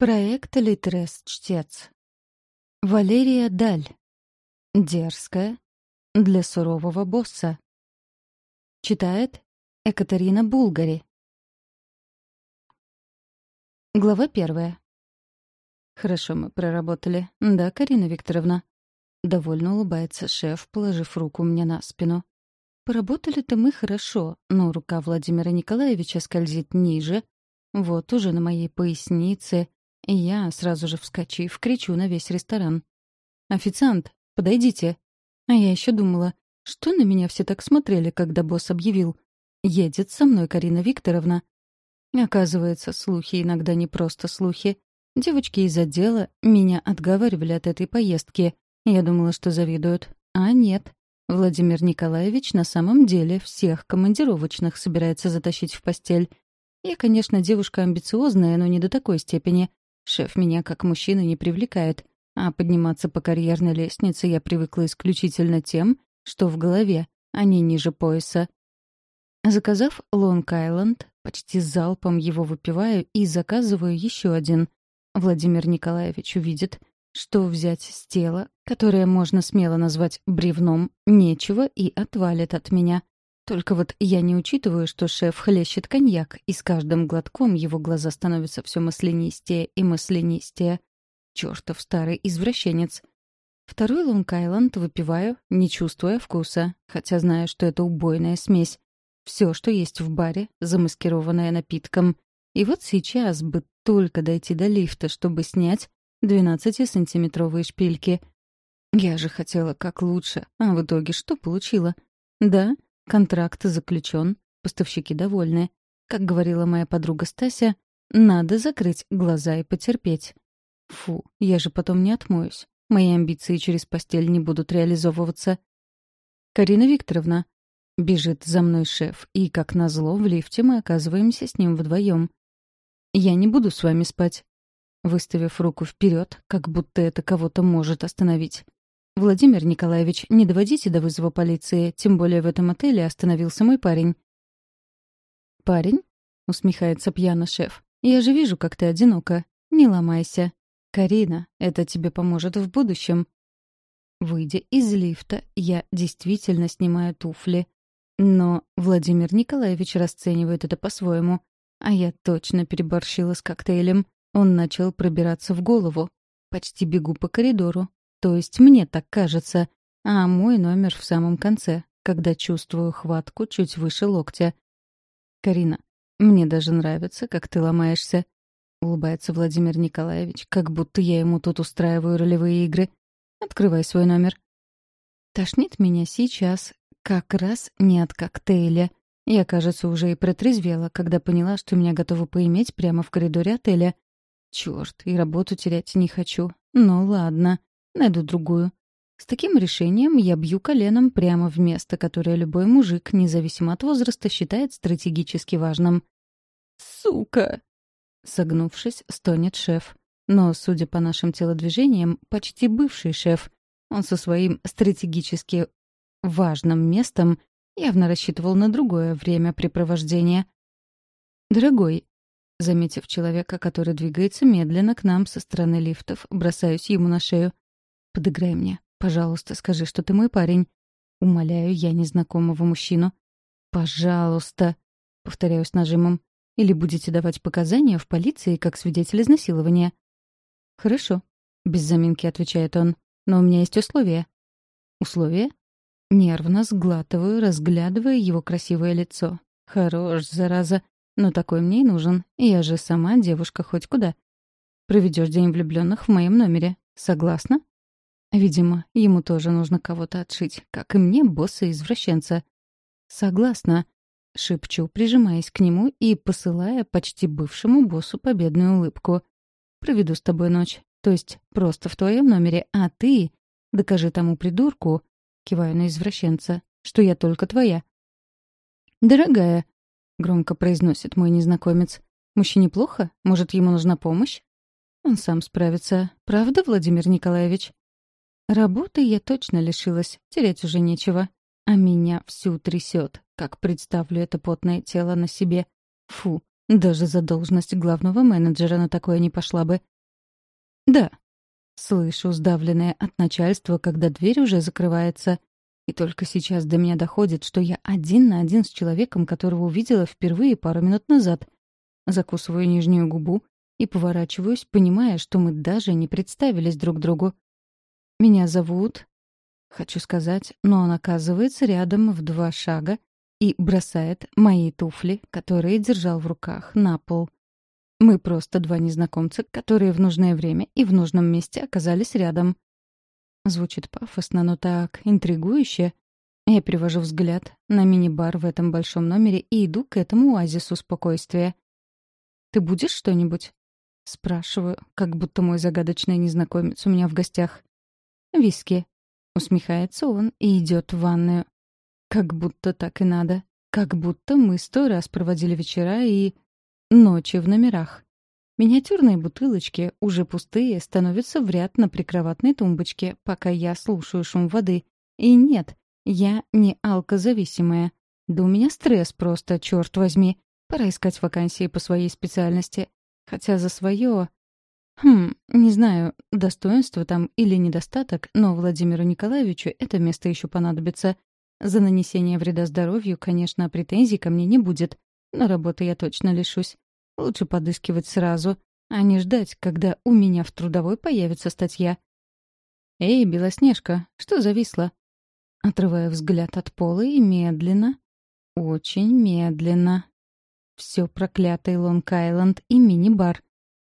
Проект «Литрес-чтец». Валерия Даль. Дерзкая. Для сурового босса. Читает Екатерина Булгари. Глава первая. Хорошо мы проработали. Да, Карина Викторовна? Довольно улыбается шеф, положив руку мне на спину. Поработали-то мы хорошо, но рука Владимира Николаевича скользит ниже. Вот уже на моей пояснице — я, сразу же вскочив, кричу на весь ресторан. «Официант, подойдите!» А я еще думала, что на меня все так смотрели, когда босс объявил. «Едет со мной Карина Викторовна». Оказывается, слухи иногда не просто слухи. Девочки из отдела меня отговаривали от этой поездки. Я думала, что завидуют. А нет. Владимир Николаевич на самом деле всех командировочных собирается затащить в постель. Я, конечно, девушка амбициозная, но не до такой степени. Шеф меня как мужчина не привлекает, а подниматься по карьерной лестнице я привыкла исключительно тем, что в голове, а не ниже пояса. Заказав Лонг-Айленд, почти залпом его выпиваю и заказываю еще один. Владимир Николаевич увидит, что взять с тела, которое можно смело назвать бревном, нечего и отвалит от меня. Только вот я не учитываю, что шеф хлещет коньяк, и с каждым глотком его глаза становятся все маслянистее и маслянистее. Чёртов старый извращенец. Второй Лонг-Айленд выпиваю, не чувствуя вкуса, хотя знаю, что это убойная смесь. Все, что есть в баре, замаскированное напитком. И вот сейчас бы только дойти до лифта, чтобы снять 12-сантиметровые шпильки. Я же хотела как лучше, а в итоге что получила? Да, Контракт заключен, поставщики довольны. Как говорила моя подруга Стася, надо закрыть глаза и потерпеть. Фу, я же потом не отмоюсь. Мои амбиции через постель не будут реализовываться. Карина Викторовна. Бежит за мной шеф, и, как назло, в лифте мы оказываемся с ним вдвоем. Я не буду с вами спать. Выставив руку вперед, как будто это кого-то может остановить. «Владимир Николаевич, не доводите до вызова полиции, тем более в этом отеле остановился мой парень». «Парень?» — усмехается пьяно шеф. «Я же вижу, как ты одинока. Не ломайся. Карина, это тебе поможет в будущем». Выйдя из лифта, я действительно снимаю туфли. Но Владимир Николаевич расценивает это по-своему. А я точно переборщила с коктейлем. Он начал пробираться в голову. Почти бегу по коридору, то есть мне так кажется. А мой номер в самом конце, когда чувствую хватку чуть выше локтя. «Карина, мне даже нравится, как ты ломаешься», — улыбается Владимир Николаевич, как будто я ему тут устраиваю ролевые игры. «Открывай свой номер». Тошнит меня сейчас как раз не от коктейля. Я, кажется, уже и протрезвела, когда поняла, что меня готовы поиметь прямо в коридоре отеля. Чёрт, и работу терять не хочу. Ну ладно. Найду другую. С таким решением я бью коленом прямо в место, которое любой мужик, независимо от возраста, считает стратегически важным. «Сука!» Согнувшись, стонет шеф. Но, судя по нашим телодвижениям, почти бывший шеф. Он со своим стратегически важным местом явно рассчитывал на другое времяпрепровождение. «Дорогой», заметив человека, который двигается медленно к нам со стороны лифтов, бросаюсь ему на шею. Подыграй мне. Пожалуйста, скажи, что ты мой парень. Умоляю я незнакомого мужчину. Пожалуйста. Повторяю с нажимом. Или будете давать показания в полиции как свидетель изнасилования. Хорошо. Без заминки отвечает он. Но у меня есть условия. Условия? Нервно сглатываю, разглядывая его красивое лицо. Хорош, зараза. Но такой мне и нужен. Я же сама девушка хоть куда. Проведешь день влюбленных в моем номере. Согласна? Видимо, ему тоже нужно кого-то отшить, как и мне, босса-извращенца. «Согласна», — шепчу, прижимаясь к нему и посылая почти бывшему боссу победную улыбку. «Проведу с тобой ночь, то есть просто в твоем номере, а ты докажи тому придурку, киваю на извращенца, что я только твоя». «Дорогая», — громко произносит мой незнакомец, — «мужчине плохо? Может, ему нужна помощь?» «Он сам справится. Правда, Владимир Николаевич?» Работы я точно лишилась, терять уже нечего. А меня всю трясет, как представлю это потное тело на себе. Фу, Даже за должность главного менеджера на такое не пошла бы. «Да», — слышу, сдавленное от начальства, когда дверь уже закрывается. И только сейчас до меня доходит, что я один на один с человеком, которого увидела впервые пару минут назад. Закусываю нижнюю губу и поворачиваюсь, понимая, что мы даже не представились друг другу. «Меня зовут...» Хочу сказать, но он оказывается рядом в два шага и бросает мои туфли, которые держал в руках, на пол. Мы просто два незнакомца, которые в нужное время и в нужном месте оказались рядом. Звучит пафосно, но так интригующе. Я перевожу взгляд на мини-бар в этом большом номере и иду к этому оазису спокойствия. «Ты будешь что-нибудь?» Спрашиваю, как будто мой загадочный незнакомец у меня в гостях. «Виски», Усмехается он и идет в ванную. Как будто так и надо. Как будто мы сто раз проводили вечера и... ночи в номерах. Миниатюрные бутылочки, уже пустые, становятся в ряд на прикроватной тумбочке, пока я слушаю шум воды. И нет, я не алкозависимая. Да у меня стресс просто, черт возьми. Пора искать вакансии по своей специальности. Хотя за свое Хм, не знаю, достоинство там или недостаток, но Владимиру Николаевичу это место еще понадобится. За нанесение вреда здоровью, конечно, претензий ко мне не будет, но работы я точно лишусь. Лучше подыскивать сразу, а не ждать, когда у меня в трудовой появится статья. «Эй, Белоснежка, что зависло?» Отрывая взгляд от пола и медленно, очень медленно. Все проклятый Лонг-Айленд и мини-бар.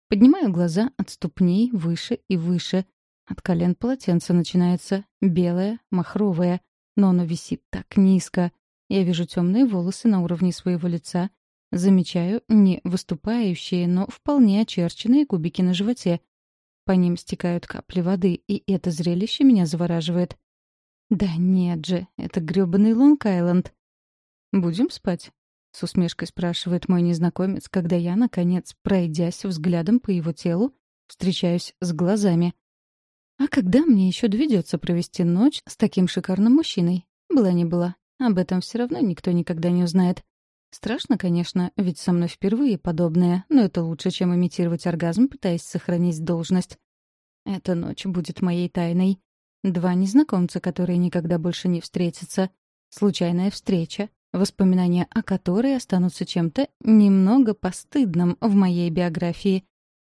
Поднимаю глаза от ступней выше и выше. От колен полотенце начинается. Белое, махровое. Но оно висит так низко. Я вижу темные волосы на уровне своего лица. Замечаю не выступающие, но вполне очерченные кубики на животе. По ним стекают капли воды, и это зрелище меня завораживает. Да нет же, это грёбаный Лонг-Айленд. Будем спать? С усмешкой спрашивает мой незнакомец, когда я, наконец, пройдясь взглядом по его телу, встречаюсь с глазами. А когда мне еще доведется провести ночь с таким шикарным мужчиной? Была не была. Об этом все равно никто никогда не узнает. Страшно, конечно, ведь со мной впервые подобное, но это лучше, чем имитировать оргазм, пытаясь сохранить должность. Эта ночь будет моей тайной. Два незнакомца, которые никогда больше не встретятся. Случайная встреча, воспоминания о которой останутся чем-то немного постыдным в моей биографии.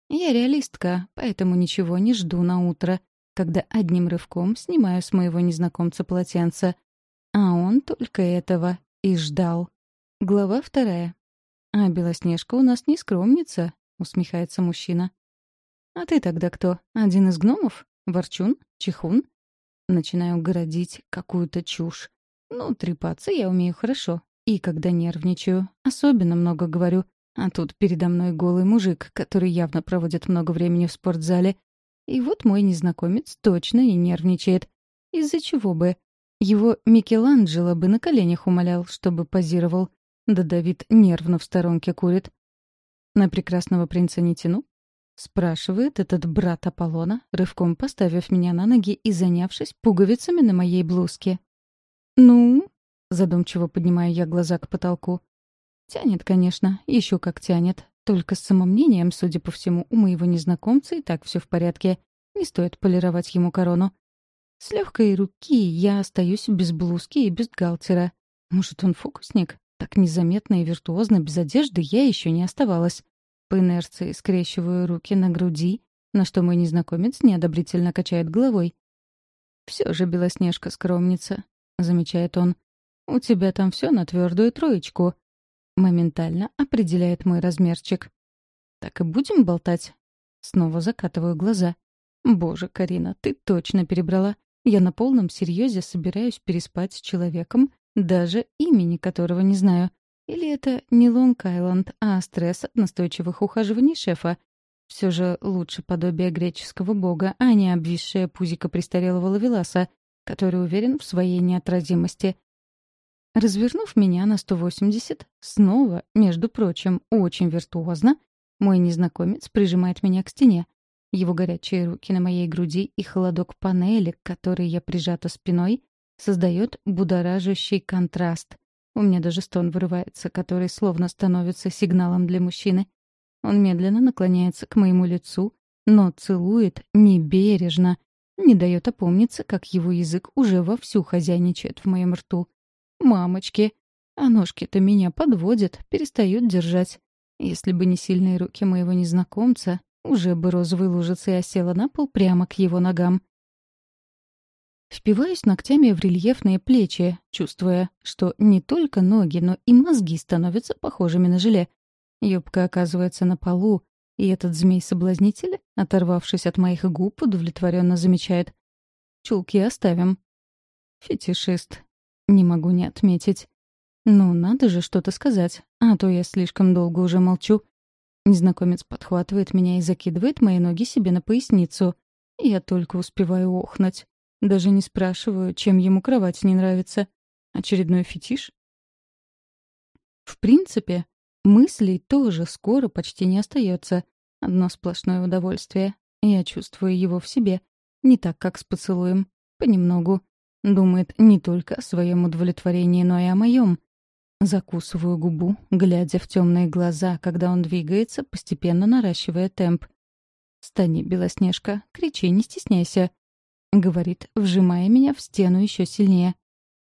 Я реалистка, поэтому ничего не жду на утро, когда одним рывком снимаю с моего незнакомца полотенце. А он только этого и ждал. Глава вторая. «А Белоснежка у нас не скромница», — усмехается мужчина. «А ты тогда кто? Один из гномов? Ворчун? Чихун?» Начинаю городить какую-то чушь. Ну, трепаться я умею хорошо. И когда нервничаю, особенно много говорю. А тут передо мной голый мужик, который явно проводит много времени в спортзале. И вот мой незнакомец точно не нервничает. Из-за чего бы? Его Микеланджело бы на коленях умолял, чтобы позировал. Да Давид нервно в сторонке курит. «На прекрасного принца не тяну?» — спрашивает этот брат Аполлона, рывком поставив меня на ноги и занявшись пуговицами на моей блузке. «Ну?» — задумчиво поднимаю я глаза к потолку. «Тянет, конечно, еще как тянет. Только с самомнением, судя по всему, у моего незнакомца и так все в порядке. Не стоит полировать ему корону. С легкой руки я остаюсь без блузки и без галтера. Может, он фокусник? Так незаметно и виртуозно без одежды я еще не оставалась. По инерции скрещиваю руки на груди, на что мой незнакомец неодобрительно качает головой. Все же Белоснежка скромница. — замечает он. «У тебя там все на твердую троечку». Моментально определяет мой размерчик. «Так и будем болтать?» Снова закатываю глаза. «Боже, Карина, ты точно перебрала. Я на полном серьезе собираюсь переспать с человеком, даже имени которого не знаю. Или это не Лонг-Айленд, а стресс от настойчивых ухаживаний шефа? Все же лучше подобие греческого бога, а не обвисшее пузико престарелого лавеласа, который уверен в своей неотразимости. Развернув меня на 180, снова, между прочим, очень виртуозно, мой незнакомец прижимает меня к стене. Его горячие руки на моей груди и холодок панели, к которой я прижата спиной, создает будоражащий контраст. У меня даже стон вырывается, который словно становится сигналом для мужчины. Он медленно наклоняется к моему лицу, но целует небережно, не дает опомниться, как его язык уже вовсю хозяйничает в моем рту. «Мамочки! А ножки-то меня подводят, перестают держать. Если бы не сильные руки моего незнакомца, уже бы розовой лужицей осела на пол прямо к его ногам. Впиваюсь ногтями в рельефные плечи, чувствуя, что не только ноги, но и мозги становятся похожими на желе. Юбка оказывается на полу, и этот змей-соблазнитель, оторвавшись от моих губ, удовлетворенно замечает. «Чулки оставим». Фетишист. Не могу не отметить. Ну, надо же что-то сказать, а то я слишком долго уже молчу. Незнакомец подхватывает меня и закидывает мои ноги себе на поясницу. Я только успеваю охнуть. Даже не спрашиваю, чем ему кровать не нравится. Очередной фетиш? В принципе, мыслей тоже скоро почти не остается. Одно сплошное удовольствие. Я чувствую его в себе. Не так, как с поцелуем. Понемногу. Думает не только о своем удовлетворении, но и о моем. Закусываю губу, глядя в темные глаза, когда он двигается, постепенно наращивая темп. «Стани, Белоснежка, кричи, не стесняйся», — говорит, вжимая меня в стену еще сильнее.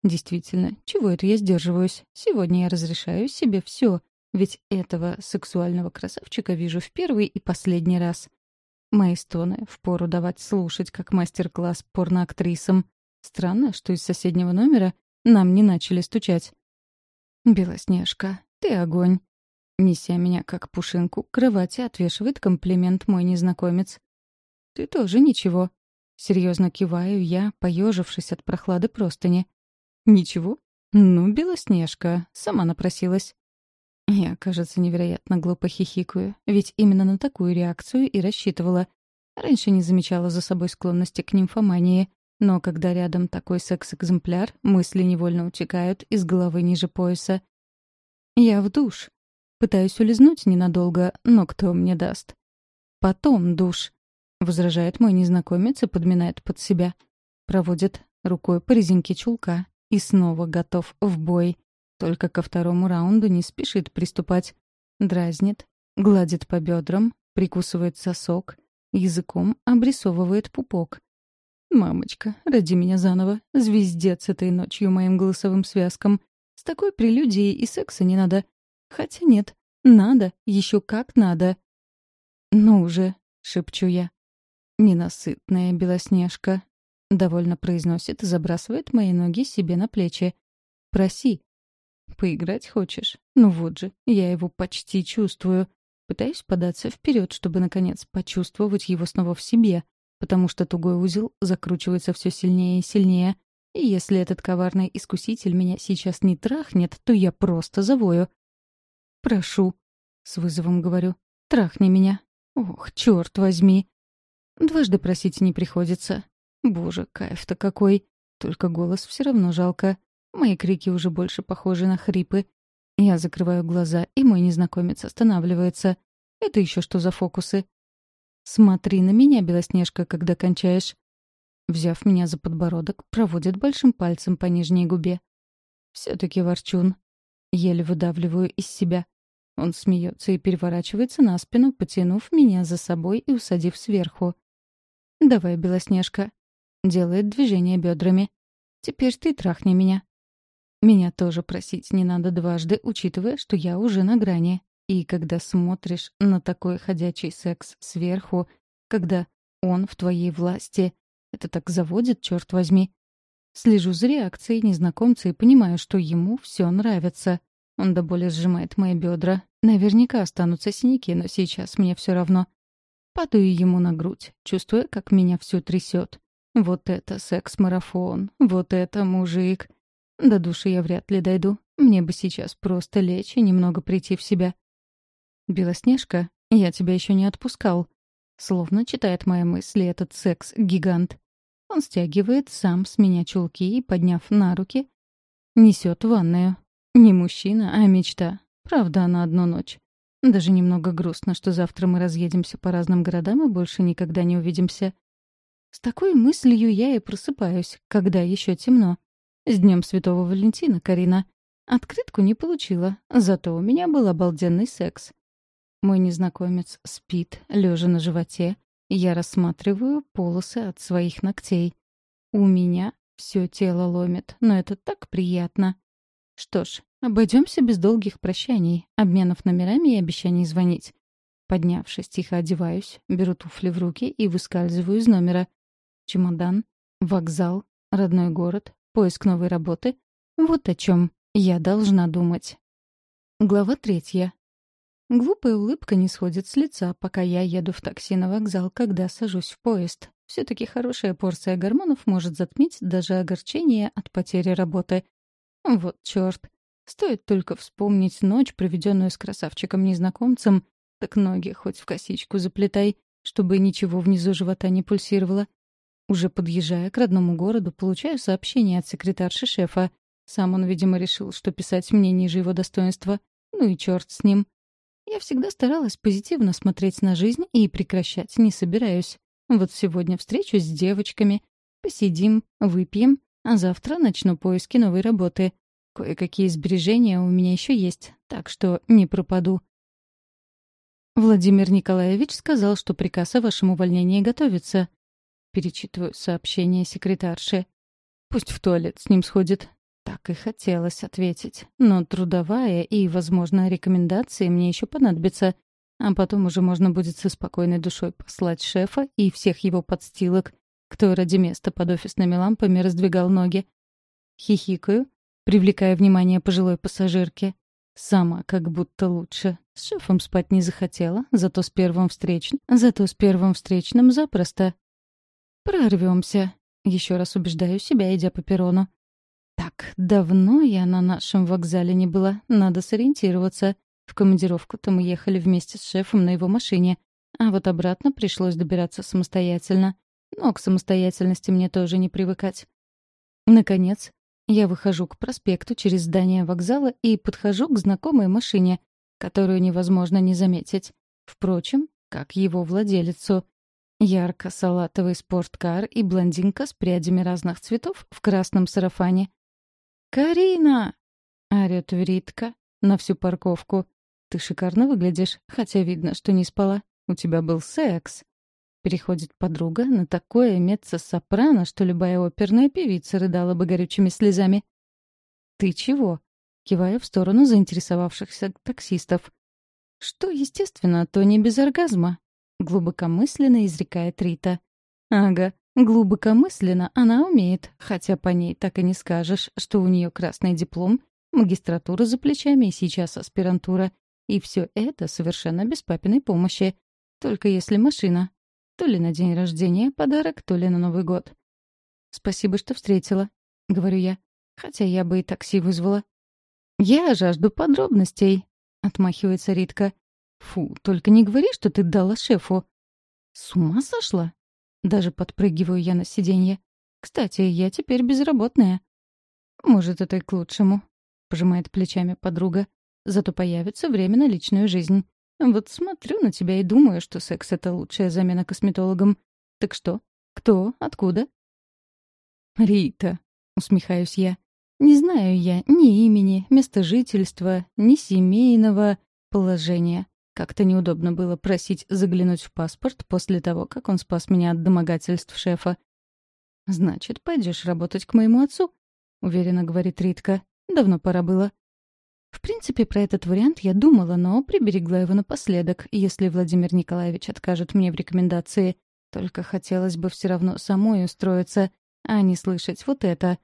Действительно, чего это я сдерживаюсь? Сегодня я разрешаю себе все, ведь этого сексуального красавчика вижу в первый и последний раз. Мои стоны впору давать слушать, как мастер-класс порноактрисам. Странно, что из соседнего номера нам не начали стучать. «Белоснежка, ты огонь!» Неся меня как пушинку к кровати, отвешивает комплимент мой незнакомец. «Ты тоже ничего». Серьезно киваю я, поежившись от прохлады простыни. «Ничего? Ну, Белоснежка, сама напросилась». Я, кажется, невероятно глупо хихикаю, ведь именно на такую реакцию и рассчитывала. Раньше не замечала за собой склонности к нимфомании. Но когда рядом такой секс-экземпляр, мысли невольно утекают из головы ниже пояса. Я в душ. Пытаюсь улизнуть ненадолго, но кто мне даст? Потом душ. Возражает мой незнакомец и подминает под себя. Проводит рукой по резинке чулка и снова готов в бой. Только ко второму раунду не спешит приступать. Дразнит, гладит по бедрам, прикусывает сосок, языком обрисовывает пупок. «Мамочка, роди меня заново. Звездец этой ночью моим голосовым связкам. С такой прелюдией и секса не надо. Хотя нет, надо, еще как надо». «Ну уже», — шепчу я. «Ненасытная белоснежка», — довольно произносит и забрасывает мои ноги себе на плечи. «Проси». «Поиграть хочешь? Ну вот же, я его почти чувствую. Пытаюсь податься вперед, чтобы, наконец, почувствовать его снова в себе, потому что тугой узел закручивается все сильнее и сильнее. И если этот коварный искуситель меня сейчас не трахнет, то я просто завою. «Прошу», — с вызовом говорю, — «трахни меня». Ох, черт возьми. Дважды просить не приходится. Боже, кайф-то какой. Только голос все равно жалко. Мои крики уже больше похожи на хрипы. Я закрываю глаза, и мой незнакомец останавливается. Это еще что за фокусы? «Смотри на меня, Белоснежка, когда кончаешь». Взяв меня за подбородок, проводит большим пальцем по нижней губе. Все-таки ворчун. Еле выдавливаю из себя. Он смеется и переворачивается на спину, потянув меня за собой и усадив сверху. «Давай, Белоснежка». Делает движение бедрами. «Теперь ты трахни меня». Меня тоже просить не надо дважды, учитывая, что я уже на грани. И когда смотришь на такой ходячий секс сверху, когда он в твоей власти, это так заводит, черт возьми. Слежу за реакцией незнакомца и понимаю, что ему все нравится. Он до боли сжимает мои бедра. Наверняка останутся синяки, но сейчас мне все равно. Падаю ему на грудь, чувствуя, как меня все трясет. Вот это секс-марафон, вот это мужик. До души я вряд ли дойду. Мне бы сейчас просто лечь и немного прийти в себя. «Белоснежка, я тебя еще не отпускал». Словно читает мои мысли этот секс-гигант. Он стягивает сам с меня чулки и, подняв на руки, несет ванную. Не мужчина, а мечта. Правда, на одну ночь. Даже немного грустно, что завтра мы разъедемся по разным городам и больше никогда не увидимся. С такой мыслью я и просыпаюсь, когда еще темно. С Днем Святого Валентина, Карина. Открытку не получила, зато у меня был обалденный секс. Мой незнакомец спит, лежа на животе, я рассматриваю полосы от своих ногтей. У меня все тело ломит, но это так приятно. Что ж, обойдемся без долгих прощаний, обменов номерами и обещаний звонить. Поднявшись, тихо одеваюсь, беру туфли в руки и выскальзываю из номера. Чемодан, вокзал, родной город, поиск новой работы — вот о чем я должна думать. Глава третья. Глупая улыбка не сходит с лица, пока я еду в такси на вокзал, когда сажусь в поезд. все таки хорошая порция гормонов может затмить даже огорчение от потери работы. Вот чёрт. Стоит только вспомнить ночь, проведенную с красавчиком-незнакомцем, так ноги хоть в косичку заплетай, чтобы ничего внизу живота не пульсировало. Уже подъезжая к родному городу, получаю сообщение от секретарши шефа. Сам он, видимо, решил, что писать мне ниже его достоинства. Ну и черт с ним. Я всегда старалась позитивно смотреть на жизнь и прекращать не собираюсь. Вот сегодня встречусь с девочками, посидим, выпьем, а завтра начну поиски новой работы. Кое-какие сбережения у меня еще есть, так что не пропаду. Владимир Николаевич сказал, что приказ о вашем увольнении готовится. Перечитываю сообщение секретарши. Пусть в туалет с ним сходит. Так и хотелось ответить. Но трудовая и, возможно, рекомендации мне еще понадобятся. А потом уже можно будет со спокойной душой послать шефа и всех его подстилок, кто ради места под офисными лампами раздвигал ноги. Хихикаю, привлекая внимание пожилой пассажирки. Сама как будто лучше. С шефом спать не захотела, зато с первым встречным, зато с первым встречным запросто. Прорвемся. Еще раз убеждаю себя, идя по перрону. Так, давно я на нашем вокзале не была, надо сориентироваться. В командировку-то мы ехали вместе с шефом на его машине, а вот обратно пришлось добираться самостоятельно. Но к самостоятельности мне тоже не привыкать. Наконец, я выхожу к проспекту через здание вокзала и подхожу к знакомой машине, которую невозможно не заметить. Впрочем, как его владелицу. Ярко-салатовый спорткар и блондинка с прядями разных цветов в красном сарафане. «Карина!» — орёт Вритка на всю парковку. «Ты шикарно выглядишь, хотя видно, что не спала. У тебя был секс». Переходит подруга на такое меццо-сопрано, что любая оперная певица рыдала бы горючими слезами. «Ты чего?» — киваю в сторону заинтересовавшихся таксистов. «Что, естественно, то не без оргазма», — глубокомысленно изрекает Рита. «Ага, Глубокомысленно она умеет, хотя по ней так и не скажешь, что у нее красный диплом, магистратура за плечами и сейчас аспирантура. И все это совершенно без папиной помощи. Только если машина. То ли на день рождения подарок, то ли на Новый год. «Спасибо, что встретила», — говорю я. Хотя я бы и такси вызвала. «Я жажду подробностей», — отмахивается Ритка. «Фу, только не говори, что ты дала шефу». «С ума сошла?» Даже подпрыгиваю я на сиденье. Кстати, я теперь безработная. Может, это и к лучшему, пожимает плечами подруга. Зато появится время на личную жизнь. Вот смотрю на тебя и думаю, что секс — это лучшая замена косметологам. Так что? Кто? Откуда? Рита, усмехаюсь я. Не знаю я ни имени, места жительства, ни семейного положения. Как-то неудобно было просить заглянуть в паспорт после того, как он спас меня от домогательств шефа. «Значит, пойдешь работать к моему отцу?» — уверенно говорит Ритка. «Давно пора было». В принципе, про этот вариант я думала, но приберегла его напоследок, если Владимир Николаевич откажет мне в рекомендации. Только хотелось бы все равно самой устроиться, а не слышать вот это.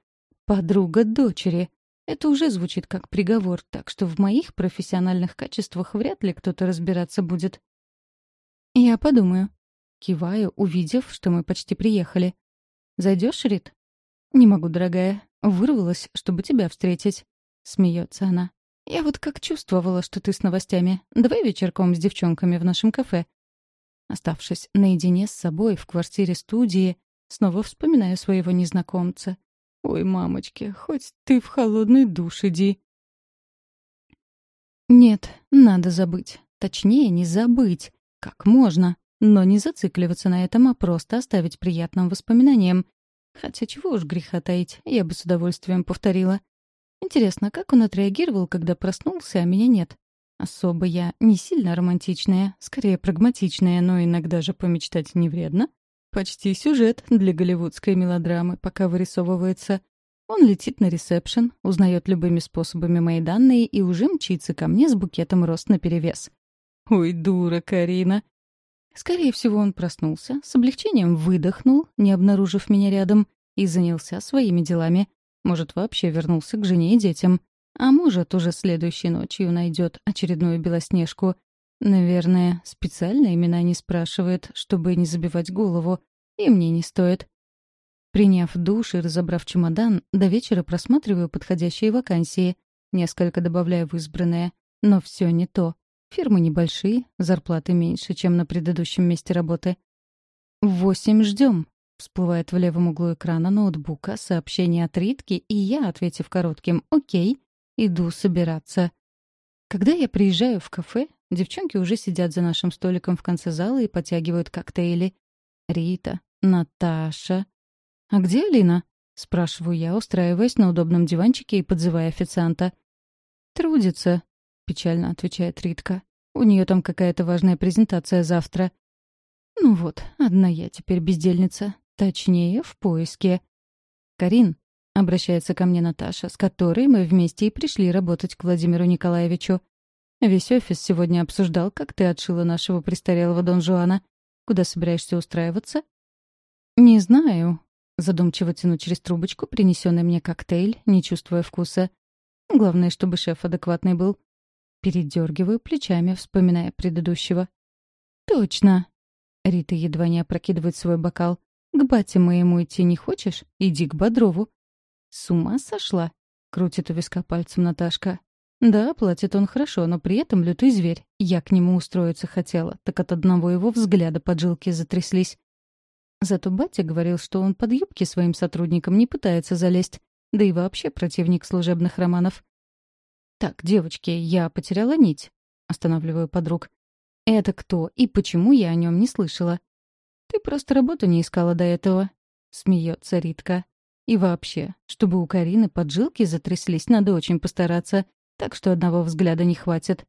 «Подруга дочери». Это уже звучит как приговор, так что в моих профессиональных качествах вряд ли кто-то разбираться будет. «Я подумаю». Киваю, увидев, что мы почти приехали. «Зайдешь, Рит?» «Не могу, дорогая. Вырвалась, чтобы тебя встретить». Смеется она. «Я вот как чувствовала, что ты с новостями. Давай вечерком с девчонками в нашем кафе». Оставшись наедине с собой в квартире-студии, снова вспоминаю своего незнакомца. Ой, мамочки, хоть ты в холодный душ иди. Нет, надо забыть. Точнее, не забыть. Как можно. Но не зацикливаться на этом, а просто оставить приятным воспоминанием. Хотя чего уж греха таить, я бы с удовольствием повторила. Интересно, как он отреагировал, когда проснулся, а меня нет? Особо я не сильно романтичная, скорее прагматичная, но иногда же помечтать не вредно. Почти сюжет для голливудской мелодрамы пока вырисовывается. Он летит на ресепшн, узнает любыми способами мои данные и уже мчится ко мне с букетом роз наперевес. Ой, дура, Карина. Скорее всего, он проснулся, с облегчением выдохнул, не обнаружив меня рядом, и занялся своими делами. Может, вообще вернулся к жене и детям. А может, уже следующей ночью найдет очередную белоснежку. Наверное, специально имена не спрашивает, чтобы не забивать голову. И мне не стоит. Приняв душ и разобрав чемодан, до вечера просматриваю подходящие вакансии. Несколько добавляю в избранное. Но все не то. Фирмы небольшие, зарплаты меньше, чем на предыдущем месте работы. Восемь ждем. Всплывает в левом углу экрана ноутбука сообщение от Ритки, и я, ответив коротким «Окей», иду собираться. Когда я приезжаю в кафе, девчонки уже сидят за нашим столиком в конце зала и подтягивают коктейли. Рита, Наташа. «А где Алина?» — спрашиваю я, устраиваясь на удобном диванчике и подзывая официанта. «Трудится», — печально отвечает Ритка. «У нее там какая-то важная презентация завтра». «Ну вот, одна я теперь бездельница. Точнее, в поиске». «Карин», — обращается ко мне Наташа, с которой мы вместе и пришли работать к Владимиру Николаевичу. «Весь офис сегодня обсуждал, как ты отшила нашего престарелого Дон Жуана. Куда собираешься устраиваться?» «Не знаю», — задумчиво тяну через трубочку принесенный мне коктейль, не чувствуя вкуса. «Главное, чтобы шеф адекватный был. Передергиваю плечами, вспоминая предыдущего. «Точно!» Рита едва не опрокидывает свой бокал. «К бате моему идти не хочешь? Иди к Бодрову». «С ума сошла?» — крутит у виска пальцем Наташка. «Да, платит он хорошо, но при этом лютый зверь. Я к нему устроиться хотела, так от одного его взгляда поджилки затряслись. Зато батя говорил, что он под юбки своим сотрудникам не пытается залезть, да и вообще противник служебных романов. «Так, девочки, я потеряла нить», — останавливаю подруг. «Это кто и почему я о нем не слышала?» «Ты просто работу не искала до этого», — смеется Ритка. «И вообще, чтобы у Карины поджилки затряслись, надо очень постараться, так что одного взгляда не хватит».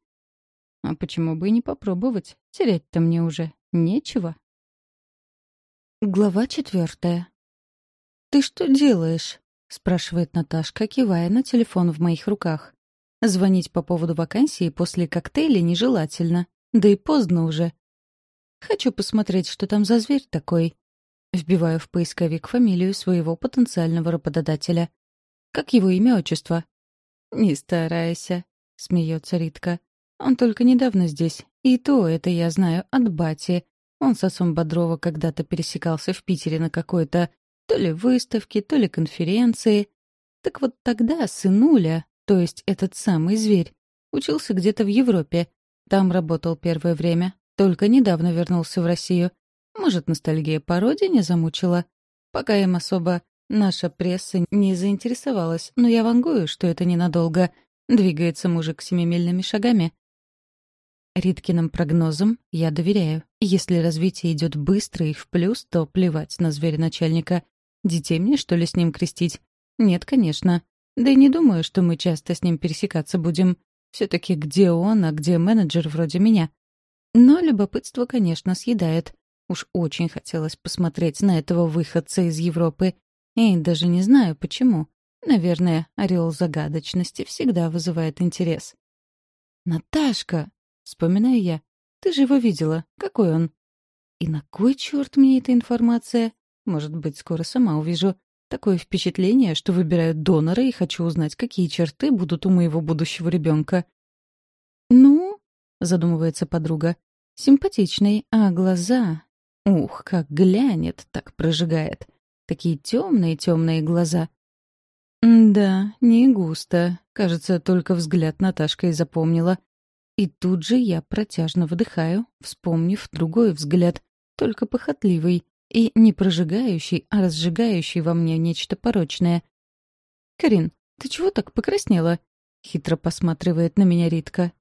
«А почему бы и не попробовать? Терять-то мне уже нечего». Глава четвертая. «Ты что делаешь?» — спрашивает Наташка, кивая на телефон в моих руках. Звонить по поводу вакансии после коктейля нежелательно. Да и поздно уже. Хочу посмотреть, что там за зверь такой. Вбиваю в поисковик фамилию своего потенциального работодателя. Как его имя, отчество? «Не старайся», — смеется Ритка. «Он только недавно здесь. И то это я знаю от бати. Он с отцом Бодрова когда-то пересекался в Питере на какой-то то ли выставке, то ли конференции. Так вот тогда сынуля, то есть этот самый зверь, учился где-то в Европе. Там работал первое время. Только недавно вернулся в Россию. Может, ностальгия по родине замучила? Пока им особо наша пресса не заинтересовалась, но я вангую, что это ненадолго. Двигается мужик семимильными шагами. Риткиным прогнозам я доверяю. Если развитие идет быстро и в плюс, то плевать на зверя начальника. Детей мне, что ли, с ним крестить? Нет, конечно. Да и не думаю, что мы часто с ним пересекаться будем. Все-таки где он, а где менеджер вроде меня? Но любопытство, конечно, съедает. Уж очень хотелось посмотреть на этого выходца из Европы. И даже не знаю, почему. Наверное, ореол загадочности всегда вызывает интерес. «Наташка!» — вспоминаю я. «Ты же его видела. Какой он?» «И на кой черт мне эта информация? Может быть, скоро сама увижу. Такое впечатление, что выбираю донора и хочу узнать, какие черты будут у моего будущего ребенка. «Ну?» — задумывается подруга. «Симпатичный, а глаза...» Ух, как глянет, так прожигает. Такие темные-темные глаза. Да, не густо. Кажется, только взгляд Наташка и запомнила. И тут же я протяжно выдыхаю, вспомнив другой взгляд, только похотливый, и не прожигающий, а разжигающий во мне нечто порочное. «Карин, ты чего так покраснела?» — хитро посматривает на меня Ритка.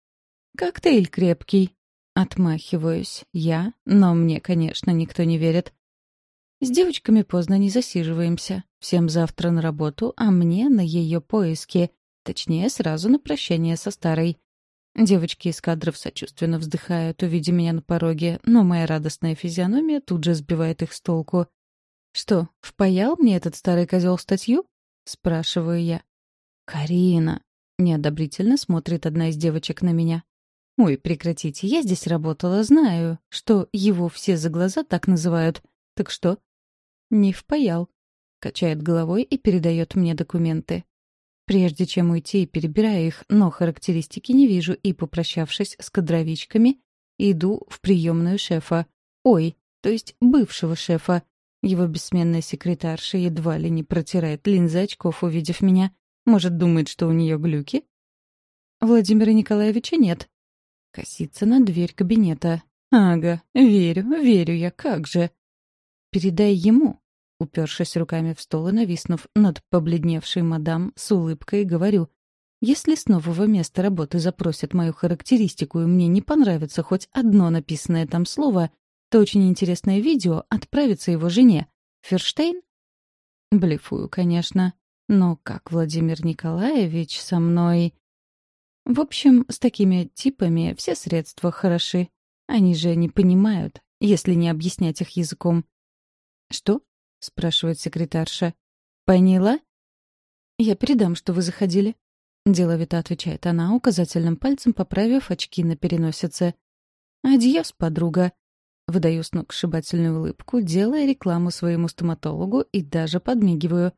«Коктейль крепкий». Отмахиваюсь я, но мне, конечно, никто не верит. С девочками поздно не засиживаемся. Всем завтра на работу, а мне на ее поиски. Точнее, сразу на прощание со старой. Девочки из кадров сочувственно вздыхают, увидя меня на пороге, но моя радостная физиономия тут же сбивает их с толку. «Что, впаял мне этот старый козел статью?» — спрашиваю я. «Карина!» — неодобрительно смотрит одна из девочек на меня. «Ой, прекратите, я здесь работала, знаю, что его все за глаза так называют. Так что?» «Не впаял», — качает головой и передает мне документы. Прежде чем уйти, перебираю их, но характеристики не вижу и, попрощавшись с кадровичками, иду в приемную шефа. Ой, то есть бывшего шефа. Его бессменная секретарша едва ли не протирает линзы очков, увидев меня. Может, думает, что у нее глюки? Владимира Николаевича нет. Косится на дверь кабинета. Ага, верю, верю я, как же. Передай ему, Упершись руками в стол и нависнув над побледневшей мадам, с улыбкой говорю, «Если с нового места работы запросят мою характеристику, и мне не понравится хоть одно написанное там слово, то очень интересное видео отправится его жене. Ферштейн?» Блефую, конечно. Но как Владимир Николаевич со мной... В общем, с такими типами все средства хороши. Они же не понимают, если не объяснять их языком. «Что?» — спрашивает секретарша. «Поняла?» «Я передам, что вы заходили», — деловито отвечает она, указательным пальцем поправив очки на переносице. «Адьос, подруга», — выдаю сногсшибательную улыбку, делая рекламу своему стоматологу и даже подмигиваю.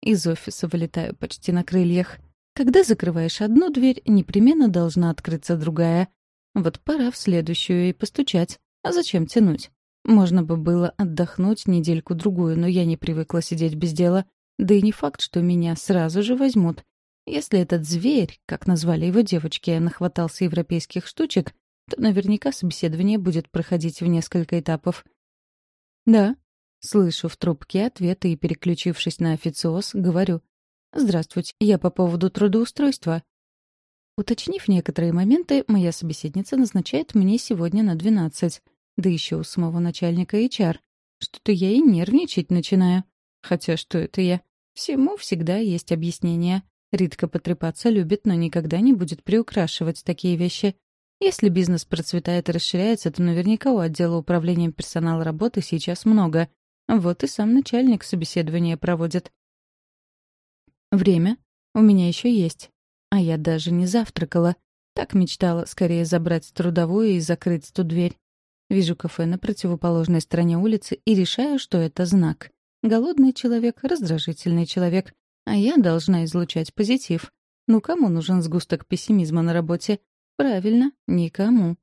Из офиса вылетаю почти на крыльях. Когда закрываешь одну дверь, непременно должна открыться другая. Вот пора в следующую и постучать. А зачем тянуть? Можно бы было отдохнуть недельку-другую, но я не привыкла сидеть без дела. Да и не факт, что меня сразу же возьмут. Если этот зверь, как назвали его девочки, нахватался европейских штучек, то наверняка собеседование будет проходить в несколько этапов. «Да», — слышу в трубке ответы и, переключившись на официоз, говорю. «Здравствуйте, я по поводу трудоустройства». Уточнив некоторые моменты, моя собеседница назначает мне сегодня на двенадцать да еще у самого начальника HR. Что-то я и нервничать начинаю. Хотя что это я? Всему всегда есть объяснение. Ритка потрепаться любит, но никогда не будет приукрашивать такие вещи. Если бизнес процветает и расширяется, то наверняка у отдела управления персонала работы сейчас много. Вот и сам начальник собеседования проводит. Время у меня еще есть. А я даже не завтракала. Так мечтала скорее забрать трудовую и закрыть ту дверь. Вижу кафе на противоположной стороне улицы и решаю, что это знак. Голодный человек — раздражительный человек, а я должна излучать позитив. Ну кому нужен сгусток пессимизма на работе? Правильно, никому.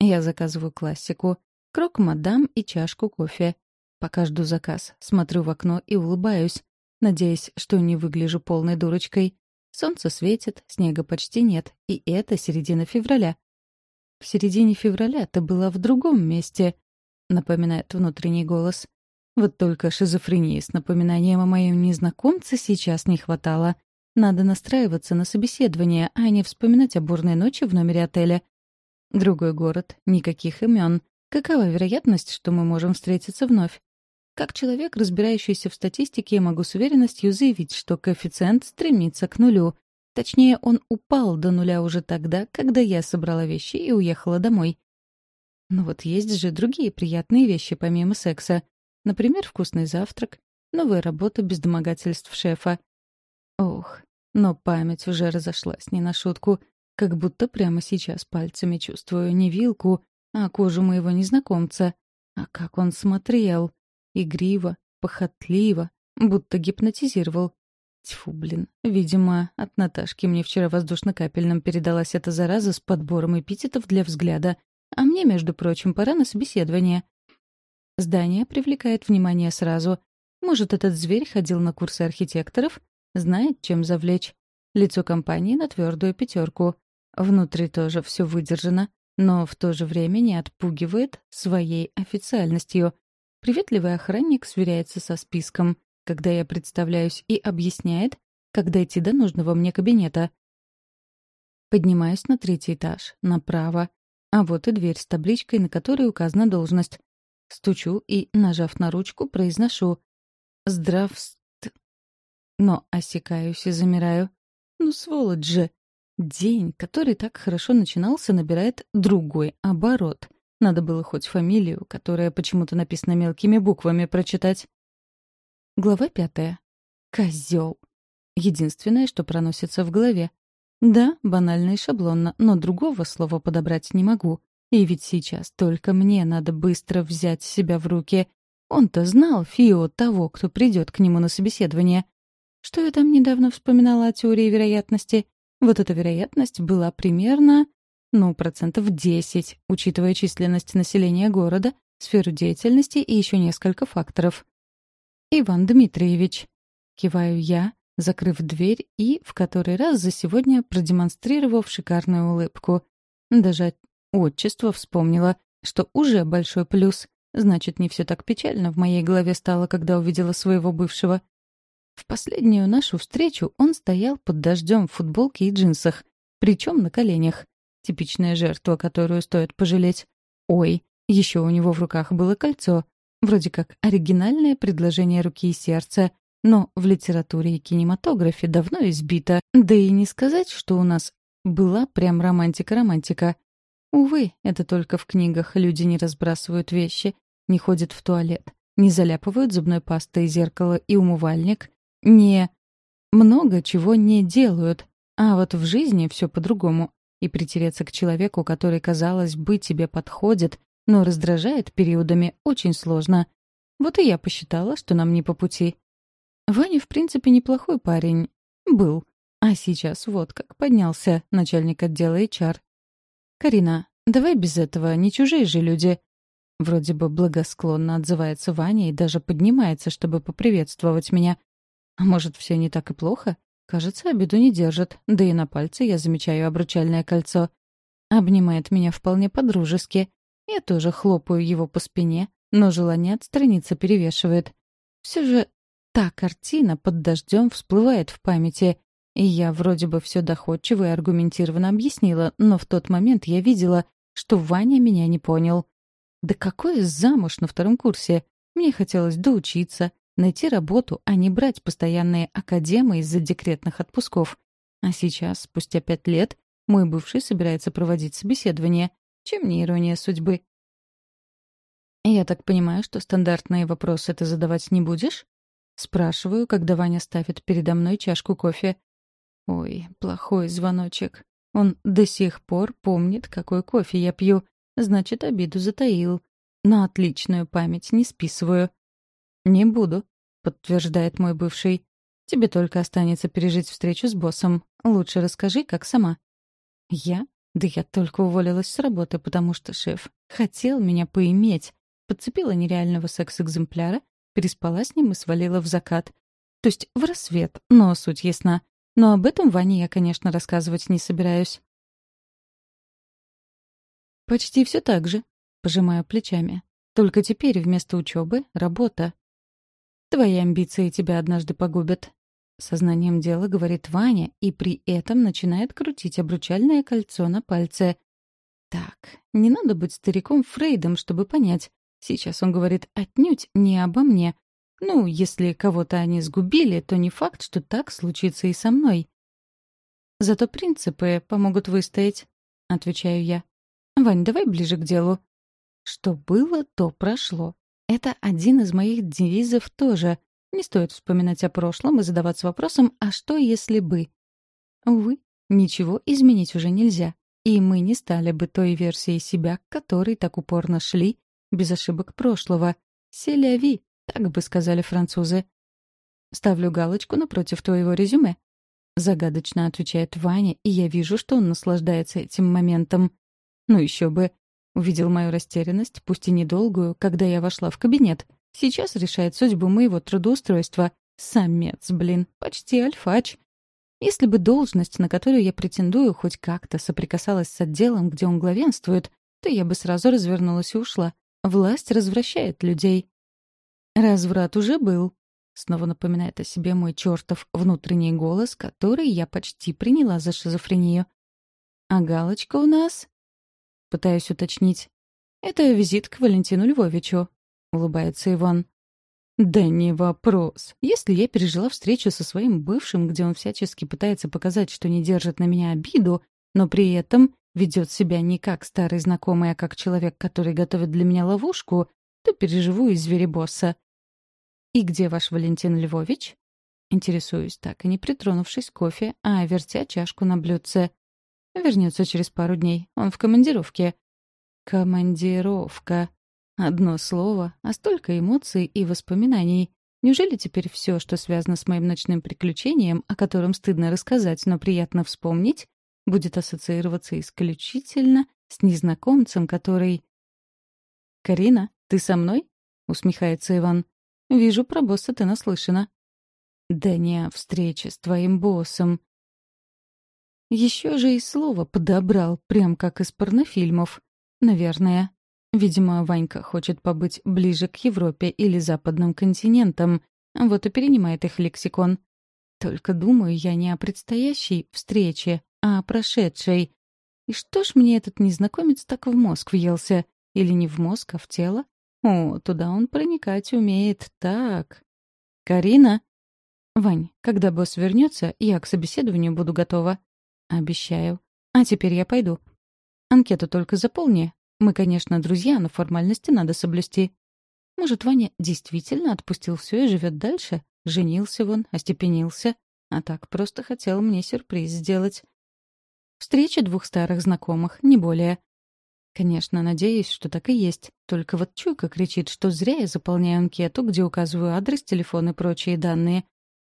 Я заказываю классику. Крок мадам и чашку кофе. Пока жду заказ, смотрю в окно и улыбаюсь, надеясь, что не выгляжу полной дурочкой. Солнце светит, снега почти нет, и это середина февраля. В середине февраля ты была в другом месте, напоминает внутренний голос. Вот только шизофрении с напоминанием о моем незнакомце сейчас не хватало. Надо настраиваться на собеседование, а не вспоминать о бурной ночи в номере отеля. Другой город, никаких имен. Какова вероятность, что мы можем встретиться вновь? Как человек, разбирающийся в статистике, я могу с уверенностью заявить, что коэффициент стремится к нулю, Точнее, он упал до нуля уже тогда, когда я собрала вещи и уехала домой. Но вот есть же другие приятные вещи помимо секса. Например, вкусный завтрак, новая работа без домогательств шефа. Ох, но память уже разошлась не на шутку, как будто прямо сейчас пальцами чувствую не вилку, а кожу моего незнакомца. А как он смотрел! Игриво, похотливо, будто гипнотизировал. Тьфу, блин. Видимо, от Наташки мне вчера воздушно-капельным передалась эта зараза с подбором эпитетов для взгляда. А мне, между прочим, пора на собеседование. Здание привлекает внимание сразу. Может, этот зверь ходил на курсы архитекторов? Знает, чем завлечь. Лицо компании на твердую пятерку. Внутри тоже все выдержано, но в то же время не отпугивает своей официальностью. Приветливый охранник сверяется со списком когда я представляюсь, и объясняет, как дойти до нужного мне кабинета. Поднимаюсь на третий этаж, направо. А вот и дверь с табличкой, на которой указана должность. Стучу и, нажав на ручку, произношу «Здравст...» Но осекаюсь и замираю. Ну, сволочь же! День, который так хорошо начинался, набирает другой оборот. Надо было хоть фамилию, которая почему-то написана мелкими буквами, прочитать. Глава пятая. Козел. Единственное, что проносится в голове. Да, банально и шаблонно, но другого слова подобрать не могу. И ведь сейчас только мне надо быстро взять себя в руки. Он-то знал Фио того, кто придет к нему на собеседование. Что я там недавно вспоминала о теории вероятности? Вот эта вероятность была примерно, ну, процентов 10, учитывая численность населения города, сферу деятельности и еще несколько факторов. «Иван Дмитриевич», — киваю я, закрыв дверь и в который раз за сегодня продемонстрировав шикарную улыбку. Даже отчество вспомнила, что уже большой плюс. Значит, не все так печально в моей голове стало, когда увидела своего бывшего. В последнюю нашу встречу он стоял под дождем в футболке и джинсах, причем на коленях. Типичная жертва, которую стоит пожалеть. Ой, еще у него в руках было кольцо. Вроде как оригинальное предложение руки и сердца, но в литературе и кинематографе давно избито. Да и не сказать, что у нас была прям романтика-романтика. Увы, это только в книгах люди не разбрасывают вещи, не ходят в туалет, не заляпывают зубной пастой зеркало и умывальник, не... много чего не делают. А вот в жизни все по-другому. И притереться к человеку, который, казалось бы, тебе подходит, но раздражает периодами, очень сложно. Вот и я посчитала, что нам не по пути. Ваня, в принципе, неплохой парень. Был. А сейчас вот как поднялся начальник отдела HR. «Карина, давай без этого, не чужие же люди». Вроде бы благосклонно отзывается Ваня и даже поднимается, чтобы поприветствовать меня. А может, все не так и плохо? Кажется, обиду не держит, да и на пальце я замечаю обручальное кольцо. Обнимает меня вполне по-дружески. Я тоже хлопаю его по спине, но желание отстраниться перевешивает. Все же та картина под дождем всплывает в памяти, и я вроде бы все доходчиво и аргументированно объяснила, но в тот момент я видела, что Ваня меня не понял. Да какой замуж на втором курсе? Мне хотелось доучиться, найти работу, а не брать постоянные академы из-за декретных отпусков. А сейчас, спустя пять лет, мой бывший собирается проводить собеседование. Чем не ирония судьбы? «Я так понимаю, что стандартные вопросы ты задавать не будешь?» Спрашиваю, когда Ваня ставит передо мной чашку кофе. Ой, плохой звоночек. Он до сих пор помнит, какой кофе я пью. Значит, обиду затаил. На отличную память не списываю. «Не буду», — подтверждает мой бывший. «Тебе только останется пережить встречу с боссом. Лучше расскажи, как сама». «Я? Да я только уволилась с работы, потому что шеф хотел меня поиметь. Подцепила нереального секс-экземпляра, переспала с ним и свалила в закат. То есть в рассвет, но суть ясна. Но об этом Ване я, конечно, рассказывать не собираюсь. «Почти все так же», — пожимаю плечами. «Только теперь вместо учебы — работа. Твои амбиции тебя однажды погубят. Сознанием дела говорит Ваня и при этом начинает крутить обручальное кольцо на пальце. Так, не надо быть стариком Фрейдом, чтобы понять. Сейчас он говорит отнюдь не обо мне. Ну, если кого-то они сгубили, то не факт, что так случится и со мной. Зато принципы помогут выстоять, — отвечаю я. Вань, давай ближе к делу. Что было, то прошло. Это один из моих девизов тоже. Не стоит вспоминать о прошлом и задаваться вопросом «а что, если бы?». Увы, ничего изменить уже нельзя. И мы не стали бы той версией себя, к которой так упорно шли, без ошибок прошлого. «Селяви», так бы сказали французы. «Ставлю галочку напротив твоего резюме», — загадочно отвечает Ваня, и я вижу, что он наслаждается этим моментом. Ну еще бы, Увидел мою растерянность, пусть и недолгую, когда я вошла в кабинет. Сейчас решает судьбу моего трудоустройства. Самец, блин, почти альфач. Если бы должность, на которую я претендую, хоть как-то соприкасалась с отделом, где он главенствует, то я бы сразу развернулась и ушла. Власть развращает людей. Разврат уже был. Снова напоминает о себе мой чертов внутренний голос, который я почти приняла за шизофрению. А галочка у нас Пытаюсь уточнить. «Это визит к Валентину Львовичу», — улыбается Иван. Да не вопрос. Если я пережила встречу со своим бывшим, где он всячески пытается показать, что не держит на меня обиду, но при этом ведет себя не как старый знакомый, а как человек, который готовит для меня ловушку, то переживу и зверебосса. «И где ваш Валентин Львович?» Интересуюсь так, и не притронувшись кофе, а вертя чашку на блюдце. Вернется через пару дней. Он в командировке. Командировка. Одно слово, а столько эмоций и воспоминаний. Неужели теперь все, что связано с моим ночным приключением, о котором стыдно рассказать, но приятно вспомнить, будет ассоциироваться исключительно с незнакомцем, который... «Карина, ты со мной?» — усмехается Иван. «Вижу, про босса ты наслышана». «Да не о встрече с твоим боссом». Еще же и слово подобрал, прям как из порнофильмов. Наверное. Видимо, Ванька хочет побыть ближе к Европе или западным континентам, вот и перенимает их лексикон. Только думаю я не о предстоящей встрече, а о прошедшей. И что ж мне этот незнакомец так в мозг въелся? Или не в мозг, а в тело? О, туда он проникать умеет. Так. Карина? Вань, когда босс вернется, я к собеседованию буду готова. Обещаю. А теперь я пойду. Анкету только заполни, мы, конечно, друзья, но формальности надо соблюсти. Может, Ваня действительно отпустил все и живет дальше? Женился вон, остепенился. А так просто хотел мне сюрприз сделать. Встреча двух старых знакомых, не более. Конечно, надеюсь, что так и есть. Только вот чуйка кричит, что зря я заполняю анкету, где указываю адрес, телефон и прочие данные.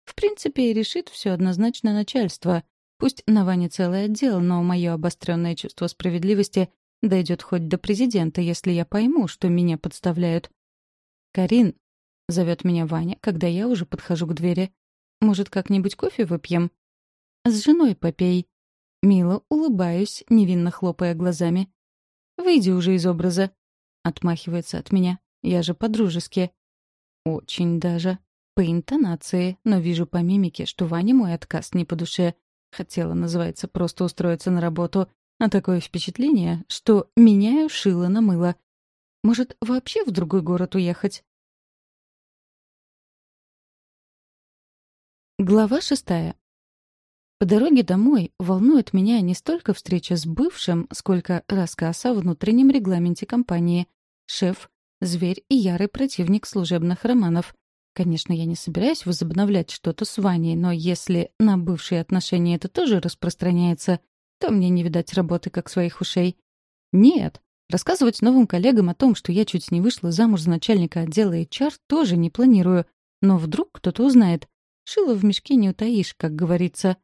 В принципе, решит все однозначно начальство. Пусть на Ване целый отдел, но мое обостренное чувство справедливости Дойдет хоть до президента, если я пойму, что меня подставляют. «Карин», — зовет меня Ваня, когда я уже подхожу к двери. «Может, как-нибудь кофе выпьем?» «С женой попей». Мило улыбаюсь, невинно хлопая глазами. «Выйди уже из образа», — отмахивается от меня. «Я же по-дружески». «Очень даже. По интонации, но вижу по мимике, что Ване мой отказ не по душе. Хотела, называется, просто устроиться на работу, а такое впечатление, что меняю шило на мыло. Может, вообще в другой город уехать? Глава шестая. По дороге домой волнует меня не столько встреча с бывшим, сколько рассказ о внутреннем регламенте компании. Шеф — зверь и ярый противник служебных романов. Конечно, я не собираюсь возобновлять что-то с Ваней, но если на бывшие отношения это тоже распространяется, то мне не видать работы, как своих ушей. Нет, рассказывать новым коллегам о том, что я чуть не вышла замуж за начальника отдела HR, тоже не планирую. Но вдруг кто-то узнает. Шило в мешке не утаишь, как говорится.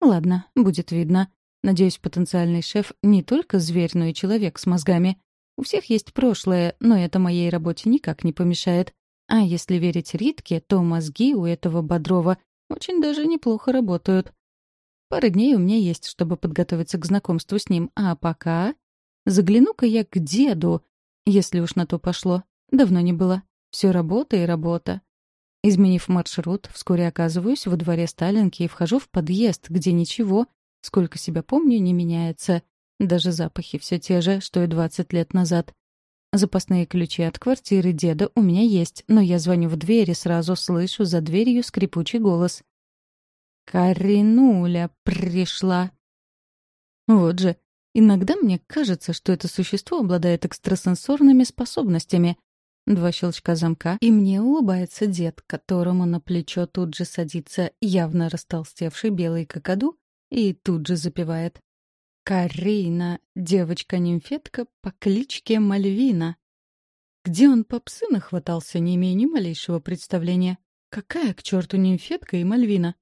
Ладно, будет видно. Надеюсь, потенциальный шеф не только зверь, но и человек с мозгами. У всех есть прошлое, но это моей работе никак не помешает. А если верить Ритке, то мозги у этого Бодрова очень даже неплохо работают. Пара дней у меня есть, чтобы подготовиться к знакомству с ним, а пока... Загляну-ка я к деду, если уж на то пошло. Давно не было. Все работа и работа. Изменив маршрут, вскоре оказываюсь во дворе Сталинки и вхожу в подъезд, где ничего, сколько себя помню, не меняется. Даже запахи все те же, что и 20 лет назад. Запасные ключи от квартиры деда у меня есть, но я звоню в дверь и сразу слышу за дверью скрипучий голос. Каринуля пришла. Вот же, иногда мне кажется, что это существо обладает экстрасенсорными способностями. Два щелчка замка, и мне улыбается дед, которому на плечо тут же садится явно растолстевший белый какаду и тут же запевает. «Карина, девочка-нимфетка по кличке Мальвина». Где он попсы нахватался, не имея ни малейшего представления. Какая к черту нимфетка и Мальвина?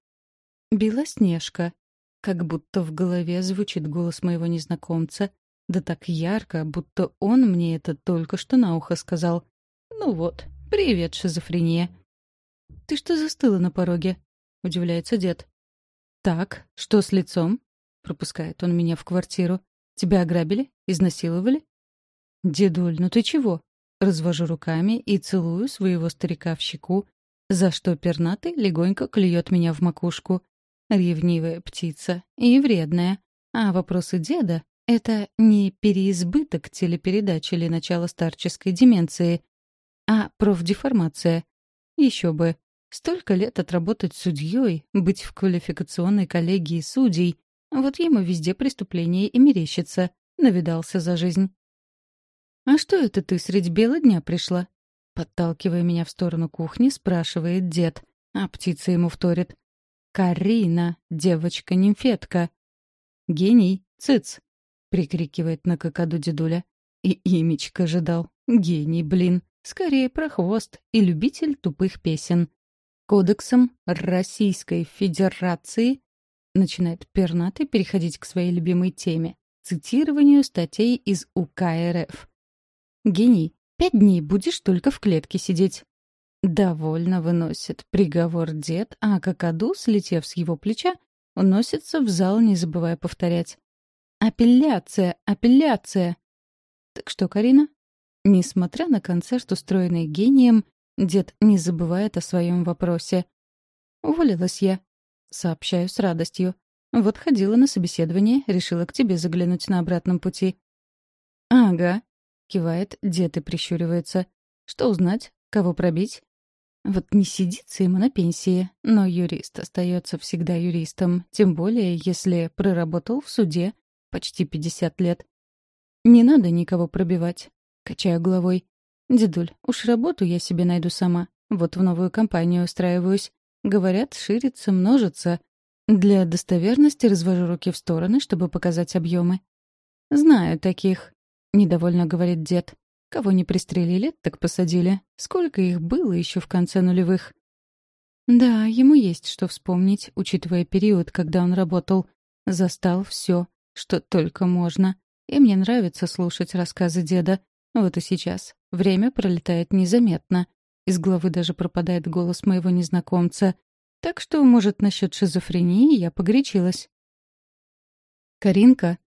«Белоснежка», как будто в голове звучит голос моего незнакомца, да так ярко, будто он мне это только что на ухо сказал. «Ну вот, привет, шизофрения». «Ты что застыла на пороге?» — удивляется дед. «Так, что с лицом?» — пропускает он меня в квартиру. «Тебя ограбили? Изнасиловали?» «Дедуль, ну ты чего?» Развожу руками и целую своего старика в щеку, за что пернатый легонько клюет меня в макушку. Ревнивая птица и вредная. А вопросы деда — это не переизбыток телепередач или начало старческой деменции, а профдеформация. Еще бы. Столько лет отработать судьей, быть в квалификационной коллегии судей. Вот ему везде преступление и мерещится. Навидался за жизнь. «А что это ты средь бела дня пришла?» Подталкивая меня в сторону кухни, спрашивает дед, а птица ему вторит. «Карина, девочка-нимфетка». «Гений, цыц!» — прикрикивает на какаду дедуля. И имечко ожидал. Гений, блин. Скорее про хвост и любитель тупых песен. Кодексом Российской Федерации начинает пернатый переходить к своей любимой теме — цитированию статей из УК РФ. «Гений, пять дней будешь только в клетке сидеть». Довольно выносит приговор дед, а какаду, слетев с его плеча, уносится в зал, не забывая повторять. «Апелляция! Апелляция!» Так что, Карина? Несмотря на концерт, устроенный гением, дед не забывает о своем вопросе. «Уволилась я», — сообщаю с радостью. «Вот ходила на собеседование, решила к тебе заглянуть на обратном пути». «Ага», — кивает дед и прищуривается. «Что узнать? Кого пробить?» Вот не сидится ему на пенсии, но юрист остается всегда юристом, тем более, если проработал в суде почти 50 лет. «Не надо никого пробивать», — качаю головой. «Дедуль, уж работу я себе найду сама. Вот в новую компанию устраиваюсь. Говорят, ширится, множится. Для достоверности развожу руки в стороны, чтобы показать объемы. «Знаю таких», — недовольно говорит дед. «Кого не пристрелили, так посадили. Сколько их было еще в конце нулевых?» Да, ему есть что вспомнить, учитывая период, когда он работал. Застал все, что только можно. И мне нравится слушать рассказы деда. Вот и сейчас. Время пролетает незаметно. Из головы даже пропадает голос моего незнакомца. Так что, может, насчет шизофрении я погорячилась. «Каринка?»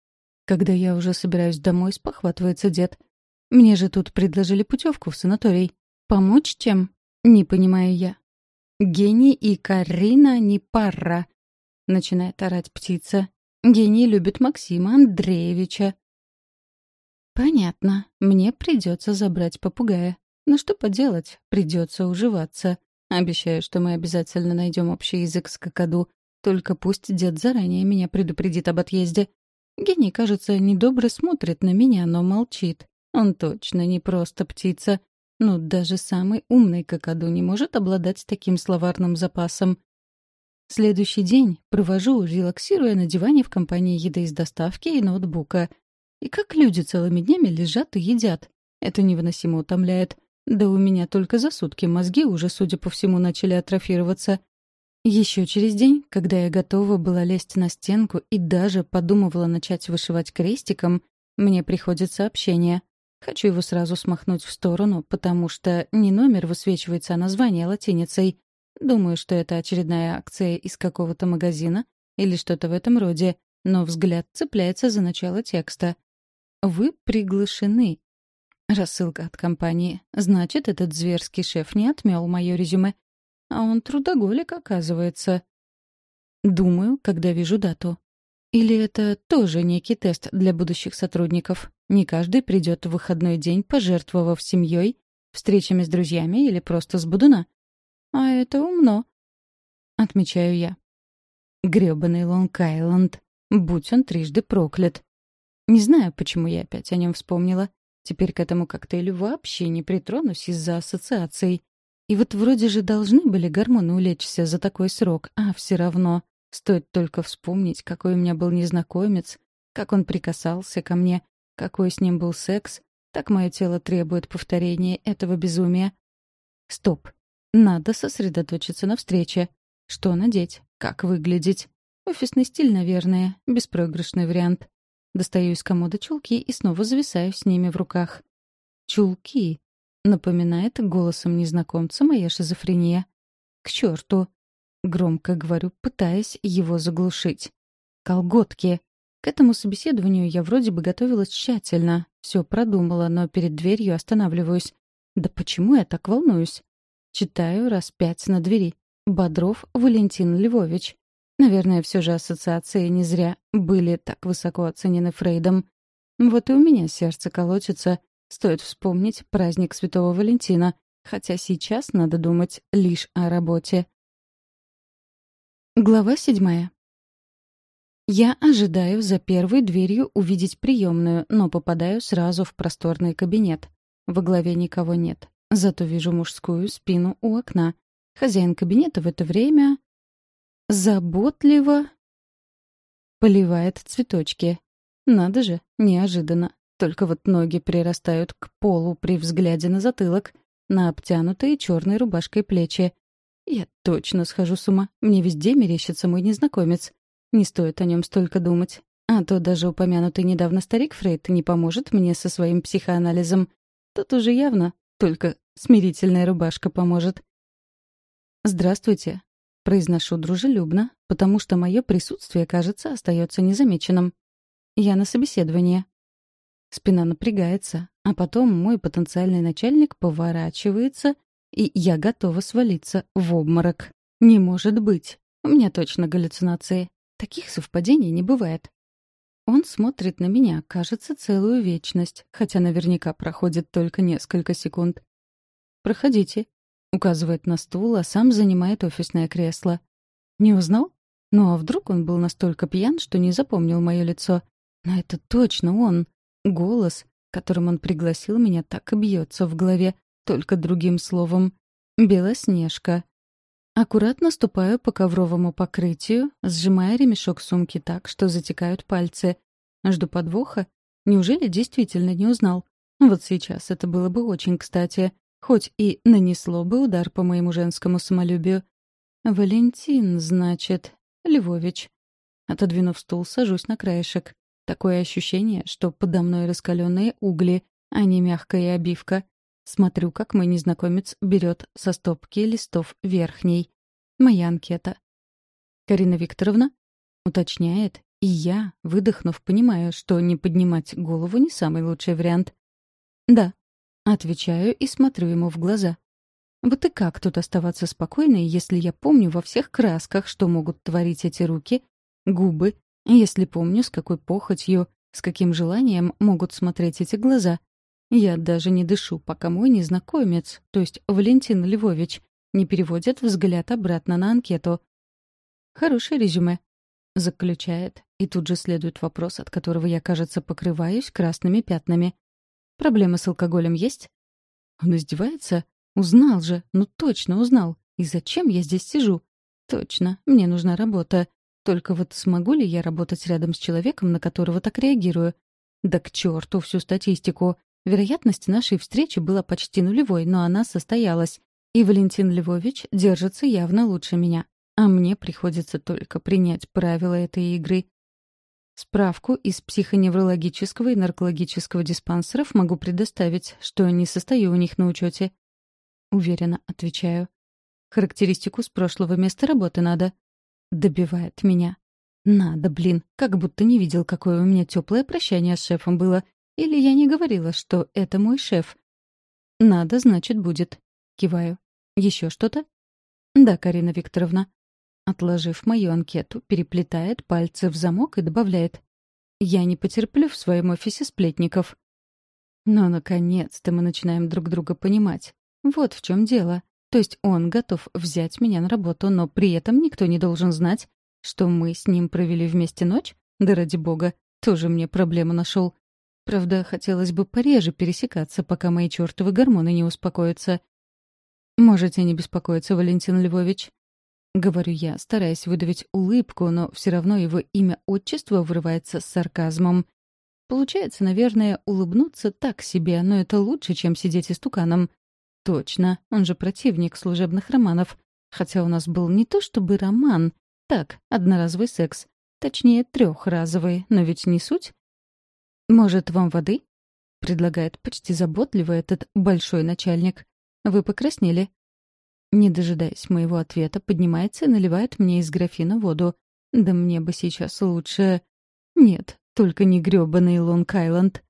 Когда я уже собираюсь домой, спохватывается дед. «Мне же тут предложили путевку в санаторий. Помочь чем?» «Не понимаю я». «Гений и Карина не пара», — начинает орать птица. «Гений любит Максима Андреевича, Понятно. Мне придется забрать попугая. Но что поделать, придется уживаться. Обещаю, что мы обязательно найдем общий язык с какаду. Только пусть дед заранее меня предупредит об отъезде. Гений, кажется, недобро смотрит на меня, но молчит. Он точно не просто птица. Ну, даже самый умный какаду не может обладать таким словарным запасом. Следующий день провожу, релаксируя на диване в компании еды из доставки и ноутбука — и как люди целыми днями лежат и едят. Это невыносимо утомляет. Да у меня только за сутки мозги уже, судя по всему, начали атрофироваться. Еще через день, когда я готова была лезть на стенку и даже подумывала начать вышивать крестиком, мне приходит сообщение. Хочу его сразу смахнуть в сторону, потому что не номер высвечивается, а название латиницей. Думаю, что это очередная акция из какого-то магазина или что-то в этом роде, но взгляд цепляется за начало текста. Вы приглашены. Рассылка от компании. Значит, этот зверский шеф не отмел мое резюме. А он трудоголик, оказывается. Думаю, когда вижу дату. Или это тоже некий тест для будущих сотрудников? Не каждый придет в выходной день, пожертвовав семьей, встречами с друзьями или просто с будуна. А это умно. Отмечаю я. Грёбаный Лонг-Айленд. Будь он трижды проклят. Не знаю, почему я опять о нем вспомнила. Теперь к этому коктейлю вообще не притронусь из-за ассоциаций. И вот вроде же должны были гормоны улечься за такой срок, а все равно. Стоит только вспомнить, какой у меня был незнакомец, как он прикасался ко мне, какой с ним был секс, так мое тело требует повторения этого безумия. Стоп. Надо сосредоточиться на встрече. Что надеть? Как выглядеть? Офисный стиль, наверное. Беспроигрышный вариант. Достаю из комода чулки и снова зависаю с ними в руках. «Чулки!» — напоминает голосом незнакомца моя шизофрения. «К черту!» — громко говорю, пытаясь его заглушить. «Колготки!» К этому собеседованию я вроде бы готовилась тщательно, все продумала, но перед дверью останавливаюсь. Да почему я так волнуюсь? Читаю раз пять на двери. Бодров Валентин Львович. Наверное, все же ассоциации не зря были так высоко оценены Фрейдом. Вот и у меня сердце колотится. Стоит вспомнить праздник Святого Валентина. хотя сейчас надо думать лишь о работе. Глава седьмая. Я ожидаю за первой дверью увидеть приемную, но попадаю сразу в просторный кабинет. Во главе никого нет. Зато вижу мужскую спину у окна. Хозяин кабинета в это время заботливо поливает цветочки. Надо же, неожиданно. Только вот ноги прирастают к полу при взгляде на затылок, на обтянутые черной рубашкой плечи. Я точно схожу с ума. Мне везде мерещится мой незнакомец. Не стоит о нем столько думать. А то даже упомянутый недавно старик Фрейд не поможет мне со своим психоанализом. Тут уже явно только смирительная рубашка поможет. «Здравствуйте», — произношу дружелюбно, потому что мое присутствие, кажется, остается незамеченным. Я на собеседование. Спина напрягается, а потом мой потенциальный начальник поворачивается, и я готова свалиться в обморок. Не может быть. У меня точно галлюцинации. Таких совпадений не бывает. Он смотрит на меня, кажется, целую вечность, хотя наверняка проходит только несколько секунд. «Проходите», — указывает на стул, а сам занимает офисное кресло. «Не узнал? Ну а вдруг он был настолько пьян, что не запомнил мое лицо? Но это точно он. Голос, которым он пригласил меня, так и бьется в голове, только другим словом. Белоснежка. Аккуратно ступаю по ковровому покрытию, сжимая ремешок сумки так, что затекают пальцы. Жду подвоха. Неужели действительно не узнал? Вот сейчас это было бы очень кстати, хоть и нанесло бы удар по моему женскому самолюбию. «Валентин, значит, Львович». Отодвинув стул, сажусь на краешек. Такое ощущение, что подо мной раскаленные угли, а не мягкая обивка. Смотрю, как мой незнакомец берет со стопки листов верхней. Моя анкета. Карина Викторовна уточняет, и я, выдохнув, понимаю, что не поднимать голову не самый лучший вариант. «Да», — отвечаю и смотрю ему в глаза. Вот и как тут оставаться спокойной, если я помню во всех красках, что могут творить эти руки, губы, если помню, с какой похотью, с каким желанием могут смотреть эти глаза, я даже не дышу, пока мой незнакомец, то есть Валентин Львович, не переводит взгляд обратно на анкету. «Хорошее резюме», — заключает, и тут же следует вопрос, от которого я, кажется, покрываюсь красными пятнами. «Проблемы с алкоголем есть?» Он издевается? Узнал же, ну точно узнал. И зачем я здесь сижу? Точно, мне нужна работа. Только вот смогу ли я работать рядом с человеком, на которого так реагирую? Да к черту всю статистику. Вероятность нашей встречи была почти нулевой, но она состоялась. И Валентин Львович держится явно лучше меня. А мне приходится только принять правила этой игры. Справку из психоневрологического и наркологического диспансеров могу предоставить, что не состою у них на учете. Уверенно отвечаю. Характеристику с прошлого места работы надо. Добивает меня. Надо, блин, как будто не видел, какое у меня теплое прощание с шефом было, или я не говорила, что это мой шеф? Надо, значит, будет. Киваю. Еще что-то? Да, Карина Викторовна. Отложив мою анкету, переплетает пальцы в замок и добавляет. Я не потерплю в своем офисе сплетников. Но, наконец-то, мы начинаем друг друга понимать. Вот в чем дело. То есть он готов взять меня на работу, но при этом никто не должен знать, что мы с ним провели вместе ночь? Да ради бога, тоже мне проблему нашел. Правда, хотелось бы пореже пересекаться, пока мои чертовы гормоны не успокоятся. «Можете не беспокоиться, Валентин Львович», — говорю я, стараясь выдавить улыбку, но все равно его имя-отчество вырывается с сарказмом. Получается, наверное, улыбнуться так себе, но это лучше, чем сидеть истуканом. Точно, он же противник служебных романов. Хотя у нас был не то чтобы роман, так, одноразовый секс. Точнее, трехразовый, но ведь не суть. «Может, вам воды?» — предлагает почти заботливо этот большой начальник. «Вы покраснели». Не дожидаясь моего ответа, поднимается и наливает мне из графина воду. Да мне бы сейчас лучше... Нет, только не грёбаный Лонг-Айленд.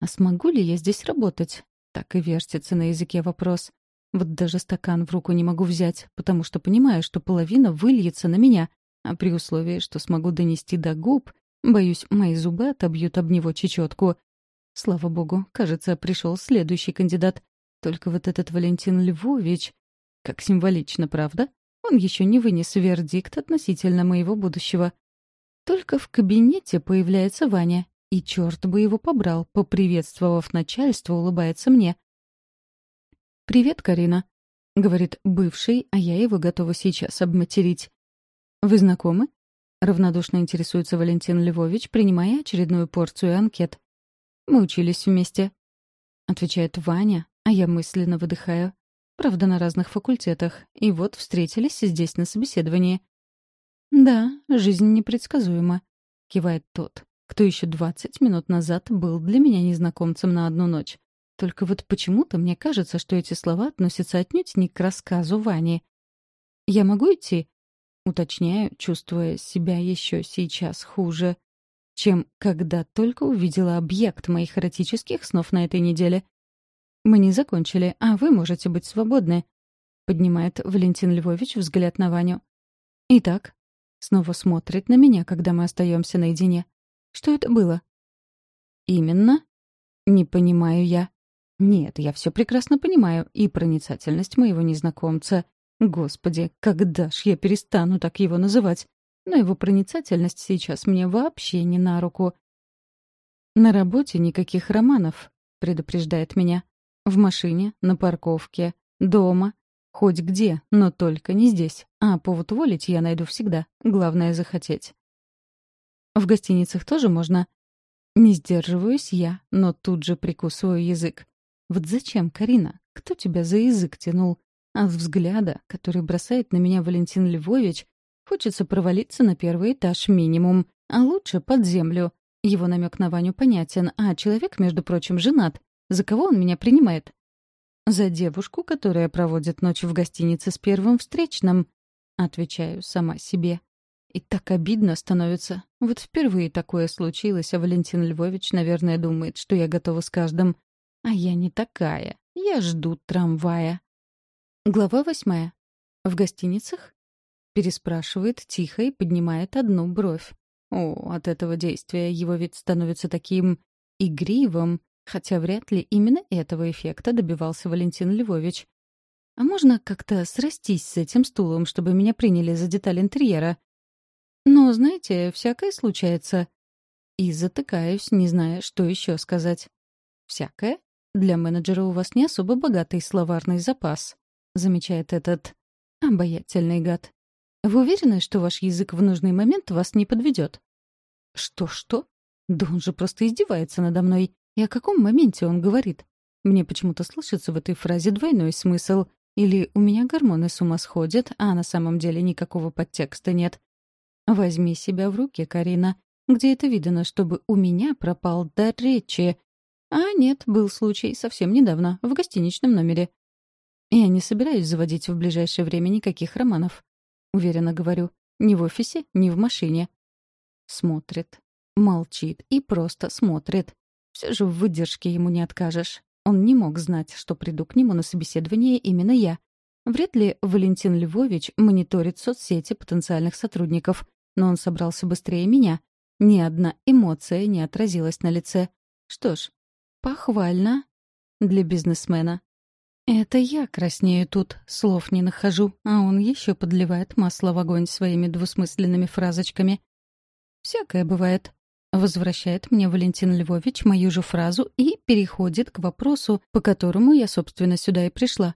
А смогу ли я здесь работать? Так и вертится на языке вопрос. Вот даже стакан в руку не могу взять, потому что понимаю, что половина выльется на меня, а при условии, что смогу донести до губ, Боюсь, мои зубы отобьют об него чечетку. Слава богу, кажется, пришел следующий кандидат. Только вот этот Валентин Львович... Как символично, правда? Он еще не вынес вердикт относительно моего будущего. Только в кабинете появляется Ваня, и черт бы его побрал, поприветствовав начальство, улыбается мне. «Привет, Карина», — говорит бывший, а я его готова сейчас обматерить. «Вы знакомы?» — равнодушно интересуется Валентин Львович, принимая очередную порцию анкет. «Мы учились вместе», — отвечает Ваня, а я мысленно выдыхаю. Правда, на разных факультетах. И вот встретились здесь на собеседовании. «Да, жизнь непредсказуема», — кивает тот, кто еще двадцать минут назад был для меня незнакомцем на одну ночь. Только вот почему-то мне кажется, что эти слова относятся отнюдь не к рассказу Вани. «Я могу идти?» — уточняю, чувствуя себя еще сейчас хуже, чем когда только увидела объект моих эротических снов на этой неделе — «Мы не закончили, а вы можете быть свободны», — поднимает Валентин Львович взгляд на Ваню. «Итак», — снова смотрит на меня, когда мы остаемся наедине. «Что это было?» «Именно?» «Не понимаю я». «Нет, я все прекрасно понимаю, и проницательность моего незнакомца. Господи, когда ж я перестану так его называть? Но его проницательность сейчас мне вообще не на руку». «На работе никаких романов», — предупреждает меня. В машине, на парковке, дома. Хоть где, но только не здесь. А повод уволить я найду всегда. Главное — захотеть. В гостиницах тоже можно. Не сдерживаюсь я, но тут же прикусываю язык. Вот зачем, Карина? Кто тебя за язык тянул? От взгляда, который бросает на меня Валентин Львович, хочется провалиться на первый этаж минимум, а лучше под землю. Его намек на Ваню понятен, а человек, между прочим, женат. За кого он меня принимает? За девушку, которая проводит ночь в гостинице с первым встречным. Отвечаю сама себе. И так обидно становится. Вот впервые такое случилось, а Валентин Львович, наверное, думает, что я готова с каждым. А я не такая. Я жду трамвая. Глава восьмая. В гостиницах? Переспрашивает тихо и поднимает одну бровь. О, от этого действия его вид становится таким игривым, Хотя вряд ли именно этого эффекта добивался Валентин Львович. А можно как-то срастись с этим стулом, чтобы меня приняли за деталь интерьера? Но, знаете, всякое случается. И затыкаюсь, не зная, что еще сказать. «Всякое? Для менеджера у вас не особо богатый словарный запас», — замечает этот обаятельный гад. «Вы уверены, что ваш язык в нужный момент вас не подведет?» «Что-что? Да он же просто издевается надо мной. И о каком моменте он говорит? Мне почему-то слышится в этой фразе двойной смысл. Или у меня гормоны с ума сходят, а на самом деле никакого подтекста нет. Возьми себя в руки, Карина. Где это видано, чтобы у меня пропал дар речи? А нет, был случай совсем недавно, в гостиничном номере. Я не собираюсь заводить в ближайшее время никаких романов. Уверенно говорю. Ни в офисе, ни в машине. Смотрит. Молчит и просто смотрит. Все же в выдержке ему не откажешь. Он не мог знать, что приду к нему на собеседование именно я. Вряд ли Валентин Львович мониторит соцсети потенциальных сотрудников, но он собрался быстрее меня. Ни одна эмоция не отразилась на лице. Что ж, похвально для бизнесмена. Это я краснею тут, слов не нахожу, а он еще подливает масло в огонь своими двусмысленными фразочками. Всякое бывает. Возвращает мне Валентин Львович мою же фразу и переходит к вопросу, по которому я, собственно, сюда и пришла.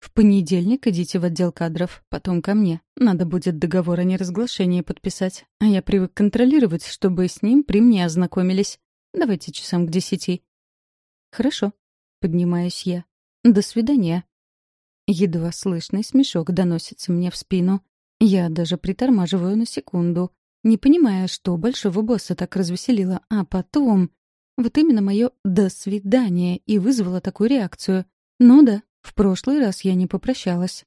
В понедельник идите в отдел кадров, потом ко мне. Надо будет договор о неразглашении подписать. А я привык контролировать, чтобы с ним при мне ознакомились. Давайте часам к десяти. Хорошо. Поднимаюсь я. До свидания. Едва слышный смешок доносится мне в спину. Я даже притормаживаю на секунду, не понимая, что большого босса так развеселило, а потом... Вот именно мое «до свидания» и вызвало такую реакцию. Ну да, в прошлый раз я не попрощалась.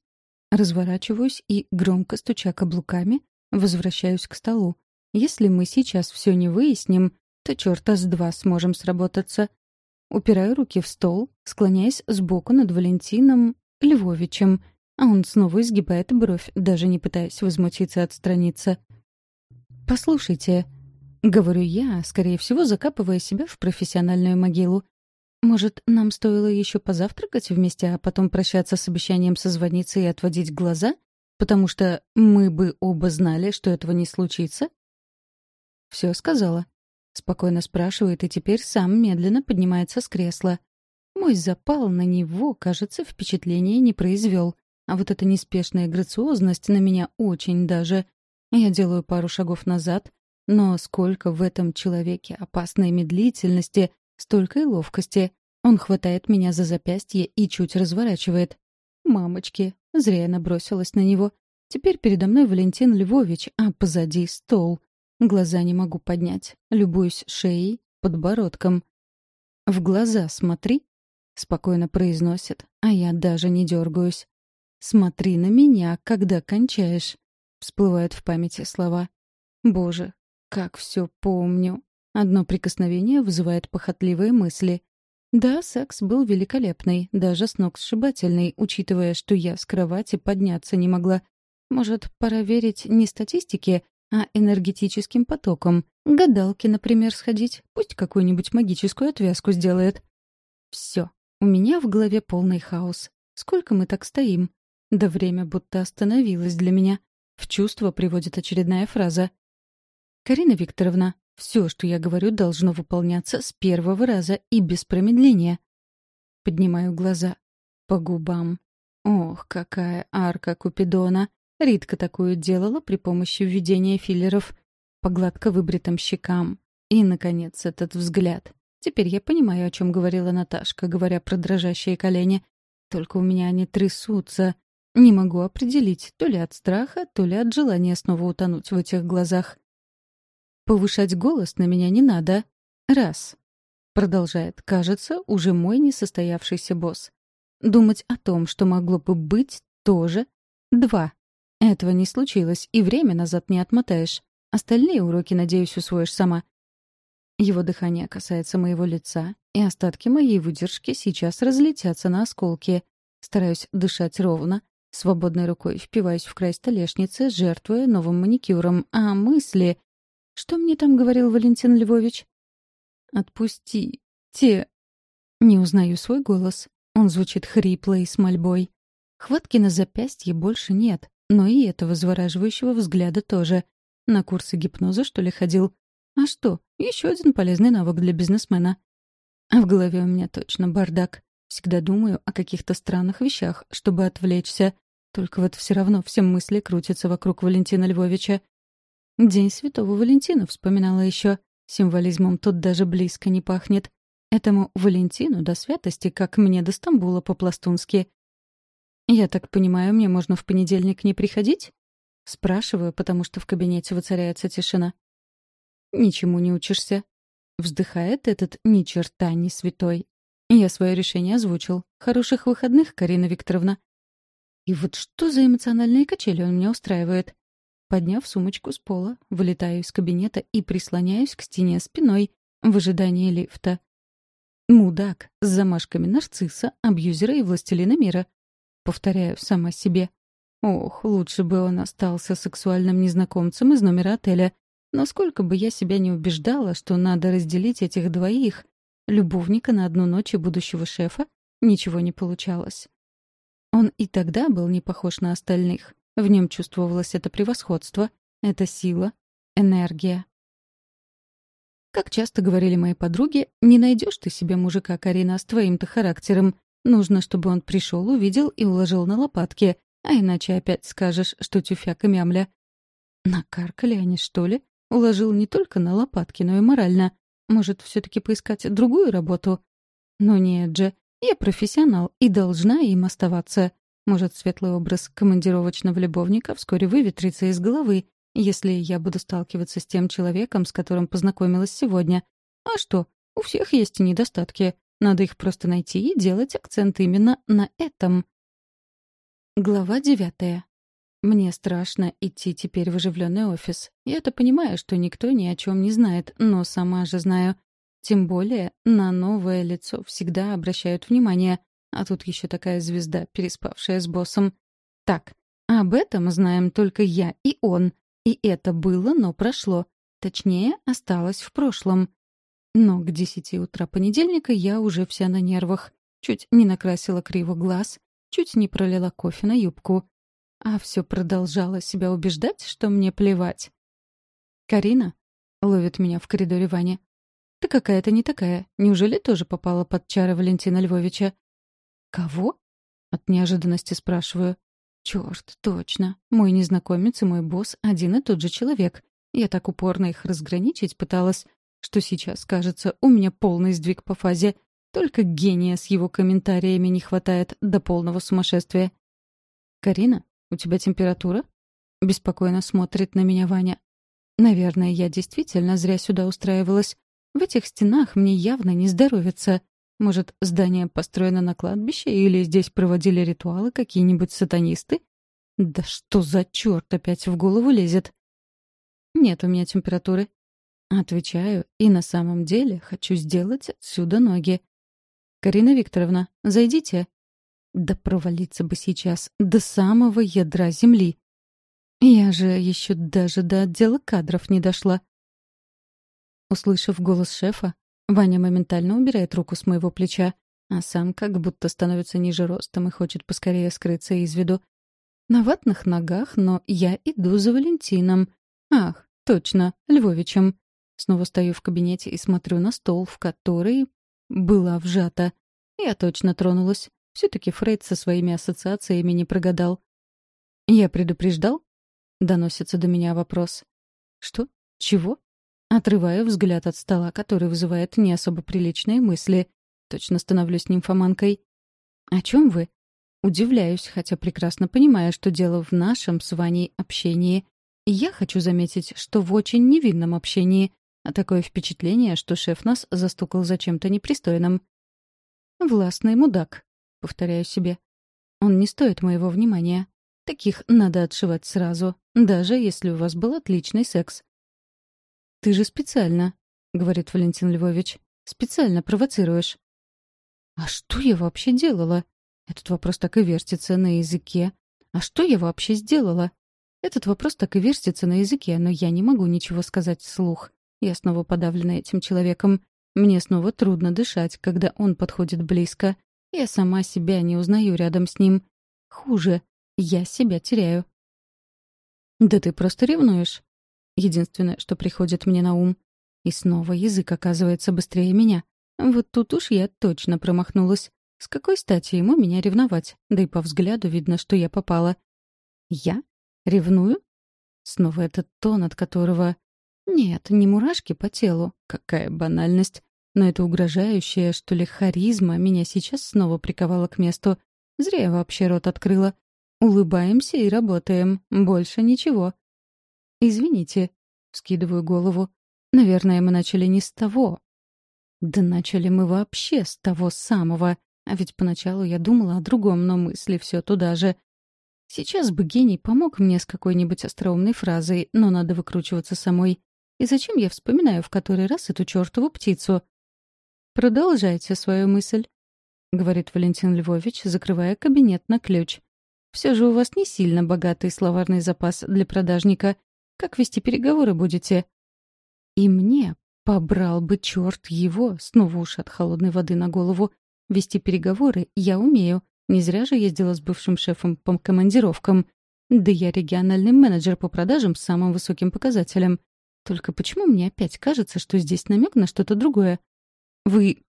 Разворачиваюсь и, громко стуча каблуками, возвращаюсь к столу. Если мы сейчас все не выясним, то черта с два сможем сработаться. Упираю руки в стол, склоняясь сбоку над Валентином Львовичем, а он снова изгибает бровь, даже не пытаясь возмутиться отстраниться. «Послушайте», — говорю я, скорее всего, закапывая себя в профессиональную могилу. Может, нам стоило еще позавтракать вместе, а потом прощаться с обещанием созвониться и отводить глаза? Потому что мы бы оба знали, что этого не случится? Все сказала. Спокойно спрашивает и теперь сам медленно поднимается с кресла. Мой запал на него, кажется, впечатления не произвел. А вот эта неспешная грациозность на меня очень даже. Я делаю пару шагов назад, но сколько в этом человеке опасной медлительности, столько и ловкости. Он хватает меня за запястье и чуть разворачивает. Мамочки, зря я набросилась на него. Теперь передо мной Валентин Львович, а позади стол. Глаза не могу поднять. Любуюсь шеей, подбородком. «В глаза смотри», — спокойно произносит, а я даже не дергаюсь. «Смотри на меня, когда кончаешь», — всплывают в памяти слова. «Боже, как все помню». Одно прикосновение вызывает похотливые мысли. Да, секс был великолепный, даже с ног сшибательный, учитывая, что я с кровати подняться не могла. Может, пора верить не статистике, а энергетическим потоком. Гадалки, например, сходить. Пусть какую-нибудь магическую отвязку сделает. Все. У меня в голове полный хаос. Сколько мы так стоим? Да время будто остановилось для меня. В чувство приводит очередная фраза. «Карина Викторовна, все, что я говорю, должно выполняться с первого раза и без промедления». Поднимаю глаза. По губам. Ох, какая арка Купидона. Ритка такую делала при помощи введения филлеров. По гладко выбритым щекам. И, наконец, этот взгляд. Теперь я понимаю, о чем говорила Наташка, говоря про дрожащие колени. Только у меня они трясутся. Не могу определить, то ли от страха, то ли от желания снова утонуть в этих глазах. Повышать голос на меня не надо. Раз. Продолжает, кажется, уже мой несостоявшийся босс. Думать о том, что могло бы быть, тоже. Два. Этого не случилось, и время назад не отмотаешь. Остальные уроки, надеюсь, усвоишь сама. Его дыхание касается моего лица, и остатки моей выдержки сейчас разлетятся на осколки. Стараюсь дышать ровно, свободной рукой впиваюсь в край столешницы, жертвуя новым маникюром, а мысли что мне там говорил Валентин Львович? «Отпусти. Те...» Не узнаю свой голос. Он звучит хрипло и с мольбой. Хватки на запястье больше нет, но и этого завораживающего взгляда тоже. На курсы гипноза, что ли, ходил? А что, еще один полезный навык для бизнесмена. А в голове у меня точно бардак. Всегда думаю о каких-то странных вещах, чтобы отвлечься. Только вот все равно все мысли крутятся вокруг Валентина Львовича. День Святого Валентина вспоминала еще. Символизмом тут даже близко не пахнет. Этому Валентину до святости, как мне до Стамбула по-пластунски. «Я так понимаю, мне можно в понедельник не приходить?» Спрашиваю, потому что в кабинете воцаряется тишина. «Ничему не учишься», — вздыхает этот ни черта не святой. Я свое решение озвучил. «Хороших выходных, Карина Викторовна». И вот что за эмоциональные качели он мне устраивает? Подняв сумочку с пола, вылетаю из кабинета и прислоняюсь к стене спиной в ожидании лифта. Мудак с замашками нарцисса, абьюзера и властелина мира. Повторяю сама себе. Ох, лучше бы он остался сексуальным незнакомцем из номера отеля. Но сколько бы я себя не убеждала, что надо разделить этих двоих, любовника на одну ночь и будущего шефа, ничего не получалось. Он и тогда был не похож на остальных. В нем чувствовалось это превосходство, эта сила, энергия. Как часто говорили мои подруги, не найдешь ты себе мужика, Карина, с твоим-то характером. Нужно, чтобы он пришел, увидел и уложил на лопатки, а иначе опять скажешь, что тюфяк и мямля. Накаркали они, что ли? Уложил не только на лопатки, но и морально. Может, все таки поискать другую работу? Но нет же, я профессионал и должна им оставаться. Может, светлый образ командировочного любовника вскоре выветрится из головы, если я буду сталкиваться с тем человеком, с которым познакомилась сегодня. А что, у всех есть недостатки. Надо их просто найти и делать акцент именно на этом. Глава девятая. Мне страшно идти теперь в оживленный офис. Я-то понимаю, что никто ни о чем не знает, но сама же знаю. Тем более на новое лицо всегда обращают внимание. А тут еще такая звезда, переспавшая с боссом. Так, об этом знаем только я и он. И это было, но прошло. Точнее, осталось в прошлом. Но к десяти утра понедельника я уже вся на нервах. Чуть не накрасила криво глаз, чуть не пролила кофе на юбку. А все продолжала себя убеждать, что мне плевать. «Карина?» — ловит меня в коридоре Ваня. «Ты какая-то не такая. Неужели тоже попала под чары Валентина Львовича?» «Кого?» — от неожиданности спрашиваю. «Чёрт, точно. Мой незнакомец и мой босс — один и тот же человек. Я так упорно их разграничить пыталась, что сейчас, кажется, у меня полный сдвиг по фазе. Только гения с его комментариями не хватает до полного сумасшествия. «Карина, у тебя температура?» Беспокойно смотрит на меня Ваня. «Наверное, я действительно зря сюда устраивалась. В этих стенах мне явно не здоровится. Может, здание построено на кладбище или здесь проводили ритуалы какие-нибудь сатанисты? Да что за черт опять в голову лезет?» «Нет у меня температуры». Отвечаю, и на самом деле хочу сделать отсюда ноги. «Карина Викторовна, зайдите». Да провалиться бы сейчас до самого ядра земли. Я же еще даже до отдела кадров не дошла. Услышав голос шефа, Ваня моментально убирает руку с моего плеча, а сам как будто становится ниже ростом и хочет поскорее скрыться из виду. На ватных ногах, но я иду за Валентином. Ах, точно, Львовичем. Снова стою в кабинете и смотрю на стол, в который была вжата. Я точно тронулась. Все-таки Фрейд со своими ассоциациями не прогадал. «Я предупреждал?» — доносится до меня вопрос. «Что? Чего?» Отрываю взгляд от стола, который вызывает не особо приличные мысли. Точно становлюсь нимфоманкой. «О чем вы?» Удивляюсь, хотя прекрасно понимаю, что дело в нашем с Ваней общении. Я хочу заметить, что в очень невинном общении, а такое впечатление, что шеф нас застукал за чем-то непристойным. «Властный мудак», — повторяю себе. «Он не стоит моего внимания. Таких надо отшивать сразу, даже если у вас был отличный секс». «Ты же специально», — говорит Валентин Львович. «Специально провоцируешь». «А что я вообще делала?» Этот вопрос так и вертится на языке. «А что я вообще сделала?» Этот вопрос так и вертится на языке, но я не могу ничего сказать вслух. Я снова подавлена этим человеком. Мне снова трудно дышать, когда он подходит близко. Я сама себя не узнаю рядом с ним. Хуже, я себя теряю. «Да ты просто ревнуешь». Единственное, что приходит мне на ум. И снова язык оказывается быстрее меня. Вот тут уж я точно промахнулась. С какой стати ему меня ревновать? Да и по взгляду видно, что я попала. Я? Ревную? Снова этот тон, от которого нет, не мурашки по телу. Какая банальность. Но это угрожающая, что ли, харизма меня сейчас снова приковала к месту. Зря я вообще рот открыла. Улыбаемся и работаем. Больше ничего. «Извините», — скидываю голову. «Наверное, мы начали не с того». Да начали мы вообще с того самого. А ведь поначалу я думала о другом, но мысли все туда же. Сейчас бы гений помог мне с какой-нибудь остроумной фразой, но надо выкручиваться самой. И зачем я вспоминаю в который раз эту чертову птицу? «Продолжайте свою мысль», — говорит Валентин Львович, закрывая кабинет на ключ. «Все же у вас не сильно богатый словарный запас для продажника. Как вести переговоры будете?» И мне побрал бы черт его, снова уж от холодной воды на голову. Вести переговоры я умею. Не зря же ездила с бывшим шефом по командировкам. Да я региональный менеджер по продажам с самым высоким показателем. Только почему мне опять кажется, что здесь намек на что-то другое? Вы...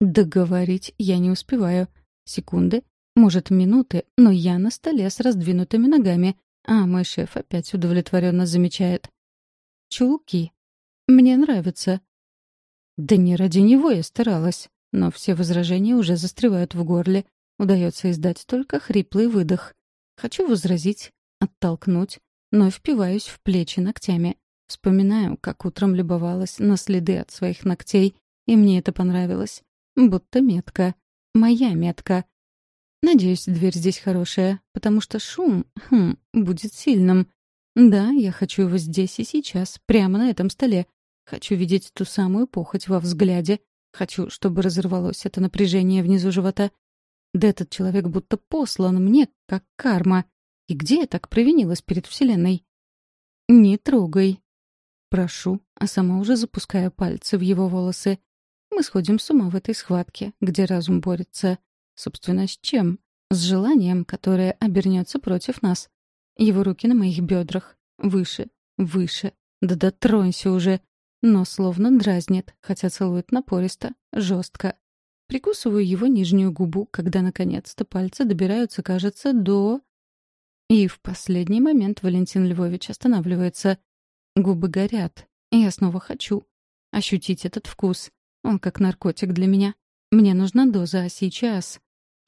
Договорить я не успеваю. Секунды, может, минуты, но я на столе с раздвинутыми ногами, а мой шеф опять удовлетворенно замечает. Чулки. Мне нравятся. Да не ради него я старалась, но все возражения уже застревают в горле. Удается издать только хриплый выдох. Хочу возразить, оттолкнуть, но впиваюсь в плечи ногтями. Вспоминаю, как утром любовалась на следы от своих ногтей, и мне это понравилось. Будто метка. Моя метка. Надеюсь, дверь здесь хорошая, потому что шум, хм, будет сильным. Да, я хочу его здесь и сейчас, прямо на этом столе. Хочу видеть ту самую похоть во взгляде. Хочу, чтобы разорвалось это напряжение внизу живота. Да этот человек будто послан мне, как карма. И где я так провинилась перед Вселенной? «Не трогай», Прошу, а сама уже запускаю пальцы в его волосы. Мы сходим с ума в этой схватке, где разум борется. Собственно, с чем? С желанием, которое обернется против нас. Его руки на моих бедрах. Выше, выше. Да дотронься уже. Но словно дразнит, хотя целует напористо, жестко. Прикусываю его нижнюю губу, когда наконец-то пальцы добираются, кажется, до... И в последний момент Валентин Львович останавливается. Губы горят. Я снова хочу. Ощутить этот вкус. Он как наркотик для меня. Мне нужна доза, а сейчас...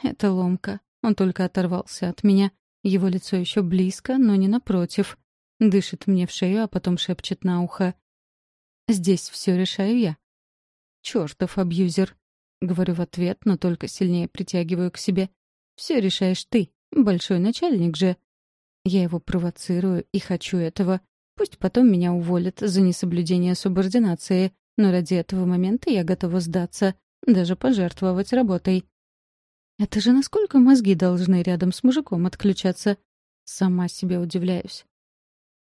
Это ломка. Он только оторвался от меня. Его лицо еще близко, но не напротив. Дышит мне в шею, а потом шепчет на ухо. «Здесь все решаю я». «Чертов абьюзер», — говорю в ответ, но только сильнее притягиваю к себе. «Все решаешь ты, большой начальник же». Я его провоцирую и хочу этого. Пусть потом меня уволят за несоблюдение субординации, но ради этого момента я готова сдаться, даже пожертвовать работой. Это же насколько мозги должны рядом с мужиком отключаться? Сама себе удивляюсь.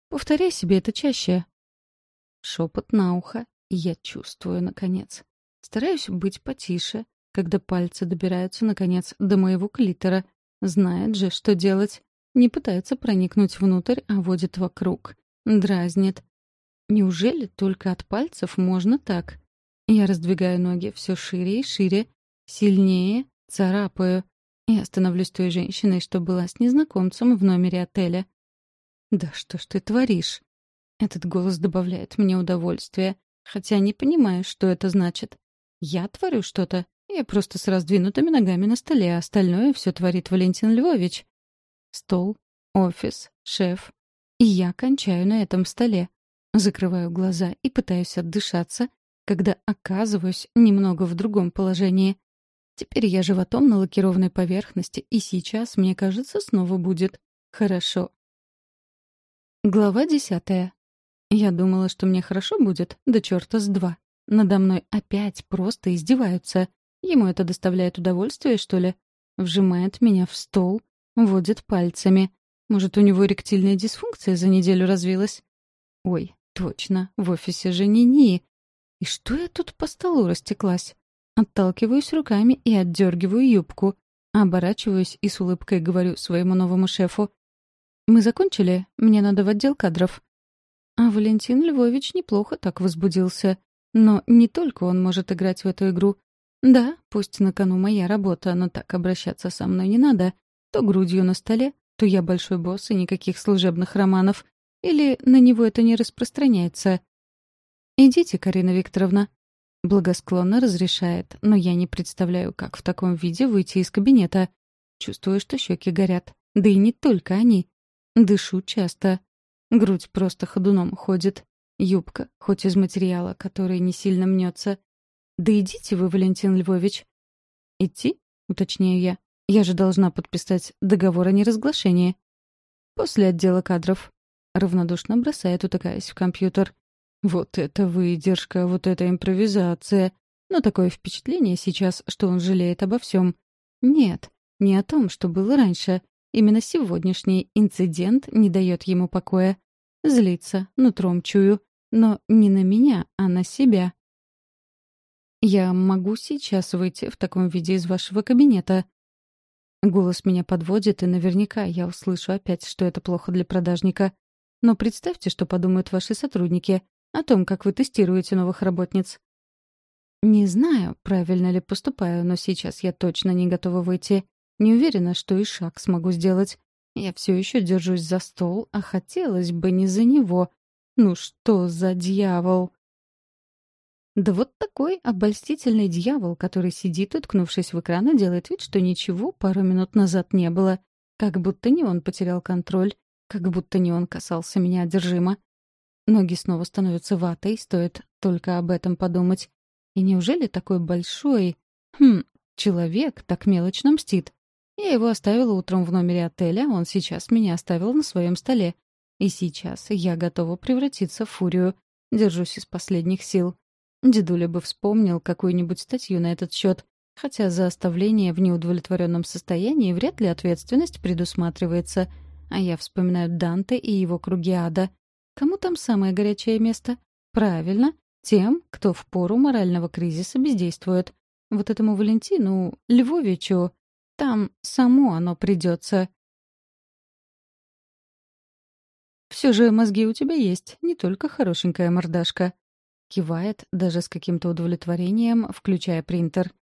Повторяй себе это чаще. Шепот на ухо, я чувствую, наконец. Стараюсь быть потише, когда пальцы добираются, наконец, до моего клитора. Знает же, что делать. Не пытается проникнуть внутрь, а водит вокруг. Дразнит. Неужели только от пальцев можно так? Я раздвигаю ноги все шире и шире, сильнее, царапаю. И становлюсь той женщиной, что была с незнакомцем в номере отеля. «Да что ж ты творишь?» Этот голос добавляет мне удовольствия, хотя не понимаю, что это значит. Я творю что-то. Я просто с раздвинутыми ногами на столе, а остальное все творит Валентин Львович. Стол, офис, шеф. И я кончаю на этом столе. Закрываю глаза и пытаюсь отдышаться, когда оказываюсь немного в другом положении. Теперь я животом на лакированной поверхности, и сейчас, мне кажется, снова будет хорошо. Глава десятая. Я думала, что мне хорошо будет, да черта с два. Надо мной опять просто издеваются. Ему это доставляет удовольствие, что ли? Вжимает меня в стол, водит пальцами. Может, у него ректильная дисфункция за неделю развилась? Ой, точно, в офисе же ни-ни. И что я тут по столу растеклась? Отталкиваюсь руками и отдергиваю юбку. Оборачиваюсь и с улыбкой говорю своему новому шефу. «Мы закончили? Мне надо в отдел кадров». А Валентин Львович неплохо так возбудился. Но не только он может играть в эту игру. Да, пусть на кону моя работа, но так обращаться со мной не надо. То грудью на столе, то я большой босс и никаких служебных романов. Или на него это не распространяется. «Идите, Карина Викторовна». Благосклонно разрешает, но я не представляю, как в таком виде выйти из кабинета. Чувствую, что щеки горят. Да и не только они. Дышу часто. Грудь просто ходуном ходит. Юбка, хоть из материала, который не сильно мнется. «Да идите вы, Валентин Львович». «Идти?» — уточняю я. «Я же должна подписать договор о неразглашении». «После отдела кадров». Равнодушно бросает, утыкаясь в компьютер. «Вот это выдержка, вот это импровизация. Но такое впечатление сейчас, что он жалеет обо всем. Нет, не о том, что было раньше. Именно сегодняшний инцидент не дает ему покоя. Злится, нутром чую. Но не на меня, а на себя. «Я могу сейчас выйти в таком виде из вашего кабинета?» Голос меня подводит, и наверняка я услышу опять, что это плохо для продажника. Но представьте, что подумают ваши сотрудники о том, как вы тестируете новых работниц. Не знаю, правильно ли поступаю, но сейчас я точно не готова выйти. Не уверена, что и шаг смогу сделать. Я все еще держусь за стол, а хотелось бы не за него. Ну что за дьявол? Да вот такой обольстительный дьявол, который сидит, уткнувшись в экран, и делает вид, что ничего пару минут назад не было. Как будто не он потерял контроль, как будто не он касался меня одержимо. Ноги снова становятся ватой, стоит только об этом подумать. И неужели такой большой... Хм, человек так мелочно мстит? Я его оставила утром в номере отеля, он сейчас меня оставил на своем столе. И сейчас я готова превратиться в фурию. Держусь из последних сил. Дедуля бы вспомнил какую-нибудь статью на этот счет, хотя за оставление в неудовлетворенном состоянии вряд ли ответственность предусматривается. А я вспоминаю Данте и его круги ада. Кому там самое горячее место? Правильно, тем, кто в пору морального кризиса бездействует. Вот этому Валентину Львовичу там само оно придется. Все же мозги у тебя есть, не только хорошенькая мордашка. Кивает, даже с каким-то удовлетворением, включая принтер.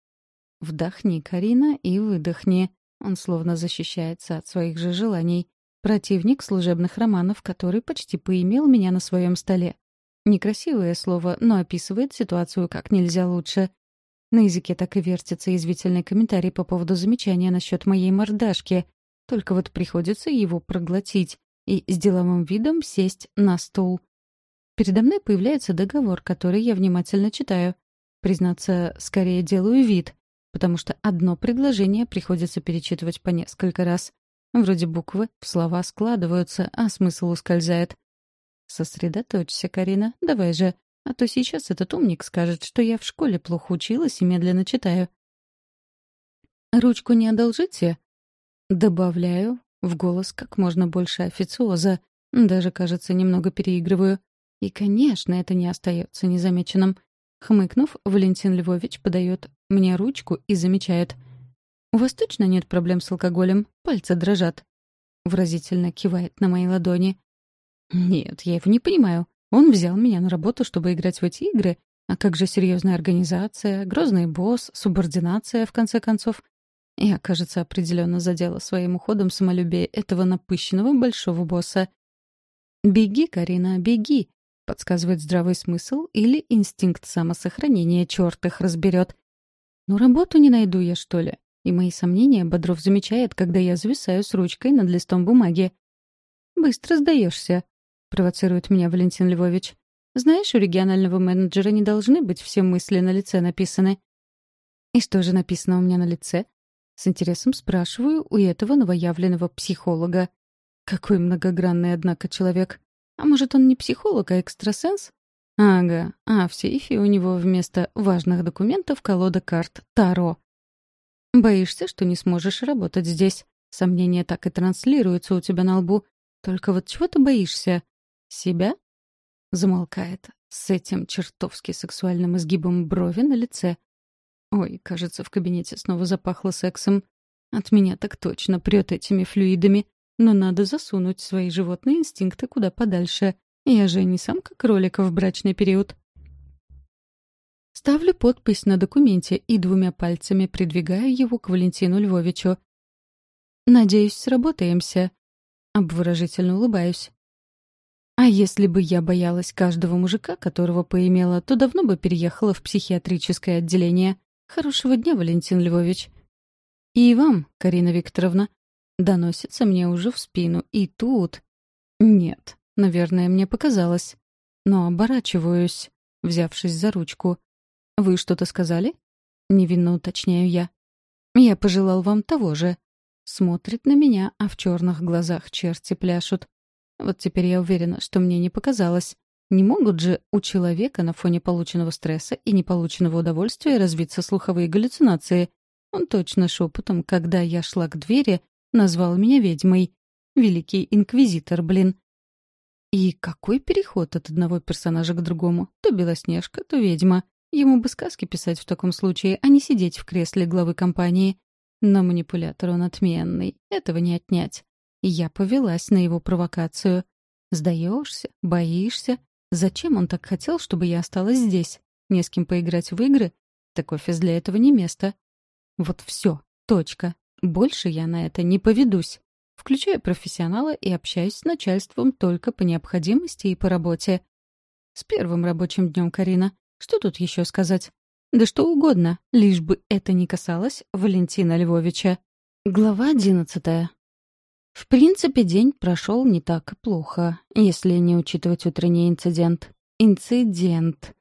Вдохни, Карина, и выдохни. Он словно защищается от своих же желаний. Противник служебных романов, который почти поимел меня на своем столе. Некрасивое слово, но описывает ситуацию как нельзя лучше. На языке так и вертится извительный комментарий по поводу замечания насчет моей мордашки. Только вот приходится его проглотить и с деловым видом сесть на стул. Передо мной появляется договор, который я внимательно читаю. Признаться, скорее делаю вид, потому что одно предложение приходится перечитывать по несколько раз. Вроде буквы в слова складываются, а смысл ускользает. «Сосредоточься, Карина, давай же, а то сейчас этот умник скажет, что я в школе плохо училась и медленно читаю». «Ручку не одолжите?» Добавляю в голос как можно больше официоза, даже, кажется, немного переигрываю. И, конечно, это не остается незамеченным. Хмыкнув, Валентин Львович подает мне ручку и замечает. «У вас точно нет проблем с алкоголем? Пальцы дрожат». Выразительно кивает на мои ладони. «Нет, я его не понимаю. Он взял меня на работу, чтобы играть в эти игры. А как же серьезная организация, грозный босс, субординация, в конце концов? Я, кажется, определенно задела своим уходом самолюбие этого напыщенного большого босса. «Беги, Карина, беги!» — подсказывает здравый смысл или инстинкт самосохранения, черт их разберет. «Ну, работу не найду я, что ли?» И мои сомнения Бодров замечает, когда я зависаю с ручкой над листом бумаги. «Быстро сдаешься», — провоцирует меня Валентин Львович. «Знаешь, у регионального менеджера не должны быть все мысли на лице написаны». «И что же написано у меня на лице?» С интересом спрашиваю у этого новоявленного психолога. Какой многогранный, однако, человек. А может, он не психолог, а экстрасенс? Ага, а в сейфе у него вместо важных документов колода карт Таро. Боишься, что не сможешь работать здесь? Сомнения так и транслируются у тебя на лбу. Только вот чего ты боишься? Себя? Замолкает с этим чертовски сексуальным изгибом брови на лице. Ой, кажется, в кабинете снова запахло сексом. От меня так точно прет этими флюидами. Но надо засунуть свои животные инстинкты куда подальше. Я же не самка кролика в брачный период. Ставлю подпись на документе и двумя пальцами придвигаю его к Валентину Львовичу. «Надеюсь, сработаемся». Обворожительно улыбаюсь. А если бы я боялась каждого мужика, которого поимела, то давно бы переехала в психиатрическое отделение. Хорошего дня, Валентин Львович. И вам, Карина Викторовна. Доносится мне уже в спину. И тут... Нет, наверное, мне показалось. Но оборачиваюсь, взявшись за ручку. «Вы что-то сказали?» Невинно уточняю я. «Я пожелал вам того же». Смотрит на меня, а в черных глазах черти пляшут. Вот теперь я уверена, что мне не показалось. Не могут же у человека на фоне полученного стресса и неполученного удовольствия развиться слуховые галлюцинации. Он точно шепотом, когда я шла к двери, назвал меня ведьмой. Великий инквизитор, блин. И какой переход от одного персонажа к другому? То Белоснежка, то ведьма. Ему бы сказки писать в таком случае, а не сидеть в кресле главы компании. Но манипулятор он отменный, этого не отнять. Я повелась на его провокацию. Сдаешься, боишься. Зачем он так хотел, чтобы я осталась здесь? Не с кем поиграть в игры? Так офис для этого не место. Вот все, точка. Больше я на это не поведусь. Включаю профессионала и общаюсь с начальством только по необходимости и по работе. С первым рабочим днем, Карина. Что тут еще сказать? Да что угодно, лишь бы это не касалось Валентина Львовича. Глава одиннадцатая. В принципе, день прошел не так плохо, если не учитывать утренний инцидент. Инцидент.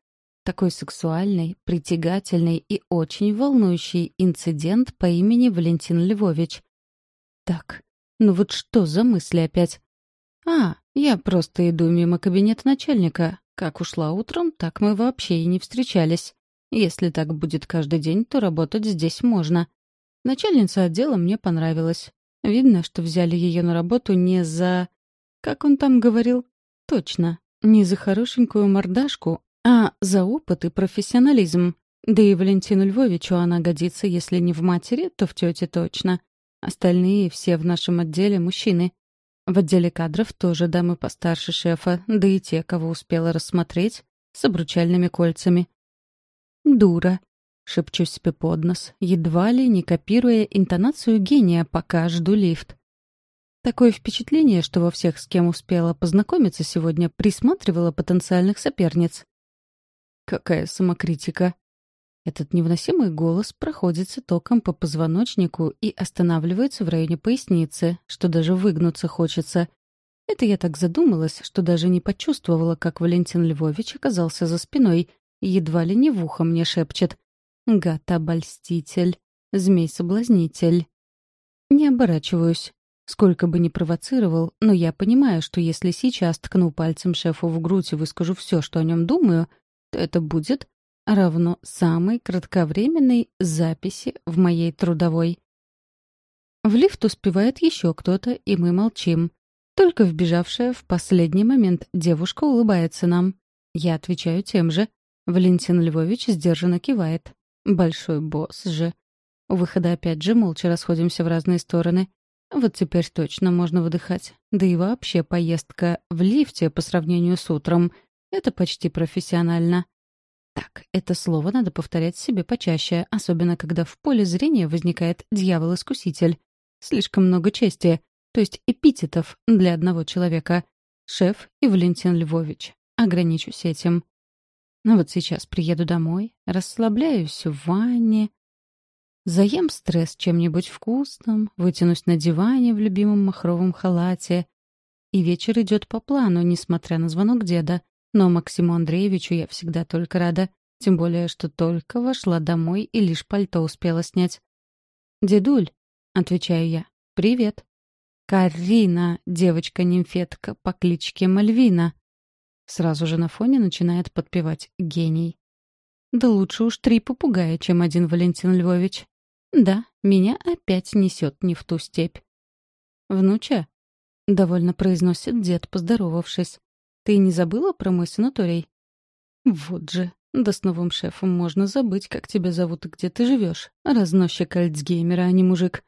Такой сексуальный, притягательный и очень волнующий инцидент по имени Валентин Львович. Так, ну вот что за мысли опять? А, я просто иду мимо кабинета начальника, как ушла утром, так мы вообще и не встречались. Если так будет каждый день, то работать здесь можно. Начальница отдела мне понравилась. Видно, что взяли ее на работу не за... Как он там говорил? Точно. Не за хорошенькую мордашку, а за опыт и профессионализм. Да и Валентину Львовичу она годится, если не в матери, то в тете точно. Остальные все в нашем отделе мужчины. В отделе кадров тоже дамы постарше шефа, да и те, кого успела рассмотреть, с обручальными кольцами. «Дура», — шепчу себе под нос, едва ли не копируя интонацию гения, пока жду лифт. Такое впечатление, что во всех, с кем успела познакомиться сегодня, присматривала потенциальных соперниц. Какая самокритика. Этот невыносимый голос проходится током по позвоночнику и останавливается в районе поясницы, что даже выгнуться хочется. Это я так задумалась, что даже не почувствовала, как Валентин Львович оказался за спиной и едва ли не в ухо мне шепчет. «Гад-обольститель, змей-соблазнитель». Не оборачиваюсь. Сколько бы ни провоцировал, но я понимаю, что если сейчас ткну пальцем шефу в грудь и выскажу все, что о нем думаю, то это будет равно самой кратковременной записи в моей трудовой. В лифт успевает еще кто-то, и мы молчим. Только вбежавшая в последний момент девушка улыбается нам. Я отвечаю тем же. Валентин Львович сдержанно кивает. Большой босс же. У выхода опять же молча расходимся в разные стороны. Вот теперь точно можно выдыхать. Да и вообще поездка в лифте по сравнению с утром — это почти профессионально. Так, это слово надо повторять себе почаще, особенно когда в поле зрения возникает дьявол-искуситель. Слишком много чести, то есть эпитетов для одного человека. Шеф и Валентин Львович. Ограничусь этим. Но вот сейчас приеду домой, расслабляюсь в ванне, Заем стресс чем-нибудь вкусным, вытянусь на диване в любимом махровом халате. И вечер идет по плану, несмотря на звонок деда. Но Максиму Андреевичу я всегда только рада. Тем более, что только вошла домой и лишь пальто успела снять. «Дедуль», — отвечаю я, — «привет». «Карина, девочка-нимфетка по кличке Мальвина». Сразу же на фоне начинает подпевать гений. Да лучше уж три попугая, чем один Валентин Львович. Да, меня опять несет не в ту степь. «Внуча», — довольно произносит дед, поздоровавшись, — «ты не забыла про мой санаторий?» «Вот же, да с новым шефом можно забыть, как тебя зовут и где ты живешь. Разносчик Альцгеймера, а не мужик».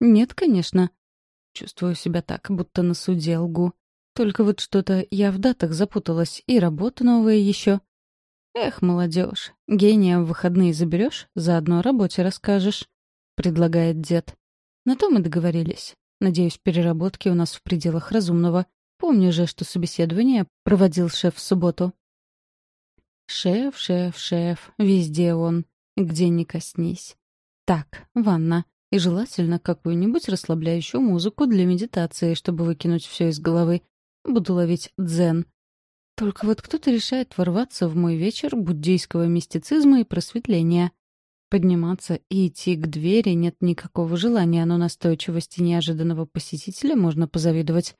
«Нет, конечно». Чувствую себя так, будто на суде лгу. Только вот что-то я в датах запуталась, и работа новая еще. «Эх, молодежь, гения в выходные заберешь, заодно о работе расскажешь», — предлагает дед. На то мы договорились. Надеюсь, переработки у нас в пределах разумного. Помню же, что собеседование проводил шеф в субботу. Шеф, шеф, шеф, везде он, где ни коснись. Так, ванна. И желательно какую-нибудь расслабляющую музыку для медитации, чтобы выкинуть все из головы. Буду ловить дзен. Только вот кто-то решает ворваться в мой вечер буддийского мистицизма и просветления. Подниматься и идти к двери нет никакого желания, но настойчивости неожиданного посетителя можно позавидовать.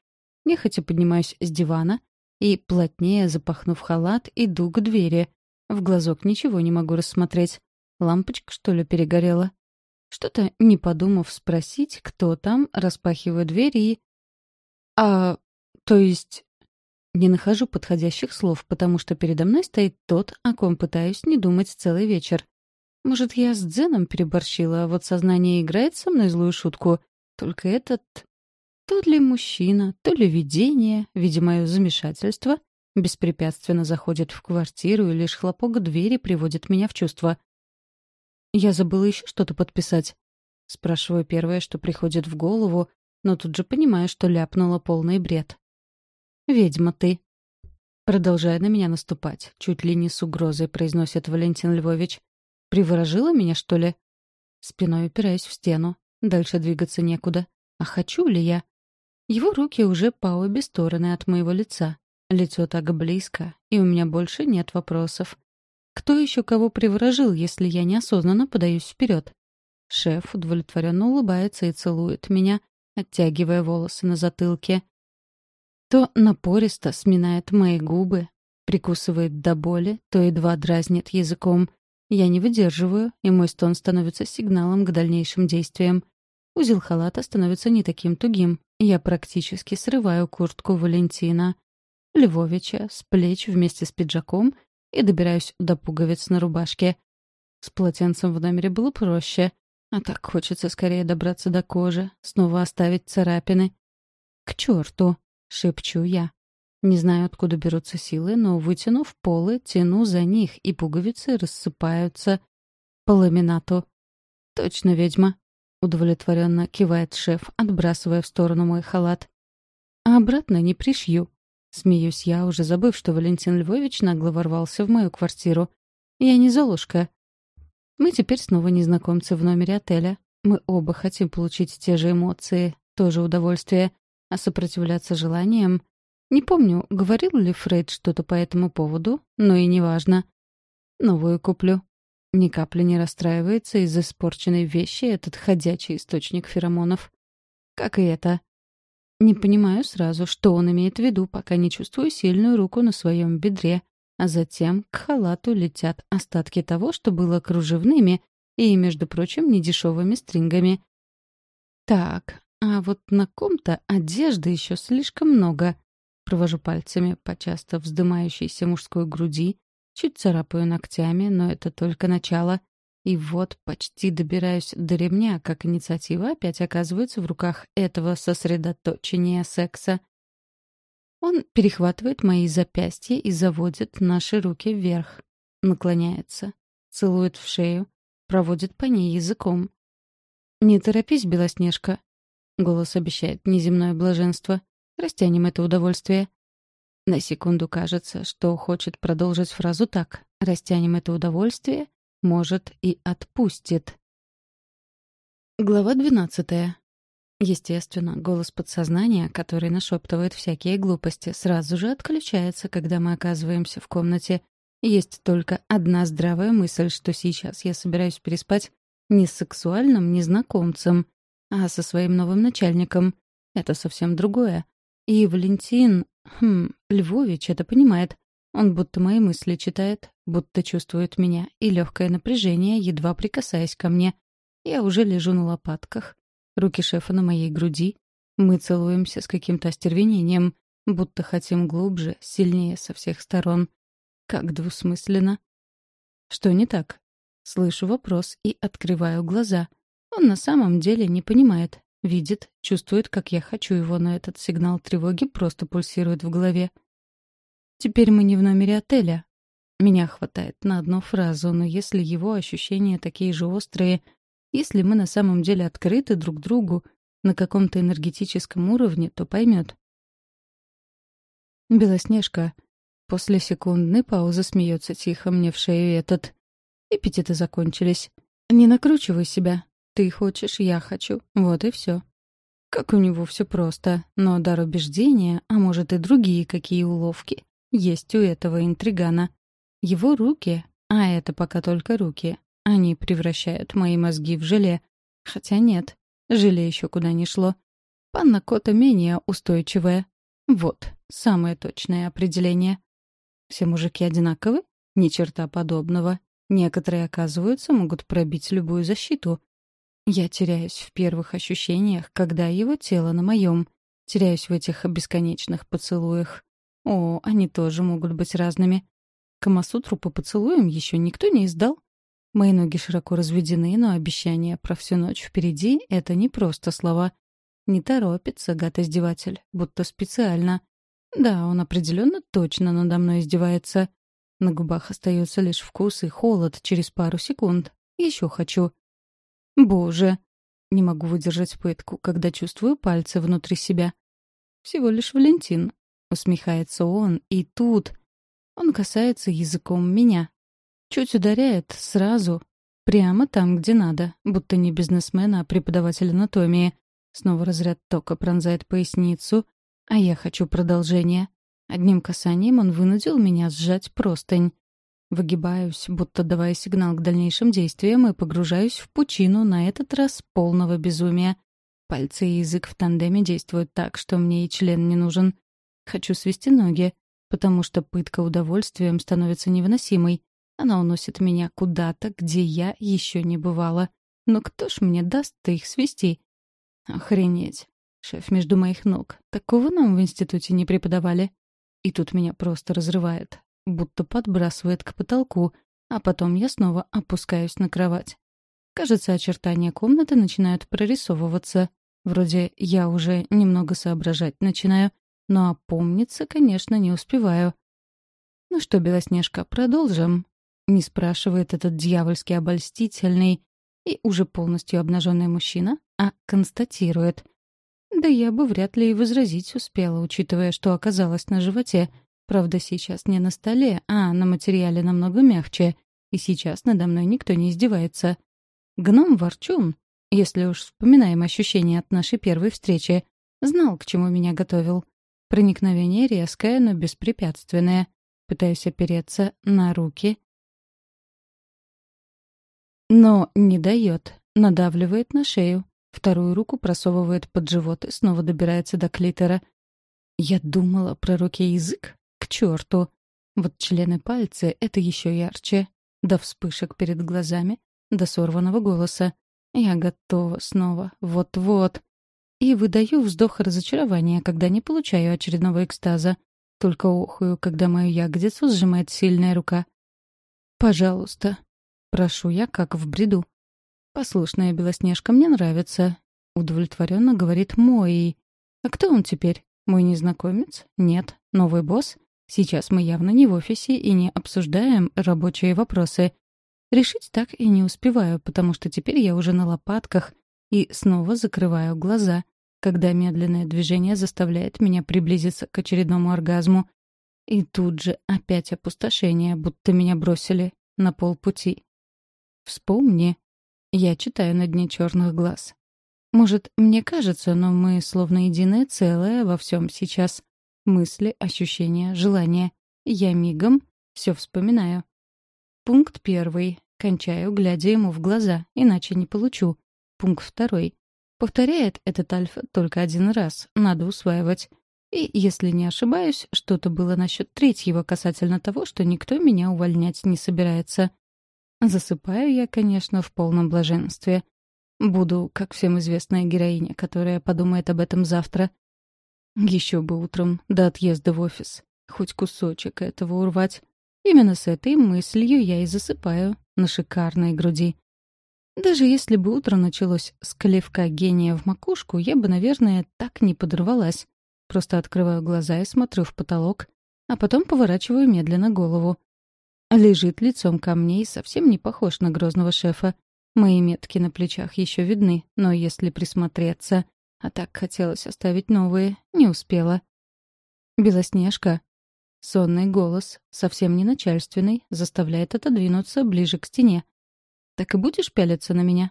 Нехотя поднимаюсь с дивана и, плотнее запахнув халат, иду к двери. В глазок ничего не могу рассмотреть. Лампочка, что ли, перегорела? Что-то, не подумав спросить, кто там, распахиваю дверь и... А, то есть, не нахожу подходящих слов, потому что передо мной стоит тот, о ком пытаюсь не думать целый вечер. Может, я с Дзеном переборщила, а вот сознание играет со мной злую шутку. Только этот... То ли мужчина, то ли видение, видя мое замешательство, беспрепятственно заходит в квартиру, и лишь хлопок двери приводит меня в чувство. «Я забыла еще что-то подписать?» Спрашиваю первое, что приходит в голову, но тут же понимаю, что ляпнула полный бред. «Ведьма ты!» Продолжая на меня наступать, чуть ли не с угрозой произносит Валентин Львович. «Приворожила меня, что ли?» Спиной упираюсь в стену. Дальше двигаться некуда. А хочу ли я? Его руки уже по обе стороны от моего лица. Лицо так близко, и у меня больше нет вопросов. Кто еще кого приворожил, если я неосознанно подаюсь вперед? Шеф удовлетворенно улыбается и целует меня, оттягивая волосы на затылке. То напористо сминает мои губы, прикусывает до боли, то едва дразнит языком. Я не выдерживаю, и мой стон становится сигналом к дальнейшим действиям. Узел халата становится не таким тугим. Я практически срываю куртку Валентина. Львовича, с плеч вместе с пиджаком и добираюсь до пуговиц на рубашке. С полотенцем в номере было проще, а так хочется скорее добраться до кожи, снова оставить царапины. «К черту!» — шепчу я. Не знаю, откуда берутся силы, но, вытянув полы, тяну за них, и пуговицы рассыпаются по ламинату. «Точно ведьма!» — удовлетворенно кивает шеф, отбрасывая в сторону мой халат. «А обратно не пришью». Смеюсь я, уже забыв, что Валентин Львович нагло ворвался в мою квартиру. «Я не Золушка». Мы теперь снова незнакомцы в номере отеля. Мы оба хотим получить те же эмоции, то же удовольствие, а сопротивляться желаниям... Не помню, говорил ли Фрейд что-то по этому поводу, но и неважно. Новую куплю. Ни капли не расстраивается из-за испорченной вещи этот ходячий источник феромонов. Как и это. Не понимаю сразу, что он имеет в виду, пока не чувствую сильную руку на своем бедре, а затем к халату летят остатки того, что было кружевными и, между прочим, недешевыми стрингами. Так, а вот на ком-то одежды еще слишком много. Провожу пальцами по часто вздымающейся мужской груди, чуть царапаю ногтями, но это только начало. И вот почти добираюсь до ремня, как инициатива опять оказывается в руках этого сосредоточения секса. Он перехватывает мои запястья и заводит наши руки вверх. Наклоняется, целует в шею, проводит по ней языком. «Не торопись, Белоснежка», — голос обещает неземное блаженство. «Растянем это удовольствие». На секунду кажется, что хочет продолжить фразу так. «Растянем это удовольствие», может, и отпустит. Глава двенадцатая. Естественно, голос подсознания, который нашептывает всякие глупости, сразу же отключается, когда мы оказываемся в комнате. Есть только одна здравая мысль, что сейчас я собираюсь переспать не с сексуальным незнакомцем, а со своим новым начальником. Это совсем другое. И Валентин, хм, Львович это понимает. Он будто мои мысли читает, будто чувствует меня, и легкое напряжение, едва прикасаясь ко мне. Я уже лежу на лопатках, руки шефа на моей груди. Мы целуемся с каким-то остервенением, будто хотим глубже, сильнее со всех сторон. Как двусмысленно. Что не так? Слышу вопрос и открываю глаза. Он на самом деле не понимает, видит, чувствует, как я хочу его, но этот сигнал тревоги просто пульсирует в голове. Теперь мы не в номере отеля. Меня хватает на одну фразу, но если его ощущения такие же острые, если мы на самом деле открыты друг другу на каком-то энергетическом уровне, то поймет. Белоснежка. После секундной паузы смеется тихо мне в шею этот. Эпитеты закончились. Не накручивай себя. Ты хочешь, я хочу. Вот и все. Как у него все просто. Но дар убеждения, а может и другие какие уловки, есть у этого интригана. Его руки, а это пока только руки, они превращают мои мозги в желе. Хотя нет, желе еще куда ни шло. Панна Кота менее устойчивая. Вот, самое точное определение. Все мужики одинаковы? Ни черта подобного. Некоторые, оказываются, могут пробить любую защиту. Я теряюсь в первых ощущениях, когда его тело на моем. Теряюсь в этих бесконечных поцелуях. О, они тоже могут быть разными. Камасутру по поцелуям еще никто не издал. Мои ноги широко разведены, но обещание про всю ночь впереди — это не просто слова. Не торопится гад-издеватель, будто специально. Да, он определенно точно надо мной издевается. На губах остается лишь вкус и холод через пару секунд. Еще хочу. Боже! Не могу выдержать пытку, когда чувствую пальцы внутри себя. Всего лишь Валентин, Усмехается он, и тут... Он касается языком меня. Чуть ударяет сразу, прямо там, где надо, будто не бизнесмена, а преподаватель анатомии. Снова разряд тока пронзает поясницу, а я хочу продолжения. Одним касанием он вынудил меня сжать простынь. Выгибаюсь, будто давая сигнал к дальнейшим действиям, и погружаюсь в пучину, на этот раз полного безумия. Пальцы и язык в тандеме действуют так, что мне и член не нужен. Хочу свести ноги, потому что пытка удовольствием становится невыносимой. Она уносит меня куда-то, где я еще не бывала. Но кто ж мне даст-то их свести? Охренеть. Шеф между моих ног. Такого нам в институте не преподавали. И тут меня просто разрывает, будто подбрасывает к потолку, а потом я снова опускаюсь на кровать. Кажется, очертания комнаты начинают прорисовываться. Вроде я уже немного соображать начинаю, но опомниться, конечно, не успеваю. «Ну что, Белоснежка, продолжим?» — не спрашивает этот дьявольски обольстительный и уже полностью обнаженный мужчина, а констатирует. Да я бы вряд ли и возразить успела, учитывая, что оказалось на животе. Правда, сейчас не на столе, а на материале намного мягче, и сейчас надо мной никто не издевается. Гном-ворчун, если уж вспоминаем ощущения от нашей первой встречи, знал, к чему меня готовил. Проникновение резкое, но беспрепятственное. Пытаюсь опереться на руки. Но не дает. Надавливает на шею. Вторую руку просовывает под живот и снова добирается до клитора. Я думала про руки язык? К черту! Вот члены пальцы — это еще ярче. До вспышек перед глазами, до сорванного голоса. Я готова снова. Вот-вот. И выдаю вздох разочарования, когда не получаю очередного экстаза. Только охую, когда мою ягодицу сжимает сильная рука. «Пожалуйста». Прошу я, как в бреду. «Послушная Белоснежка мне нравится», — удовлетворенно говорит Мой. «А кто он теперь? Мой незнакомец? Нет. Новый босс? Сейчас мы явно не в офисе и не обсуждаем рабочие вопросы. Решить так и не успеваю, потому что теперь я уже на лопатках и снова закрываю глаза, когда медленное движение заставляет меня приблизиться к очередному оргазму. И тут же опять опустошение, будто меня бросили на полпути. Вспомни. Я читаю на дне черных глаз. Может, мне кажется, но мы словно единое целое во всем сейчас. Мысли, ощущения, желания. Я мигом все вспоминаю. Пункт первый. Кончаю, глядя ему в глаза, иначе не получу. Пункт второй. Повторяет этот альфа только один раз, надо усваивать. И, если не ошибаюсь, что-то было насчет третьего касательно того, что никто меня увольнять не собирается. Засыпаю я, конечно, в полном блаженстве. Буду, как всем известная героиня, которая подумает об этом завтра. Еще бы утром, до отъезда в офис. Хоть кусочек этого урвать. Именно с этой мыслью я и засыпаю на шикарной груди. Даже если бы утро началось с клевка гения в макушку, я бы, наверное, так не подорвалась. Просто открываю глаза и смотрю в потолок, а потом поворачиваю медленно голову. Лежит лицом ко мне и совсем не похож на грозного шефа. Мои метки на плечах еще видны, но если присмотреться... А так хотелось оставить новые, не успела. «Белоснежка». Сонный голос, совсем не начальственный, заставляет отодвинуться ближе к стене. Так и будешь пялиться на меня?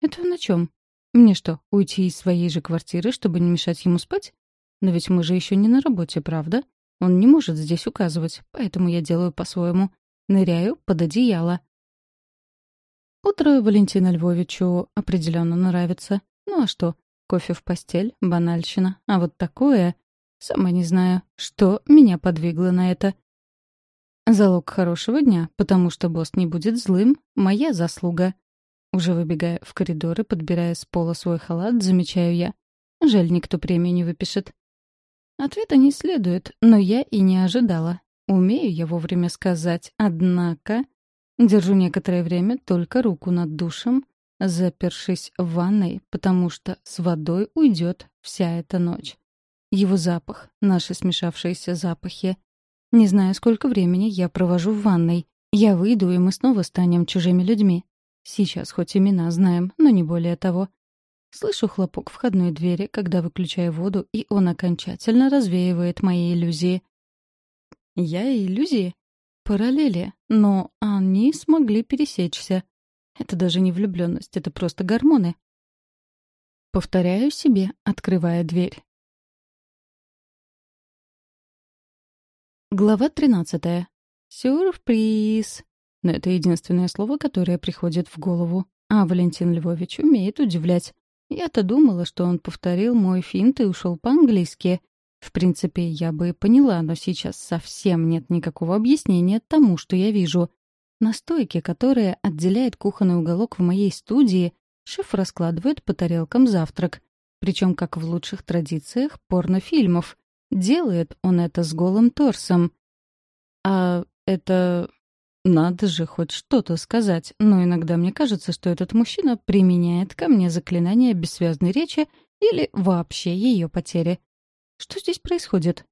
Это на чем? Мне что, уйти из своей же квартиры, чтобы не мешать ему спать? Но ведь мы же еще не на работе, правда? Он не может здесь указывать, поэтому я делаю по-своему. Ныряю под одеяло. Утро Валентина Львовичу определенно нравится. Ну а что? Кофе в постель, банальщина. А вот такое... Сама не знаю, что меня подвигло на это. Залог хорошего дня, потому что босс не будет злым, моя заслуга. Уже выбегая в коридор и подбирая с пола свой халат, замечаю я. Жаль, никто премию не выпишет. Ответа не следует, но я и не ожидала. Умею я вовремя сказать, однако... Держу некоторое время только руку над душем, запершись в ванной, потому что с водой уйдет вся эта ночь. Его запах, наши смешавшиеся запахи, не знаю, сколько времени я провожу в ванной. Я выйду, и мы снова станем чужими людьми. Сейчас хоть имена знаем, но не более того. Слышу хлопок входной двери, когда выключаю воду, и он окончательно развеивает мои иллюзии. Я и иллюзии? Параллели, но они смогли пересечься. Это даже не влюбленность, это просто гормоны. Повторяю себе, открывая дверь. Глава 13. Сюрприз. Но это единственное слово, которое приходит в голову. А Валентин Львович умеет удивлять. Я-то думала, что он повторил мой финт и ушел по-английски. В принципе, я бы поняла, но сейчас совсем нет никакого объяснения тому, что я вижу. На стойке, которая отделяет кухонный уголок в моей студии, шеф раскладывает по тарелкам завтрак. Причем, как в лучших традициях порнофильмов — делает он это с голым торсом. А это... Надо же хоть что-то сказать, но иногда мне кажется, что этот мужчина применяет ко мне заклинание бессвязной речи или вообще ее потери. Что здесь происходит?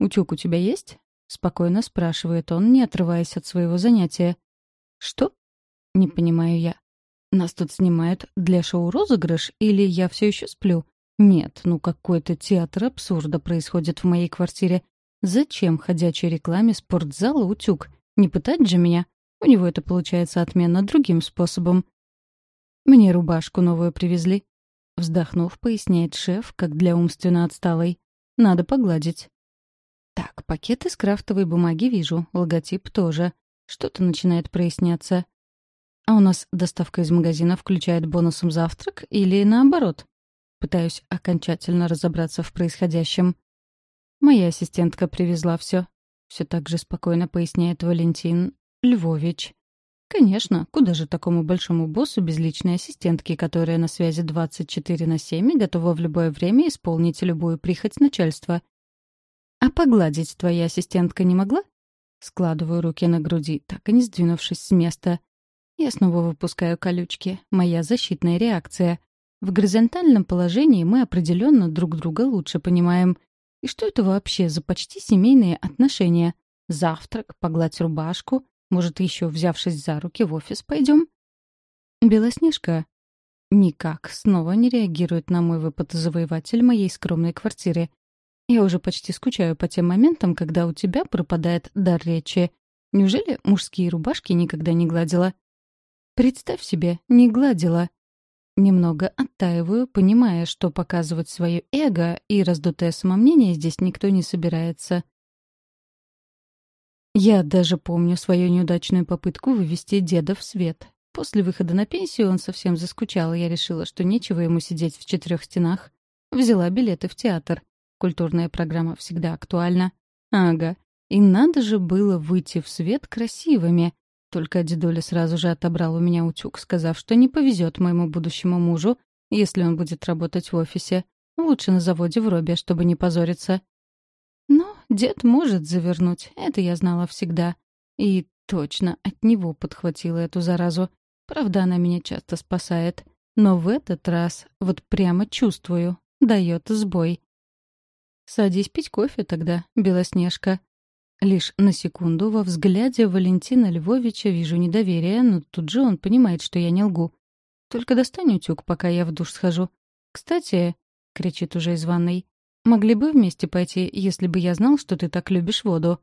«Утюг у тебя есть?» — спокойно спрашивает он, не отрываясь от своего занятия. «Что?» — не понимаю я. «Нас тут снимают для шоу розыгрыш или я все еще сплю?» «Нет, ну какой-то театр абсурда происходит в моей квартире. Зачем ходячей рекламе спортзала утюг? Не пытать же меня? У него это получается отменно другим способом». «Мне рубашку новую привезли», — вздохнув, поясняет шеф, как для умственно отсталой. «Надо погладить». Так, пакет из крафтовой бумаги вижу, логотип тоже. Что-то начинает проясняться. А у нас доставка из магазина включает бонусом завтрак или наоборот? Пытаюсь окончательно разобраться в происходящем. Моя ассистентка привезла все. Все так же спокойно поясняет Валентин Львович. Конечно, куда же такому большому боссу без личной ассистентки, которая на связи 24 на 7 и готова в любое время исполнить любую прихоть начальства. «А погладить твоя ассистентка не могла?» Складываю руки на груди, так и не сдвинувшись с места. Я снова выпускаю колючки. Моя защитная реакция. В горизонтальном положении мы определенно друг друга лучше понимаем. И что это вообще за почти семейные отношения? Завтрак, погладь рубашку, может, еще взявшись за руки в офис пойдем? Белоснежка никак снова не реагирует на мой выпад завоеватель моей скромной квартиры. Я уже почти скучаю по тем моментам, когда у тебя пропадает дар речи. Неужели мужские рубашки никогда не гладила? Представь себе, не гладила. Немного оттаиваю, понимая, что показывать свое эго и раздутое самомнение здесь никто не собирается. Я даже помню свою неудачную попытку вывести деда в свет. После выхода на пенсию он совсем заскучал, и я решила, что нечего ему сидеть в четырех стенах. Взяла билеты в театр. Культурная программа всегда актуальна. Ага. И надо же было выйти в свет красивыми. Только дедуля сразу же отобрал у меня утюг, сказав, что не повезет моему будущему мужу, если он будет работать в офисе. Лучше на заводе в Робе, чтобы не позориться. Но дед может завернуть, это я знала всегда. И точно от него подхватила эту заразу. Правда, она меня часто спасает. Но в этот раз, вот прямо чувствую, дает сбой. «Садись пить кофе тогда, Белоснежка». Лишь на секунду во взгляде Валентина Львовича вижу недоверие, но тут же он понимает, что я не лгу. «Только достань утюг, пока я в душ схожу». «Кстати», — кричит уже из ванной, — «могли бы вместе пойти, если бы я знал, что ты так любишь воду».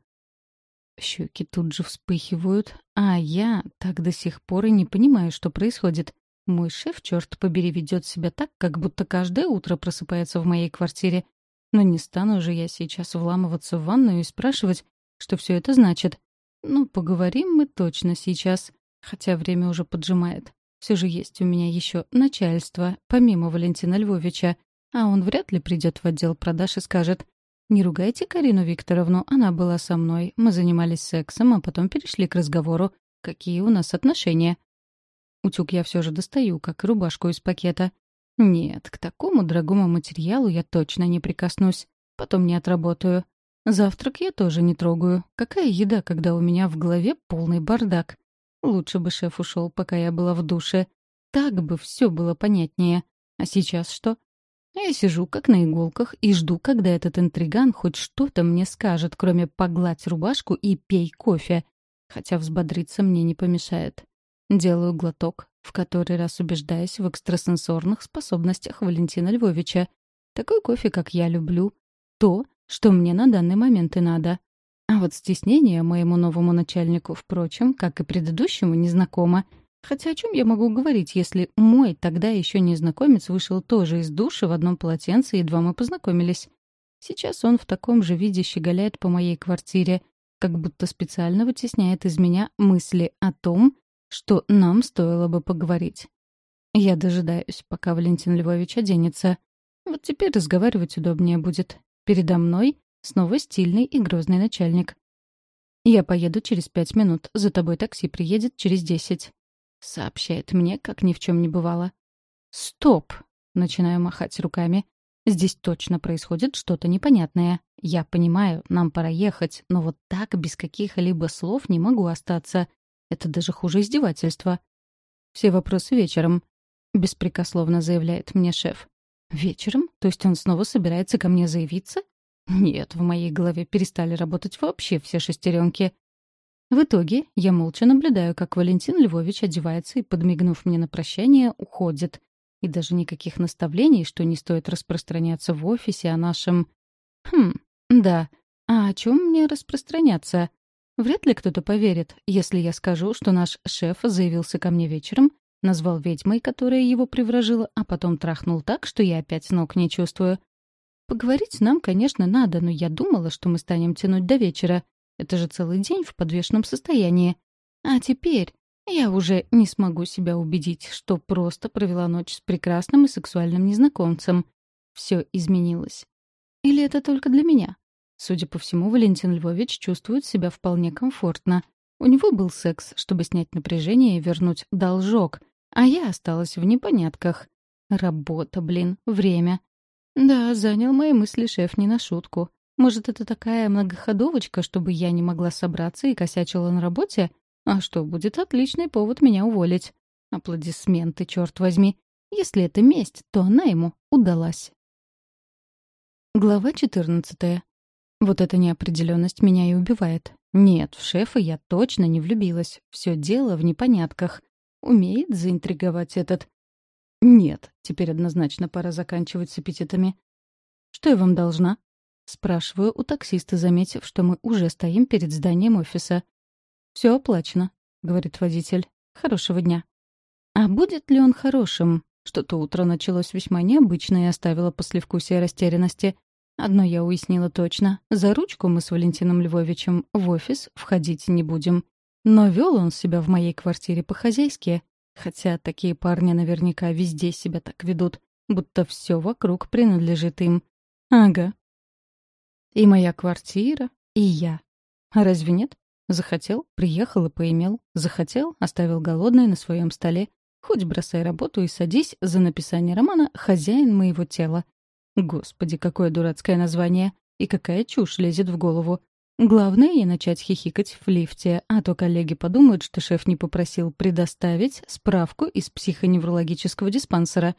Щеки тут же вспыхивают, а я так до сих пор и не понимаю, что происходит. Мой шеф, черт побери, ведет себя так, как будто каждое утро просыпается в моей квартире но не стану же я сейчас вламываться в ванную и спрашивать, что все это значит. Ну, поговорим мы точно сейчас, хотя время уже поджимает. Все же есть у меня еще начальство, помимо Валентина Львовича, а он вряд ли придет в отдел продаж и скажет «Не ругайте Карину Викторовну, она была со мной, мы занимались сексом, а потом перешли к разговору, какие у нас отношения». Утюг я все же достаю, как рубашку из пакета. Нет, к такому дорогому материалу я точно не прикоснусь. Потом не отработаю. Завтрак я тоже не трогаю. Какая еда, когда у меня в голове полный бардак? Лучше бы шеф ушел, пока я была в душе. Так бы все было понятнее. А сейчас что? Я сижу как на иголках и жду, когда этот интриган хоть что-то мне скажет, кроме «погладь рубашку» и «пей кофе». Хотя взбодриться мне не помешает. Делаю глоток, в который раз убеждаясь в экстрасенсорных способностях Валентина Львовича. Такой кофе, как я люблю. То, что мне на данный момент и надо. А вот стеснение моему новому начальнику, впрочем, как и предыдущему, незнакомо. Хотя о чем я могу говорить, если мой тогда еще незнакомец вышел тоже из души в одном полотенце, едва мы познакомились. Сейчас он в таком же виде щеголяет по моей квартире, как будто специально вытесняет из меня мысли о том, что нам стоило бы поговорить. Я дожидаюсь, пока Валентин Львович оденется. Вот теперь разговаривать удобнее будет. Передо мной снова стильный и грозный начальник. «Я поеду через пять минут, за тобой такси приедет через десять», — сообщает мне, как ни в чем не бывало. «Стоп!» — начинаю махать руками. Здесь точно происходит что-то непонятное. Я понимаю, нам пора ехать, но вот так, без каких-либо слов, не могу остаться. Это даже хуже издевательства. Все вопросы вечером. Беспрекословно заявляет мне шеф. Вечером? То есть он снова собирается ко мне заявиться? Нет, в моей голове перестали работать вообще все шестеренки. В итоге я молча наблюдаю, как Валентин Львович одевается и, подмигнув мне на прощание, уходит. И даже никаких наставлений, что не стоит распространяться в офисе о нашем... Хм, да. А о чем мне распространяться? Вряд ли кто-то поверит, если я скажу, что наш шеф заявился ко мне вечером, назвал ведьмой, которая его привражила, а потом трахнул так, что я опять ног не чувствую. Поговорить нам, конечно, надо, но я думала, что мы станем тянуть до вечера. Это же целый день в подвешенном состоянии. А теперь я уже не смогу себя убедить, что просто провела ночь с прекрасным и сексуальным незнакомцем. Все изменилось. Или это только для меня? Судя по всему, Валентин Львович чувствует себя вполне комфортно. У него был секс, чтобы снять напряжение и вернуть должок, а я осталась в непонятках. Работа, блин, время. Да, занял мои мысли шеф не на шутку. Может, это такая многоходовочка, чтобы я не могла собраться и косячила на работе? А что, будет отличный повод меня уволить. Аплодисменты, черт возьми. Если это месть, то она ему удалась. Глава 14. Вот эта неопределенность меня и убивает. Нет, в шефа я точно не влюбилась. Все дело в непонятках. Умеет заинтриговать этот. Нет, теперь однозначно пора заканчивать с аппетитами. Что я вам должна? Спрашиваю у таксиста, заметив, что мы уже стоим перед зданием офиса. «Все оплачено», — говорит водитель. «Хорошего дня». А будет ли он хорошим? Что-то утро началось весьма необычно и оставило послевкусие растерянности. Одно я уяснила точно. За ручку мы с Валентином Львовичем в офис входить не будем. Но вел он себя в моей квартире по-хозяйски. Хотя такие парни наверняка везде себя так ведут, будто все вокруг принадлежит им. Ага. И моя квартира, и я. А разве нет? Захотел — приехал и поимел. Захотел — оставил голодный на своем столе. Хоть бросай работу и садись за написание романа «Хозяин моего тела». Господи, какое дурацкое название. И какая чушь лезет в голову. Главное не начать хихикать в лифте, а то коллеги подумают, что шеф не попросил предоставить справку из психоневрологического диспансера.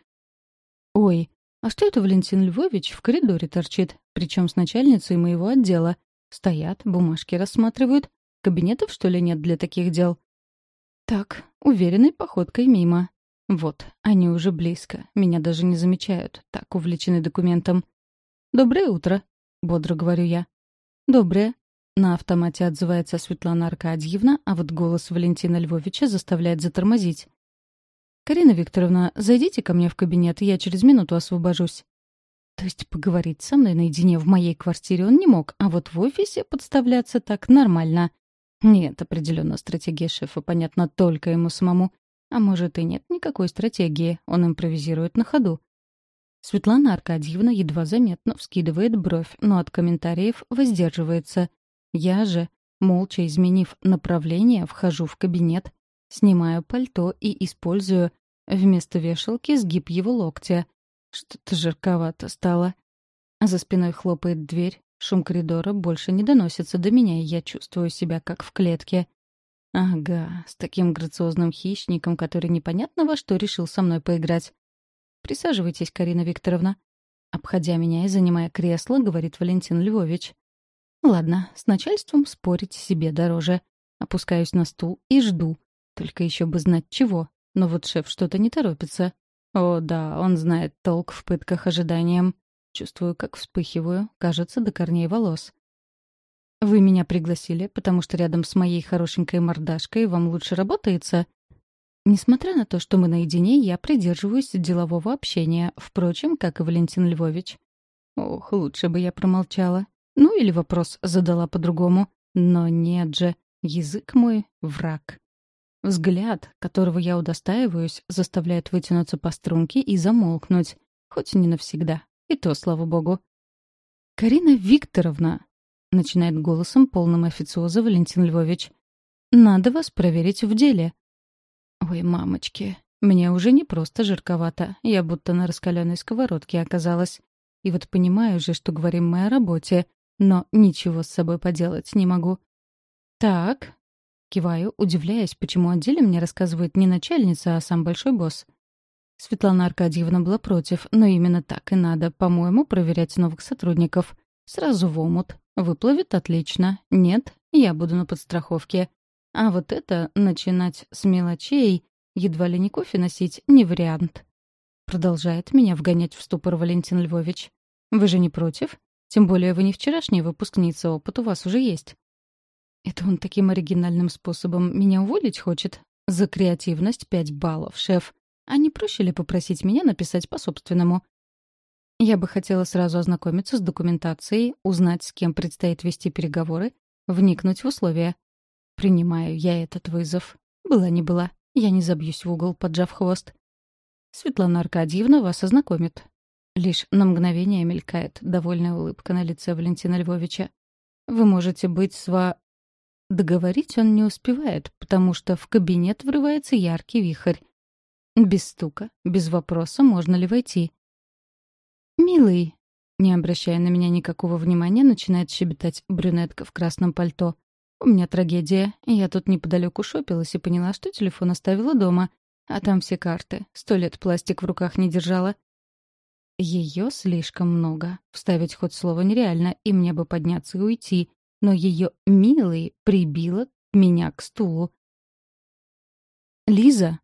Ой, а что это Валентин Львович в коридоре торчит, причем с начальницей моего отдела? Стоят, бумажки рассматривают, Кабинетов, что ли, нет для таких дел? Так, уверенной походкой мимо. Вот, они уже близко, меня даже не замечают, так увлечены документом. «Доброе утро», — бодро говорю я. «Доброе», — на автомате отзывается Светлана Аркадьевна, а вот голос Валентина Львовича заставляет затормозить. «Карина Викторовна, зайдите ко мне в кабинет, я через минуту освобожусь». То есть поговорить со мной наедине в моей квартире он не мог, а вот в офисе подставляться так нормально. Нет, определенно стратегия шефа понятна только ему самому. А может и нет никакой стратегии, он импровизирует на ходу. Светлана Аркадьевна едва заметно вскидывает бровь, но от комментариев воздерживается. Я же, молча изменив направление, вхожу в кабинет, снимаю пальто и использую вместо вешалки сгиб его локтя. Что-то жарковато стало. За спиной хлопает дверь, Шум коридора больше не доносится до меня, и я чувствую себя как в клетке. Ага, с таким грациозным хищником, который непонятно во что решил со мной поиграть. «Присаживайтесь, Карина Викторовна». Обходя меня и занимая кресло, говорит Валентин Львович. «Ладно, с начальством спорить себе дороже. Опускаюсь на стул и жду. Только еще бы знать чего. Но вот шеф что-то не торопится. О, да, он знает толк в пытках ожиданием. Чувствую, как вспыхиваю, кажется, до корней волос. «Вы меня пригласили, потому что рядом с моей хорошенькой мордашкой вам лучше работается?» Несмотря на то, что мы наедине, я придерживаюсь делового общения, впрочем, как и Валентин Львович. Ох, лучше бы я промолчала. Ну или вопрос задала по-другому. Но нет же, язык мой — враг. Взгляд, которого я удостаиваюсь, заставляет вытянуться по струнке и замолкнуть, хоть и не навсегда. И то, слава богу. «Карина Викторовна», — начинает голосом полным официоза Валентин Львович, «надо вас проверить в деле». «Ой, мамочки, мне уже не просто жарковато, я будто на раскаленной сковородке оказалась. И вот понимаю же, что говорим мы о работе, но ничего с собой поделать не могу. «Так», — киваю, удивляясь, почему о деле мне рассказывает не начальница, а сам большой босс. Светлана Аркадьевна была против, но именно так и надо, по-моему, проверять новых сотрудников. Сразу в омут. Выплывет отлично. Нет, я буду на подстраховке. А вот это начинать с мелочей, едва ли не кофе носить, не вариант. Продолжает меня вгонять в ступор Валентин Львович. Вы же не против? Тем более вы не вчерашняя выпускница, опыт у вас уже есть. Это он таким оригинальным способом меня уволить хочет? За креативность пять баллов, шеф. А не проще ли попросить меня написать по-собственному? Я бы хотела сразу ознакомиться с документацией, узнать, с кем предстоит вести переговоры, вникнуть в условия. Принимаю я этот вызов. Была не была. Я не забьюсь в угол, поджав хвост. Светлана Аркадьевна вас ознакомит. Лишь на мгновение мелькает довольная улыбка на лице Валентина Львовича. Вы можете быть сва... Договорить он не успевает, потому что в кабинет врывается яркий вихрь. Без стука, без вопроса, можно ли войти. «Милый», не обращая на меня никакого внимания, начинает щебетать брюнетка в красном пальто. «У меня трагедия. Я тут неподалеку шопилась и поняла, что телефон оставила дома. А там все карты. Сто лет пластик в руках не держала. Ее слишком много. Вставить хоть слово нереально, и мне бы подняться и уйти. Но ее милый прибило меня к стулу. «Лиза!»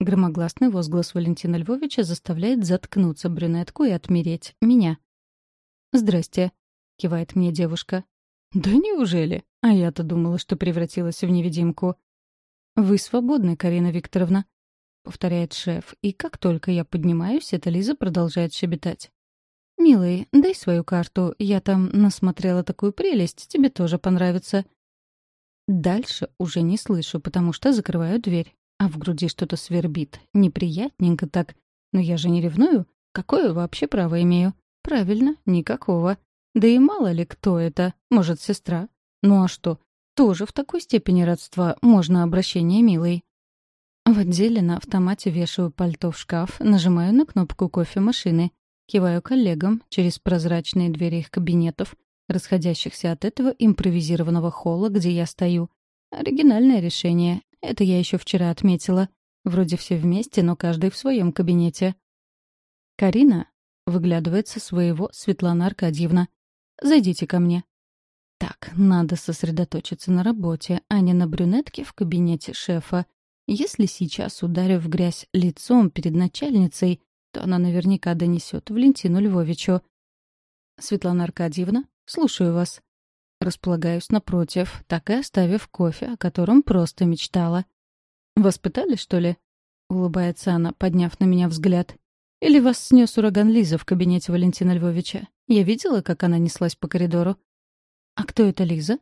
Громогласный возглас Валентина Львовича заставляет заткнуться брюнетку и отмереть меня. «Здрасте», — кивает мне девушка. «Да неужели? А я-то думала, что превратилась в невидимку». «Вы свободны, Карина Викторовна», — повторяет шеф, и как только я поднимаюсь, эта Лиза продолжает щебетать. «Милый, дай свою карту, я там насмотрела такую прелесть, тебе тоже понравится». Дальше уже не слышу, потому что закрываю дверь. А в груди что-то свербит. Неприятненько так. Но я же не ревную. Какое вообще право имею? Правильно, никакого. Да и мало ли кто это. Может, сестра? Ну а что? Тоже в такой степени родства можно обращение милой. В отделе на автомате вешаю пальто в шкаф, нажимаю на кнопку кофемашины, киваю коллегам через прозрачные двери их кабинетов, расходящихся от этого импровизированного холла, где я стою. Оригинальное решение, это я еще вчера отметила. Вроде все вместе, но каждый в своем кабинете. Карина выглядывает со своего Светлана Аркадьевна. «Зайдите ко мне». Так, надо сосредоточиться на работе, а не на брюнетке в кабинете шефа. Если сейчас ударю в грязь лицом перед начальницей, то она наверняка донесет Валентину Львовичу. «Светлана Аркадьевна, слушаю вас». Располагаюсь напротив, так и оставив кофе, о котором просто мечтала. «Вас пытали, что ли?» — улыбается она, подняв на меня взгляд. «Или вас снес ураган Лиза в кабинете Валентина Львовича? Я видела, как она неслась по коридору». «А кто это Лиза?»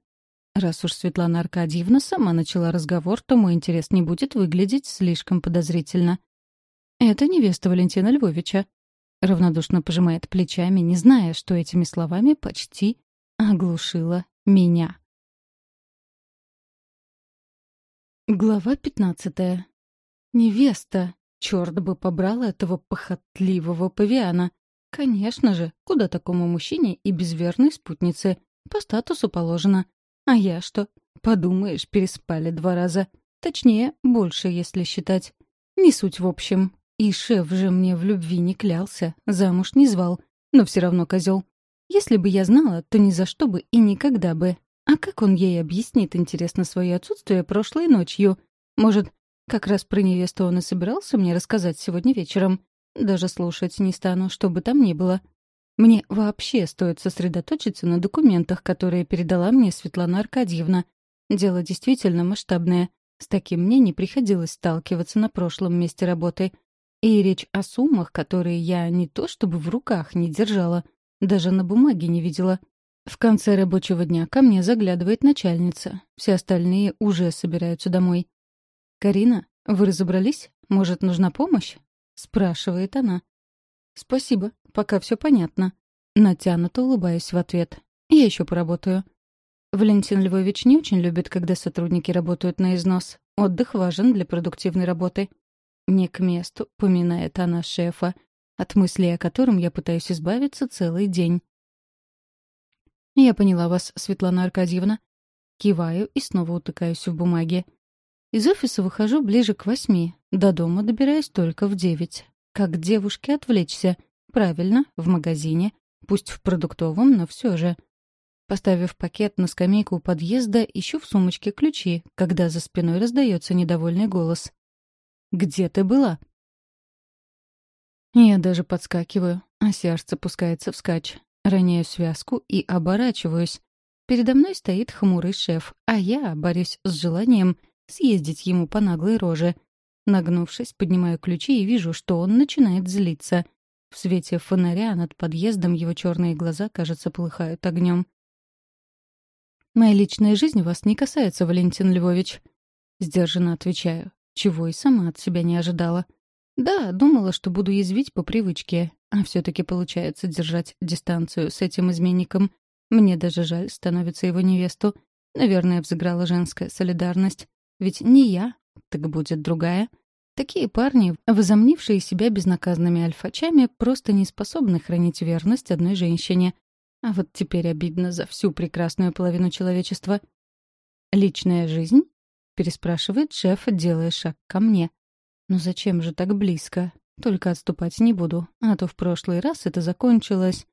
Раз уж Светлана Аркадьевна сама начала разговор, то мой интерес не будет выглядеть слишком подозрительно. «Это невеста Валентина Львовича», — равнодушно пожимает плечами, не зная, что этими словами почти оглушила меня. Глава пятнадцатая. Невеста. Черт бы побрал этого похотливого павиана. Конечно же, куда такому мужчине и безверной спутнице? По статусу положено. А я что? Подумаешь, переспали два раза. Точнее, больше, если считать. Не суть в общем. И шеф же мне в любви не клялся, замуж не звал. Но все равно козел. Если бы я знала, то ни за что бы и никогда бы. А как он ей объяснит, интересно, свое отсутствие прошлой ночью? Может, как раз про невесту он и собирался мне рассказать сегодня вечером? Даже слушать не стану, что бы там ни было. Мне вообще стоит сосредоточиться на документах, которые передала мне Светлана Аркадьевна. Дело действительно масштабное. С таким мне не приходилось сталкиваться на прошлом месте работы. И речь о суммах, которые я не то чтобы в руках не держала — даже на бумаге не видела. В конце рабочего дня ко мне заглядывает начальница. Все остальные уже собираются домой. «Карина, вы разобрались? Может, нужна помощь?» — спрашивает она. «Спасибо, пока все понятно». Натянуто улыбаюсь в ответ. «Я еще поработаю». Валентин Львович не очень любит, когда сотрудники работают на износ. Отдых важен для продуктивной работы. Не к месту, поминает она шефа. От мыслей о котором я пытаюсь избавиться целый день. «Я поняла вас, Светлана Аркадьевна». Киваю и снова утыкаюсь в бумаге. Из офиса выхожу ближе к восьми, до дома добираюсь только в девять. Как девушке отвлечься? Правильно, в магазине. Пусть в продуктовом, но все же. Поставив пакет на скамейку у подъезда, ищу в сумочке ключи, когда за спиной раздается недовольный голос. «Где ты была?» Я даже подскакиваю, а сердце пускается вскачь. Роняю связку и оборачиваюсь. Передо мной стоит хмурый шеф, а я борюсь с желанием съездить ему по наглой роже. Нагнувшись, поднимаю ключи и вижу, что он начинает злиться. В свете фонаря над подъездом его черные глаза, кажется, полыхают огнем. «Моя личная жизнь вас не касается, Валентин Львович», — сдержанно отвечаю, чего и сама от себя не ожидала. Да, думала, что буду язвить по привычке, а все таки получается держать дистанцию с этим изменником. Мне даже жаль становится его невесту. Наверное, взыграла женская солидарность. Ведь не я, так будет другая. Такие парни, возомнившие себя безнаказанными альфачами, просто не способны хранить верность одной женщине. А вот теперь обидно за всю прекрасную половину человечества. «Личная жизнь?» — переспрашивает шеф, делая шаг ко мне. «Ну зачем же так близко? Только отступать не буду, а то в прошлый раз это закончилось...»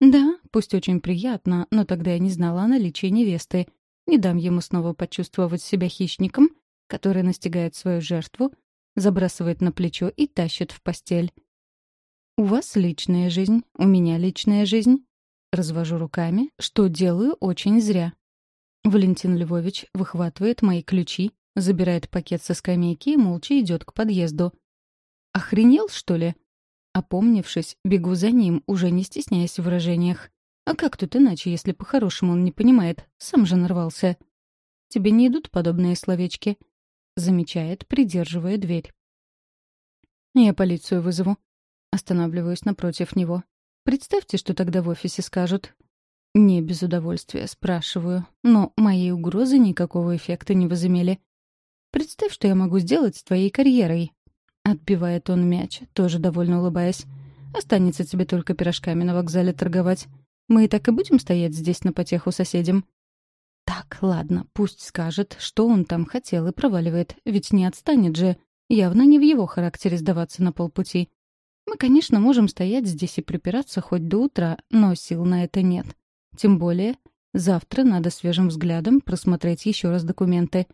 «Да, пусть очень приятно, но тогда я не знала о наличии невесты. Не дам ему снова почувствовать себя хищником, который настигает свою жертву, забрасывает на плечо и тащит в постель. «У вас личная жизнь, у меня личная жизнь». Развожу руками, что делаю очень зря. Валентин Львович выхватывает мои ключи, Забирает пакет со скамейки и молча идет к подъезду. «Охренел, что ли?» Опомнившись, бегу за ним, уже не стесняясь в выражениях. «А как тут иначе, если по-хорошему он не понимает? Сам же нарвался». «Тебе не идут подобные словечки?» Замечает, придерживая дверь. «Я полицию вызову». Останавливаюсь напротив него. «Представьте, что тогда в офисе скажут». Не без удовольствия спрашиваю, но мои угрозы никакого эффекта не возымели. Представь, что я могу сделать с твоей карьерой». Отбивает он мяч, тоже довольно улыбаясь. «Останется тебе только пирожками на вокзале торговать. Мы и так и будем стоять здесь на потеху соседям». «Так, ладно, пусть скажет, что он там хотел и проваливает, ведь не отстанет же. Явно не в его характере сдаваться на полпути. Мы, конечно, можем стоять здесь и припираться хоть до утра, но сил на это нет. Тем более, завтра надо свежим взглядом просмотреть еще раз документы.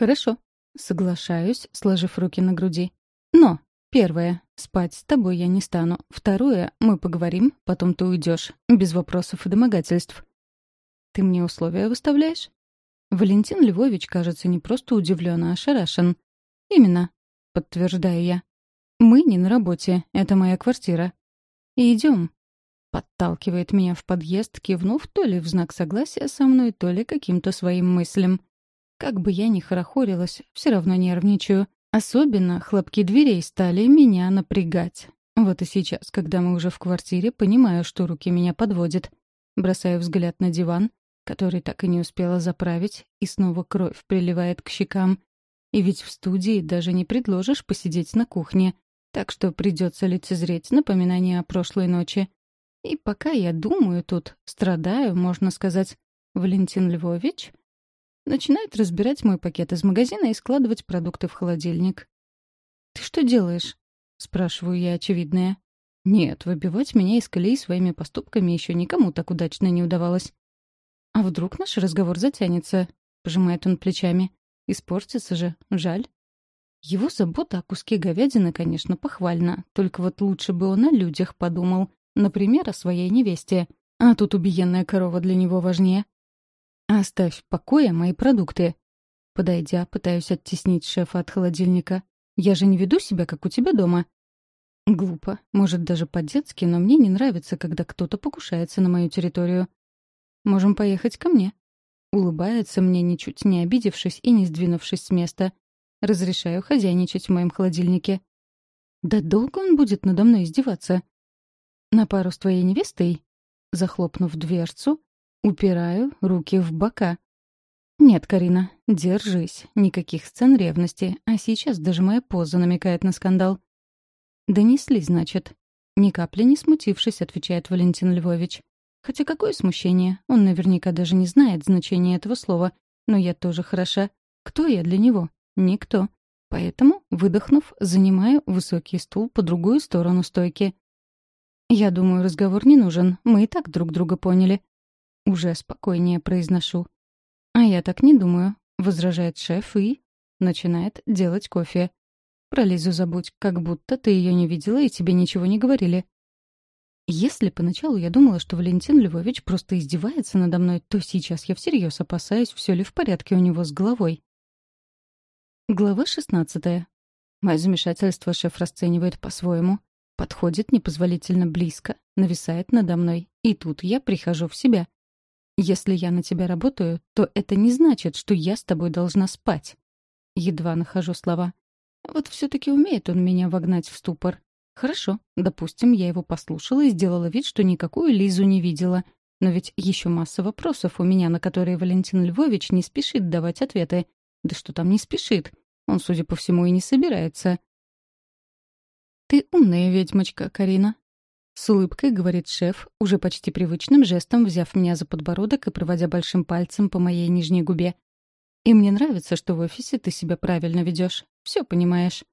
«Хорошо», — соглашаюсь, сложив руки на груди. «Но, первое, спать с тобой я не стану. Второе, мы поговорим, потом ты уйдешь, без вопросов и домогательств». «Ты мне условия выставляешь?» Валентин Львович, кажется, не просто удивлен, а ошарашен. «Именно», — подтверждаю я. «Мы не на работе, это моя квартира. Идем. Подталкивает меня в подъезд, кивнув то ли в знак согласия со мной, то ли каким-то своим мыслям. Как бы я ни хорохорилась, все равно нервничаю. Особенно хлопки дверей стали меня напрягать. Вот и сейчас, когда мы уже в квартире, понимаю, что руки меня подводят. Бросаю взгляд на диван, который так и не успела заправить, и снова кровь приливает к щекам. И ведь в студии даже не предложишь посидеть на кухне, так что придется лицезреть напоминание о прошлой ночи. И пока я думаю тут, страдаю, можно сказать, Валентин Львович Начинает разбирать мой пакет из магазина и складывать продукты в холодильник. «Ты что делаешь?» — спрашиваю я очевидное. Нет, выбивать меня из колеи своими поступками еще никому так удачно не удавалось. «А вдруг наш разговор затянется?» — пожимает он плечами. «Испортится же, жаль». Его забота о куске говядины, конечно, похвальна, только вот лучше бы он о людях подумал, например, о своей невесте. А тут убиенная корова для него важнее. «Оставь в покое мои продукты». Подойдя, пытаюсь оттеснить шефа от холодильника. «Я же не веду себя, как у тебя дома». Глупо, может, даже по-детски, но мне не нравится, когда кто-то покушается на мою территорию. «Можем поехать ко мне». Улыбается мне, ничуть не обидевшись и не сдвинувшись с места. Разрешаю хозяйничать в моем холодильнике. «Да долго он будет надо мной издеваться?» «На пару с твоей невестой?» Захлопнув дверцу, Упираю руки в бока. «Нет, Карина, держись. Никаких сцен ревности. А сейчас даже моя поза намекает на скандал». «Донесли, значит». Ни капли не смутившись, отвечает Валентин Львович. Хотя какое смущение? Он наверняка даже не знает значения этого слова. Но я тоже хороша. Кто я для него? Никто. Поэтому, выдохнув, занимаю высокий стул по другую сторону стойки. «Я думаю, разговор не нужен. Мы и так друг друга поняли». Уже спокойнее произношу. «А я так не думаю», — возражает шеф и... начинает делать кофе. «Про Лизу забудь, как будто ты ее не видела и тебе ничего не говорили». Если поначалу я думала, что Валентин Львович просто издевается надо мной, то сейчас я всерьез опасаюсь, все ли в порядке у него с головой. Глава 16. Мое замешательство шеф расценивает по-своему. Подходит непозволительно близко, нависает надо мной. И тут я прихожу в себя. Если я на тебя работаю, то это не значит, что я с тобой должна спать. Едва нахожу слова. Вот все-таки умеет он меня вогнать в ступор. Хорошо, допустим, я его послушала и сделала вид, что никакую Лизу не видела. Но ведь еще масса вопросов у меня, на которые Валентин Львович не спешит давать ответы. Да что там не спешит? Он, судя по всему, и не собирается. «Ты умная ведьмочка, Карина», — с улыбкой говорит шеф, уже почти привычным жестом взяв меня за подбородок и проводя большим пальцем по моей нижней губе. «И мне нравится, что в офисе ты себя правильно ведешь. Все понимаешь».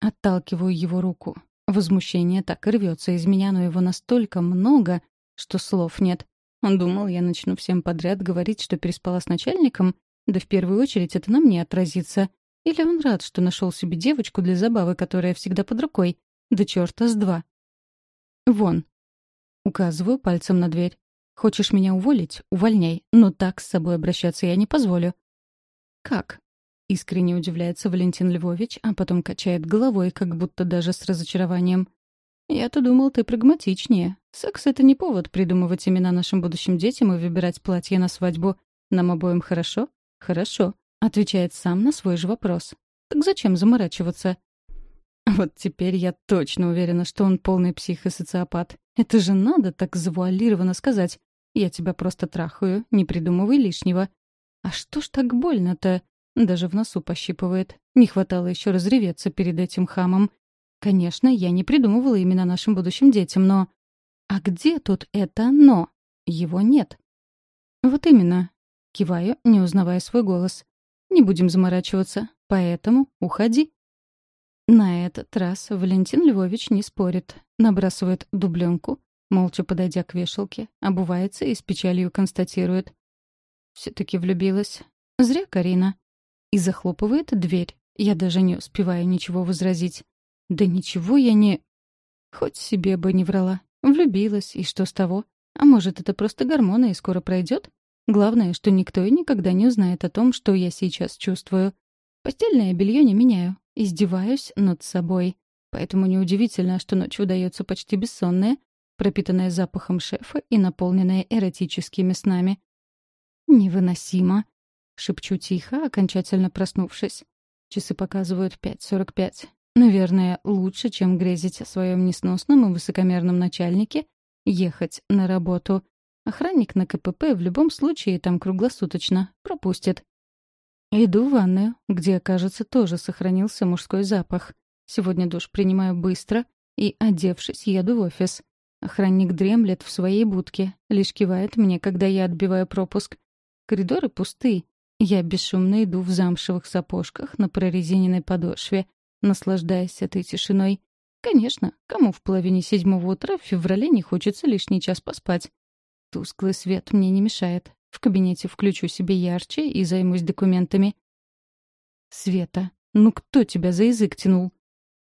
Отталкиваю его руку. Возмущение так и рвется из меня, но его настолько много, что слов нет. Он думал, я начну всем подряд говорить, что переспала с начальником, да в первую очередь это на мне отразится. Или он рад, что нашел себе девочку для забавы, которая всегда под рукой? Да черта с два. Вон. Указываю пальцем на дверь. Хочешь меня уволить? Увольняй. Но так с собой обращаться я не позволю. Как? Искренне удивляется Валентин Львович, а потом качает головой, как будто даже с разочарованием. «Я-то думал, ты прагматичнее. Секс — это не повод придумывать имена нашим будущим детям и выбирать платье на свадьбу. Нам обоим хорошо? Хорошо. Отвечает сам на свой же вопрос. Так зачем заморачиваться? Вот теперь я точно уверена, что он полный псих и социопат. Это же надо так завуалированно сказать. Я тебя просто трахаю, не придумывай лишнего. А что ж так больно-то? Даже в носу пощипывает. Не хватало еще разреветься перед этим хамом. Конечно, я не придумывала именно нашим будущим детям, но... А где тут это «но»? Его нет. Вот именно. Киваю, не узнавая свой голос. Не будем заморачиваться, поэтому уходи». На этот раз Валентин Львович не спорит, набрасывает дубленку, молча подойдя к вешалке, обувается и с печалью констатирует. «Все-таки влюбилась. Зря, Карина». И захлопывает дверь. Я даже не успеваю ничего возразить. «Да ничего я не...» Хоть себе бы не врала. Влюбилась, и что с того? А может, это просто гормоны, и скоро пройдет? Главное, что никто и никогда не узнает о том, что я сейчас чувствую. Постельное белье не меняю, издеваюсь над собой. Поэтому неудивительно, что ночь выдается почти бессонная, пропитанная запахом шефа и наполненная эротическими снами. «Невыносимо», — шепчу тихо, окончательно проснувшись. Часы показывают 5.45. Наверное, лучше, чем грезить о своем несносном и высокомерном начальнике, ехать на работу — Охранник на КПП в любом случае там круглосуточно. Пропустит. Иду в ванную, где, кажется, тоже сохранился мужской запах. Сегодня душ принимаю быстро и, одевшись, еду в офис. Охранник дремлет в своей будке, лишь кивает мне, когда я отбиваю пропуск. Коридоры пусты. Я бесшумно иду в замшевых сапожках на прорезиненной подошве, наслаждаясь этой тишиной. Конечно, кому в половине седьмого утра в феврале не хочется лишний час поспать? Тусклый свет мне не мешает. В кабинете включу себе ярче и займусь документами. «Света, ну кто тебя за язык тянул?»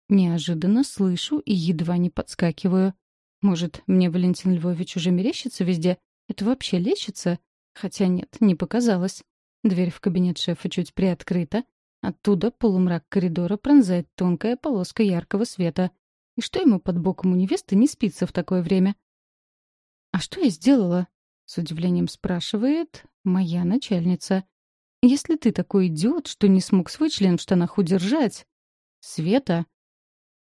Неожиданно слышу и едва не подскакиваю. Может, мне Валентин Львович уже мерещится везде? Это вообще лечится? Хотя нет, не показалось. Дверь в кабинет шефа чуть приоткрыта. Оттуда полумрак коридора пронзает тонкая полоска яркого света. И что ему под боком у невесты не спится в такое время? «А что я сделала?» — с удивлением спрашивает моя начальница. «Если ты такой идиот, что не смог свой член в штанах удержать...» «Света?»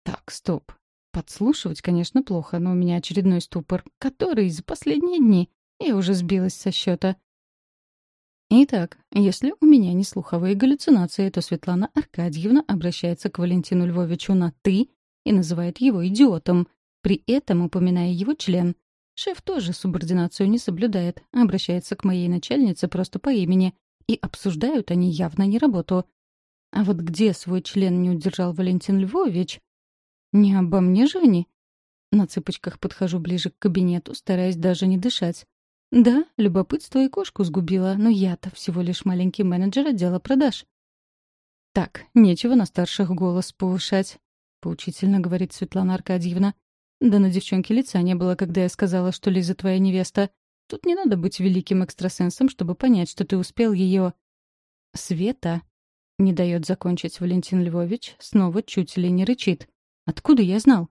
«Так, стоп. Подслушивать, конечно, плохо, но у меня очередной ступор, который за последние дни я уже сбилась со счета. Итак, если у меня не слуховые галлюцинации, то Светлана Аркадьевна обращается к Валентину Львовичу на «ты» и называет его идиотом. при этом упоминая его член. Шеф тоже субординацию не соблюдает, обращается к моей начальнице просто по имени, и обсуждают они явно не работу. А вот где свой член не удержал Валентин Львович? Не обо мне же они? На цыпочках подхожу ближе к кабинету, стараясь даже не дышать. Да, любопытство и кошку сгубило, но я-то всего лишь маленький менеджер отдела продаж. «Так, нечего на старших голос повышать», — поучительно говорит Светлана Аркадьевна. «Да на девчонке лица не было, когда я сказала, что Лиза твоя невеста. Тут не надо быть великим экстрасенсом, чтобы понять, что ты успел ее...» «Света», — не дает закончить Валентин Львович, снова чуть ли не рычит. «Откуда я знал?»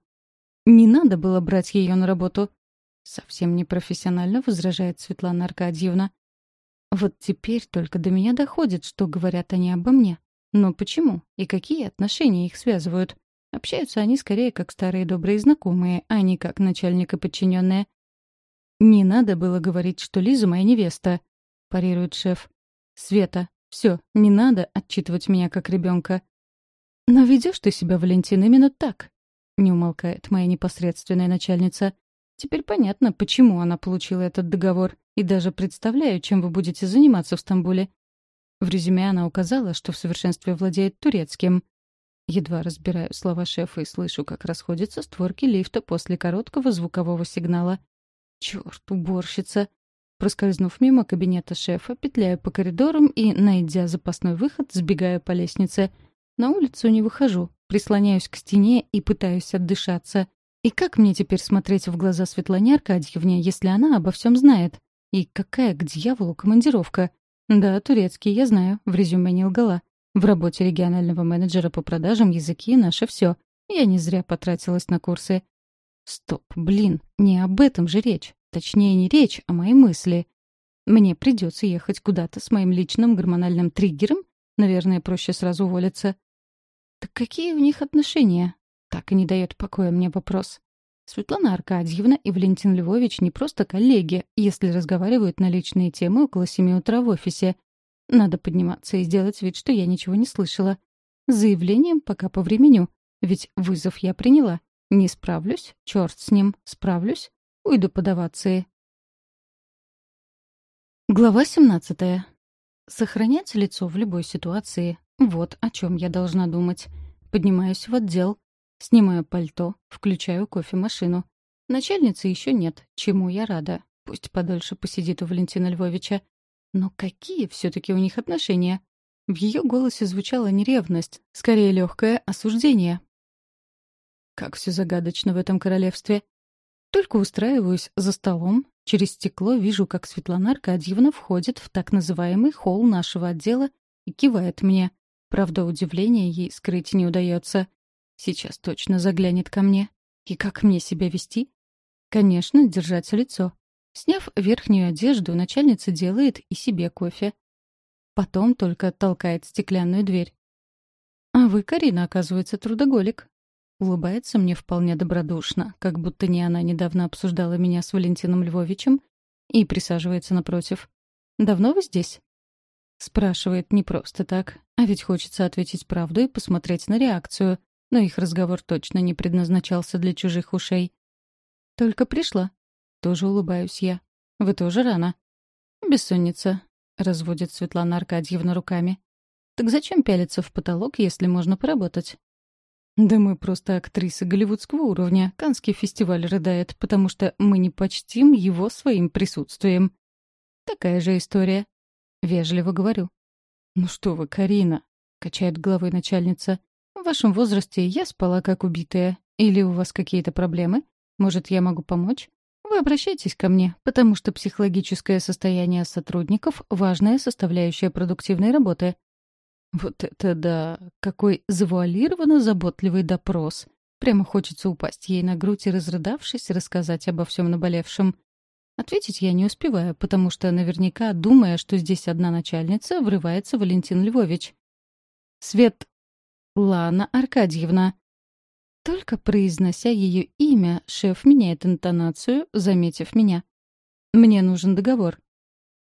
«Не надо было брать ее на работу. Совсем непрофессионально возражает Светлана Аркадьевна. Вот теперь только до меня доходит, что говорят они обо мне. Но почему? И какие отношения их связывают? Общаются они скорее как старые добрые знакомые, а не как начальник и подчиненные. «Не надо было говорить, что Лиза моя невеста», — парирует шеф. «Света, все, не надо отчитывать меня как ребенка. «Но ведешь ты себя, Валентин, именно так», — не умолкает моя непосредственная начальница. Теперь понятно, почему она получила этот договор, и даже представляю, чем вы будете заниматься в Стамбуле. В резюме она указала, что в совершенстве владеет турецким. Едва разбираю слова шефа и слышу, как расходятся створки лифта после короткого звукового сигнала. Чёрт, уборщица! Проскользнув мимо кабинета шефа, петляю по коридорам и, найдя запасной выход, сбегаю по лестнице. На улицу не выхожу, прислоняюсь к стене и пытаюсь отдышаться. И как мне теперь смотреть в глаза Светлане Аркадьевне, если она обо всем знает? И какая к дьяволу командировка? Да, турецкий, я знаю, в резюме не лгала. В работе регионального менеджера по продажам языки — наше все. Я не зря потратилась на курсы. Стоп, блин, не об этом же речь. Точнее, не речь, а мои мысли. Мне придется ехать куда-то с моим личным гормональным триггером? Наверное, проще сразу уволиться. Так какие у них отношения? Так и не дает покоя мне вопрос. Светлана Аркадьевна и Валентин Львович не просто коллеги, если разговаривают на личные темы около семи утра в офисе. Надо подниматься и сделать вид, что я ничего не слышала. С заявлением пока по времени, ведь вызов я приняла. Не справлюсь, черт с ним, справлюсь, уйду под овации. Глава 17. Сохранять лицо в любой ситуации — вот о чем я должна думать. Поднимаюсь в отдел, Снимаю пальто, включаю кофемашину. Начальницы еще нет, чему я рада. Пусть подольше посидит у Валентина Львовича. Но какие все-таки у них отношения? В ее голосе звучала не ревность, скорее легкое осуждение. Как все загадочно в этом королевстве. Только устраиваюсь за столом, через стекло вижу, как Светлана Аркадьевна входит в так называемый холл нашего отдела и кивает мне. Правда, удивление ей скрыть не удается. Сейчас точно заглянет ко мне. И как мне себя вести? Конечно, держать лицо. Сняв верхнюю одежду, начальница делает и себе кофе. Потом только толкает стеклянную дверь. «А вы, Карина, оказывается, трудоголик». Улыбается мне вполне добродушно, как будто не она недавно обсуждала меня с Валентином Львовичем, и присаживается напротив. «Давно вы здесь?» Спрашивает не просто так, а ведь хочется ответить правду и посмотреть на реакцию — но их разговор точно не предназначался для чужих ушей. «Только пришла». Тоже улыбаюсь я. «Вы тоже рано». «Бессонница», — разводит Светлана Аркадьевна руками. «Так зачем пялиться в потолок, если можно поработать?» «Да мы просто актрисы голливудского уровня. Канский фестиваль рыдает, потому что мы не почтим его своим присутствием». «Такая же история». Вежливо говорю. «Ну что вы, Карина», — качает головой начальница. В вашем возрасте я спала как убитая. Или у вас какие-то проблемы? Может, я могу помочь? Обращайтесь ко мне, потому что психологическое состояние сотрудников — важная составляющая продуктивной работы. Вот это да! Какой завуалированно заботливый допрос. Прямо хочется упасть ей на грудь и, разрыдавшись, рассказать обо всем наболевшем. Ответить я не успеваю, потому что наверняка, думая, что здесь одна начальница, врывается Валентин Львович. «Свет, Лана Аркадьевна». Только произнося ее имя, шеф меняет интонацию, заметив меня. «Мне нужен договор».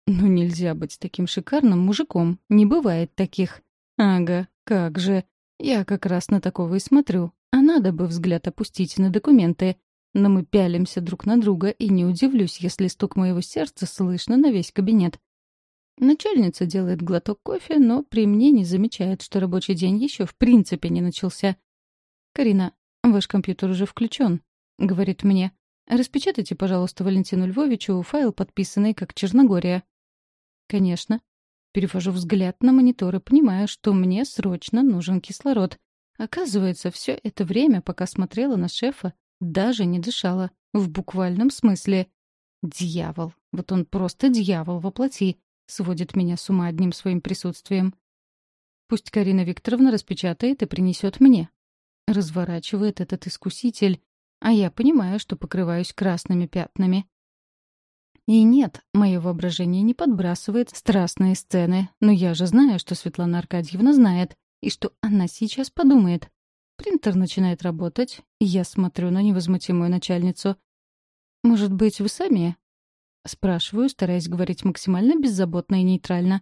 «Ну нельзя быть таким шикарным мужиком, не бывает таких». «Ага, как же. Я как раз на такого и смотрю. А надо бы взгляд опустить на документы. но мы пялимся друг на друга, и не удивлюсь, если стук моего сердца слышно на весь кабинет. Начальница делает глоток кофе, но при мне не замечает, что рабочий день еще в принципе не начался. «Карина, ваш компьютер уже включен», — говорит мне. «Распечатайте, пожалуйста, Валентину Львовичу файл, подписанный как Черногория». «Конечно». Перевожу взгляд на монитор и понимаю, что мне срочно нужен кислород. Оказывается, все это время, пока смотрела на шефа, даже не дышала. В буквальном смысле. Дьявол. Вот он просто дьявол воплоти. Сводит меня с ума одним своим присутствием. Пусть Карина Викторовна распечатает и принесет мне. Разворачивает этот искуситель, а я понимаю, что покрываюсь красными пятнами. И нет, мое воображение не подбрасывает страстные сцены, но я же знаю, что Светлана Аркадьевна знает, и что она сейчас подумает. Принтер начинает работать, я смотрю на невозмутимую начальницу. «Может быть, вы сами?» Спрашиваю, стараясь говорить максимально беззаботно и нейтрально.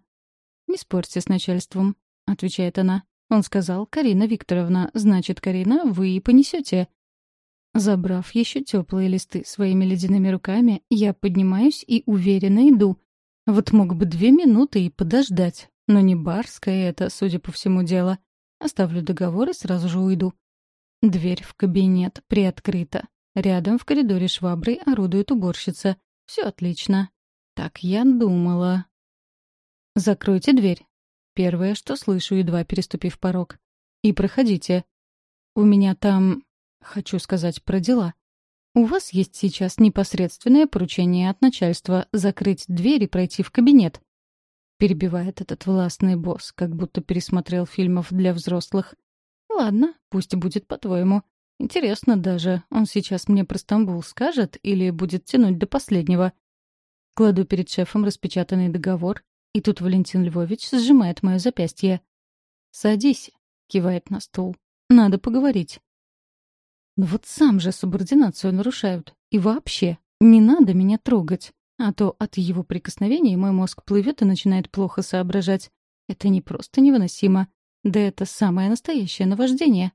«Не спорьте с начальством», — отвечает она. Он сказал, «Карина Викторовна, значит, Карина, вы и понесете. Забрав еще теплые листы своими ледяными руками, я поднимаюсь и уверенно иду. Вот мог бы две минуты и подождать. Но не барское это, судя по всему, дело. Оставлю договор и сразу же уйду. Дверь в кабинет приоткрыта. Рядом в коридоре шваброй орудует уборщица. Все отлично. Так я думала. «Закройте дверь». Первое, что слышу, едва переступив порог. «И проходите. У меня там... Хочу сказать про дела. У вас есть сейчас непосредственное поручение от начальства закрыть дверь и пройти в кабинет. Перебивает этот властный босс, как будто пересмотрел фильмов для взрослых. Ладно, пусть будет по-твоему. Интересно даже, он сейчас мне про Стамбул скажет или будет тянуть до последнего? Кладу перед шефом распечатанный договор, и тут Валентин Львович сжимает мое запястье. «Садись», — кивает на стул. «Надо поговорить». Ну вот сам же субординацию нарушают. И вообще, не надо меня трогать. А то от его прикосновений мой мозг плывет и начинает плохо соображать. Это не просто невыносимо. Да это самое настоящее наваждение.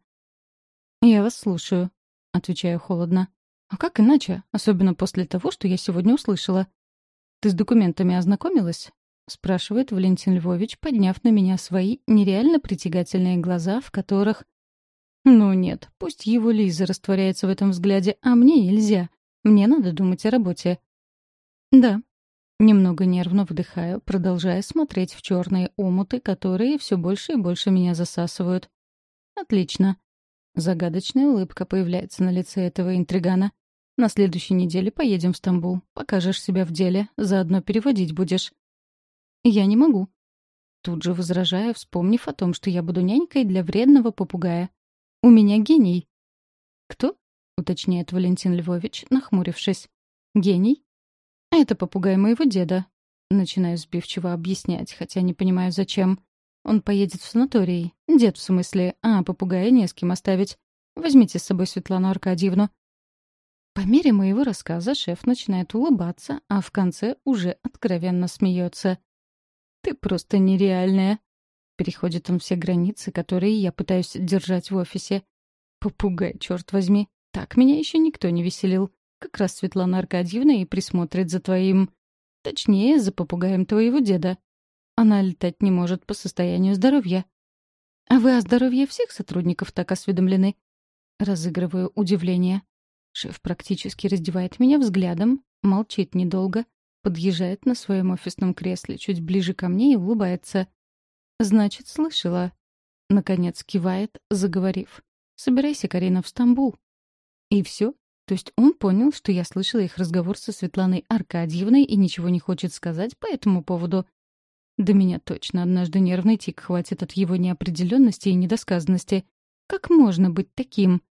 «Я вас слушаю», — отвечаю холодно. «А как иначе? Особенно после того, что я сегодня услышала». «Ты с документами ознакомилась?» — спрашивает Валентин Львович, подняв на меня свои нереально притягательные глаза, в которых... «Ну нет, пусть его Лиза растворяется в этом взгляде, а мне нельзя. Мне надо думать о работе. Да. Немного нервно вдыхаю, продолжая смотреть в черные омуты, которые все больше и больше меня засасывают. Отлично. Загадочная улыбка появляется на лице этого интригана. На следующей неделе поедем в Стамбул. Покажешь себя в деле, заодно переводить будешь. Я не могу. Тут же возражаю, вспомнив о том, что я буду нянькой для вредного попугая. У меня гений. Кто? уточняет Валентин Львович, нахмурившись. Гений? «Это попугай моего деда». Начинаю сбивчиво объяснять, хотя не понимаю, зачем. Он поедет в санаторий. Дед, в смысле. А, попугая не с кем оставить. Возьмите с собой Светлану Аркадьевну. По мере моего рассказа шеф начинает улыбаться, а в конце уже откровенно смеется. «Ты просто нереальная!» Переходит он все границы, которые я пытаюсь держать в офисе. Попугай, черт возьми. Так меня еще никто не веселил. Как раз Светлана Аркадьевна и присмотрит за твоим... Точнее, за попугаем твоего деда. Она летать не может по состоянию здоровья. А вы о здоровье всех сотрудников так осведомлены? Разыгрываю удивление. Шеф практически раздевает меня взглядом, молчит недолго, подъезжает на своем офисном кресле чуть ближе ко мне и улыбается. «Значит, слышала». Наконец кивает, заговорив. «Собирайся, Карина, в Стамбул». И все, то есть он понял, что я слышала их разговор со Светланой Аркадьевной и ничего не хочет сказать по этому поводу. Да меня точно однажды нервный тик хватит от его неопределенности и недосказанности. Как можно быть таким?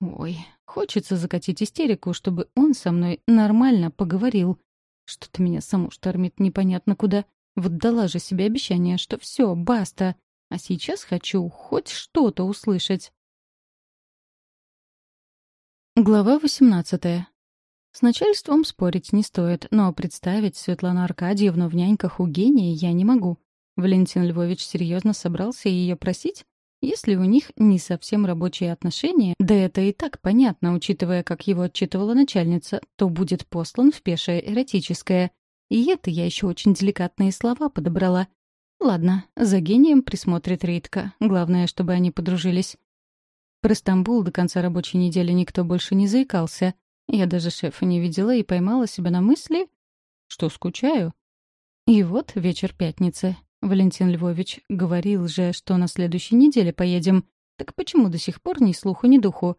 Ой, хочется закатить истерику, чтобы он со мной нормально поговорил. Что-то меня саму штормит непонятно куда. Вот дала же себе обещание, что все, баста. А сейчас хочу хоть что-то услышать. Глава 18. С начальством спорить не стоит, но представить Светлану Аркадьевну в няньках у гения я не могу. Валентин Львович серьезно собрался ее просить? Если у них не совсем рабочие отношения, да это и так понятно, учитывая, как его отчитывала начальница, то будет послан в пешее эротическое. И это я еще очень деликатные слова подобрала. Ладно, за гением присмотрит Ритка. Главное, чтобы они подружились. Про Стамбул до конца рабочей недели никто больше не заикался. Я даже шефа не видела и поймала себя на мысли, что скучаю. И вот вечер пятницы. Валентин Львович говорил же, что на следующей неделе поедем. Так почему до сих пор ни слуху, ни духу?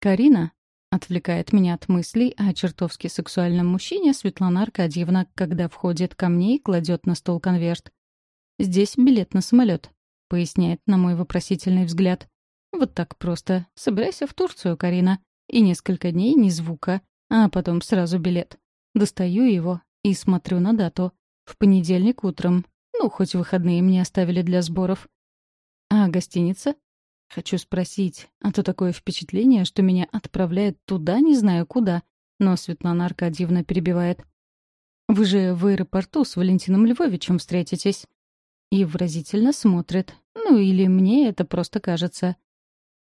Карина отвлекает меня от мыслей о чертовски сексуальном мужчине Светлана Аркадьевна, когда входит ко мне и кладет на стол конверт. «Здесь билет на самолет», — поясняет на мой вопросительный взгляд. «Вот так просто. Собирайся в Турцию, Карина. И несколько дней ни звука, а потом сразу билет. Достаю его и смотрю на дату. В понедельник утром. Ну, хоть выходные мне оставили для сборов. А гостиница? Хочу спросить, а то такое впечатление, что меня отправляют туда, не знаю куда. Но Светлана Аркадьевна перебивает. «Вы же в аэропорту с Валентином Львовичем встретитесь». И выразительно смотрит. Ну, или мне это просто кажется.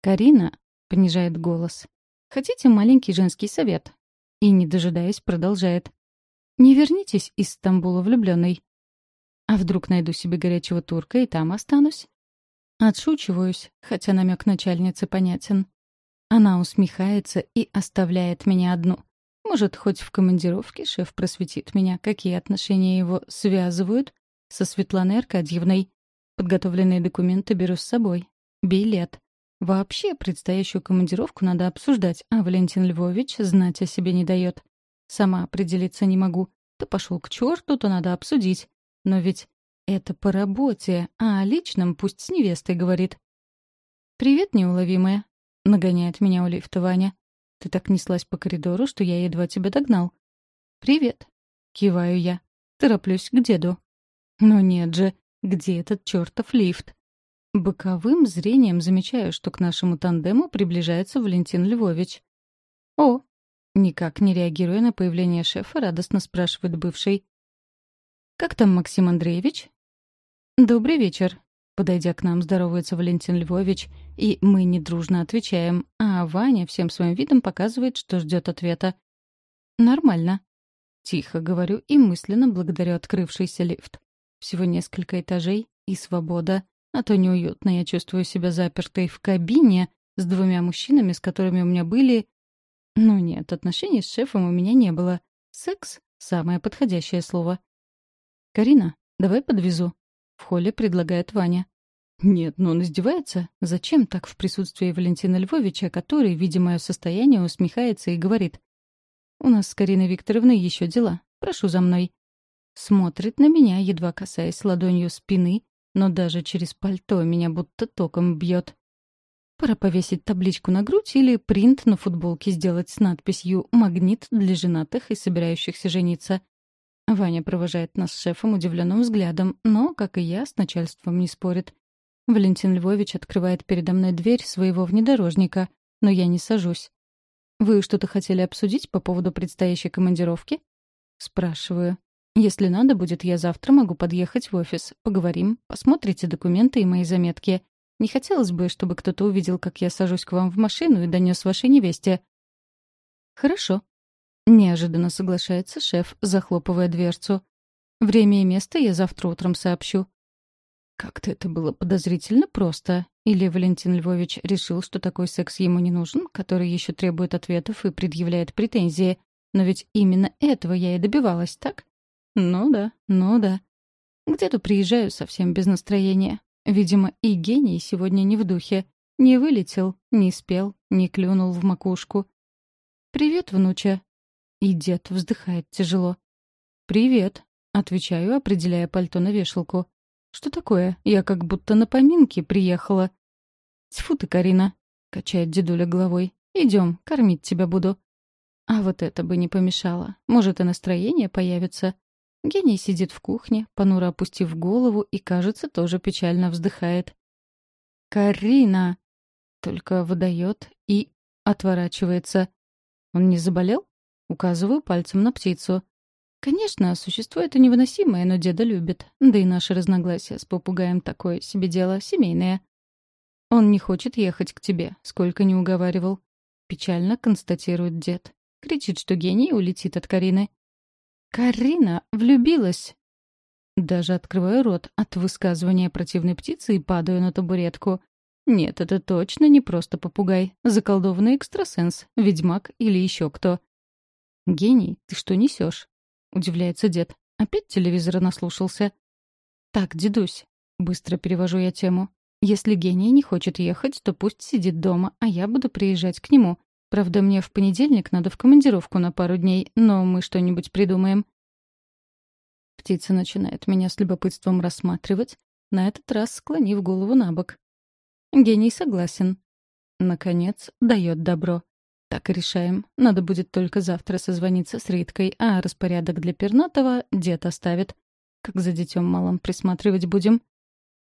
«Карина», — понижает голос, — «хотите маленький женский совет?» И, не дожидаясь, продолжает. «Не вернитесь из Стамбула влюбленной. А вдруг найду себе горячего турка и там останусь? Отшучиваюсь, хотя намек начальницы понятен. Она усмехается и оставляет меня одну. Может, хоть в командировке шеф просветит меня, какие отношения его связывают со Светланой Аркадьевной. Подготовленные документы беру с собой. Билет. Вообще, предстоящую командировку надо обсуждать, а Валентин Львович знать о себе не дает. Сама определиться не могу. То пошел к черту, то надо обсудить. Но ведь это по работе, а о личном пусть с невестой говорит. «Привет, неуловимая», — нагоняет меня у лифта Ваня. «Ты так неслась по коридору, что я едва тебя догнал». «Привет», — киваю я. Тороплюсь к деду. «Ну нет же, где этот чертов лифт?» Боковым зрением замечаю, что к нашему тандему приближается Валентин Львович. «О!» Никак не реагируя на появление шефа, радостно спрашивает бывший. «Как там Максим Андреевич?» «Добрый вечер», — подойдя к нам, здоровается Валентин Львович, и мы недружно отвечаем, а Ваня всем своим видом показывает, что ждет ответа. «Нормально», — тихо говорю и мысленно благодарю открывшийся лифт. Всего несколько этажей и свобода, а то неуютно я чувствую себя запертой в кабине с двумя мужчинами, с которыми у меня были... Ну нет, отношений с шефом у меня не было. Секс — самое подходящее слово. «Карина, давай подвезу», — в холле предлагает Ваня. Нет, ну он издевается. Зачем так в присутствии Валентина Львовича, который, видя мое состояние, усмехается и говорит. «У нас с Кариной Викторовной еще дела. Прошу за мной». Смотрит на меня, едва касаясь ладонью спины, но даже через пальто меня будто током бьет. Пора повесить табличку на грудь или принт на футболке сделать с надписью «Магнит для женатых и собирающихся жениться». Ваня провожает нас с шефом удивленным взглядом, но, как и я, с начальством не спорит. Валентин Львович открывает передо мной дверь своего внедорожника, но я не сажусь. «Вы что-то хотели обсудить по поводу предстоящей командировки?» Спрашиваю. «Если надо будет, я завтра могу подъехать в офис. Поговорим, посмотрите документы и мои заметки. Не хотелось бы, чтобы кто-то увидел, как я сажусь к вам в машину и донес вашей невесте». «Хорошо», Неожиданно соглашается шеф, захлопывая дверцу. «Время и место я завтра утром сообщу». Как-то это было подозрительно просто. Или Валентин Львович решил, что такой секс ему не нужен, который еще требует ответов и предъявляет претензии. Но ведь именно этого я и добивалась, так? Ну да, ну да. Где-то приезжаю совсем без настроения. Видимо, и гений сегодня не в духе. Не вылетел, не спел, не клюнул в макушку. «Привет, внуча», и дед вздыхает тяжело. «Привет», — отвечаю, определяя пальто на вешалку. «Что такое? Я как будто на поминки приехала». «Тьфу ты, Карина», — качает дедуля головой. «Идем, кормить тебя буду». А вот это бы не помешало. Может, и настроение появится. Гений сидит в кухне, понуро опустив голову, и, кажется, тоже печально вздыхает. «Карина!» Только выдает и отворачивается. Он не заболел? Указываю пальцем на птицу. Конечно, существо это невыносимое, но деда любит. Да и наши разногласия с попугаем такое себе дело семейное. Он не хочет ехать к тебе, сколько не уговаривал. Печально констатирует дед. Кричит, что гений улетит от Карины. Карина влюбилась. Даже открываю рот от высказывания противной птицы и падаю на табуретку. Нет, это точно не просто попугай. Заколдованный экстрасенс, ведьмак или еще кто. «Гений, ты что несешь? удивляется дед. Опять телевизора наслушался. «Так, дедусь», — быстро перевожу я тему. «Если гений не хочет ехать, то пусть сидит дома, а я буду приезжать к нему. Правда, мне в понедельник надо в командировку на пару дней, но мы что-нибудь придумаем». Птица начинает меня с любопытством рассматривать, на этот раз склонив голову на бок. Гений согласен. Наконец, дает добро. Так и решаем. Надо будет только завтра созвониться с Риткой, а распорядок для пернатого дед оставит. Как за детем малым присматривать будем?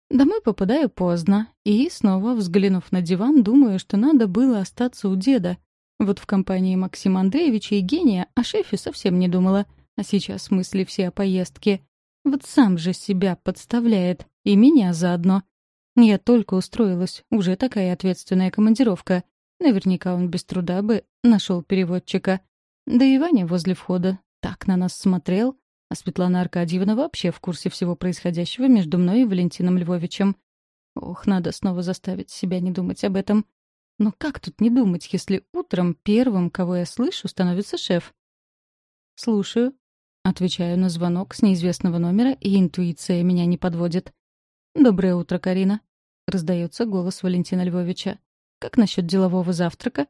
Домой попадаю поздно, и, снова взглянув на диван, думаю, что надо было остаться у деда. Вот в компании Максима Андреевича и Гения о шефе совсем не думала, а сейчас мысли все о поездке. Вот сам же себя подставляет, и меня заодно. Я только устроилась, уже такая ответственная командировка. Наверняка он без труда бы нашел переводчика. Да и Ваня возле входа так на нас смотрел, а Светлана Аркадьевна вообще в курсе всего происходящего между мной и Валентином Львовичем. Ох, надо снова заставить себя не думать об этом. Но как тут не думать, если утром первым, кого я слышу, становится шеф? «Слушаю», — отвечаю на звонок с неизвестного номера, и интуиция меня не подводит. «Доброе утро, Карина», — раздается голос Валентина Львовича. «Как насчет делового завтрака?»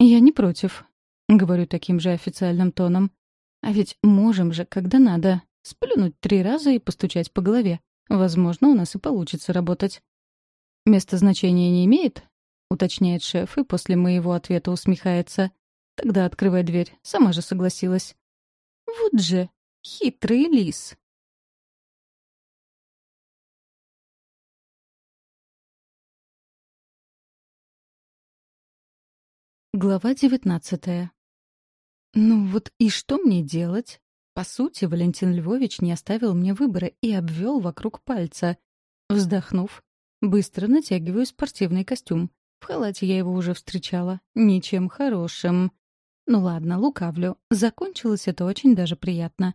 «Я не против», — говорю таким же официальным тоном. А ведь можем же, когда надо, сплюнуть три раза и постучать по голове. Возможно, у нас и получится работать. «Место значения не имеет?» — уточняет шеф и после моего ответа усмехается. «Тогда открывай дверь. Сама же согласилась». «Вот же, хитрый лис!» Глава девятнадцатая. Ну вот и что мне делать? По сути, Валентин Львович не оставил мне выбора и обвел вокруг пальца. Вздохнув, быстро натягиваю спортивный костюм. В халате я его уже встречала. Ничем хорошим. Ну ладно, лукавлю. Закончилось это очень даже приятно.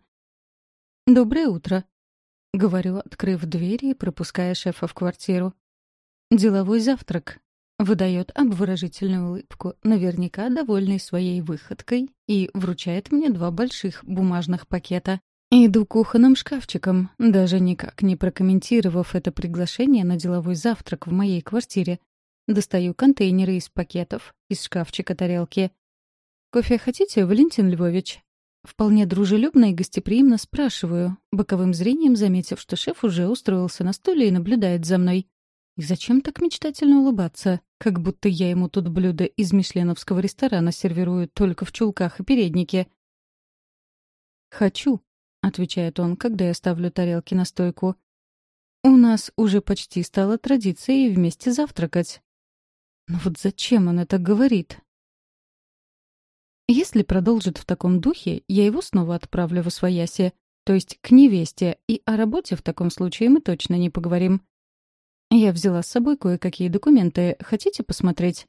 «Доброе утро», — говорю, открыв дверь и пропуская шефа в квартиру. «Деловой завтрак. Выдает обворожительную улыбку, наверняка довольный своей выходкой, и вручает мне два больших бумажных пакета. Иду кухонным шкафчиком, даже никак не прокомментировав это приглашение на деловой завтрак в моей квартире. Достаю контейнеры из пакетов, из шкафчика тарелки. «Кофе хотите, Валентин Львович?» Вполне дружелюбно и гостеприимно спрашиваю, боковым зрением заметив, что шеф уже устроился на стуле и наблюдает за мной. И зачем так мечтательно улыбаться? Как будто я ему тут блюдо из мишленовского ресторана сервирую только в чулках и переднике. «Хочу», — отвечает он, когда я ставлю тарелки на стойку. «У нас уже почти стало традицией вместе завтракать». Но вот зачем он это говорит? Если продолжит в таком духе, я его снова отправлю в освояси, то есть к невесте, и о работе в таком случае мы точно не поговорим. Я взяла с собой кое-какие документы. Хотите посмотреть?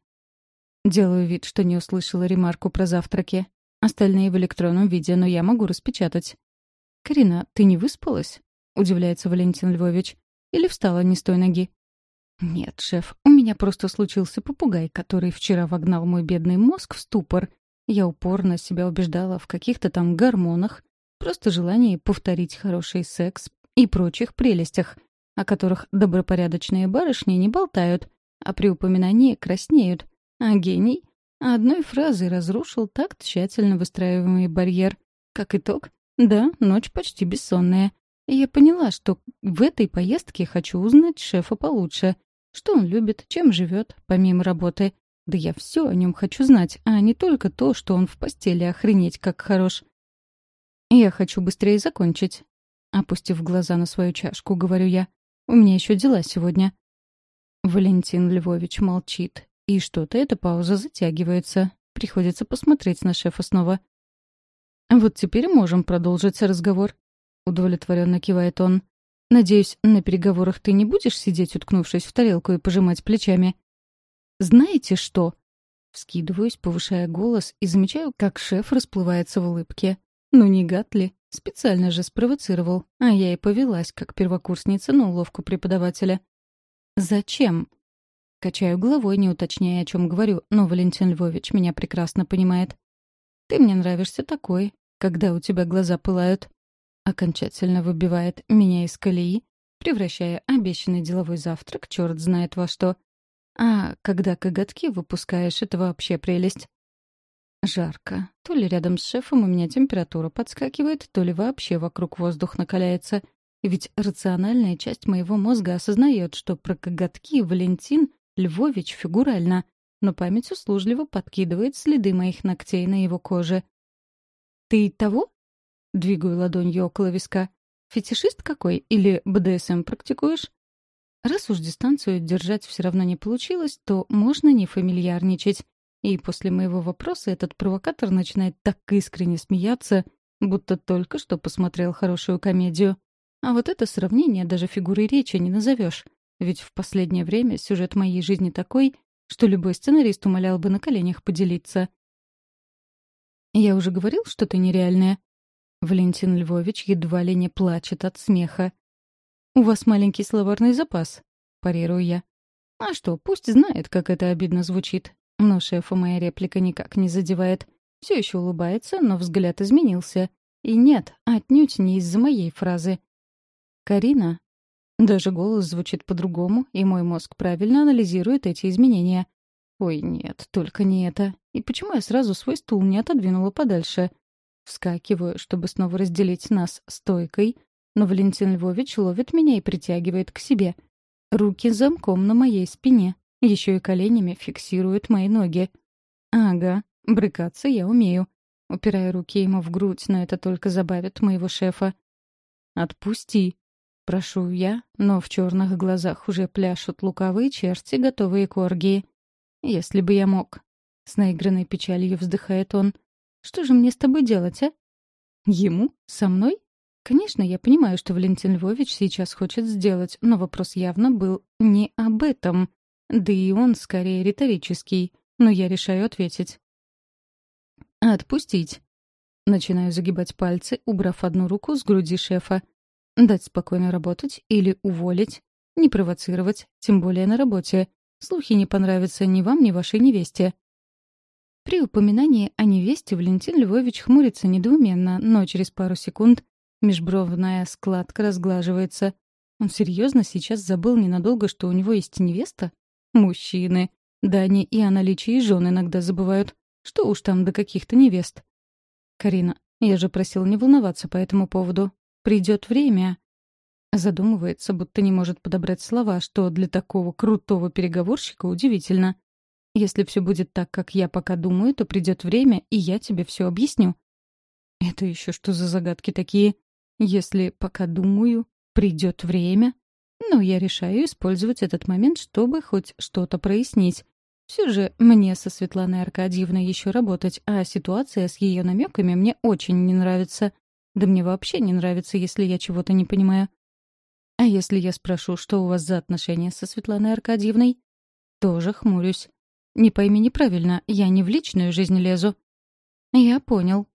Делаю вид, что не услышала ремарку про завтраки. Остальные в электронном виде, но я могу распечатать. «Карина, ты не выспалась?» — удивляется Валентин Львович. «Или встала не с той ноги?» «Нет, шеф, у меня просто случился попугай, который вчера вогнал мой бедный мозг в ступор. Я упорно себя убеждала в каких-то там гормонах, просто желании повторить хороший секс и прочих прелестях, о которых добропорядочные барышни не болтают, а при упоминании краснеют. А гений одной фразой разрушил так тщательно выстраиваемый барьер. Как итог, да, ночь почти бессонная. Я поняла, что в этой поездке хочу узнать шефа получше. Что он любит, чем живет, помимо работы. Да я все о нем хочу знать, а не только то, что он в постели охренеть как хорош. Я хочу быстрее закончить. Опустив глаза на свою чашку, говорю я. У меня еще дела сегодня». Валентин Львович молчит. И что-то эта пауза затягивается. Приходится посмотреть на шефа снова. «Вот теперь можем продолжить разговор», — удовлетворенно кивает он. Надеюсь, на переговорах ты не будешь сидеть, уткнувшись в тарелку и пожимать плечами?» «Знаете что?» Вскидываюсь, повышая голос, и замечаю, как шеф расплывается в улыбке. «Ну не гад ли? Специально же спровоцировал, а я и повелась, как первокурсница на уловку преподавателя. «Зачем?» Качаю головой, не уточняя, о чем говорю, но Валентин Львович меня прекрасно понимает. «Ты мне нравишься такой, когда у тебя глаза пылают». Окончательно выбивает меня из колеи, превращая обещанный деловой завтрак черт знает во что. А когда коготки выпускаешь, это вообще прелесть. Жарко. То ли рядом с шефом у меня температура подскакивает, то ли вообще вокруг воздух накаляется. Ведь рациональная часть моего мозга осознает, что про коготки Валентин Львович фигурально, но память услужливо подкидывает следы моих ногтей на его коже. «Ты того?» — двигаю ладонью около виска. «Фетишист какой? Или БДСМ практикуешь?» Раз уж дистанцию держать все равно не получилось, то можно не фамильярничать. И после моего вопроса этот провокатор начинает так искренне смеяться, будто только что посмотрел хорошую комедию. А вот это сравнение даже фигурой речи не назовешь. Ведь в последнее время сюжет моей жизни такой, что любой сценарист умолял бы на коленях поделиться. «Я уже говорил, что ты нереальная?» Валентин Львович едва ли не плачет от смеха. «У вас маленький словарный запас», — парирую я. «А что, пусть знает, как это обидно звучит. Но шефа моя реплика никак не задевает. Все еще улыбается, но взгляд изменился. И нет, отнюдь не из-за моей фразы. «Карина?» Даже голос звучит по-другому, и мой мозг правильно анализирует эти изменения. Ой, нет, только не это. И почему я сразу свой стул не отодвинула подальше? Вскакиваю, чтобы снова разделить нас стойкой, но Валентин Львович ловит меня и притягивает к себе. Руки замком на моей спине. Еще и коленями фиксирует мои ноги. Ага, брыкаться я умею. Упираю руки ему в грудь, но это только забавит моего шефа. «Отпусти», — прошу я, но в черных глазах уже пляшут луковые черти, готовые к оргии. «Если бы я мог». С наигранной печалью вздыхает он. «Что же мне с тобой делать, а?» «Ему? Со мной?» Конечно, я понимаю, что Валентин Львович сейчас хочет сделать, но вопрос явно был не об этом. Да и он скорее риторический, но я решаю ответить. «Отпустить». Начинаю загибать пальцы, убрав одну руку с груди шефа. Дать спокойно работать или уволить. Не провоцировать, тем более на работе. Слухи не понравятся ни вам, ни вашей невесте. При упоминании о невесте Валентин Львович хмурится недоуменно, но через пару секунд межбровная складка разглаживается. Он серьезно сейчас забыл ненадолго, что у него есть невеста? Мужчины. Да они и о наличии жен иногда забывают. Что уж там до каких-то невест. Карина, я же просил не волноваться по этому поводу. Придет время. Задумывается, будто не может подобрать слова, что для такого крутого переговорщика удивительно. Если все будет так, как я пока думаю, то придет время, и я тебе все объясню. Это еще что за загадки такие? Если пока думаю, придет время, но я решаю использовать этот момент, чтобы хоть что-то прояснить. Все же мне со Светланой Аркадьевной еще работать, а ситуация с ее намеками мне очень не нравится. Да мне вообще не нравится, если я чего-то не понимаю. А если я спрошу, что у вас за отношения со Светланой Аркадьевной? Тоже хмурюсь. Не пойми неправильно, я не в личную жизнь лезу. Я понял.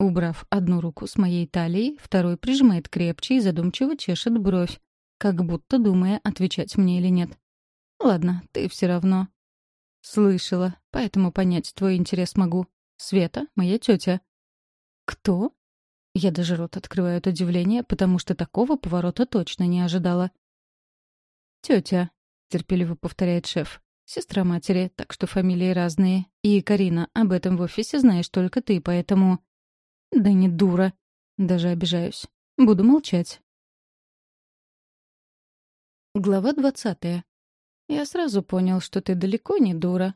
Убрав одну руку с моей талии, второй прижимает крепче и задумчиво чешет бровь как будто думая, отвечать мне или нет. «Ладно, ты все равно». «Слышала, поэтому понять твой интерес могу. Света — моя тетя». «Кто?» Я даже рот открываю от удивления, потому что такого поворота точно не ожидала. «Тетя», — терпеливо повторяет шеф. «Сестра матери, так что фамилии разные. И, Карина, об этом в офисе знаешь только ты, поэтому...» «Да не дура». Даже обижаюсь. Буду молчать. Глава двадцатая. «Я сразу понял, что ты далеко не дура».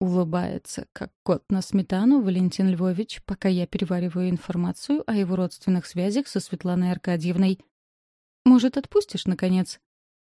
Улыбается, как кот на сметану, Валентин Львович, пока я перевариваю информацию о его родственных связях со Светланой Аркадьевной. «Может, отпустишь, наконец?»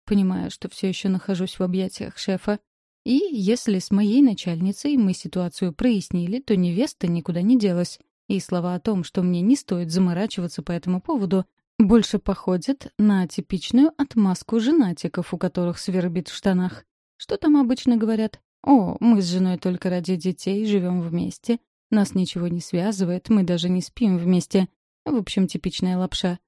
Понимаю, что все еще нахожусь в объятиях шефа. И если с моей начальницей мы ситуацию прояснили, то невеста никуда не делась. И слова о том, что мне не стоит заморачиваться по этому поводу, Больше походит на типичную отмазку женатиков, у которых свербит в штанах. Что там обычно говорят? «О, мы с женой только ради детей живем вместе. Нас ничего не связывает, мы даже не спим вместе». В общем, типичная лапша.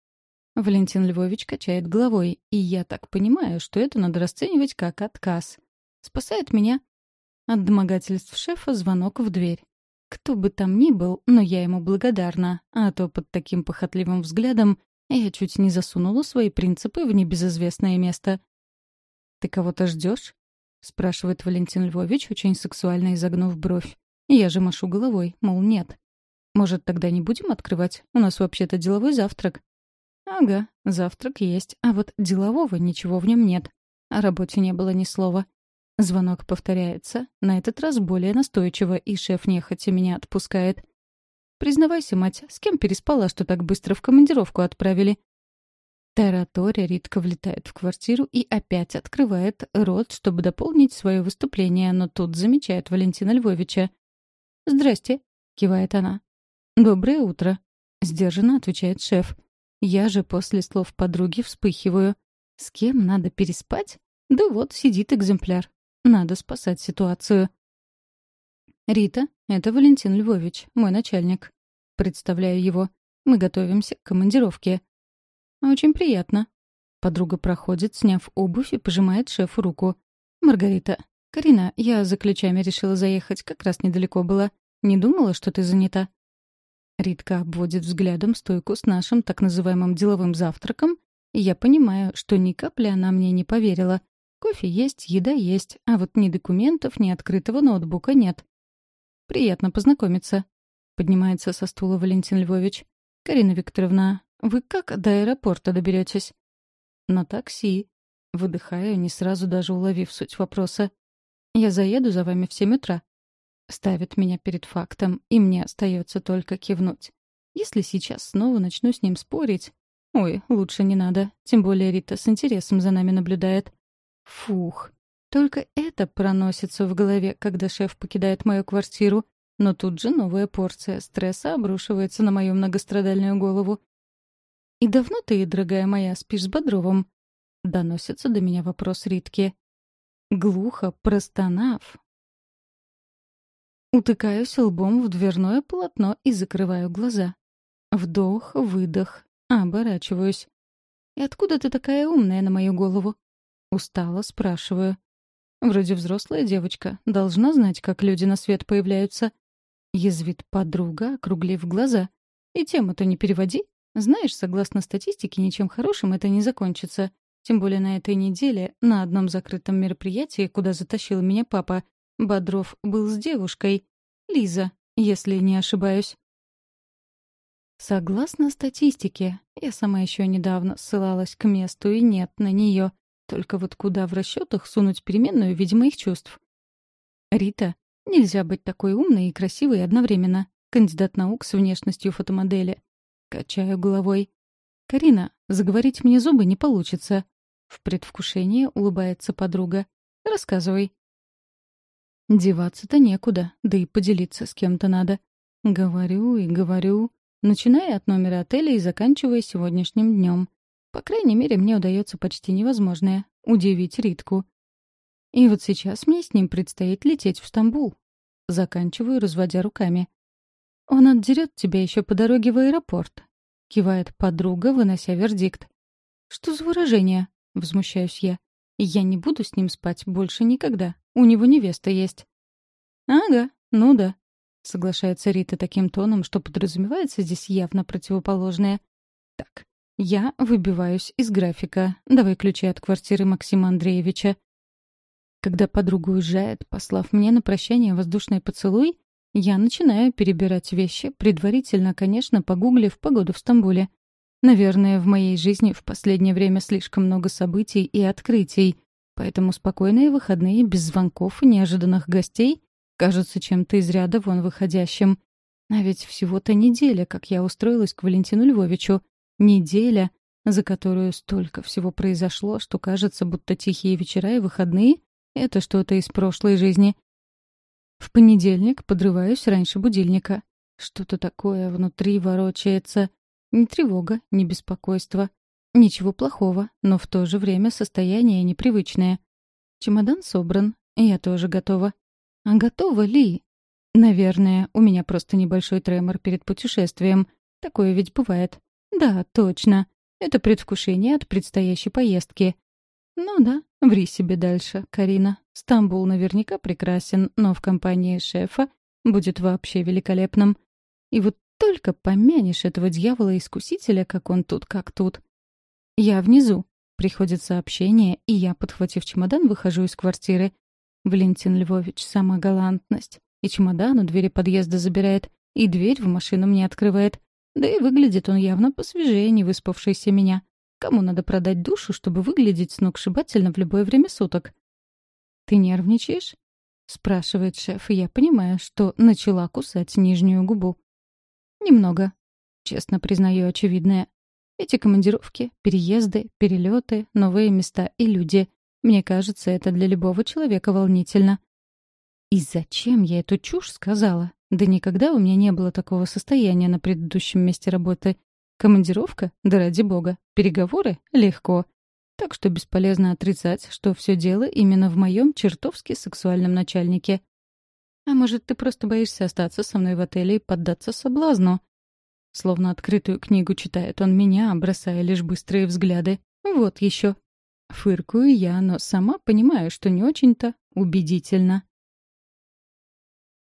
Валентин Львович качает головой, и я так понимаю, что это надо расценивать как отказ. Спасает меня от домогательств шефа звонок в дверь. Кто бы там ни был, но я ему благодарна, а то под таким похотливым взглядом я чуть не засунула свои принципы в небезызвестное место. «Ты кого-то ждешь? спрашивает Валентин Львович, очень сексуально изогнув бровь. Я же машу головой, мол, нет. «Может, тогда не будем открывать? У нас вообще-то деловой завтрак». Ага, завтрак есть, а вот делового ничего в нем нет. О работе не было ни слова. Звонок повторяется, на этот раз более настойчиво, и шеф нехотя меня отпускает. «Признавайся, мать, с кем переспала, что так быстро в командировку отправили?» Таратория Ритка влетает в квартиру и опять открывает рот, чтобы дополнить свое выступление, но тут замечает Валентина Львовича. «Здрасте», — кивает она. «Доброе утро», — сдержанно отвечает шеф. Я же после слов подруги вспыхиваю. С кем надо переспать? Да вот, сидит экземпляр. Надо спасать ситуацию. «Рита, это Валентин Львович, мой начальник». Представляю его. Мы готовимся к командировке. «Очень приятно». Подруга проходит, сняв обувь и пожимает шефу руку. «Маргарита, Карина, я за ключами решила заехать, как раз недалеко была. Не думала, что ты занята?» Ритка обводит взглядом стойку с нашим так называемым деловым завтраком, и я понимаю, что ни капли она мне не поверила. Кофе есть, еда есть, а вот ни документов, ни открытого ноутбука нет. «Приятно познакомиться», — поднимается со стула Валентин Львович. «Карина Викторовна, вы как до аэропорта доберетесь? «На такси», — выдыхаю, не сразу даже уловив суть вопроса. «Я заеду за вами в семь утра», Ставит меня перед фактом, и мне остается только кивнуть. Если сейчас снова начну с ним спорить... Ой, лучше не надо, тем более Рита с интересом за нами наблюдает. Фух. Только это проносится в голове, когда шеф покидает мою квартиру, но тут же новая порция стресса обрушивается на мою многострадальную голову. «И давно ты, дорогая моя, спишь с Бодровым?» — доносится до меня вопрос Ритки. Глухо простонав, Утыкаюсь лбом в дверное полотно и закрываю глаза. Вдох, выдох, оборачиваюсь. «И откуда ты такая умная на мою голову?» Устало спрашиваю. Вроде взрослая девочка, должна знать, как люди на свет появляются. Язвит подруга, округлив глаза. И тему-то не переводи. Знаешь, согласно статистике, ничем хорошим это не закончится. Тем более на этой неделе, на одном закрытом мероприятии, куда затащил меня папа, Бодров был с девушкой. Лиза, если не ошибаюсь. Согласно статистике, я сама еще недавно ссылалась к месту и нет на нее. Только вот куда в расчетах сунуть переменную, видимо, их чувств. Рита, нельзя быть такой умной и красивой одновременно. Кандидат наук с внешностью фотомодели. Качаю головой. «Карина, заговорить мне зубы не получится». В предвкушении улыбается подруга. «Рассказывай». Деваться-то некуда, да и поделиться с кем-то надо. Говорю и говорю, начиная от номера отеля и заканчивая сегодняшним днем. По крайней мере, мне удается почти невозможное — удивить Ритку. И вот сейчас мне с ним предстоит лететь в Стамбул. Заканчиваю, разводя руками. «Он отдерет тебя еще по дороге в аэропорт», — кивает подруга, вынося вердикт. «Что за выражение?» — возмущаюсь я. «Я не буду с ним спать больше никогда. У него невеста есть». «Ага, ну да», — соглашается Рита таким тоном, что подразумевается здесь явно противоположное. «Так, я выбиваюсь из графика. Давай ключи от квартиры Максима Андреевича». Когда подруга уезжает, послав мне на прощание воздушный поцелуй, я начинаю перебирать вещи, предварительно, конечно, погуглив погоду в Стамбуле. Наверное, в моей жизни в последнее время слишком много событий и открытий, Поэтому спокойные выходные без звонков и неожиданных гостей кажутся чем-то из ряда вон выходящим. А ведь всего-то неделя, как я устроилась к Валентину Львовичу. Неделя, за которую столько всего произошло, что кажется, будто тихие вечера и выходные — это что-то из прошлой жизни. В понедельник подрываюсь раньше будильника. Что-то такое внутри ворочается. Ни тревога, ни беспокойство. Ничего плохого, но в то же время состояние непривычное. Чемодан собран, и я тоже готова. А готова ли? Наверное, у меня просто небольшой тремор перед путешествием. Такое ведь бывает. Да, точно. Это предвкушение от предстоящей поездки. Ну да, ври себе дальше, Карина. Стамбул наверняка прекрасен, но в компании шефа будет вообще великолепным. И вот только помянешь этого дьявола-искусителя, как он тут, как тут. Я внизу. Приходит сообщение, и я, подхватив чемодан, выхожу из квартиры. Валентин Львович, сама галантность. И чемодан у двери подъезда забирает, и дверь в машину мне открывает. Да и выглядит он явно посвежее не выспавшейся меня. Кому надо продать душу, чтобы выглядеть сногсшибательно в любое время суток? «Ты нервничаешь?» — спрашивает шеф, и я понимаю, что начала кусать нижнюю губу. «Немного», — честно признаю очевидное. Эти командировки, переезды, перелеты, новые места и люди. Мне кажется, это для любого человека волнительно. И зачем я эту чушь сказала? Да никогда у меня не было такого состояния на предыдущем месте работы. Командировка? Да ради бога. Переговоры? Легко. Так что бесполезно отрицать, что все дело именно в моем чертовски сексуальном начальнике. А может, ты просто боишься остаться со мной в отеле и поддаться соблазну? Словно открытую книгу читает он меня, бросая лишь быстрые взгляды. Вот еще. Фыркую я, но сама понимаю, что не очень-то убедительно.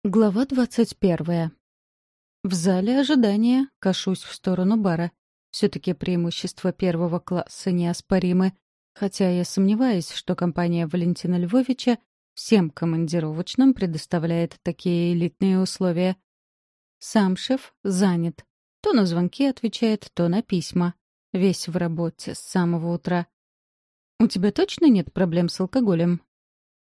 Глава двадцать первая. В зале ожидания кашусь в сторону бара. Все-таки преимущества первого класса неоспоримы, хотя я сомневаюсь, что компания Валентина Львовича всем командировочным предоставляет такие элитные условия. Сам шеф занят. То на звонки отвечает, то на письма. Весь в работе с самого утра. «У тебя точно нет проблем с алкоголем?»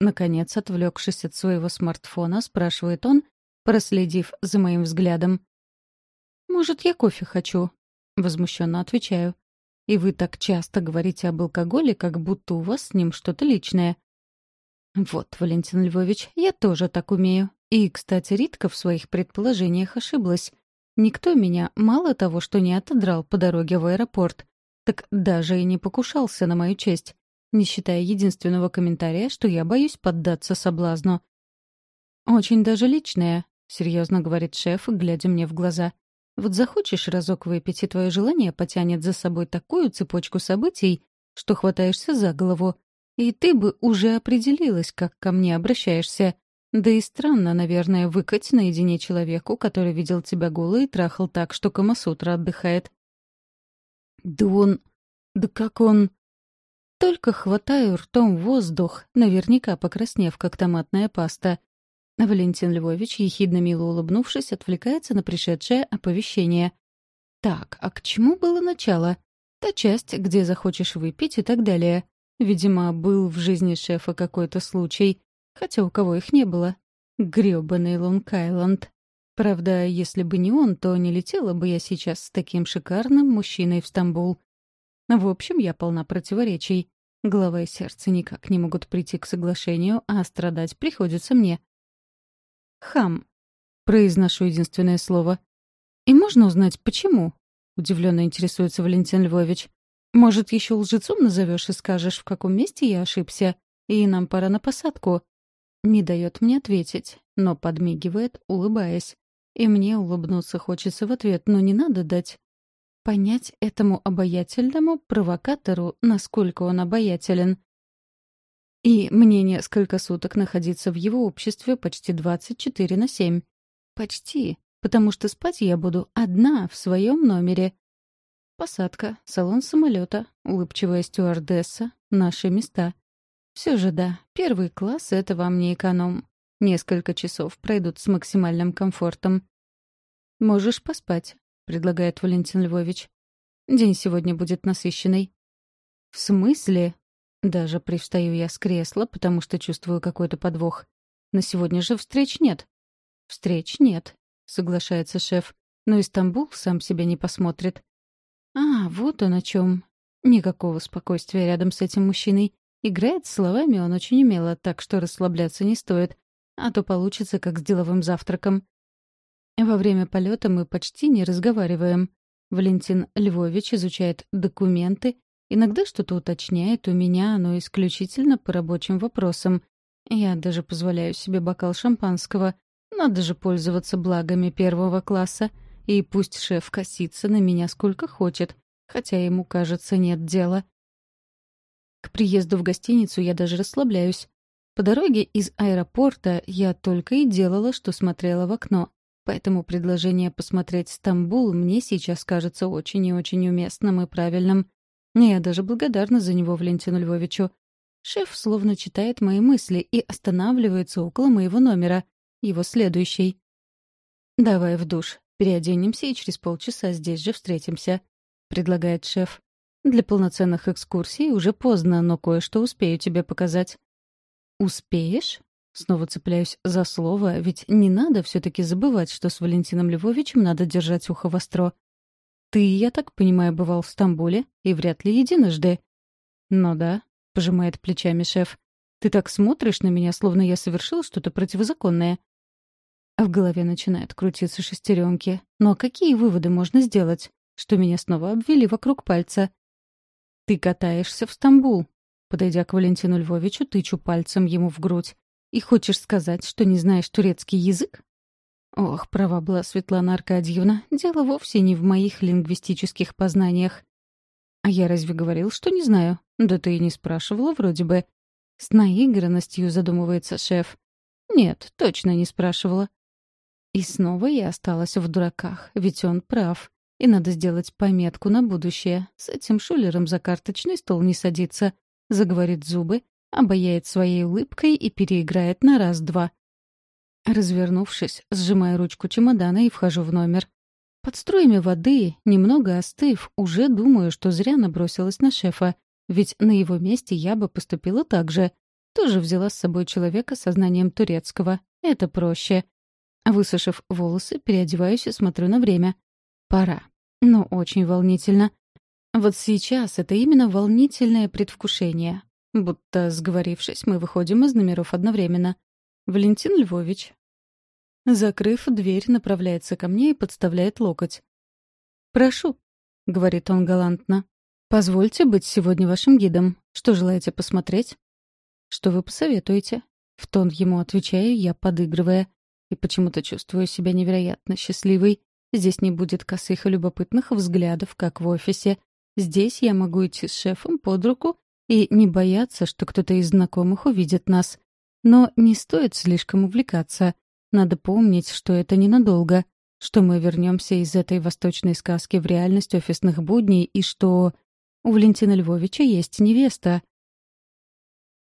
Наконец, отвлекшись от своего смартфона, спрашивает он, проследив за моим взглядом. «Может, я кофе хочу?» Возмущенно отвечаю. «И вы так часто говорите об алкоголе, как будто у вас с ним что-то личное». «Вот, Валентин Львович, я тоже так умею. И, кстати, Ритка в своих предположениях ошиблась. Никто меня мало того, что не отодрал по дороге в аэропорт, так даже и не покушался на мою честь, не считая единственного комментария, что я боюсь поддаться соблазну. «Очень даже личное», — серьезно говорит шеф, глядя мне в глаза. Вот захочешь разок выпить, и твое желание потянет за собой такую цепочку событий, что хватаешься за голову. И ты бы уже определилась, как ко мне обращаешься. Да и странно, наверное, выкать наедине человеку, который видел тебя голой и трахал так, что Камасутра отдыхает. Да он... Да как он... Только хватаю ртом воздух, наверняка покраснев, как томатная паста. Валентин Львович, ехидно мило улыбнувшись, отвлекается на пришедшее оповещение. «Так, а к чему было начало? Та часть, где захочешь выпить и так далее. Видимо, был в жизни шефа какой-то случай, хотя у кого их не было. Грёбаный Лонг-Айленд. Правда, если бы не он, то не летела бы я сейчас с таким шикарным мужчиной в Стамбул. В общем, я полна противоречий. Голова и сердце никак не могут прийти к соглашению, а страдать приходится мне. «Хам», — произношу единственное слово. «И можно узнать, почему?» — удивленно интересуется Валентин Львович. «Может, еще лжецом назовешь и скажешь, в каком месте я ошибся, и нам пора на посадку?» Не дает мне ответить, но подмигивает, улыбаясь. И мне улыбнуться хочется в ответ, но не надо дать понять этому обаятельному провокатору, насколько он обаятелен. И мне несколько суток находиться в его обществе почти 24 на 7. Почти, потому что спать я буду одна в своем номере. Посадка, салон самолета, улыбчивая стюардесса, наши места. Все же да, первый класс — это вам не эконом. Несколько часов пройдут с максимальным комфортом. «Можешь поспать», — предлагает Валентин Львович. «День сегодня будет насыщенный». «В смысле?» Даже привстаю я с кресла, потому что чувствую какой-то подвох. На сегодня же встреч нет. Встреч нет, соглашается шеф. Но Истамбул сам себя не посмотрит. А, вот он о чем. Никакого спокойствия рядом с этим мужчиной. Играет словами он очень умело, так что расслабляться не стоит. А то получится, как с деловым завтраком. Во время полета мы почти не разговариваем. Валентин Львович изучает документы, иногда что-то уточняет у меня, но исключительно по рабочим вопросам. Я даже позволяю себе бокал шампанского. Надо же пользоваться благами первого класса. И пусть шеф косится на меня сколько хочет, хотя ему, кажется, нет дела. К приезду в гостиницу я даже расслабляюсь. По дороге из аэропорта я только и делала, что смотрела в окно. Поэтому предложение посмотреть Стамбул мне сейчас кажется очень и очень уместным и правильным. Я даже благодарна за него Валентину Львовичу. Шеф словно читает мои мысли и останавливается около моего номера, его следующий. «Давай в душ, переоденемся и через полчаса здесь же встретимся», — предлагает шеф. «Для полноценных экскурсий уже поздно, но кое-что успею тебе показать». «Успеешь?» Снова цепляюсь за слово, ведь не надо все таки забывать, что с Валентином Львовичем надо держать ухо востро. «Ты, я так понимаю, бывал в Стамбуле и вряд ли единожды». «Ну да», — пожимает плечами шеф. «Ты так смотришь на меня, словно я совершил что-то противозаконное». А в голове начинают крутиться шестеренки. «Ну а какие выводы можно сделать? Что меня снова обвели вокруг пальца?» «Ты катаешься в Стамбул». Подойдя к Валентину Львовичу, тычу пальцем ему в грудь. «И хочешь сказать, что не знаешь турецкий язык?» Ох, права была Светлана Аркадьевна. Дело вовсе не в моих лингвистических познаниях. А я разве говорил, что не знаю? Да ты и не спрашивала вроде бы. С наигранностью задумывается шеф. Нет, точно не спрашивала. И снова я осталась в дураках, ведь он прав. И надо сделать пометку на будущее. С этим шулером за карточный стол не садится. Заговорит зубы, обаяет своей улыбкой и переиграет на раз-два. Развернувшись, сжимаю ручку чемодана и вхожу в номер. Под струями воды, немного остыв, уже думаю, что зря набросилась на шефа, ведь на его месте я бы поступила так же. Тоже взяла с собой человека со знанием турецкого. Это проще. Высушив волосы, переодеваюсь и смотрю на время. Пора. Но очень волнительно. Вот сейчас это именно волнительное предвкушение. Будто, сговорившись, мы выходим из номеров одновременно. Валентин Львович. Закрыв дверь, направляется ко мне и подставляет локоть. «Прошу», — говорит он галантно. «Позвольте быть сегодня вашим гидом. Что желаете посмотреть?» «Что вы посоветуете?» В тон ему отвечаю я, подыгрывая. И почему-то чувствую себя невероятно счастливой. Здесь не будет косых и любопытных взглядов, как в офисе. Здесь я могу идти с шефом под руку и не бояться, что кто-то из знакомых увидит нас. Но не стоит слишком увлекаться. Надо помнить, что это ненадолго, что мы вернемся из этой восточной сказки в реальность офисных будней и что у Валентина Львовича есть невеста.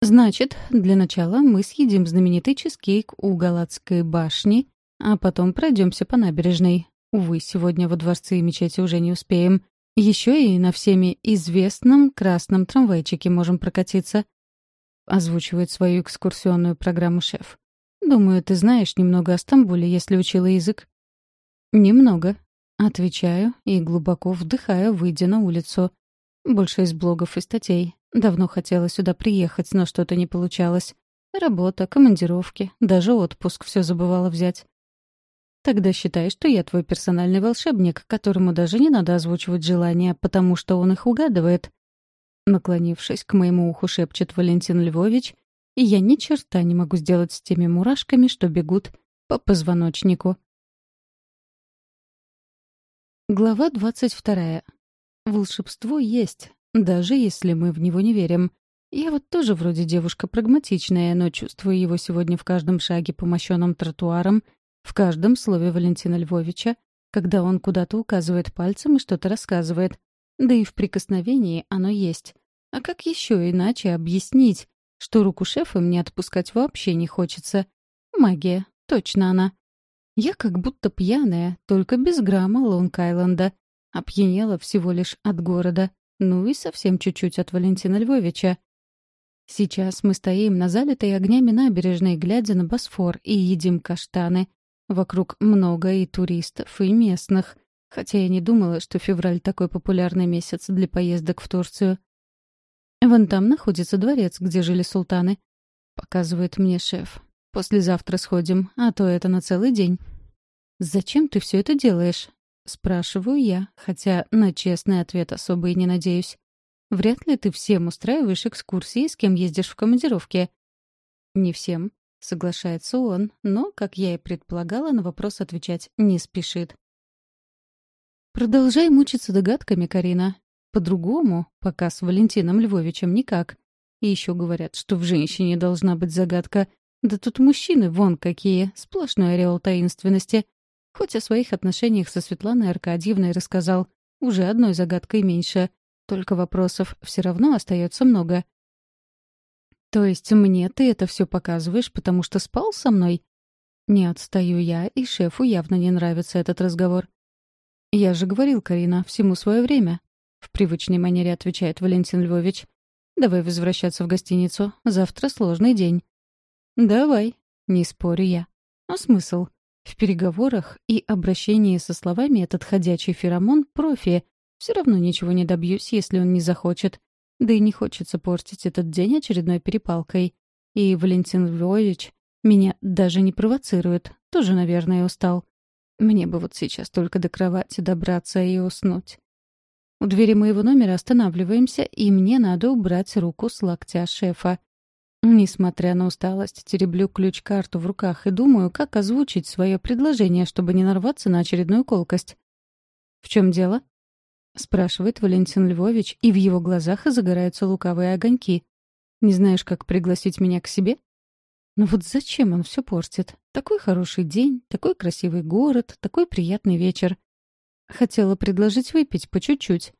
Значит, для начала мы съедим знаменитый чизкейк у Галатской башни, а потом пройдемся по набережной. Увы, сегодня во дворце и мечети уже не успеем. Еще и на всеми известном красном трамвайчике можем прокатиться озвучивает свою экскурсионную программу шеф. «Думаю, ты знаешь немного о Стамбуле, если учила язык». «Немного», — отвечаю и глубоко вдыхаю, выйдя на улицу. Больше из блогов и статей. Давно хотела сюда приехать, но что-то не получалось. Работа, командировки, даже отпуск все забывала взять. Тогда считай, что я твой персональный волшебник, которому даже не надо озвучивать желания, потому что он их угадывает. Наклонившись к моему уху, шепчет Валентин Львович, и я ни черта не могу сделать с теми мурашками, что бегут по позвоночнику. Глава двадцать вторая. Волшебство есть, даже если мы в него не верим. Я вот тоже вроде девушка прагматичная, но чувствую его сегодня в каждом шаге по мощенным тротуарам, в каждом слове Валентина Львовича, когда он куда-то указывает пальцем и что-то рассказывает. Да и в прикосновении оно есть. А как еще иначе объяснить, что руку шефа мне отпускать вообще не хочется? Магия, точно она. Я как будто пьяная, только без грамма Лонг-Айленда. Опьянела всего лишь от города, ну и совсем чуть-чуть от Валентина Львовича. Сейчас мы стоим на залитой огнями набережной, глядя на Босфор, и едим каштаны. Вокруг много и туристов, и местных. Хотя я не думала, что февраль такой популярный месяц для поездок в Турцию. «Вон там находится дворец, где жили султаны», — показывает мне шеф. «Послезавтра сходим, а то это на целый день». «Зачем ты все это делаешь?» Спрашиваю я, хотя на честный ответ особо и не надеюсь. Вряд ли ты всем устраиваешь экскурсии, с кем ездишь в командировке. Не всем, соглашается он, но, как я и предполагала, на вопрос отвечать не спешит. Продолжай мучиться догадками, Карина. По-другому, пока с Валентином Львовичем никак. И еще говорят, что в женщине должна быть загадка. Да тут мужчины вон какие, сплошной ореол таинственности. Хоть о своих отношениях со Светланой Аркадьевной рассказал, уже одной загадкой меньше. Только вопросов все равно остается много. То есть мне ты это все показываешь, потому что спал со мной? Не отстаю я, и шефу явно не нравится этот разговор. «Я же говорил, Карина, всему свое время», — в привычной манере отвечает Валентин Львович. «Давай возвращаться в гостиницу. Завтра сложный день». «Давай», — не спорю я. А смысл? В переговорах и обращении со словами этот ходячий феромон — профи. Все равно ничего не добьюсь, если он не захочет. Да и не хочется портить этот день очередной перепалкой. И Валентин Львович меня даже не провоцирует. Тоже, наверное, устал. Мне бы вот сейчас только до кровати добраться и уснуть. У двери моего номера останавливаемся, и мне надо убрать руку с локтя шефа. Несмотря на усталость, тереблю ключ-карту в руках и думаю, как озвучить свое предложение, чтобы не нарваться на очередную колкость. «В чем дело?» — спрашивает Валентин Львович, и в его глазах загораются лукавые огоньки. «Не знаешь, как пригласить меня к себе?» Но вот зачем он все портит? Такой хороший день, такой красивый город, такой приятный вечер. Хотела предложить выпить по чуть-чуть.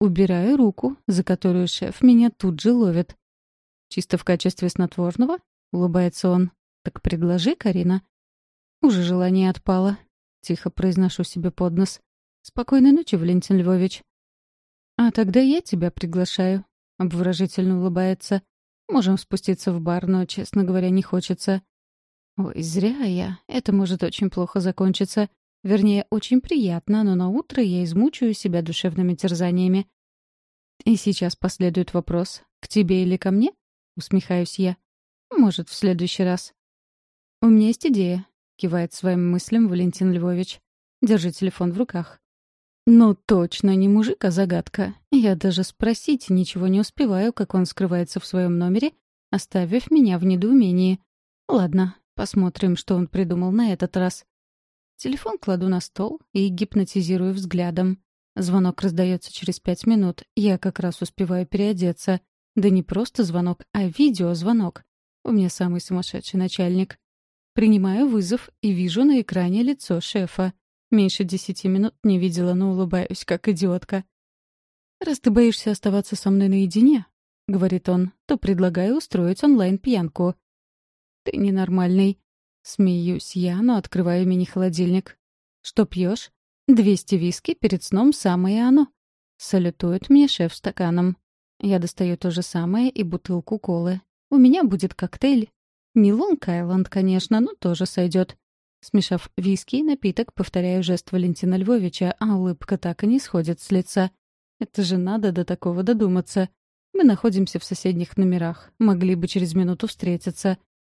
Убираю руку, за которую шеф меня тут же ловит. «Чисто в качестве снотворного?» — улыбается он. «Так предложи, Карина». Уже желание отпало. Тихо произношу себе под нос. «Спокойной ночи, Валентин Львович». «А тогда я тебя приглашаю», — обворожительно улыбается. Можем спуститься в бар, но, честно говоря, не хочется. Ой, зря я. Это может очень плохо закончиться. Вернее, очень приятно, но на утро я измучаю себя душевными терзаниями. И сейчас последует вопрос. «К тебе или ко мне?» — усмехаюсь я. «Может, в следующий раз». «У меня есть идея», — кивает своим мыслям Валентин Львович. Держи телефон в руках. Ну, точно не мужик, а загадка. Я даже спросить ничего не успеваю, как он скрывается в своем номере, оставив меня в недоумении. Ладно, посмотрим, что он придумал на этот раз. Телефон кладу на стол и гипнотизирую взглядом. Звонок раздается через пять минут. Я как раз успеваю переодеться. Да не просто звонок, а видеозвонок. У меня самый сумасшедший начальник. Принимаю вызов и вижу на экране лицо шефа. Меньше десяти минут не видела, но улыбаюсь, как идиотка. «Раз ты боишься оставаться со мной наедине», — говорит он, — «то предлагаю устроить онлайн-пьянку». «Ты ненормальный». Смеюсь я, но открываю мини-холодильник. «Что пьешь? «Двести виски перед сном самое оно». Салютует мне шеф стаканом. Я достаю то же самое и бутылку колы. У меня будет коктейль. Не Лонг-Айленд, конечно, но тоже сойдет. Смешав виски и напиток, повторяю жест Валентина Львовича, а улыбка так и не сходит с лица. Это же надо до такого додуматься. Мы находимся в соседних номерах, могли бы через минуту встретиться.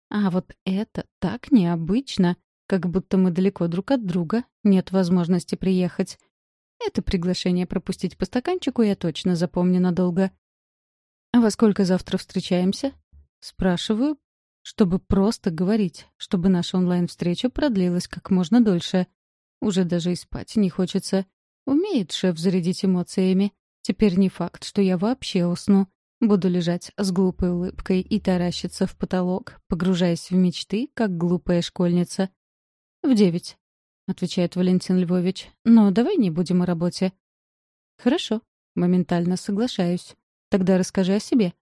А вот это так необычно, как будто мы далеко друг от друга, нет возможности приехать. Это приглашение пропустить по стаканчику я точно запомню надолго. «А во сколько завтра встречаемся?» Спрашиваю, чтобы просто говорить, чтобы наша онлайн-встреча продлилась как можно дольше. Уже даже и спать не хочется. Умеет шеф зарядить эмоциями. Теперь не факт, что я вообще усну. Буду лежать с глупой улыбкой и таращиться в потолок, погружаясь в мечты, как глупая школьница. «В девять», — отвечает Валентин Львович. «Но давай не будем о работе». «Хорошо», — моментально соглашаюсь. «Тогда расскажи о себе».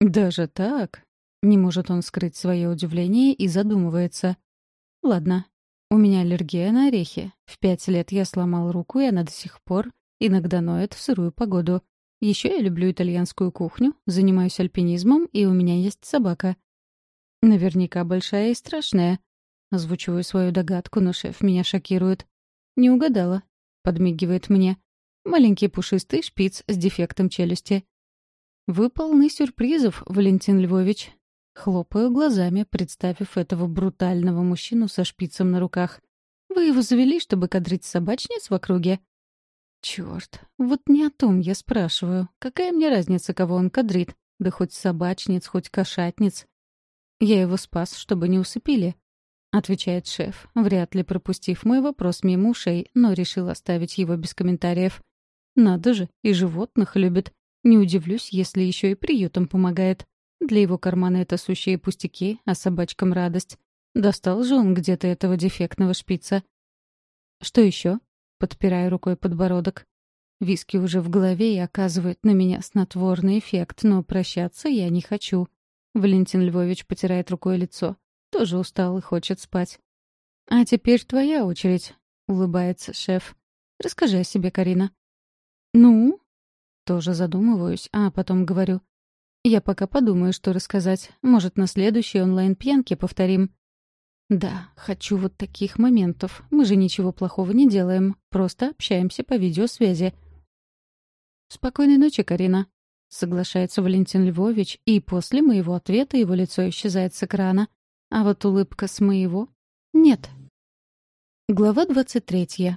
«Даже так?» Не может он скрыть свое удивление и задумывается. Ладно, у меня аллергия на орехи. В пять лет я сломал руку, и она до сих пор иногда ноет в сырую погоду. Еще я люблю итальянскую кухню, занимаюсь альпинизмом, и у меня есть собака. Наверняка большая и страшная. Озвучиваю свою догадку, но шеф меня шокирует. «Не угадала», — подмигивает мне. Маленький пушистый шпиц с дефектом челюсти. «Вы полны сюрпризов, Валентин Львович», Хлопаю глазами, представив этого брутального мужчину со шпицем на руках. Вы его завели, чтобы кадрить собачниц в округе?» Черт, вот не о том я спрашиваю. Какая мне разница, кого он кадрит? Да хоть собачниц, хоть кошатниц. Я его спас, чтобы не усыпили. Отвечает шеф, вряд ли пропустив мой вопрос мимо ушей, но решил оставить его без комментариев. Надо же, и животных любит. Не удивлюсь, если еще и приютом помогает. Для его кармана это сущие пустяки, а собачкам радость. Достал же он где-то этого дефектного шпица. Что еще? Подпирая рукой подбородок. Виски уже в голове и оказывает на меня снотворный эффект, но прощаться я не хочу. Валентин Львович потирает рукой лицо. Тоже устал и хочет спать. «А теперь твоя очередь», — улыбается шеф. «Расскажи о себе, Карина». «Ну?» Тоже задумываюсь, а потом говорю. «Я пока подумаю, что рассказать. Может, на следующей онлайн-пьянке повторим». Да, хочу вот таких моментов. Мы же ничего плохого не делаем, просто общаемся по видеосвязи. Спокойной ночи, Карина. Соглашается Валентин Львович, и после моего ответа его лицо исчезает с экрана. А вот улыбка с моего — нет. Глава 23.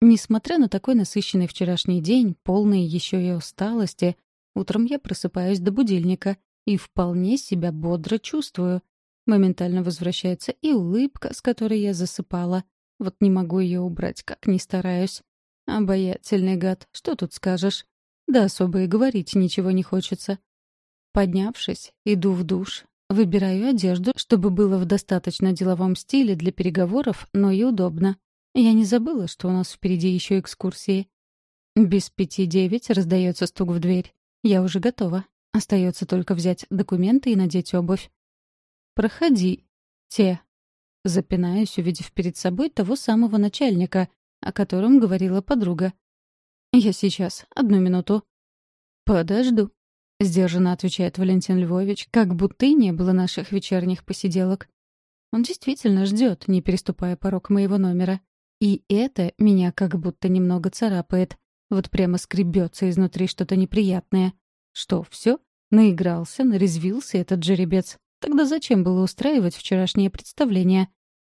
Несмотря на такой насыщенный вчерашний день, полный еще и усталости, утром я просыпаюсь до будильника и вполне себя бодро чувствую. Моментально возвращается и улыбка, с которой я засыпала. Вот не могу ее убрать, как ни стараюсь. Обаятельный гад, что тут скажешь? Да особо и говорить ничего не хочется. Поднявшись, иду в душ. Выбираю одежду, чтобы было в достаточно деловом стиле для переговоров, но и удобно. Я не забыла, что у нас впереди еще экскурсии. Без пяти девять раздается стук в дверь. Я уже готова. Остается только взять документы и надеть обувь. «Проходи, те». Запинаюсь, увидев перед собой того самого начальника, о котором говорила подруга. «Я сейчас. Одну минуту». «Подожду», — сдержанно отвечает Валентин Львович, как будто и не было наших вечерних посиделок. Он действительно ждет, не переступая порог моего номера. И это меня как будто немного царапает. Вот прямо скребется изнутри что-то неприятное. Что, все? Наигрался, нарезвился этот жеребец. Тогда зачем было устраивать вчерашнее представление?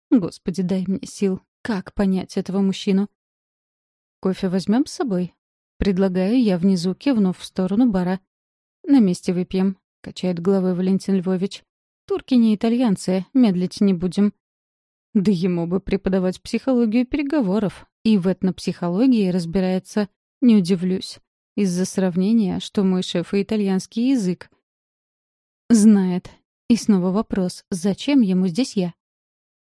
Господи, дай мне сил. Как понять этого мужчину? Кофе возьмем с собой? Предлагаю я внизу, кивнув в сторону бара. На месте выпьем, качает головой Валентин Львович. Турки не итальянцы, медлить не будем. Да ему бы преподавать психологию переговоров. И в этнопсихологии разбирается, не удивлюсь. Из-за сравнения, что мой шеф и итальянский язык. Знает, и снова вопрос, зачем ему здесь я?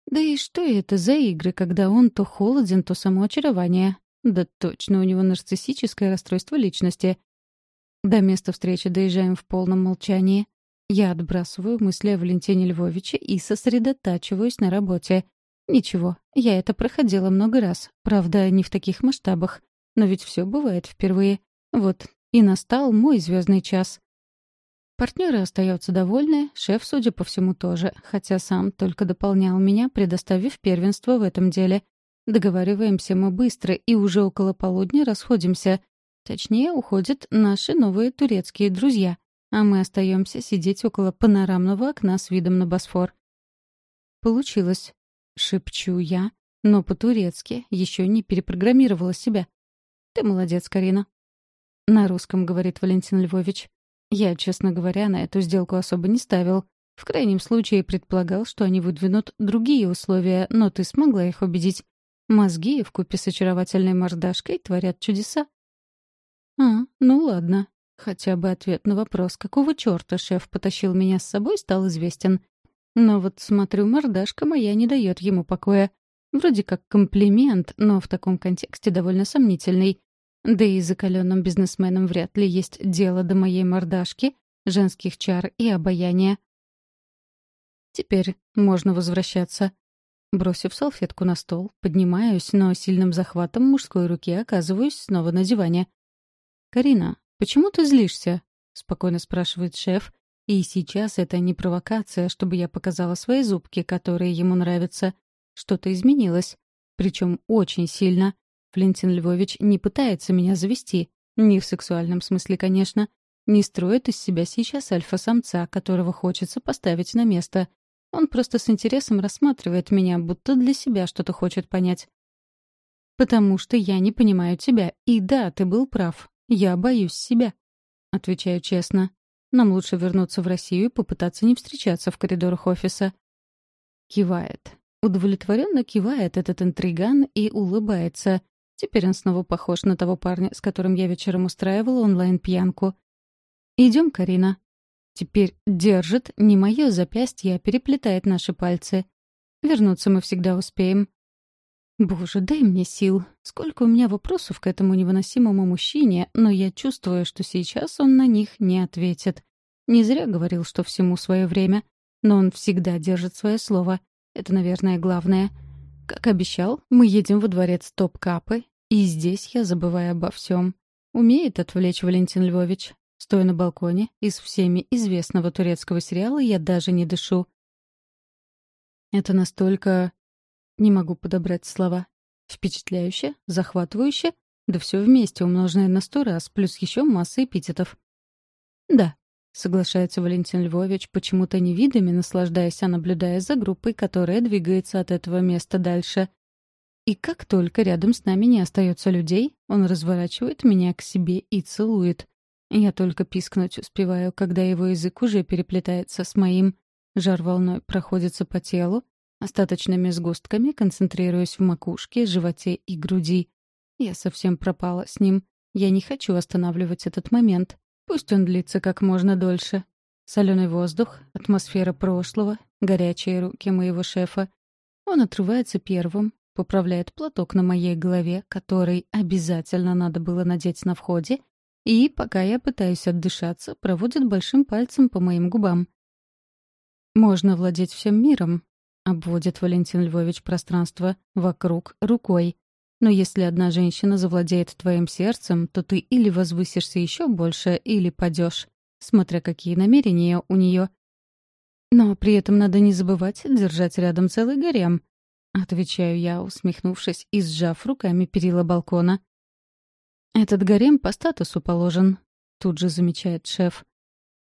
Да и что это за игры, когда он то холоден, то самоочарование? Да точно, у него нарциссическое расстройство личности. До места встречи доезжаем в полном молчании. Я отбрасываю мысли о Валентине Львовиче и сосредотачиваюсь на работе. Ничего, я это проходила много раз. Правда, не в таких масштабах. Но ведь все бывает впервые. Вот, и настал мой звездный час. Партнеры остаются довольны, шеф, судя по всему, тоже, хотя сам только дополнял меня, предоставив первенство в этом деле. Договариваемся мы быстро и уже около полудня расходимся. Точнее, уходят наши новые турецкие друзья, а мы остаемся сидеть около панорамного окна с видом на Босфор. «Получилось», — шепчу я, но по-турецки еще не перепрограммировала себя. «Ты молодец, Карина». На русском говорит Валентин Львович. Я, честно говоря, на эту сделку особо не ставил. В крайнем случае предполагал, что они выдвинут другие условия, но ты смогла их убедить. Мозги вкупе с очаровательной мордашкой творят чудеса. А, ну ладно. Хотя бы ответ на вопрос, какого черта шеф потащил меня с собой, стал известен. Но вот смотрю, мордашка моя не дает ему покоя. Вроде как комплимент, но в таком контексте довольно сомнительный. Да и закаленным бизнесменам вряд ли есть дело до моей мордашки, женских чар и обаяния. Теперь можно возвращаться. Бросив салфетку на стол, поднимаюсь, но сильным захватом мужской руки оказываюсь снова на диване. «Карина, почему ты злишься?» — спокойно спрашивает шеф. И сейчас это не провокация, чтобы я показала свои зубки, которые ему нравятся. Что-то изменилось. Причем очень сильно. Валентин Львович не пытается меня завести. Не в сексуальном смысле, конечно. Не строит из себя сейчас альфа-самца, которого хочется поставить на место. Он просто с интересом рассматривает меня, будто для себя что-то хочет понять. «Потому что я не понимаю тебя. И да, ты был прав. Я боюсь себя», — отвечаю честно. «Нам лучше вернуться в Россию и попытаться не встречаться в коридорах офиса». Кивает. Удовлетворенно кивает этот интриган и улыбается. Теперь он снова похож на того парня, с которым я вечером устраивала онлайн-пьянку. «Идем, Карина». Теперь держит не мое запястье, а переплетает наши пальцы. Вернуться мы всегда успеем. Боже, дай мне сил. Сколько у меня вопросов к этому невыносимому мужчине, но я чувствую, что сейчас он на них не ответит. Не зря говорил, что всему свое время. Но он всегда держит свое слово. Это, наверное, главное. Как обещал, мы едем во дворец Топ-Капы, и здесь я забываю обо всем. Умеет отвлечь Валентин Львович. Стоя на балконе, из всеми известного турецкого сериала я даже не дышу. Это настолько... Не могу подобрать слова. Впечатляюще, захватывающе, да все вместе, умноженное на сто раз, плюс еще масса эпитетов. Да, соглашается Валентин Львович, почему-то не видами наслаждаясь, а наблюдая за группой, которая двигается от этого места дальше. И как только рядом с нами не остается людей, он разворачивает меня к себе и целует. Я только пискнуть успеваю, когда его язык уже переплетается с моим. Жар волной проходится по телу, остаточными сгустками концентрируясь в макушке, животе и груди. Я совсем пропала с ним. Я не хочу останавливать этот момент. Пусть он длится как можно дольше. Соленый воздух, атмосфера прошлого, горячие руки моего шефа. Он отрывается первым, поправляет платок на моей голове, который обязательно надо было надеть на входе, и, пока я пытаюсь отдышаться, проводит большим пальцем по моим губам. «Можно владеть всем миром», — обводит Валентин Львович пространство вокруг рукой. «Но если одна женщина завладеет твоим сердцем, то ты или возвысишься еще больше, или падешь, смотря какие намерения у нее. Но при этом надо не забывать держать рядом целый гарем», — отвечаю я, усмехнувшись и сжав руками перила балкона. «Этот гарем по статусу положен», — тут же замечает шеф.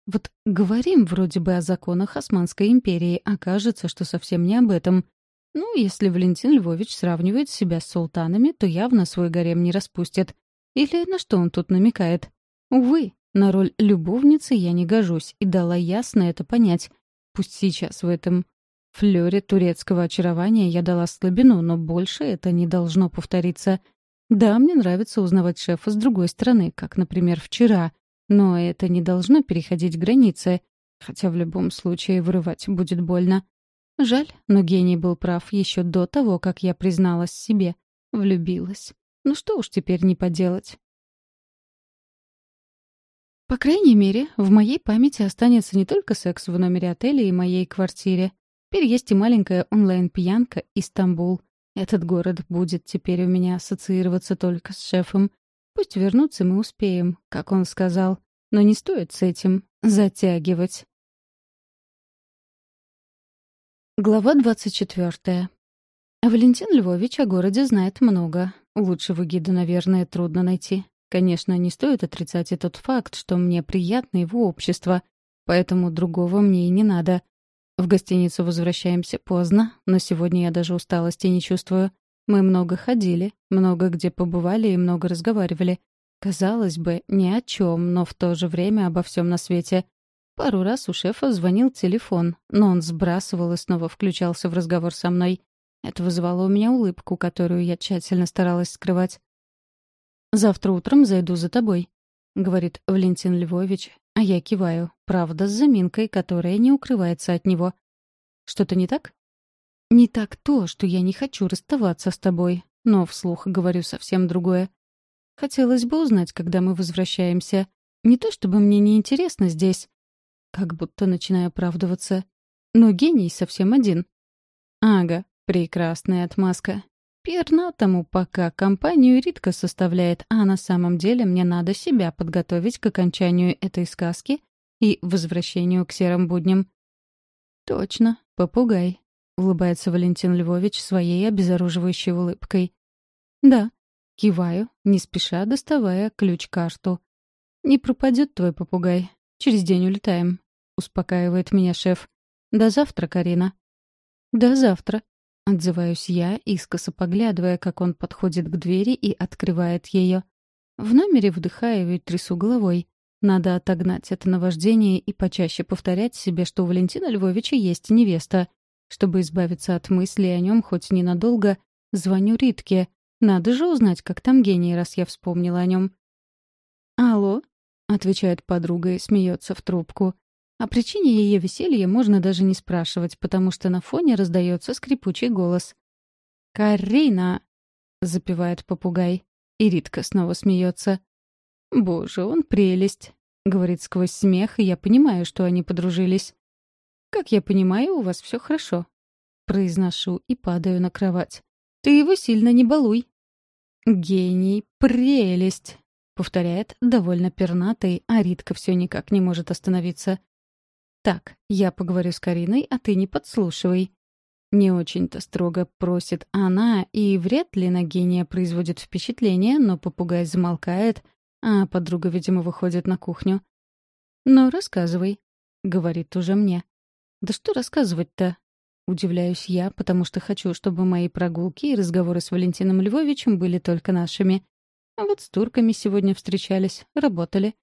«Вот говорим вроде бы о законах Османской империи, а кажется, что совсем не об этом. Ну, если Валентин Львович сравнивает себя с султанами, то явно свой гарем не распустит. Или на что он тут намекает? Увы, на роль любовницы я не гожусь и дала ясно это понять. Пусть сейчас в этом флёре турецкого очарования я дала слабину, но больше это не должно повториться. Да, мне нравится узнавать шефа с другой стороны, как, например, вчера, но это не должно переходить границы, хотя в любом случае вырывать будет больно. Жаль, но гений был прав еще до того, как я призналась себе. Влюбилась. Ну что уж теперь не поделать. По крайней мере, в моей памяти останется не только секс в номере отеля и моей квартире. Теперь есть и маленькая онлайн-пьянка «Истамбул», этот город будет теперь у меня ассоциироваться только с шефом. Пусть вернуться мы успеем, как он сказал. Но не стоит с этим затягивать. Глава двадцать четвертая. Валентин Львович о городе знает много. Лучшего гида, наверное, трудно найти. Конечно, не стоит отрицать и тот факт, что мне приятно его общество, поэтому другого мне и не надо. В гостиницу возвращаемся поздно, но сегодня я даже усталости не чувствую. Мы много ходили, много где побывали и много разговаривали. Казалось бы, ни о чем, но в то же время обо всем на свете. Пару раз у шефа звонил телефон, но он сбрасывал и снова включался в разговор со мной. Это вызывало у меня улыбку, которую я тщательно старалась скрывать. «Завтра утром зайду за тобой», — говорит Валентин Львович, а я киваю, правда, с заминкой, которая не укрывается от него. Что-то не так? Не так то, что я не хочу расставаться с тобой, но вслух говорю совсем другое. Хотелось бы узнать, когда мы возвращаемся. Не то чтобы мне не интересно здесь. Как будто начинаю оправдываться. Но гений совсем один. Ага, прекрасная отмазка. Пернатому пока компанию редко составляет, а на самом деле мне надо себя подготовить к окончанию этой сказки и возвращению к серым будням. «Точно, попугай», — улыбается Валентин Львович своей обезоруживающей улыбкой. «Да», — киваю, не спеша доставая ключ-карту. «Не пропадет твой попугай. Через день улетаем», — успокаивает меня шеф. «До завтра, Карина». «До завтра», — отзываюсь я, искоса поглядывая, как он подходит к двери и открывает ее. В номере вдыхаю и трясу головой. Надо отогнать это наваждение и почаще повторять себе, что у Валентина Львовича есть невеста. Чтобы избавиться от мыслей о нем хоть ненадолго, звоню Ритке. Надо же узнать, как там гений, раз я вспомнила о нем. «Алло?» — отвечает подруга и смеется в трубку. О причине ее веселья можно даже не спрашивать, потому что на фоне раздается скрипучий голос. «Карина!» — запевает попугай. И Ритка снова смеется. «Боже, он прелесть!» — говорит сквозь смех, и я понимаю, что они подружились. «Как я понимаю, у вас все хорошо». Произношу и падаю на кровать. «Ты его сильно не балуй». «Гений, прелесть!» — повторяет довольно пернатый, а Ритка все никак не может остановиться. «Так, я поговорю с Кариной, а ты не подслушивай». Не очень-то строго просит она, и вряд ли на гения производит впечатление, но попугай замолкает, а подруга, видимо, выходит на кухню. «Ну, рассказывай», — говорит уже мне. «Да что рассказывать-то?» Удивляюсь я, потому что хочу, чтобы мои прогулки и разговоры с Валентином Львовичем были только нашими. А вот с турками сегодня встречались, работали.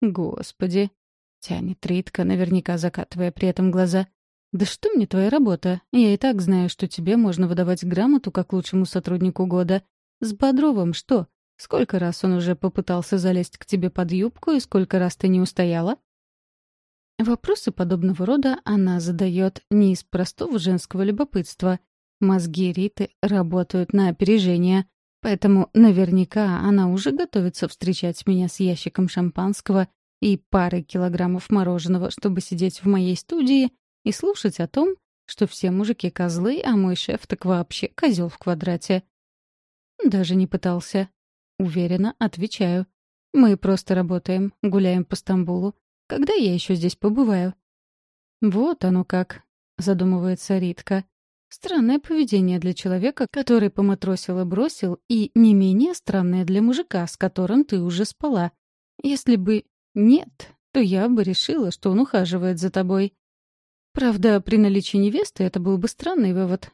Господи. Тянет Ритка, наверняка закатывая при этом глаза. «Да что мне твоя работа? Я и так знаю, что тебе можно выдавать грамоту как лучшему сотруднику года. С Бодровым что? Сколько раз он уже попытался залезть к тебе под юбку, и сколько раз ты не устояла?» Вопросы подобного рода она задает не из простого женского любопытства. Мозги Риты работают на опережение, поэтому наверняка она уже готовится встречать меня с ящиком шампанского и парой килограммов мороженого, чтобы сидеть в моей студии и слушать о том, что все мужики козлы, а мой шеф так вообще козел в квадрате. Даже не пытался. Уверенно отвечаю. Мы просто работаем, гуляем по Стамбулу. Когда я еще здесь побываю? Вот оно как, задумывается Ритка. Странное поведение для человека, который поматросил и бросил, и не менее странное для мужика, с которым ты уже спала. Если бы нет, то я бы решила, что он ухаживает за тобой. Правда, при наличии невесты это был бы странный вывод.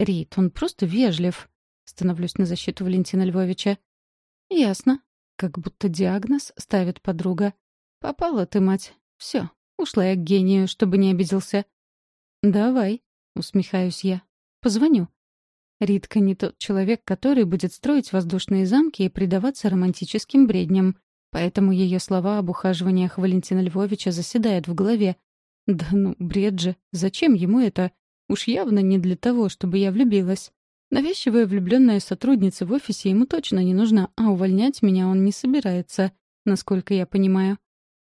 Рит, он просто вежлив. Становлюсь на защиту Валентина Львовича. «Ясно. Как будто диагноз ставит подруга. Попала ты, мать. Все, ушла я к гению, чтобы не обиделся». «Давай», — усмехаюсь я. «Позвоню». Ритка не тот человек, который будет строить воздушные замки и предаваться романтическим бредням, поэтому ее слова об ухаживаниях Валентина Львовича заседают в голове. Да ну, бред же, зачем ему это? Уж явно не для того, чтобы я влюбилась. Навязчивая влюбленная сотрудница в офисе ему точно не нужна, а увольнять меня он не собирается, насколько я понимаю.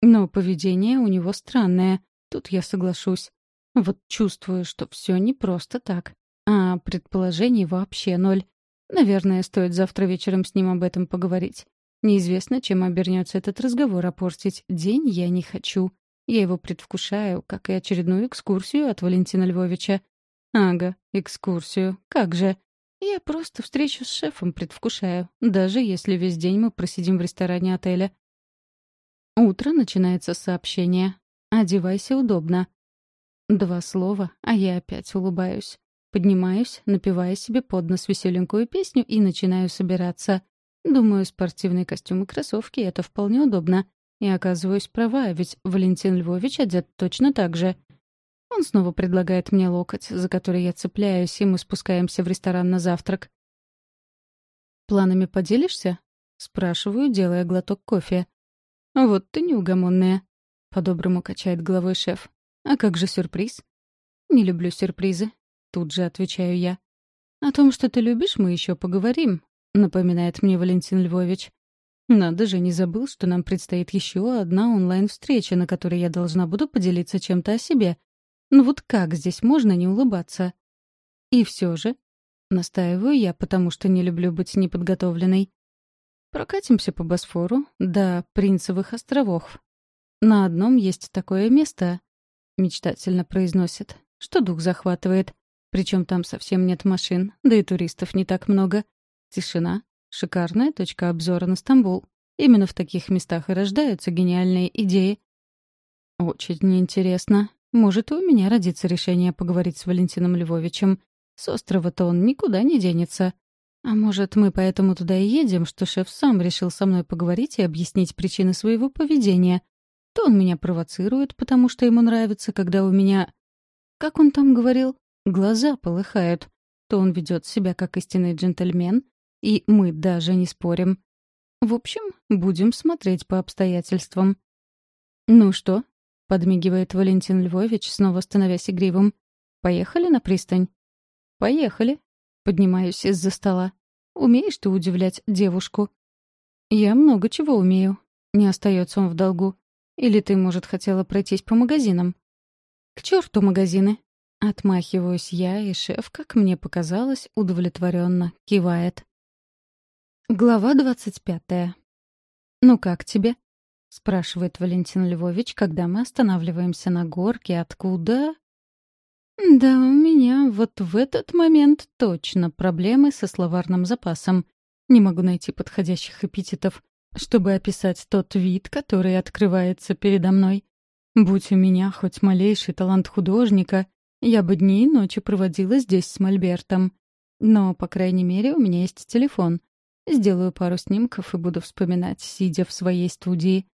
Но поведение у него странное, тут я соглашусь. Вот чувствую, что все не просто так. А предположений вообще ноль. Наверное, стоит завтра вечером с ним об этом поговорить. Неизвестно, чем обернется этот разговор, а портить день я не хочу. Я его предвкушаю, как и очередную экскурсию от Валентина Львовича. Ага, экскурсию. Как же. Я просто встречу с шефом предвкушаю, даже если весь день мы просидим в ресторане отеля. Утро начинается с сообщения. «Одевайся удобно». Два слова, а я опять улыбаюсь. Поднимаюсь, напивая себе под нос веселенькую песню и начинаю собираться. Думаю, спортивный костюм и кроссовки — это вполне удобно. И оказываюсь права, ведь Валентин Львович одет точно так же. Он снова предлагает мне локоть, за который я цепляюсь, и мы спускаемся в ресторан на завтрак. «Планами поделишься?» — спрашиваю, делая глоток кофе. «Вот ты неугомонная», — по-доброму качает головой шеф. «А как же сюрприз?» «Не люблю сюрпризы», — тут же отвечаю я. «О том, что ты любишь, мы еще поговорим», — напоминает мне Валентин Львович. «Надо же, не забыл, что нам предстоит еще одна онлайн-встреча, на которой я должна буду поделиться чем-то о себе. Ну вот как здесь можно не улыбаться? И все же, настаиваю я, потому что не люблю быть неподготовленной. Прокатимся по Босфору до Принцевых островов. На одном есть такое место, мечтательно произносит, что дух захватывает. Причем там совсем нет машин, да и туристов не так много. Тишина, шикарная точка обзора на Стамбул. Именно в таких местах и рождаются гениальные идеи. Очень интересно. Может, и у меня родится решение поговорить с Валентином Львовичем. С острова-то он никуда не денется. А может, мы поэтому туда и едем, что шеф сам решил со мной поговорить и объяснить причины своего поведения. То он меня провоцирует, потому что ему нравится, когда у меня... Как он там говорил? Глаза полыхают. То он ведет себя как истинный джентльмен, и мы даже не спорим. В общем, будем смотреть по обстоятельствам. «Ну что?» — подмигивает Валентин Львович, снова становясь игривым. «Поехали на пристань?» «Поехали», — поднимаюсь из-за стола. «Умеешь ты удивлять девушку?» «Я много чего умею». Не остается он в долгу. «Или ты, может, хотела пройтись по магазинам?» «К черту магазины!» Отмахиваюсь я, и шеф, как мне показалось, удовлетворенно кивает. Глава двадцать пятая. «Ну как тебе?» — спрашивает Валентин Львович, когда мы останавливаемся на горке, откуда... Да, у меня вот в этот момент точно проблемы со словарным запасом. Не могу найти подходящих эпитетов, чтобы описать тот вид, который открывается передо мной. Будь у меня хоть малейший талант художника, я бы дни и ночи проводила здесь с Мольбертом. Но, по крайней мере, у меня есть телефон — Сделаю пару снимков и буду вспоминать, сидя в своей студии.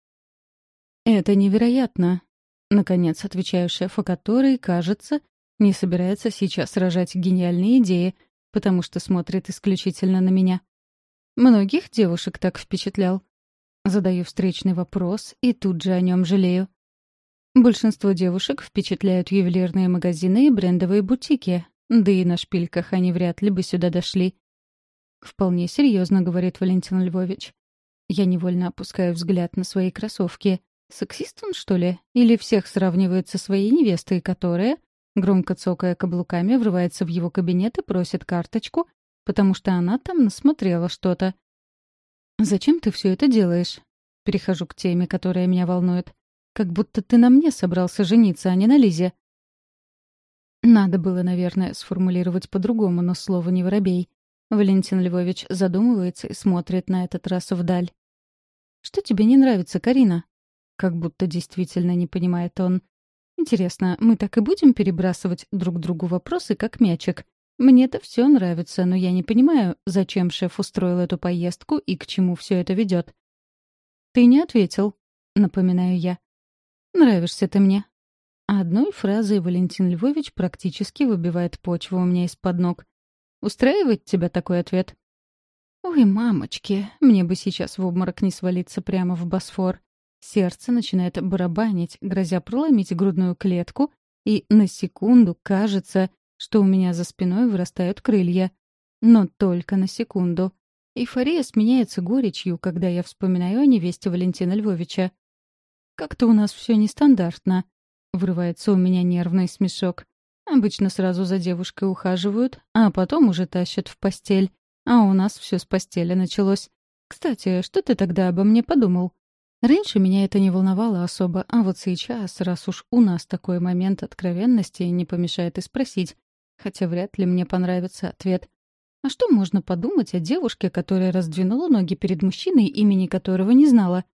«Это невероятно», — наконец отвечаю шефу, который, кажется, не собирается сейчас рожать гениальные идеи, потому что смотрит исключительно на меня. Многих девушек так впечатлял. Задаю встречный вопрос и тут же о нем жалею. Большинство девушек впечатляют ювелирные магазины и брендовые бутики, да и на шпильках они вряд ли бы сюда дошли. «Вполне серьезно», — говорит Валентин Львович. Я невольно опускаю взгляд на свои кроссовки. Сексист он, что ли? Или всех сравнивает со своей невестой, которая, громко цокая каблуками, врывается в его кабинет и просит карточку, потому что она там насмотрела что-то. «Зачем ты все это делаешь?» Перехожу к теме, которая меня волнует. «Как будто ты на мне собрался жениться, а не на Лизе». Надо было, наверное, сформулировать по-другому, но слово не воробей. Валентин Львович задумывается и смотрит на этот раз вдаль. «Что тебе не нравится, Карина?» Как будто действительно не понимает он. «Интересно, мы так и будем перебрасывать друг другу вопросы, как мячик? Мне-то все нравится, но я не понимаю, зачем шеф устроил эту поездку и к чему все это ведет. «Ты не ответил», — напоминаю я. «Нравишься ты мне». Одной фразой Валентин Львович практически выбивает почву у меня из-под ног. Устраивает тебя такой ответ? Ой, мамочки, мне бы сейчас в обморок не свалиться прямо в Босфор. Сердце начинает барабанить, грозя проломить грудную клетку, и на секунду кажется, что у меня за спиной вырастают крылья. Но только на секунду. Эйфория сменяется горечью, когда я вспоминаю о невесте Валентина Львовича. «Как-то у нас все нестандартно», — врывается у меня нервный смешок. Обычно сразу за девушкой ухаживают, а потом уже тащат в постель. А у нас все с постели началось. Кстати, что ты тогда обо мне подумал? Раньше меня это не волновало особо, а вот сейчас, раз уж у нас такой момент откровенности, не помешает и спросить. Хотя вряд ли мне понравится ответ. А что можно подумать о девушке, которая раздвинула ноги перед мужчиной, имени которого не знала?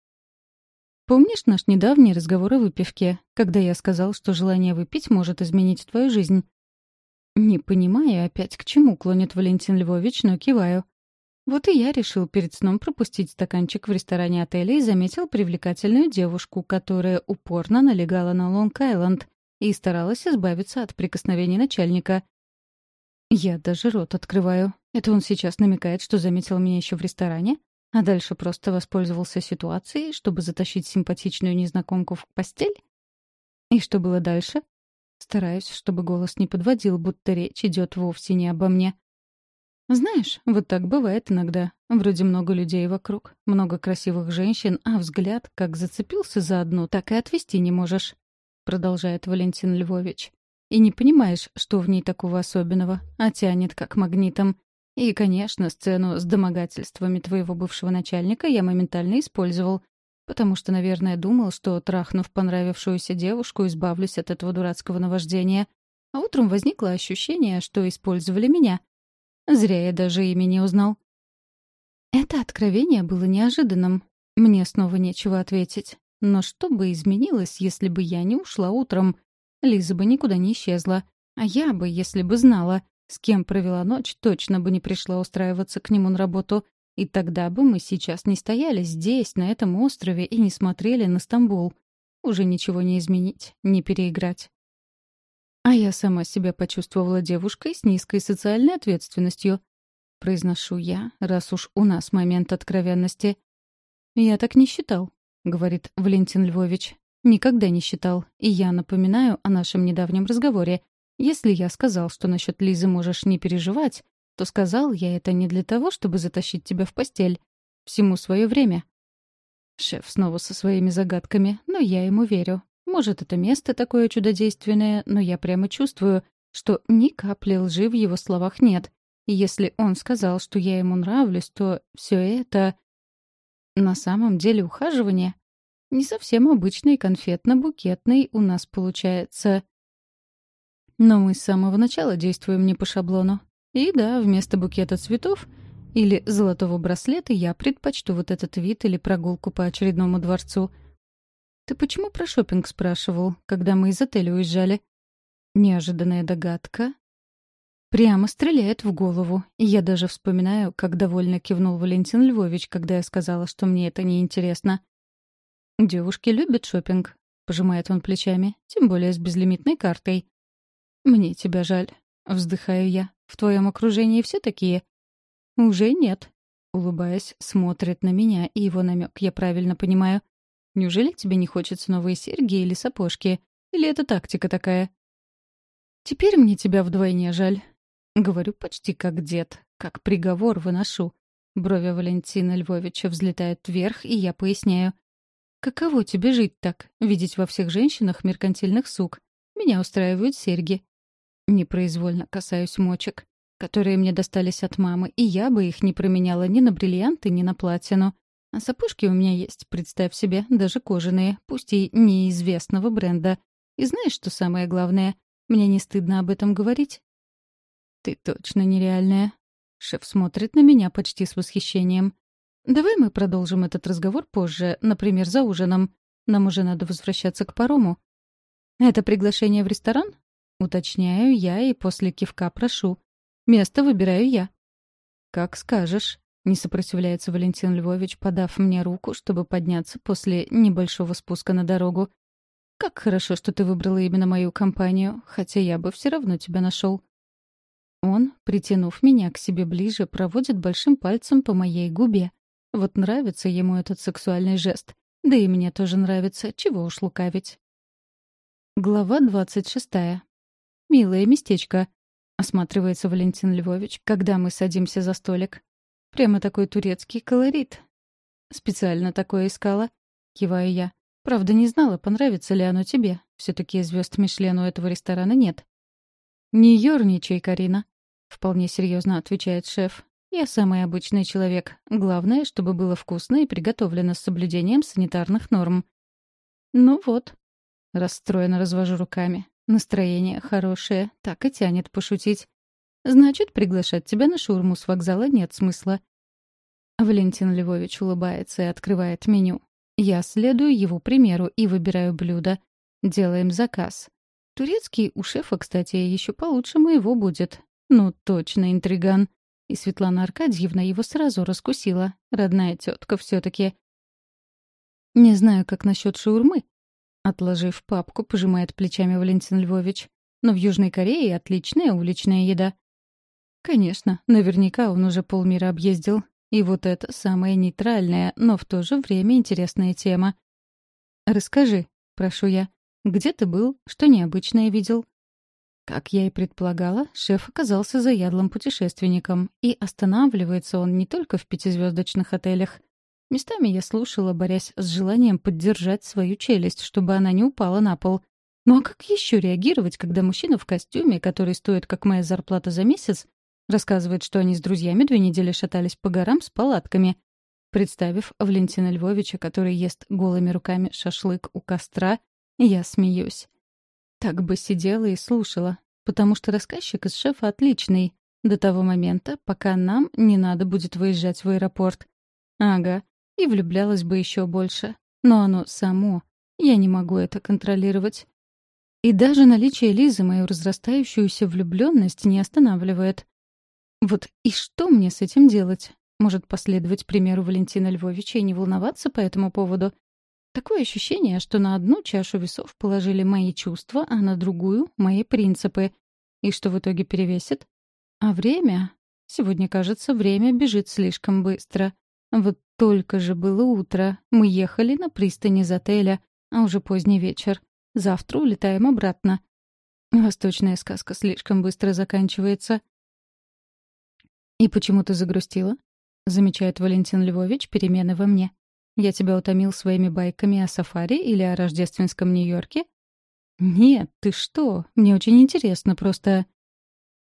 Помнишь наш недавний разговор о выпивке, когда я сказал, что желание выпить может изменить твою жизнь? Не понимаю опять, к чему клонит Валентин Львович, но киваю. Вот и я решил перед сном пропустить стаканчик в ресторане отеля и заметил привлекательную девушку, которая упорно налегала на Лонг-Айленд и старалась избавиться от прикосновений начальника. Я даже рот открываю. Это он сейчас намекает, что заметил меня еще в ресторане? А дальше просто воспользовался ситуацией, чтобы затащить симпатичную незнакомку в постель? И что было дальше? Стараюсь, чтобы голос не подводил, будто речь идет вовсе не обо мне. Знаешь, вот так бывает иногда. Вроде много людей вокруг, много красивых женщин, а взгляд как зацепился за одну, так и отвести не можешь. Продолжает Валентин Львович. И не понимаешь, что в ней такого особенного, а тянет как магнитом. И, конечно, сцену с домогательствами твоего бывшего начальника я моментально использовал, потому что, наверное, думал, что, трахнув понравившуюся девушку, избавлюсь от этого дурацкого наваждения. А утром возникло ощущение, что использовали меня. Зря я даже имя не узнал. Это откровение было неожиданным. Мне снова нечего ответить. Но что бы изменилось, если бы я не ушла утром? Лиза бы никуда не исчезла. А я бы, если бы знала, с кем провела ночь, точно бы не пришла устраиваться к нему на работу. И тогда бы мы сейчас не стояли здесь, на этом острове, и не смотрели на Стамбул. Уже ничего не изменить, не переиграть. А я сама себя почувствовала девушкой с низкой социальной ответственностью. Произношу я, раз уж у нас момент откровенности. «Я так не считал», — говорит Валентин Львович. «Никогда не считал. И я напоминаю о нашем недавнем разговоре. Если я сказал, что насчет Лизы можешь не переживать, то сказал я это не для того, чтобы затащить тебя в постель. Всему свое время. Шеф снова со своими загадками, но я ему верю. Может, это место такое чудодейственное, но я прямо чувствую, что ни капли лжи в его словах нет. И если он сказал, что я ему нравлюсь, то все это... На самом деле ухаживание не совсем обычный конфетно-букетный у нас получается. Но мы с самого начала действуем не по шаблону. И да, вместо букета цветов или золотого браслета я предпочту вот этот вид или прогулку по очередному дворцу. Ты почему про шопинг спрашивал, когда мы из отеля уезжали? Неожиданная догадка. Прямо стреляет в голову. И я даже вспоминаю, как довольно кивнул Валентин Львович, когда я сказала, что мне это не интересно. Девушки любят шопинг, пожимает он плечами, тем более с безлимитной картой. Мне тебя жаль, вздыхаю я. В твоем окружении все такие?» «Уже нет», — улыбаясь, смотрит на меня, и его намек я правильно понимаю. «Неужели тебе не хочется новые серьги или сапожки? Или это тактика такая?» «Теперь мне тебя вдвойне жаль». Говорю почти как дед, как приговор выношу. Брови Валентина Львовича взлетают вверх, и я поясняю. «Каково тебе жить так? Видеть во всех женщинах меркантильных сук? Меня устраивают серьги. Непроизвольно касаюсь мочек, которые мне достались от мамы, и я бы их не променяла ни на бриллианты, ни на платину. А сапожки у меня есть, представь себе, даже кожаные, пусть и неизвестного бренда. И знаешь, что самое главное? Мне не стыдно об этом говорить. Ты точно нереальная. Шеф смотрит на меня почти с восхищением. Давай мы продолжим этот разговор позже, например, за ужином. Нам уже надо возвращаться к парому. Это приглашение в ресторан? Уточняю я и после кивка прошу. Место выбираю я. «Как скажешь», — не сопротивляется Валентин Львович, подав мне руку, чтобы подняться после небольшого спуска на дорогу. «Как хорошо, что ты выбрала именно мою компанию, хотя я бы все равно тебя нашел». Он, притянув меня к себе ближе, проводит большим пальцем по моей губе. Вот нравится ему этот сексуальный жест. Да и мне тоже нравится, чего уж лукавить. Глава двадцать шестая. «Милое местечко», — осматривается Валентин Львович, когда мы садимся за столик. «Прямо такой турецкий колорит». «Специально такое искала», — киваю я. «Правда, не знала, понравится ли оно тебе. все таки звезд Мишлен у этого ресторана нет». «Не ерничай, Карина», — вполне серьезно отвечает шеф. «Я самый обычный человек. Главное, чтобы было вкусно и приготовлено с соблюдением санитарных норм». «Ну вот», — расстроенно развожу руками. Настроение хорошее, так и тянет пошутить. Значит, приглашать тебя на шурму с вокзала нет смысла. Валентин Львович улыбается и открывает меню. Я следую его примеру и выбираю блюдо. Делаем заказ. Турецкий у шефа, кстати, еще получше моего будет. Ну, точно, интриган. И Светлана Аркадьевна его сразу раскусила. Родная тетка все-таки. Не знаю, как насчет шаурмы, Отложив папку, пожимает плечами Валентин Львович. Но в Южной Корее отличная уличная еда. Конечно, наверняка он уже полмира объездил. И вот это самая нейтральная, но в то же время интересная тема. «Расскажи», — прошу я, — «где ты был, что необычное видел?» Как я и предполагала, шеф оказался заядлым путешественником, и останавливается он не только в пятизвездочных отелях. Местами я слушала, борясь с желанием поддержать свою челюсть, чтобы она не упала на пол. Ну а как еще реагировать, когда мужчина в костюме, который стоит как моя зарплата за месяц, рассказывает, что они с друзьями две недели шатались по горам с палатками? Представив Валентина Львовича, который ест голыми руками шашлык у костра, я смеюсь. Так бы сидела и слушала, потому что рассказчик из шефа отличный, до того момента, пока нам не надо будет выезжать в аэропорт. Ага, и влюблялась бы еще больше. Но оно само. Я не могу это контролировать. И даже наличие Лизы мою разрастающуюся влюбленность не останавливает. Вот и что мне с этим делать? Может, последовать примеру Валентина Львовича и не волноваться по этому поводу? Такое ощущение, что на одну чашу весов положили мои чувства, а на другую — мои принципы. И что в итоге перевесит? А время? Сегодня, кажется, время бежит слишком быстро. Вот только же было утро. Мы ехали на пристань из отеля, а уже поздний вечер. Завтра улетаем обратно. Восточная сказка слишком быстро заканчивается. «И почему ты загрустила?» — замечает Валентин Львович перемены во мне. «Я тебя утомил своими байками о сафари или о рождественском Нью-Йорке?» «Нет, ты что? Мне очень интересно, просто...»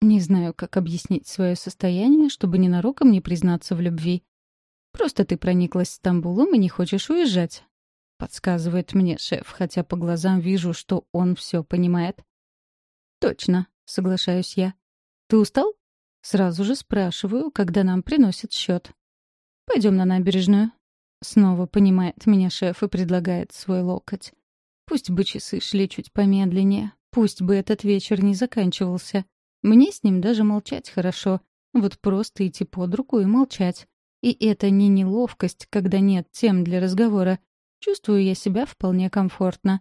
Не знаю, как объяснить свое состояние, чтобы ненароком не признаться в любви. Просто ты прониклась Стамбулом и не хочешь уезжать. Подсказывает мне шеф, хотя по глазам вижу, что он все понимает. Точно, соглашаюсь я. Ты устал? Сразу же спрашиваю, когда нам приносят счет. Пойдем на набережную. Снова понимает меня шеф и предлагает свой локоть. Пусть бы часы шли чуть помедленнее, пусть бы этот вечер не заканчивался. Мне с ним даже молчать хорошо. Вот просто идти под руку и молчать. И это не неловкость, когда нет тем для разговора. Чувствую я себя вполне комфортно.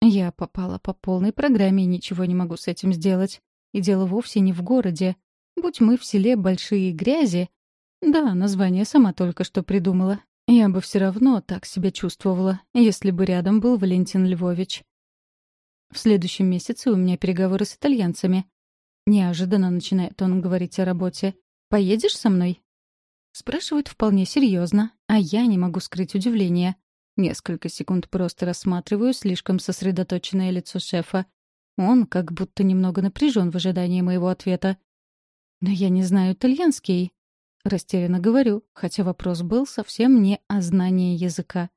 Я попала по полной программе и ничего не могу с этим сделать. И дело вовсе не в городе. Будь мы в селе Большие Грязи... Да, название сама только что придумала. Я бы все равно так себя чувствовала, если бы рядом был Валентин Львович. В следующем месяце у меня переговоры с итальянцами. Неожиданно начинает он говорить о работе. «Поедешь со мной?» Спрашивает вполне серьезно, а я не могу скрыть удивление. Несколько секунд просто рассматриваю слишком сосредоточенное лицо шефа. Он как будто немного напряжен в ожидании моего ответа. «Но я не знаю итальянский», — растерянно говорю, хотя вопрос был совсем не о знании языка.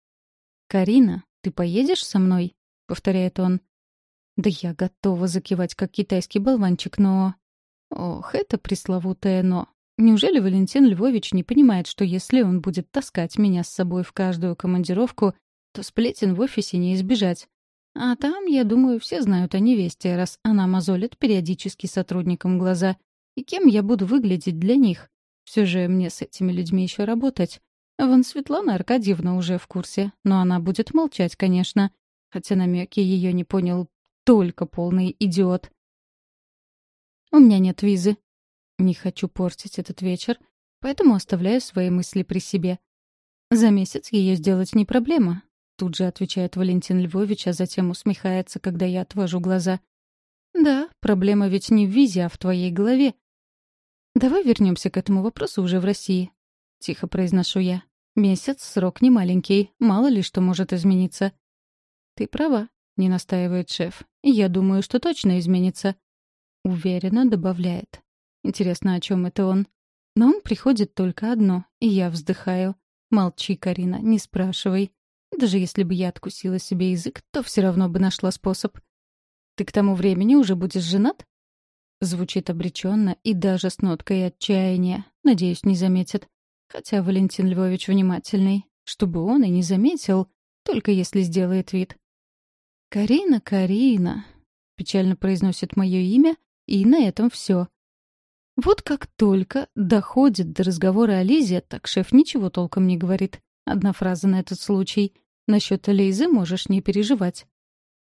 «Карина, ты поедешь со мной?» — повторяет он. Да я готова закивать, как китайский болванчик, но... Ох, это пресловутое «но». Неужели Валентин Львович не понимает, что если он будет таскать меня с собой в каждую командировку, то сплетен в офисе не избежать? А там, я думаю, все знают о невесте, раз она мозолит периодически сотрудникам глаза. И кем я буду выглядеть для них? Все же мне с этими людьми еще работать. Вон Светлана Аркадьевна уже в курсе, но она будет молчать, конечно. Хотя намеки ее не понял только полный идиот. У меня нет визы. Не хочу портить этот вечер, поэтому оставляю свои мысли при себе. За месяц ее сделать не проблема. Тут же отвечает Валентин Львович, а затем усмехается, когда я отвожу глаза. Да, проблема ведь не в визе, а в твоей голове. Давай вернемся к этому вопросу уже в России. Тихо произношу я. Месяц — срок не маленький, мало ли что может измениться. Ты права, — не настаивает шеф. «Я думаю, что точно изменится». Уверенно добавляет. Интересно, о чем это он? Но он приходит только одно, и я вздыхаю. Молчи, Карина, не спрашивай. Даже если бы я откусила себе язык, то все равно бы нашла способ. Ты к тому времени уже будешь женат? Звучит обреченно и даже с ноткой отчаяния. Надеюсь, не заметит. Хотя Валентин Львович внимательный. Чтобы он и не заметил, только если сделает вид. «Карина, Карина», — печально произносит мое имя, и на этом все. Вот как только доходит до разговора о Лизе, так шеф ничего толком не говорит. Одна фраза на этот случай. Насчет Лизы можешь не переживать.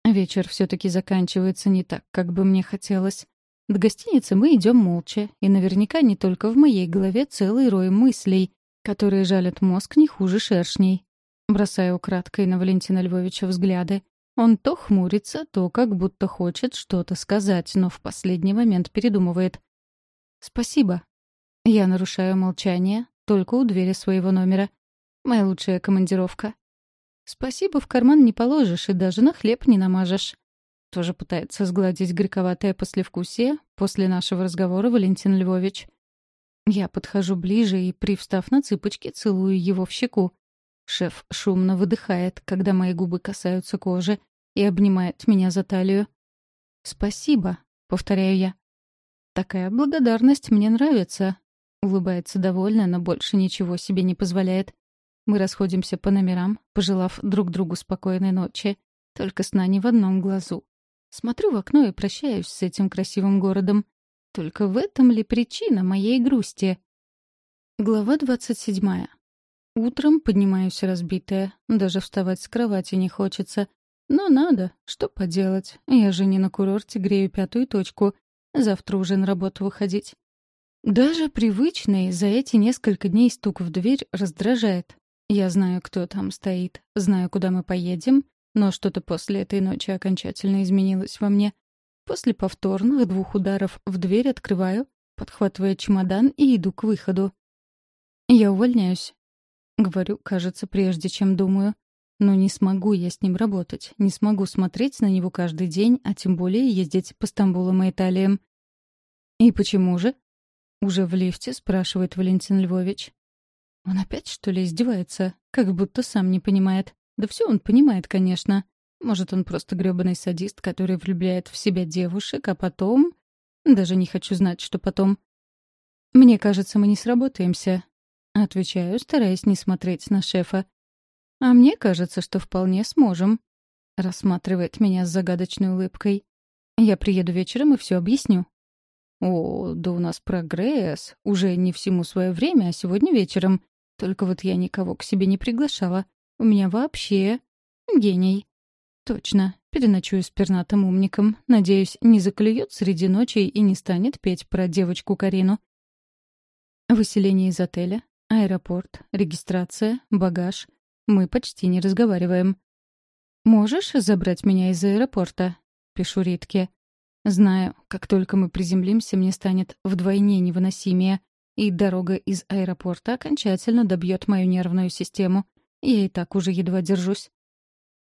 Вечер все-таки заканчивается не так, как бы мне хотелось. До гостиницы мы идем молча, и наверняка не только в моей голове целый рой мыслей, которые жалят мозг не хуже шершней. Бросаю украдкой на Валентина Львовича взгляды. Он то хмурится, то как будто хочет что-то сказать, но в последний момент передумывает. «Спасибо». Я нарушаю молчание, только у двери своего номера. Моя лучшая командировка. «Спасибо в карман не положишь и даже на хлеб не намажешь». Тоже пытается сгладить горьковатое послевкусие после нашего разговора Валентин Львович. Я подхожу ближе и, привстав на цыпочки, целую его в щеку. Шеф шумно выдыхает, когда мои губы касаются кожи, и обнимает меня за талию. «Спасибо», — повторяю я. «Такая благодарность мне нравится», — улыбается довольно, но больше ничего себе не позволяет. Мы расходимся по номерам, пожелав друг другу спокойной ночи. Только сна ни в одном глазу. Смотрю в окно и прощаюсь с этим красивым городом. Только в этом ли причина моей грусти? Глава двадцать седьмая. Утром поднимаюсь разбитая, даже вставать с кровати не хочется. Но надо, что поделать. Я же не на курорте грею пятую точку. Завтра уже на работу выходить. Даже привычный за эти несколько дней стук в дверь раздражает. Я знаю, кто там стоит, знаю, куда мы поедем, но что-то после этой ночи окончательно изменилось во мне. После повторных двух ударов в дверь открываю, подхватывая чемодан и иду к выходу. Я увольняюсь. Говорю, кажется, прежде чем думаю. Но не смогу я с ним работать, не смогу смотреть на него каждый день, а тем более ездить по Стамбулам и Италиям. «И почему же?» — уже в лифте спрашивает Валентин Львович. Он опять, что ли, издевается? Как будто сам не понимает. Да все он понимает, конечно. Может, он просто грёбаный садист, который влюбляет в себя девушек, а потом... Даже не хочу знать, что потом. «Мне кажется, мы не сработаемся», — отвечаю, стараясь не смотреть на шефа. «А мне кажется, что вполне сможем», — рассматривает меня с загадочной улыбкой. «Я приеду вечером и все объясню». «О, да у нас прогресс. Уже не всему свое время, а сегодня вечером. Только вот я никого к себе не приглашала. У меня вообще... гений». «Точно. Переночую с пернатым умником. Надеюсь, не заклюет среди ночи и не станет петь про девочку Карину». Выселение из отеля, аэропорт, регистрация, багаж. Мы почти не разговариваем. «Можешь забрать меня из аэропорта?» — пишу Ритке. Знаю, как только мы приземлимся, мне станет вдвойне невыносимее, и дорога из аэропорта окончательно добьет мою нервную систему. Я и так уже едва держусь.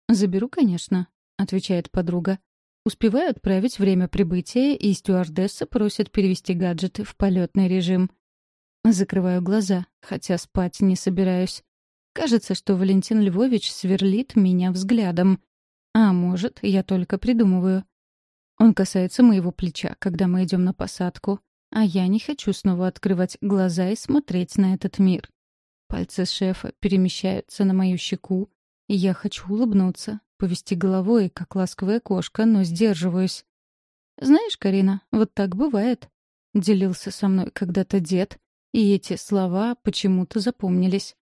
«Заберу, конечно», — отвечает подруга. Успеваю отправить время прибытия, и стюардесса просит перевести гаджеты в полетный режим. Закрываю глаза, хотя спать не собираюсь. Кажется, что Валентин Львович сверлит меня взглядом. А может, я только придумываю. Он касается моего плеча, когда мы идем на посадку, а я не хочу снова открывать глаза и смотреть на этот мир. Пальцы шефа перемещаются на мою щеку, и я хочу улыбнуться, повести головой, как ласковая кошка, но сдерживаюсь. «Знаешь, Карина, вот так бывает», — делился со мной когда-то дед, и эти слова почему-то запомнились.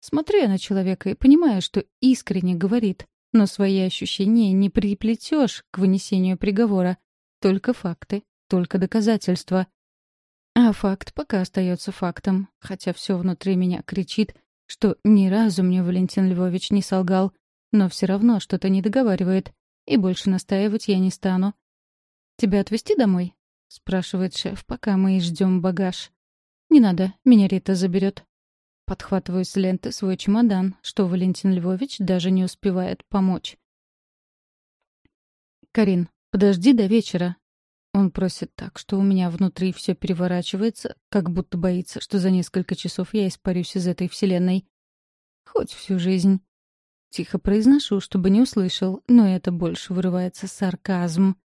Смотрю я на человека и понимаю, что искренне говорит, но свои ощущения не приплетешь к вынесению приговора. Только факты, только доказательства. А факт пока остается фактом, хотя все внутри меня кричит, что ни разу мне Валентин Львович не солгал, но все равно что-то не договаривает, и больше настаивать я не стану. «Тебя отвезти домой?» — спрашивает шеф, пока мы и ждем багаж. «Не надо, меня Рита заберет. Подхватываю с ленты свой чемодан, что Валентин Львович даже не успевает помочь. «Карин, подожди до вечера». Он просит так, что у меня внутри все переворачивается, как будто боится, что за несколько часов я испарюсь из этой вселенной. Хоть всю жизнь. Тихо произношу, чтобы не услышал, но это больше вырывается сарказм.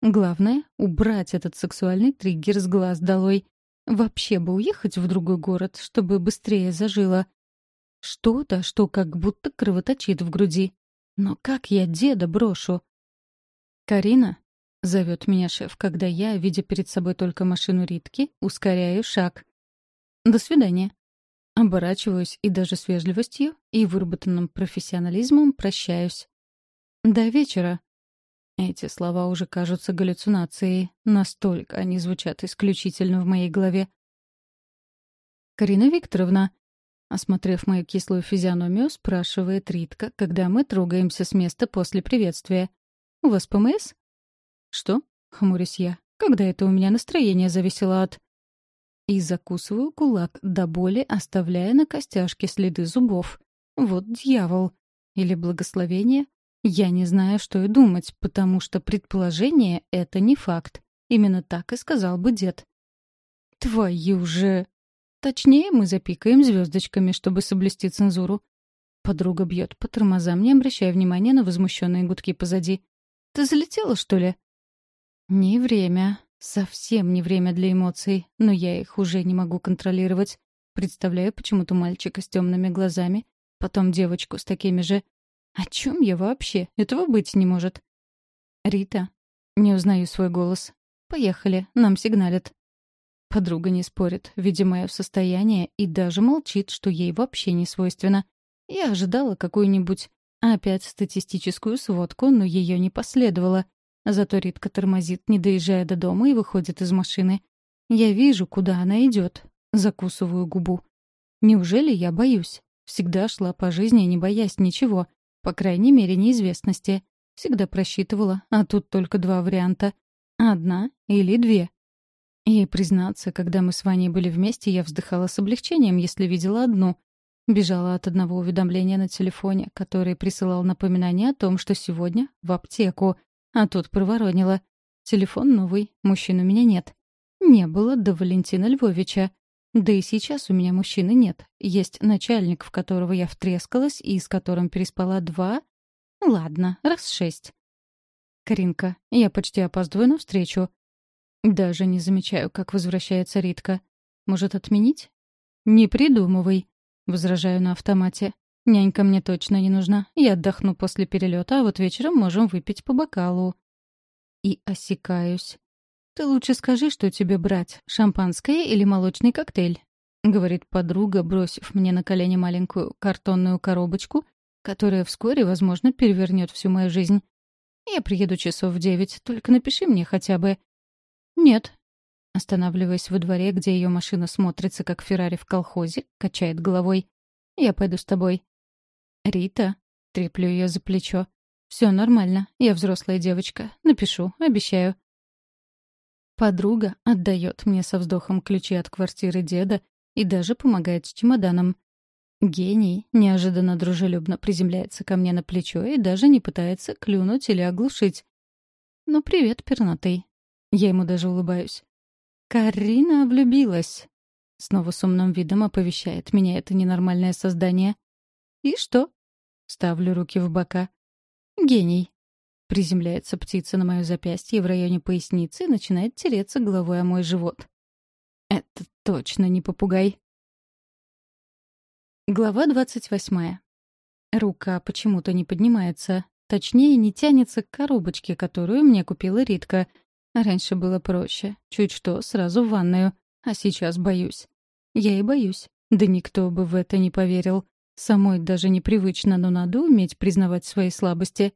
Главное — убрать этот сексуальный триггер с глаз долой — Вообще бы уехать в другой город, чтобы быстрее зажило. Что-то, что как будто кровоточит в груди. Но как я деда брошу? «Карина?» — зовет меня шеф, когда я, видя перед собой только машину Ритки, ускоряю шаг. «До свидания». Оборачиваюсь и даже с вежливостью и выработанным профессионализмом прощаюсь. «До вечера». Эти слова уже кажутся галлюцинацией, настолько они звучат исключительно в моей голове. «Карина Викторовна», осмотрев мою кислую физиономию, спрашивает Ритка, когда мы трогаемся с места после приветствия. «У вас ПМС?» «Что?» — хмурюсь я. «Когда это у меня настроение зависело от...» И закусываю кулак до боли, оставляя на костяшке следы зубов. Вот дьявол. Или благословение. Я не знаю, что и думать, потому что предположение — это не факт. Именно так и сказал бы дед. Твою же... Точнее, мы запикаем звездочками, чтобы соблюсти цензуру. Подруга бьет по тормозам, не обращая внимания на возмущенные гудки позади. «Ты залетела, что ли?» «Не время. Совсем не время для эмоций, но я их уже не могу контролировать. Представляю почему-то мальчика с темными глазами, потом девочку с такими же, о чем я вообще? Этого быть не может. Рита. Не узнаю свой голос. «Поехали, нам сигналят». Подруга не спорит, видя мое состояние, и даже молчит, что ей вообще не свойственно. Я ожидала какую-нибудь опять статистическую сводку, но ее не последовало. Зато Ритка тормозит, не доезжая до дома, и выходит из машины. Я вижу, куда она идет. Закусываю губу. Неужели я боюсь? Всегда шла по жизни, не боясь ничего. По крайней мере, неизвестности. Всегда просчитывала, а тут только два варианта. Одна или две. И, признаться, когда мы с Ваней были вместе, я вздыхала с облегчением, если видела одну. Бежала от одного уведомления на телефоне, который присылал напоминание о том, что сегодня в аптеку, а тут проворонила. Телефон новый, мужчин у меня нет. Не было до Валентина Львовича. Да и сейчас у меня мужчины нет. Есть начальник, в которого я втрескалась и с которым переспала два... Ладно, раз шесть. Каринка, я почти опаздываю на встречу. Даже не замечаю, как возвращается Ритка. Может, отменить? Не придумывай. Возражаю на автомате. Нянька мне точно не нужна. Я отдохну после перелета, а вот вечером можем выпить по бокалу. И осекаюсь. «Ты лучше скажи, что тебе брать, шампанское или молочный коктейль?» — говорит подруга, бросив мне на колени маленькую картонную коробочку, которая вскоре, возможно, перевернет всю мою жизнь. «Я приеду часов в девять, только напиши мне хотя бы». «Нет». Останавливаясь во дворе, где ее машина смотрится, как Феррари в колхозе, качает головой. «Я пойду с тобой». «Рита?» — треплю ее за плечо. «Все нормально. Я взрослая девочка. Напишу, обещаю». Подруга отдает мне со вздохом ключи от квартиры деда и даже помогает с чемоданом. Гений неожиданно дружелюбно приземляется ко мне на плечо и даже не пытается клюнуть или оглушить. «Ну, привет, пернатый». Я ему даже улыбаюсь. «Карина влюбилась!» Снова с умным видом оповещает меня это ненормальное создание. «И что?» Ставлю руки в бока. «Гений!» Приземляется птица на мое запястье в районе поясницы и начинает тереться головой о мой живот. Это точно не попугай. Глава двадцать восьмая. Рука почему-то не поднимается. Точнее, не тянется к коробочке, которую мне купила Ритка. Раньше было проще. Чуть что, сразу в ванную. А сейчас боюсь. Я и боюсь. Да никто бы в это не поверил. Самой даже непривычно, но надо уметь признавать свои слабости.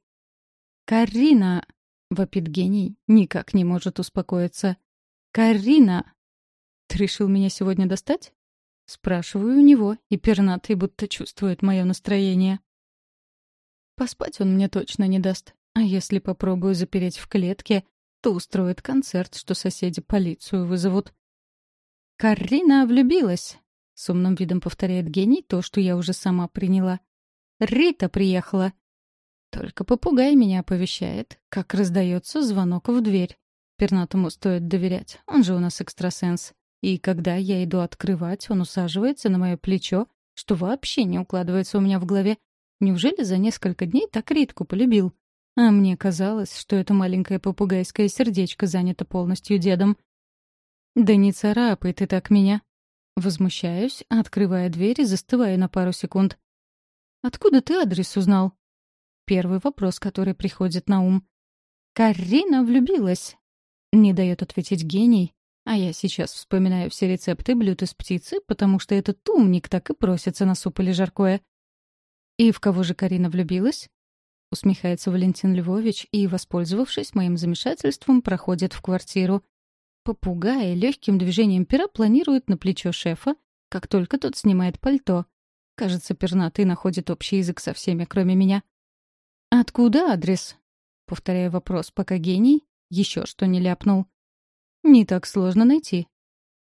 «Карина!» — вопит гений, никак не может успокоиться. «Карина!» «Ты решил меня сегодня достать?» Спрашиваю у него, и пернатый будто чувствует мое настроение. Поспать он мне точно не даст. А если попробую запереть в клетке, то устроит концерт, что соседи полицию вызовут. «Карина влюбилась!» — с умным видом повторяет гений то, что я уже сама приняла. «Рита приехала!» Только попугай меня оповещает, как раздается звонок в дверь. Пернатому стоит доверять, он же у нас экстрасенс. И когда я иду открывать, он усаживается на мое плечо, что вообще не укладывается у меня в голове. Неужели за несколько дней так Ритку полюбил? А мне казалось, что это маленькое попугайское сердечко занято полностью дедом. «Да не царапай ты так меня!» Возмущаюсь, открывая дверь и застываю на пару секунд. «Откуда ты адрес узнал?» Первый вопрос, который приходит на ум. «Карина влюбилась!» Не дает ответить гений, а я сейчас вспоминаю все рецепты блюд из птицы, потому что этот умник так и просится на суп или жаркое. «И в кого же Карина влюбилась?» Усмехается Валентин Львович и, воспользовавшись моим замешательством, проходит в квартиру. Попугай легким движением пера планирует на плечо шефа, как только тот снимает пальто. Кажется, пернатый находит общий язык со всеми, кроме меня. «Откуда адрес?» — повторяю вопрос, пока гений еще что не ляпнул. «Не так сложно найти».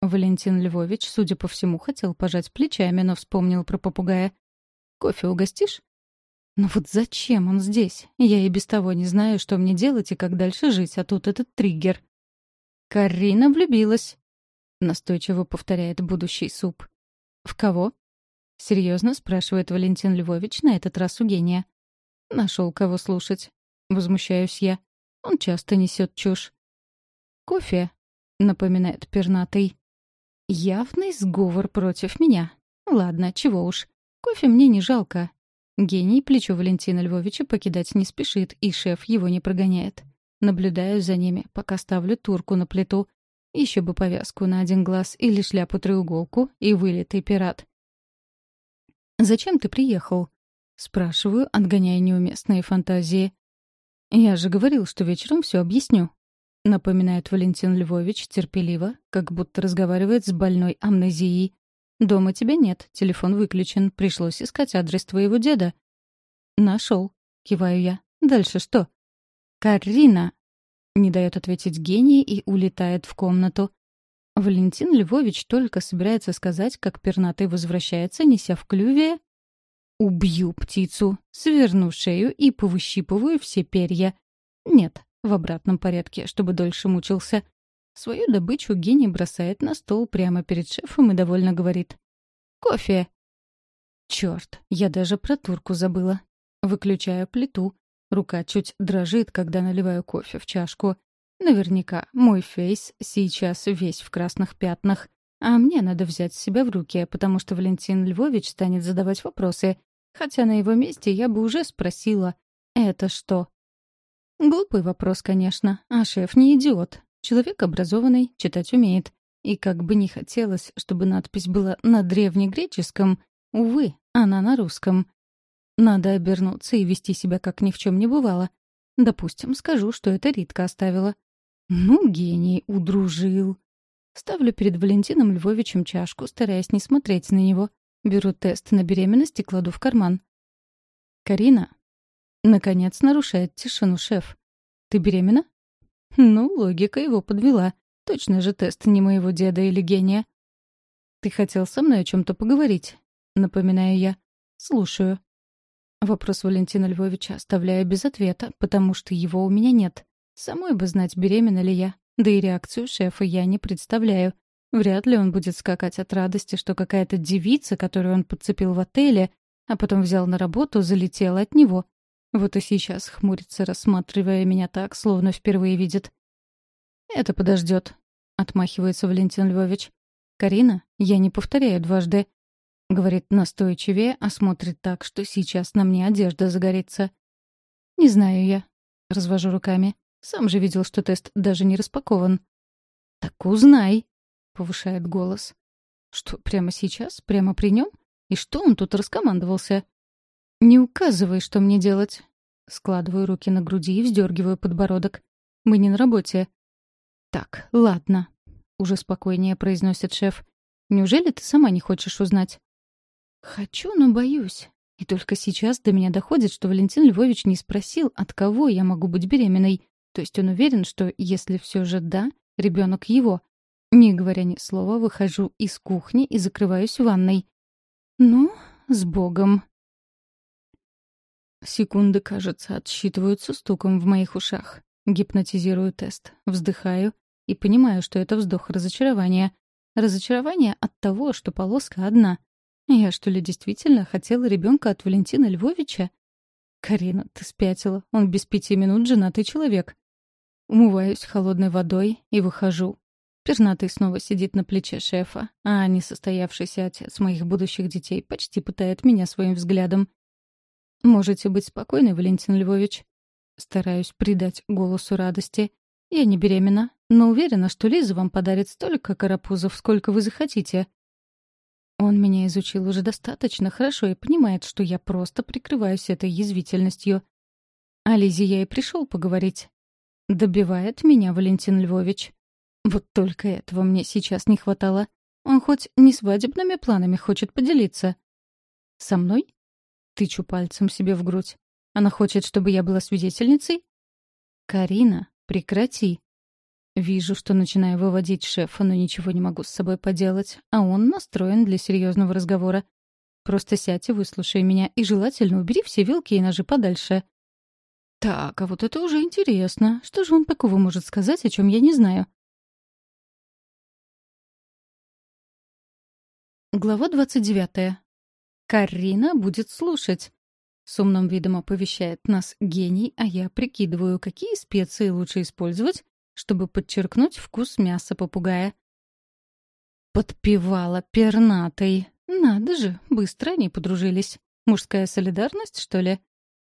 Валентин Львович, судя по всему, хотел пожать плечами, но вспомнил про попугая. «Кофе угостишь?» «Ну вот зачем он здесь? Я и без того не знаю, что мне делать и как дальше жить, а тут этот триггер». «Карина влюбилась», — настойчиво повторяет будущий суп. «В кого?» — серьезно спрашивает Валентин Львович на этот раз у гения. Нашел кого слушать. Возмущаюсь я. Он часто несет чушь. «Кофе», — напоминает пернатый. Явный сговор против меня. Ладно, чего уж. Кофе мне не жалко. Гений плечо Валентина Львовича покидать не спешит, и шеф его не прогоняет. Наблюдаю за ними, пока ставлю турку на плиту. Еще бы повязку на один глаз или шляпу-треуголку и вылитый пират. «Зачем ты приехал?» — спрашиваю, отгоняя неуместные фантазии. «Я же говорил, что вечером все объясню», — напоминает Валентин Львович терпеливо, как будто разговаривает с больной амнезией. «Дома тебя нет, телефон выключен, пришлось искать адрес твоего деда». «Нашел», — киваю я. «Дальше что?» «Карина!» — не дает ответить гений и улетает в комнату. Валентин Львович только собирается сказать, как пернатый возвращается, неся в клюве... «Убью птицу, сверну шею и повыщипываю все перья». Нет, в обратном порядке, чтобы дольше мучился. Свою добычу гений бросает на стол прямо перед шефом и довольно говорит. «Кофе!» Черт, я даже про турку забыла. Выключаю плиту. Рука чуть дрожит, когда наливаю кофе в чашку. Наверняка мой фейс сейчас весь в красных пятнах. А мне надо взять себя в руки, потому что Валентин Львович станет задавать вопросы. Хотя на его месте я бы уже спросила «Это что?». Глупый вопрос, конечно, а шеф не идиот. Человек образованный, читать умеет. И как бы не хотелось, чтобы надпись была на древнегреческом, увы, она на русском. Надо обернуться и вести себя, как ни в чем не бывало. Допустим, скажу, что это Ритка оставила. Ну, гений, удружил. Ставлю перед Валентином Львовичем чашку, стараясь не смотреть на него. Беру тест на беременность и кладу в карман. «Карина?» Наконец нарушает тишину шеф. «Ты беременна?» Ну, логика его подвела. Точно же тест не моего деда или гения. «Ты хотел со мной о чем то поговорить?» Напоминаю я. «Слушаю». Вопрос Валентина Львовича оставляю без ответа, потому что его у меня нет. Самой бы знать, беременна ли я. Да и реакцию шефа я не представляю. Вряд ли он будет скакать от радости, что какая-то девица, которую он подцепил в отеле, а потом взял на работу, залетела от него. Вот и сейчас хмурится, рассматривая меня так, словно впервые видит. «Это подождет», — отмахивается Валентин Львович. «Карина, я не повторяю дважды. — говорит настойчивее, а смотрит так, что сейчас на мне одежда загорится. «Не знаю я», — развожу руками. «Сам же видел, что тест даже не распакован». «Так узнай», — повышает голос. «Что, прямо сейчас? Прямо при нем? И что он тут раскомандовался?» «Не указывай, что мне делать». Складываю руки на груди и вздергиваю подбородок. «Мы не на работе». «Так, ладно», — уже спокойнее произносит шеф. «Неужели ты сама не хочешь узнать?» Хочу, но боюсь. И только сейчас до меня доходит, что Валентин Львович не спросил, от кого я могу быть беременной. То есть он уверен, что если все же да, ребенок его. Не говоря ни слова, выхожу из кухни и закрываюсь в ванной. Ну, с Богом. Секунды, кажется, отсчитываются стуком в моих ушах. Гипнотизирую тест, вздыхаю и понимаю, что это вздох разочарования. Разочарование от того, что полоска одна — я что ли действительно хотела ребенка от Валентина Львовича? Карина, ты спятила. Он без пяти минут женатый человек. Умываюсь холодной водой и выхожу. Пернатый снова сидит на плече шефа, а несостоявшийся отец моих будущих детей почти пытает меня своим взглядом. «Можете быть спокойны, Валентин Львович». Стараюсь придать голосу радости. Я не беременна, но уверена, что Лиза вам подарит столько карапузов, сколько вы захотите. Он меня изучил уже достаточно хорошо и понимает, что я просто прикрываюсь этой язвительностью. О Лизе я и пришел поговорить. Добивает меня Валентин Львович. Вот только этого мне сейчас не хватало. Он хоть не свадебными планами хочет поделиться. Со мной? Тычу пальцем себе в грудь. Она хочет, чтобы я была свидетельницей? Карина, прекрати. Вижу, что начинаю выводить шефа, но ничего не могу с собой поделать, а он настроен для серьезного разговора. Просто сядь и выслушай меня, и желательно убери все вилки и ножи подальше. Так, а вот это уже интересно. Что же он такого может сказать, о чем я не знаю? Глава двадцать девятая. Карина будет слушать. С умным видом оповещает нас гений, а я прикидываю, какие специи лучше использовать, чтобы подчеркнуть вкус мяса попугая. Подпевала пернатой. Надо же, быстро они подружились. Мужская солидарность, что ли?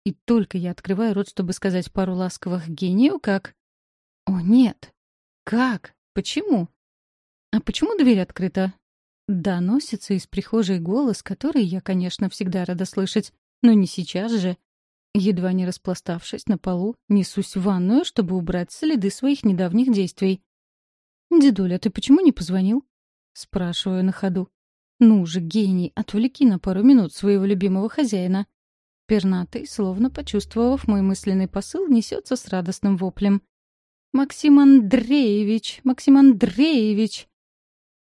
И только я открываю рот, чтобы сказать пару ласковых гению, как... О, нет. Как? Почему? А почему дверь открыта? Доносится из прихожей голос, который я, конечно, всегда рада слышать, но не сейчас же. Едва не распластавшись на полу, несусь в ванную, чтобы убрать следы своих недавних действий. «Дедуля, ты почему не позвонил?» Спрашиваю на ходу. «Ну же, гений, отвлеки на пару минут своего любимого хозяина». Пернатый, словно почувствовав мой мысленный посыл, несется с радостным воплем. «Максим Андреевич! Максим Андреевич!»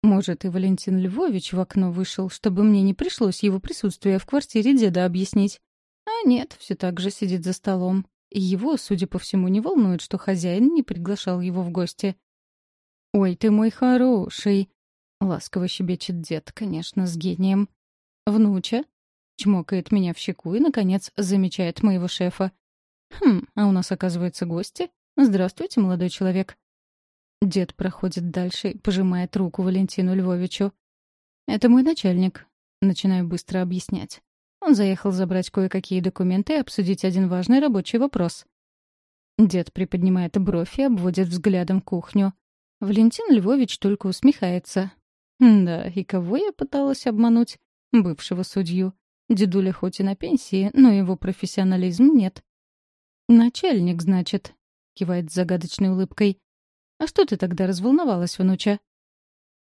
Может, и Валентин Львович в окно вышел, чтобы мне не пришлось его присутствие в квартире деда объяснить. А нет, все так же сидит за столом. Его, судя по всему, не волнует, что хозяин не приглашал его в гости. «Ой, ты мой хороший!» — ласково щебечет дед, конечно, с гением. «Внуча?» — чмокает меня в щеку и, наконец, замечает моего шефа. «Хм, а у нас, оказывается, гости? Здравствуйте, молодой человек». Дед проходит дальше и пожимает руку Валентину Львовичу. «Это мой начальник», — начинаю быстро объяснять. Он заехал забрать кое-какие документы и обсудить один важный рабочий вопрос. Дед приподнимает бровь и обводит взглядом кухню. Валентин Львович только усмехается. Да, и кого я пыталась обмануть? Бывшего судью. Дедуля хоть и на пенсии, но его профессионализм нет. «Начальник, значит», — кивает с загадочной улыбкой. «А что ты тогда разволновалась, внуча?»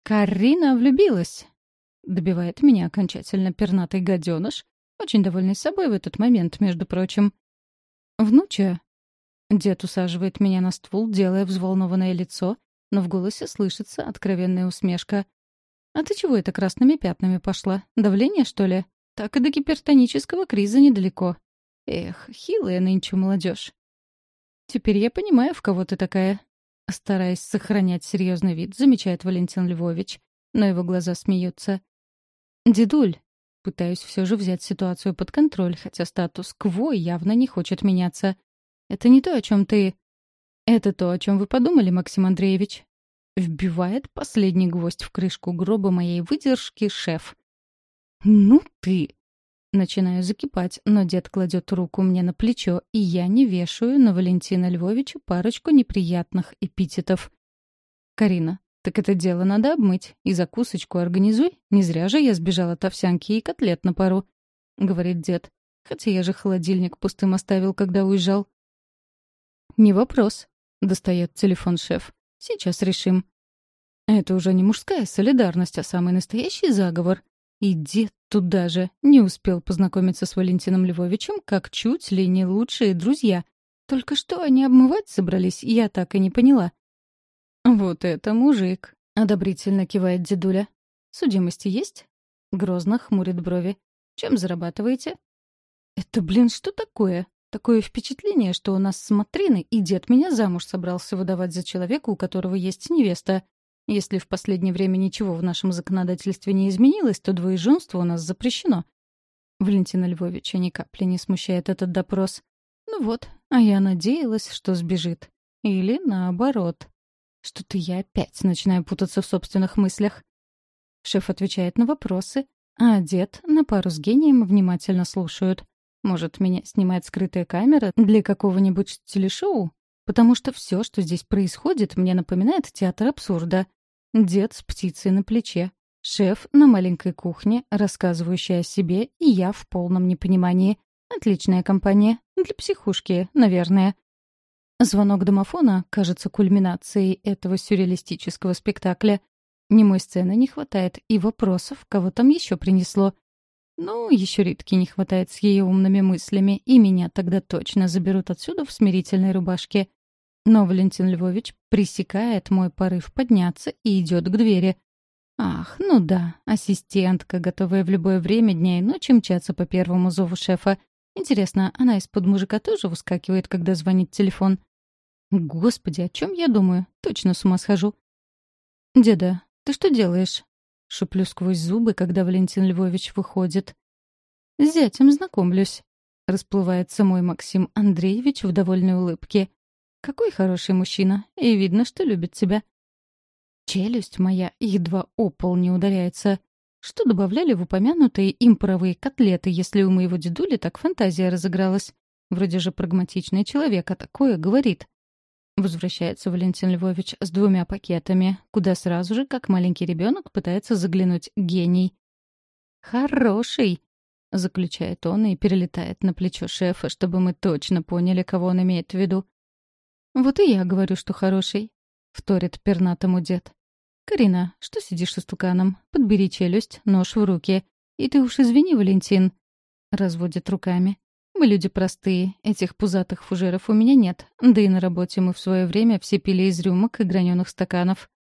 «Карина влюбилась», — добивает меня окончательно пернатый гаденыш, очень довольный собой в этот момент, между прочим. «Внуча?» Дед усаживает меня на ствол, делая взволнованное лицо, но в голосе слышится откровенная усмешка. «А ты чего это красными пятнами пошла? Давление, что ли? Так и до гипертонического криза недалеко. Эх, хилая нынче молодежь. Теперь я понимаю, в кого ты такая». Стараясь сохранять серьезный вид, замечает Валентин Львович, но его глаза смеются. «Дедуль, Пытаюсь все же взять ситуацию под контроль, хотя статус-кво явно не хочет меняться. Это не то, о чем ты... Это то, о чем вы подумали, Максим Андреевич. Вбивает последний гвоздь в крышку гроба моей выдержки шеф. «Ну ты!» Начинаю закипать, но дед кладет руку мне на плечо, и я не вешаю на Валентина Львовича парочку неприятных эпитетов. «Карина, «Так это дело надо обмыть. И закусочку организуй. Не зря же я сбежал от овсянки и котлет на пару», — говорит дед. «Хотя я же холодильник пустым оставил, когда уезжал». «Не вопрос», — достает телефон шеф. «Сейчас решим». Это уже не мужская солидарность, а самый настоящий заговор. И дед туда же не успел познакомиться с Валентином Львовичем, как чуть ли не лучшие друзья. Только что они обмывать собрались, я так и не поняла. «Вот это мужик!» — одобрительно кивает дедуля. «Судимости есть?» — грозно хмурит брови. «Чем зарабатываете?» «Это, блин, что такое? Такое впечатление, что у нас с Матриной и дед меня замуж собрался выдавать за человека, у которого есть невеста. Если в последнее время ничего в нашем законодательстве не изменилось, то двоеженство у нас запрещено». Валентина Львовича ни капли не смущает этот допрос. «Ну вот, а я надеялась, что сбежит. Или наоборот». Что-то я опять начинаю путаться в собственных мыслях. Шеф отвечает на вопросы, а дед на пару с гением внимательно слушают. Может, меня снимает скрытая камера для какого-нибудь телешоу? Потому что все, что здесь происходит, мне напоминает театр абсурда. Дед с птицей на плече. Шеф на маленькой кухне, рассказывающий о себе, и я в полном непонимании. Отличная компания. Для психушки, наверное. Звонок домофона кажется кульминацией этого сюрреалистического спектакля. Немой сцены не хватает, и вопросов, кого там еще принесло. Ну, еще Ритки не хватает с ее умными мыслями, и меня тогда точно заберут отсюда в смирительной рубашке. Но Валентин Львович пресекает мой порыв подняться и идет к двери. Ах, ну да, ассистентка, готовая в любое время дня и ночи мчаться по первому зову шефа. Интересно, она из-под мужика тоже выскакивает, когда звонит телефон? Господи, о чем я думаю? Точно с ума схожу. «Деда, ты что делаешь?» — шеплю сквозь зубы, когда Валентин Львович выходит. «С зятем знакомлюсь», — расплывается мой Максим Андреевич в довольной улыбке. «Какой хороший мужчина, и видно, что любит тебя». Челюсть моя едва о пол не ударяется. Что добавляли в упомянутые им котлеты, если у моего дедули так фантазия разыгралась? Вроде же прагматичный человек, а такое говорит. Возвращается Валентин Львович с двумя пакетами, куда сразу же, как маленький ребенок, пытается заглянуть гений. «Хороший!» — заключает он и перелетает на плечо шефа, чтобы мы точно поняли, кого он имеет в виду. «Вот и я говорю, что хороший», — вторит пернатому дед. «Карина, что сидишь со стуканом? Подбери челюсть, нож в руки. И ты уж извини, Валентин», — разводит руками. Мы люди простые, этих пузатых фужеров у меня нет, да и на работе мы в свое время все пили из рюмок и граненых стаканов.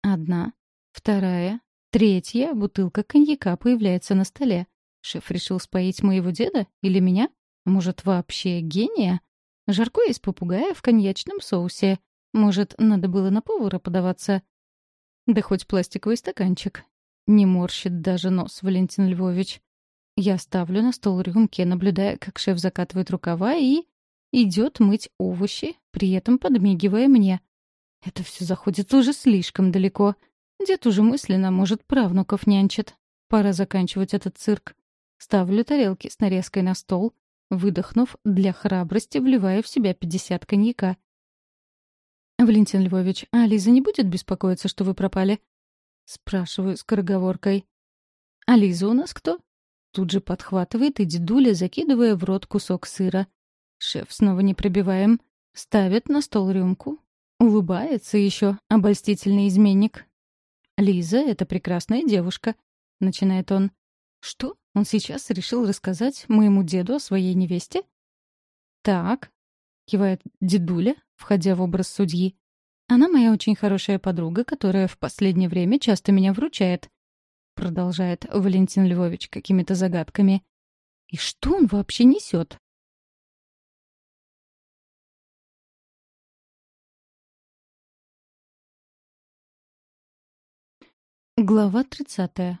Одна, вторая, третья бутылка коньяка появляется на столе. Шеф решил споить моего деда или меня? Может, вообще гения? Жарко из попугая в коньячном соусе. Может, надо было на повара подаваться? Да хоть пластиковый стаканчик. Не морщит даже нос Валентин Львович. Я ставлю на стол рюмки, наблюдая, как шеф закатывает рукава и... идет мыть овощи, при этом подмигивая мне. Это все заходит уже слишком далеко. Дед уже мысленно, может, правнуков нянчит. Пора заканчивать этот цирк. Ставлю тарелки с нарезкой на стол, выдохнув, для храбрости вливая в себя пятьдесят коньяка. «Валентин Львович, а Лиза не будет беспокоиться, что вы пропали?» Спрашиваю скороговоркой. «А Лиза у нас кто?» Тут же подхватывает и дедуля, закидывая в рот кусок сыра. Шеф снова не пробиваем. Ставит на стол рюмку. Улыбается еще, обольстительный изменник. «Лиза — это прекрасная девушка», — начинает он. «Что? Он сейчас решил рассказать моему деду о своей невесте?» «Так», — кивает дедуля, входя в образ судьи. «Она моя очень хорошая подруга, которая в последнее время часто меня вручает продолжает Валентин Львович какими-то загадками. И что он вообще несет? Глава тридцатая.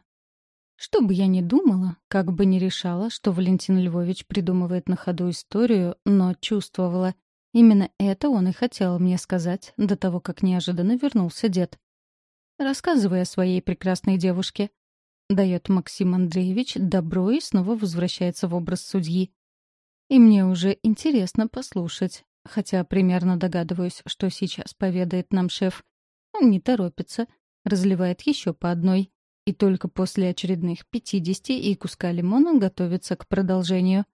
Что бы я ни думала, как бы ни решала, что Валентин Львович придумывает на ходу историю, но чувствовала. Именно это он и хотел мне сказать до того, как неожиданно вернулся дед. Рассказывая о своей прекрасной девушке, Дает Максим Андреевич добро и снова возвращается в образ судьи. И мне уже интересно послушать, хотя примерно догадываюсь, что сейчас поведает нам шеф. Он не торопится, разливает еще по одной, и только после очередных пятидесяти и куска лимона готовится к продолжению.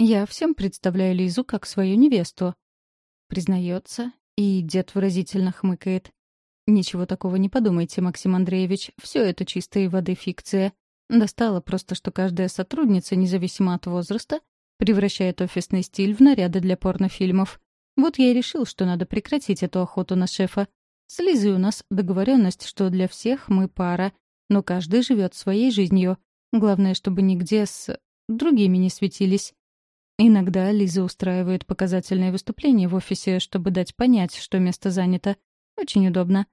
«Я всем представляю Лизу как свою невесту», — признается, и дед выразительно хмыкает. Ничего такого не подумайте, Максим Андреевич. Все это чистой воды фикция. Достало просто, что каждая сотрудница, независимо от возраста, превращает офисный стиль в наряды для порнофильмов. Вот я и решил, что надо прекратить эту охоту на шефа. С Лизой у нас договоренность, что для всех мы пара, но каждый живет своей жизнью. Главное, чтобы нигде с другими не светились. Иногда Лиза устраивает показательные выступления в офисе, чтобы дать понять, что место занято. Очень удобно.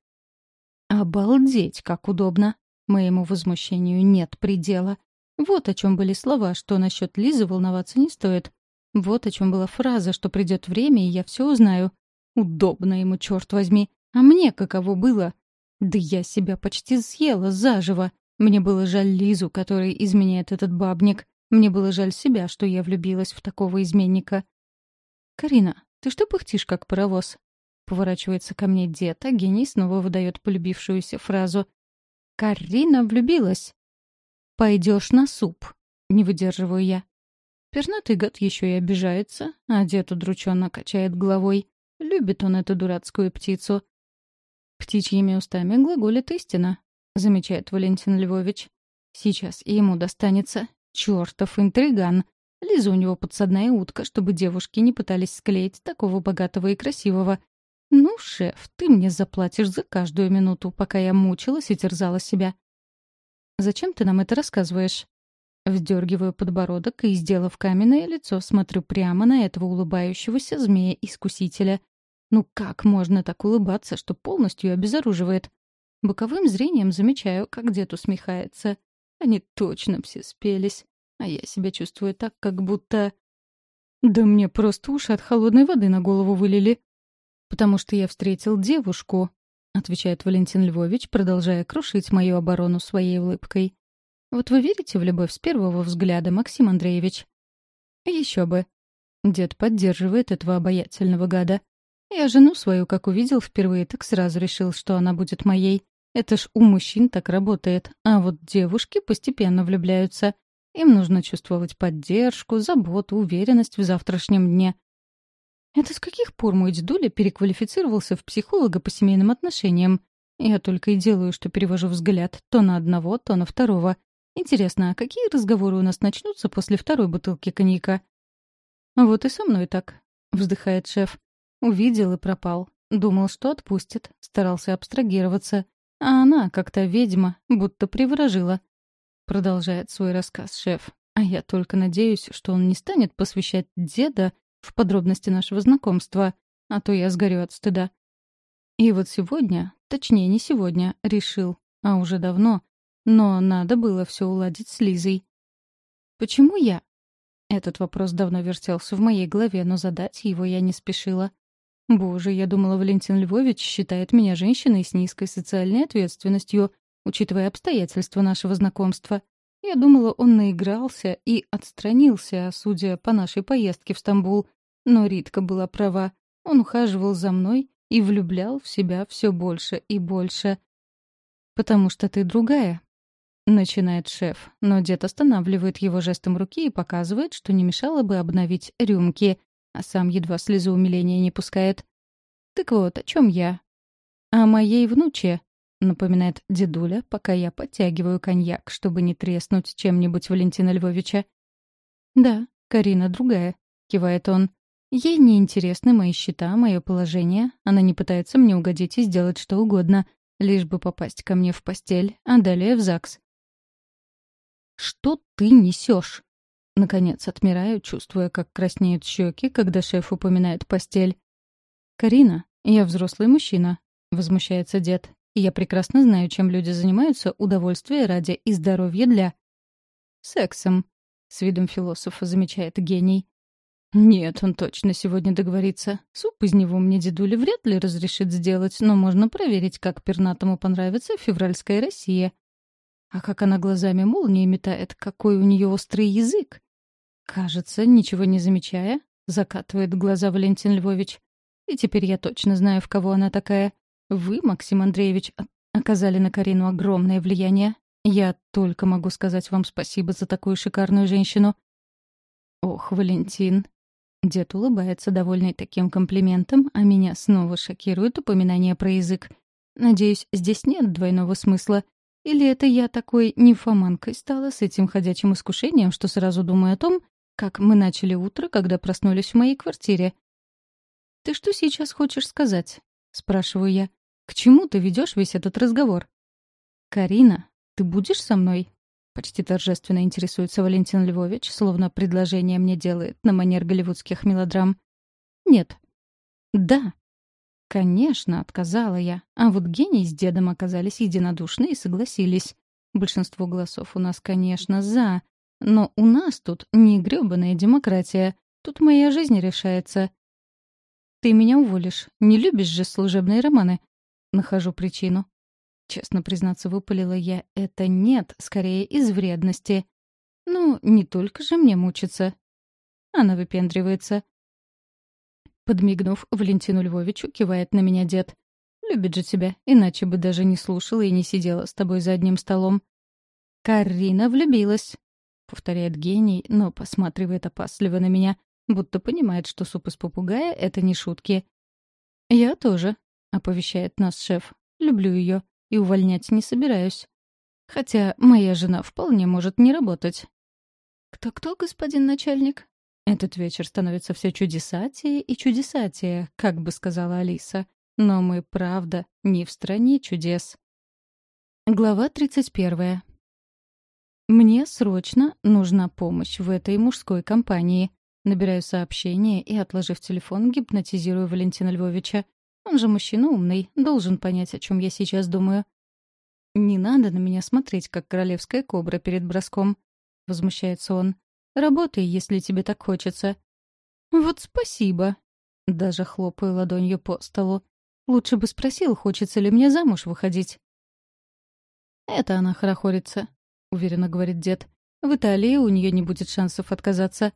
Обалдеть, как удобно. Моему возмущению нет предела. Вот о чем были слова, что насчет Лизы волноваться не стоит. Вот о чем была фраза, что придет время, и я все узнаю. Удобно ему, черт возьми. А мне каково было? Да я себя почти съела заживо. Мне было жаль Лизу, которой изменяет этот бабник. Мне было жаль себя, что я влюбилась в такого изменника. «Карина, ты что пыхтишь, как паровоз?» Поворачивается ко мне дед, а гений снова выдает полюбившуюся фразу. «Карина влюбилась!» «Пойдешь на суп!» — не выдерживаю я. Пернатый гад еще и обижается, а дед удрученно качает головой. Любит он эту дурацкую птицу. «Птичьими устами глаголит истина», — замечает Валентин Львович. «Сейчас и ему достанется. Чёртов интриган. Лиза у него подсадная утка, чтобы девушки не пытались склеить такого богатого и красивого. «Ну, шеф, ты мне заплатишь за каждую минуту, пока я мучилась и терзала себя». «Зачем ты нам это рассказываешь?» Вдергиваю подбородок и, сделав каменное лицо, смотрю прямо на этого улыбающегося змея-искусителя. Ну как можно так улыбаться, что полностью обезоруживает? Боковым зрением замечаю, как дед усмехается. Они точно все спелись, а я себя чувствую так, как будто... Да мне просто уши от холодной воды на голову вылили. «Потому что я встретил девушку», — отвечает Валентин Львович, продолжая крушить мою оборону своей улыбкой. «Вот вы верите в любовь с первого взгляда, Максим Андреевич?» «Еще бы». Дед поддерживает этого обаятельного гада. Я жену свою, как увидел впервые, так сразу решил, что она будет моей. Это ж у мужчин так работает, а вот девушки постепенно влюбляются. Им нужно чувствовать поддержку, заботу, уверенность в завтрашнем дне. Это с каких пор мой дедуля переквалифицировался в психолога по семейным отношениям? Я только и делаю, что перевожу взгляд то на одного, то на второго. Интересно, а какие разговоры у нас начнутся после второй бутылки коньяка? Вот и со мной так, вздыхает шеф. Увидел и пропал. Думал, что отпустит, старался абстрагироваться. А она, как то ведьма, будто приворожила. Продолжает свой рассказ шеф. А я только надеюсь, что он не станет посвящать деда в подробности нашего знакомства, а то я сгорю от стыда. И вот сегодня, точнее не сегодня, решил, а уже давно, но надо было все уладить с Лизой. Почему я? Этот вопрос давно вертелся в моей голове, но задать его я не спешила. Боже, я думала, Валентин Львович считает меня женщиной с низкой социальной ответственностью, учитывая обстоятельства нашего знакомства. Я думала, он наигрался и отстранился, судя по нашей поездке в Стамбул. Но Ритка была права. Он ухаживал за мной и влюблял в себя все больше и больше. «Потому что ты другая», — начинает шеф, но дед останавливает его жестом руки и показывает, что не мешало бы обновить рюмки, а сам едва слезу умиления не пускает. «Так вот, о чем я?» «О моей внуче», — напоминает дедуля, пока я подтягиваю коньяк, чтобы не треснуть чем-нибудь Валентина Львовича. «Да, Карина другая», — кивает он. «Ей не интересны мои счета, мое положение. Она не пытается мне угодить и сделать что угодно, лишь бы попасть ко мне в постель, а далее в ЗАГС». «Что ты несешь?» Наконец отмираю, чувствуя, как краснеют щеки, когда шеф упоминает постель. «Карина, я взрослый мужчина», — возмущается дед. Я прекрасно знаю, чем люди занимаются удовольствие ради и здоровья для... Сексом, — с видом философа замечает гений. Нет, он точно сегодня договорится. Суп из него мне дедуля вряд ли разрешит сделать, но можно проверить, как пернатому понравится февральская Россия. А как она глазами молнии метает, какой у нее острый язык. Кажется, ничего не замечая, закатывает глаза Валентин Львович. И теперь я точно знаю, в кого она такая. Вы, Максим Андреевич, оказали на Карину огромное влияние. Я только могу сказать вам спасибо за такую шикарную женщину. Ох, Валентин. Дед улыбается, довольный таким комплиментом, а меня снова шокирует упоминание про язык. Надеюсь, здесь нет двойного смысла. Или это я такой нимфоманкой стала с этим ходячим искушением, что сразу думаю о том, как мы начали утро, когда проснулись в моей квартире. «Ты что сейчас хочешь сказать?» — спрашиваю я. К чему ты ведешь весь этот разговор? Карина, ты будешь со мной? Почти торжественно интересуется Валентин Львович, словно предложение мне делает на манер голливудских мелодрам. Нет. Да. Конечно, отказала я. А вот гений с дедом оказались единодушны и согласились. Большинство голосов у нас, конечно, за. Но у нас тут не грёбаная демократия. Тут моя жизнь решается. Ты меня уволишь. Не любишь же служебные романы. Нахожу причину. Честно признаться, выпалила я. Это нет, скорее из вредности. Ну, не только же мне мучиться. Она выпендривается. Подмигнув Валентину Львовичу, кивает на меня дед. «Любит же тебя, иначе бы даже не слушала и не сидела с тобой за одним столом». «Карина влюбилась», — повторяет гений, но посматривает опасливо на меня, будто понимает, что суп из попугая — это не шутки. «Я тоже», — оповещает нас шеф. «Люблю ее и увольнять не собираюсь. Хотя моя жена вполне может не работать». «Кто-кто, господин начальник?» Этот вечер становится все чудесатее и чудесатее, как бы сказала Алиса. Но мы, правда, не в стране чудес. Глава 31. Мне срочно нужна помощь в этой мужской компании. Набираю сообщение и, отложив телефон, гипнотизирую Валентина Львовича. Он же мужчина умный, должен понять, о чем я сейчас думаю. «Не надо на меня смотреть, как королевская кобра перед броском», — возмущается он. «Работай, если тебе так хочется». «Вот спасибо», — даже хлопаю ладонью по столу. «Лучше бы спросил, хочется ли мне замуж выходить». «Это она хорохорится», — уверенно говорит дед. «В Италии у нее не будет шансов отказаться».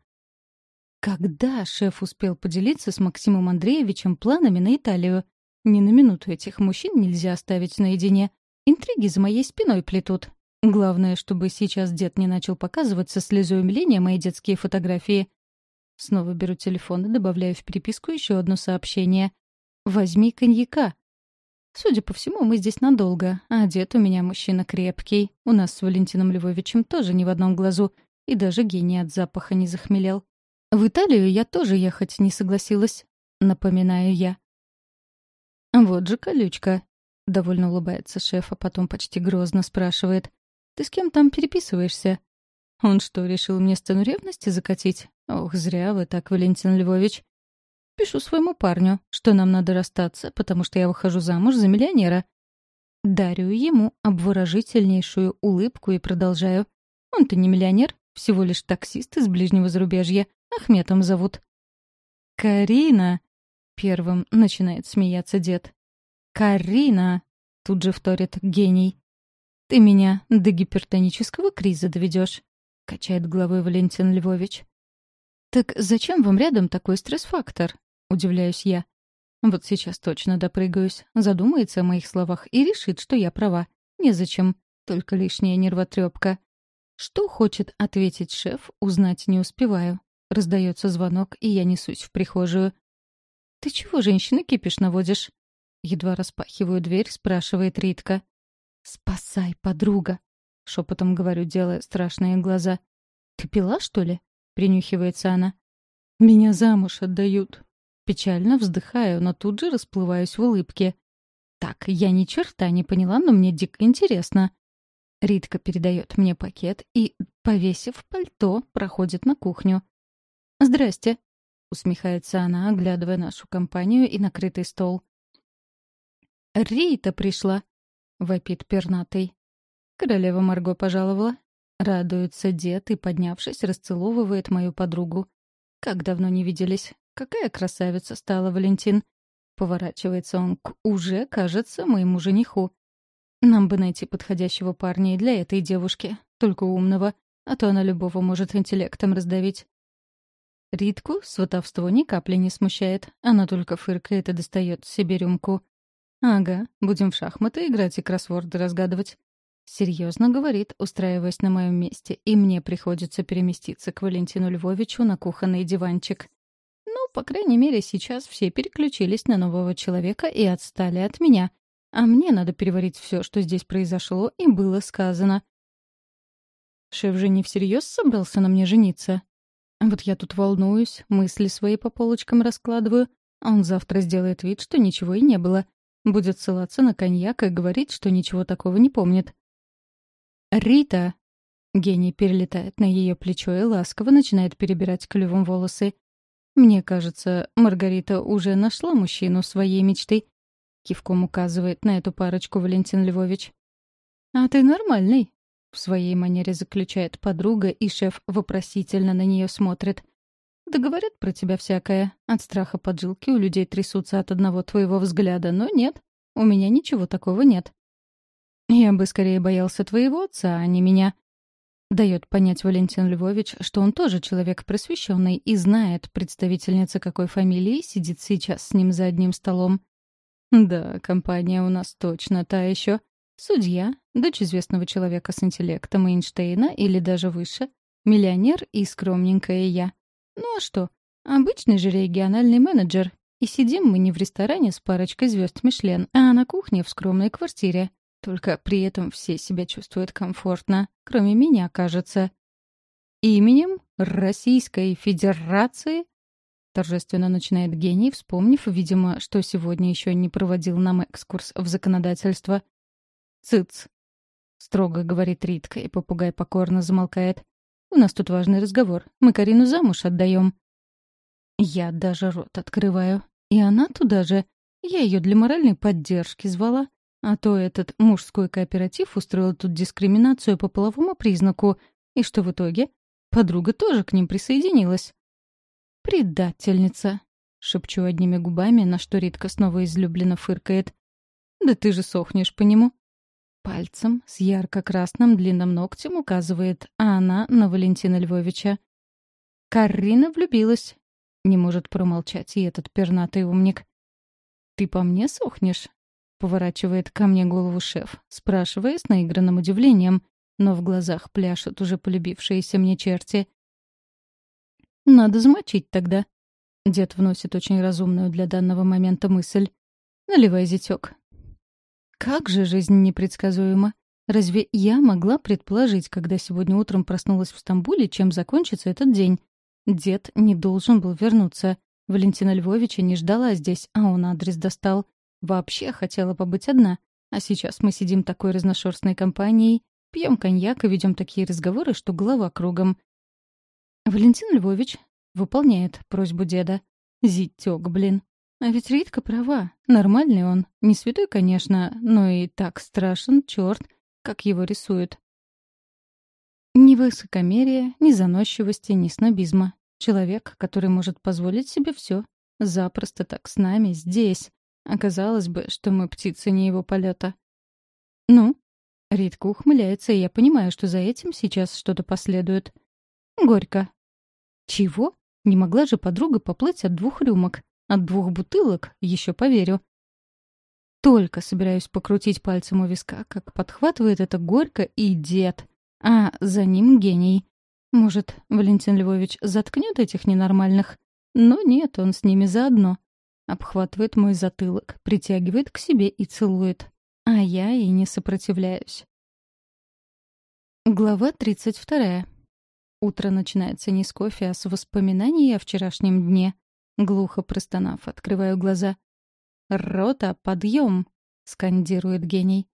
Когда шеф успел поделиться с Максимом Андреевичем планами на Италию? Ни на минуту этих мужчин нельзя оставить наедине. Интриги за моей спиной плетут. Главное, чтобы сейчас дед не начал показывать со слезой умиления мои детские фотографии. Снова беру телефон и добавляю в переписку еще одно сообщение. «Возьми коньяка». Судя по всему, мы здесь надолго, а дед у меня мужчина крепкий. У нас с Валентином Львовичем тоже не в одном глазу, и даже гений от запаха не захмелел. В Италию я тоже ехать не согласилась, напоминаю я. «Вот же колючка», — довольно улыбается шеф, а потом почти грозно спрашивает. Ты с кем там переписываешься?» «Он что, решил мне сцену ревности закатить? Ох, зря вы так, Валентин Львович. Пишу своему парню, что нам надо расстаться, потому что я выхожу замуж за миллионера. Дарю ему обворожительнейшую улыбку и продолжаю. Он-то не миллионер, всего лишь таксист из ближнего зарубежья. Ахметом зовут. «Карина!» — первым начинает смеяться дед. «Карина!» — тут же вторит гений. «Ты меня до гипертонического криза доведешь», — качает головой Валентин Львович. «Так зачем вам рядом такой стресс-фактор?» — удивляюсь я. Вот сейчас точно допрыгаюсь, задумается о моих словах и решит, что я права. Незачем, только лишняя нервотрепка. Что хочет ответить шеф, узнать не успеваю. Раздается звонок, и я несусь в прихожую. «Ты чего, женщина, кипиш наводишь?» Едва распахиваю дверь, спрашивает Ритка. «Спасай, подруга!» — шепотом говорю, делая страшные глаза. «Ты пила, что ли?» — принюхивается она. «Меня замуж отдают». Печально вздыхаю, но тут же расплываюсь в улыбке. «Так, я ни черта не поняла, но мне дико интересно». Ритка передает мне пакет и, повесив пальто, проходит на кухню. «Здрасте», — усмехается она, оглядывая нашу компанию и накрытый стол. «Рита пришла», — вопит пернатый. Королева Марго пожаловала. Радуется дед и, поднявшись, расцеловывает мою подругу. Как давно не виделись. Какая красавица стала Валентин. Поворачивается он к уже, кажется, моему жениху. Нам бы найти подходящего парня и для этой девушки, только умного, а то она любого может интеллектом раздавить. Ритку сватовство ни капли не смущает. Она только фыркает и достает себе рюмку. «Ага, будем в шахматы играть и кроссворды разгадывать». Серьезно говорит, устраиваясь на моем месте, и мне приходится переместиться к Валентину Львовичу на кухонный диванчик. Ну, по крайней мере, сейчас все переключились на нового человека и отстали от меня. А мне надо переварить все, что здесь произошло и было сказано. Шеф же не всерьез собрался на мне жениться. Вот я тут волнуюсь, мысли свои по полочкам раскладываю, а он завтра сделает вид, что ничего и не было. Будет ссылаться на коньяк и говорить, что ничего такого не помнит. «Рита!» Гений перелетает на ее плечо и ласково начинает перебирать клювом волосы. «Мне кажется, Маргарита уже нашла мужчину своей мечты», — кивком указывает на эту парочку Валентин Львович. «А ты нормальный», — в своей манере заключает подруга, и шеф вопросительно на нее смотрит. Да говорят про тебя всякое. От страха поджилки у людей трясутся от одного твоего взгляда, но нет, у меня ничего такого нет. Я бы скорее боялся твоего отца, а не меня. Дает понять Валентин Львович, что он тоже человек просвещенный и знает, представительница какой фамилии сидит сейчас с ним за одним столом. Да, компания у нас точно та еще. Судья, дочь известного человека с интеллектом Эйнштейна или даже выше, миллионер и скромненькая я. Ну а что? Обычный же региональный менеджер. И сидим мы не в ресторане с парочкой звезд Мишлен, а на кухне в скромной квартире. Только при этом все себя чувствуют комфортно, кроме меня, кажется. Именем Российской Федерации торжественно начинает гений, вспомнив, видимо, что сегодня еще не проводил нам экскурс в законодательство. «Цыц!» — строго говорит Ритка, и попугай покорно замолкает. У нас тут важный разговор. Мы Карину замуж отдаем. Я даже рот открываю. И она туда же. Я ее для моральной поддержки звала. А то этот мужской кооператив устроил тут дискриминацию по половому признаку. И что в итоге? Подруга тоже к ним присоединилась. «Предательница», — шепчу одними губами, на что Ритка снова излюбленно фыркает. «Да ты же сохнешь по нему». Пальцем с ярко-красным длинным ногтем указывает, она на Валентина Львовича. Карина влюбилась. Не может промолчать и этот пернатый умник. «Ты по мне сохнешь?» — поворачивает ко мне голову шеф, спрашивая с наигранным удивлением, но в глазах пляшут уже полюбившиеся мне черти. «Надо замочить тогда». Дед вносит очень разумную для данного момента мысль. «Наливай, зятёк». Как же жизнь непредсказуема. Разве я могла предположить, когда сегодня утром проснулась в Стамбуле, чем закончится этот день? Дед не должен был вернуться. Валентина Львовича не ждала здесь, а он адрес достал. Вообще хотела побыть одна. А сейчас мы сидим такой разношерстной компанией, пьем коньяк и ведем такие разговоры, что голова кругом. Валентин Львович выполняет просьбу деда. Зитёк, блин. А ведь Ритка права. Нормальный он. Не святой, конечно, но и так страшен, черт, как его рисуют. Ни высокомерия, ни заносчивости, ни снобизма. Человек, который может позволить себе все. Запросто так с нами, здесь. Оказалось бы, что мы птицы не его полета. «Ну?» Ритка ухмыляется, и я понимаю, что за этим сейчас что-то последует. Горько. «Чего? Не могла же подруга поплыть от двух рюмок? От двух бутылок? Еще поверю». Только собираюсь покрутить пальцем у виска, как подхватывает это горько и дед. А за ним гений. Может, Валентин Львович заткнет этих ненормальных? Но нет, он с ними заодно. Обхватывает мой затылок, притягивает к себе и целует. А я и не сопротивляюсь. Глава 32. Утро начинается не с кофе, а с воспоминаний о вчерашнем дне. Глухо простонав, открываю глаза. «Рота, подъем!» — скандирует гений.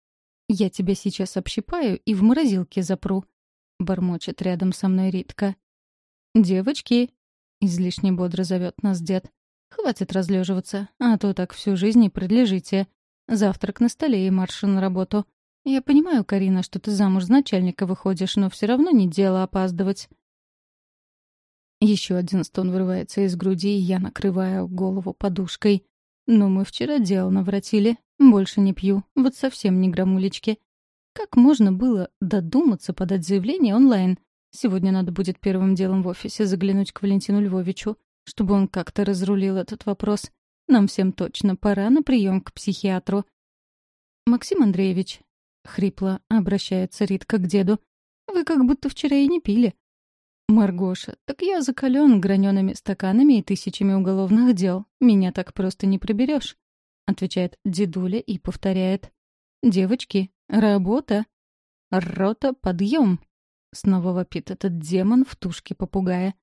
«Я тебя сейчас общипаю и в морозилке запру. — бормочет рядом со мной Ритка. «Девочки!» — излишне бодро зовет нас дед. «Хватит разлеживаться, а то так всю жизнь и прилежите. Завтрак на столе и марш на работу. Я понимаю, Карина, что ты замуж за начальника выходишь, но все равно не дело опаздывать». Еще один стон вырывается из груди, и я накрываю голову подушкой. «Ну, мы вчера дело навратили. Больше не пью. Вот совсем не грамулечки. Как можно было додуматься подать заявление онлайн? Сегодня надо будет первым делом в офисе заглянуть к Валентину Львовичу, чтобы он как-то разрулил этот вопрос. Нам всем точно пора на прием к психиатру. «Максим Андреевич», — хрипло обращается Ритка к деду, — «вы как будто вчера и не пили». «Маргоша, так я закален гранеными стаканами и тысячами уголовных дел. Меня так просто не приберешь», — отвечает дедуля и повторяет. «Девочки, работа! Рота, подъем!» Снова вопит этот демон в тушке попугая.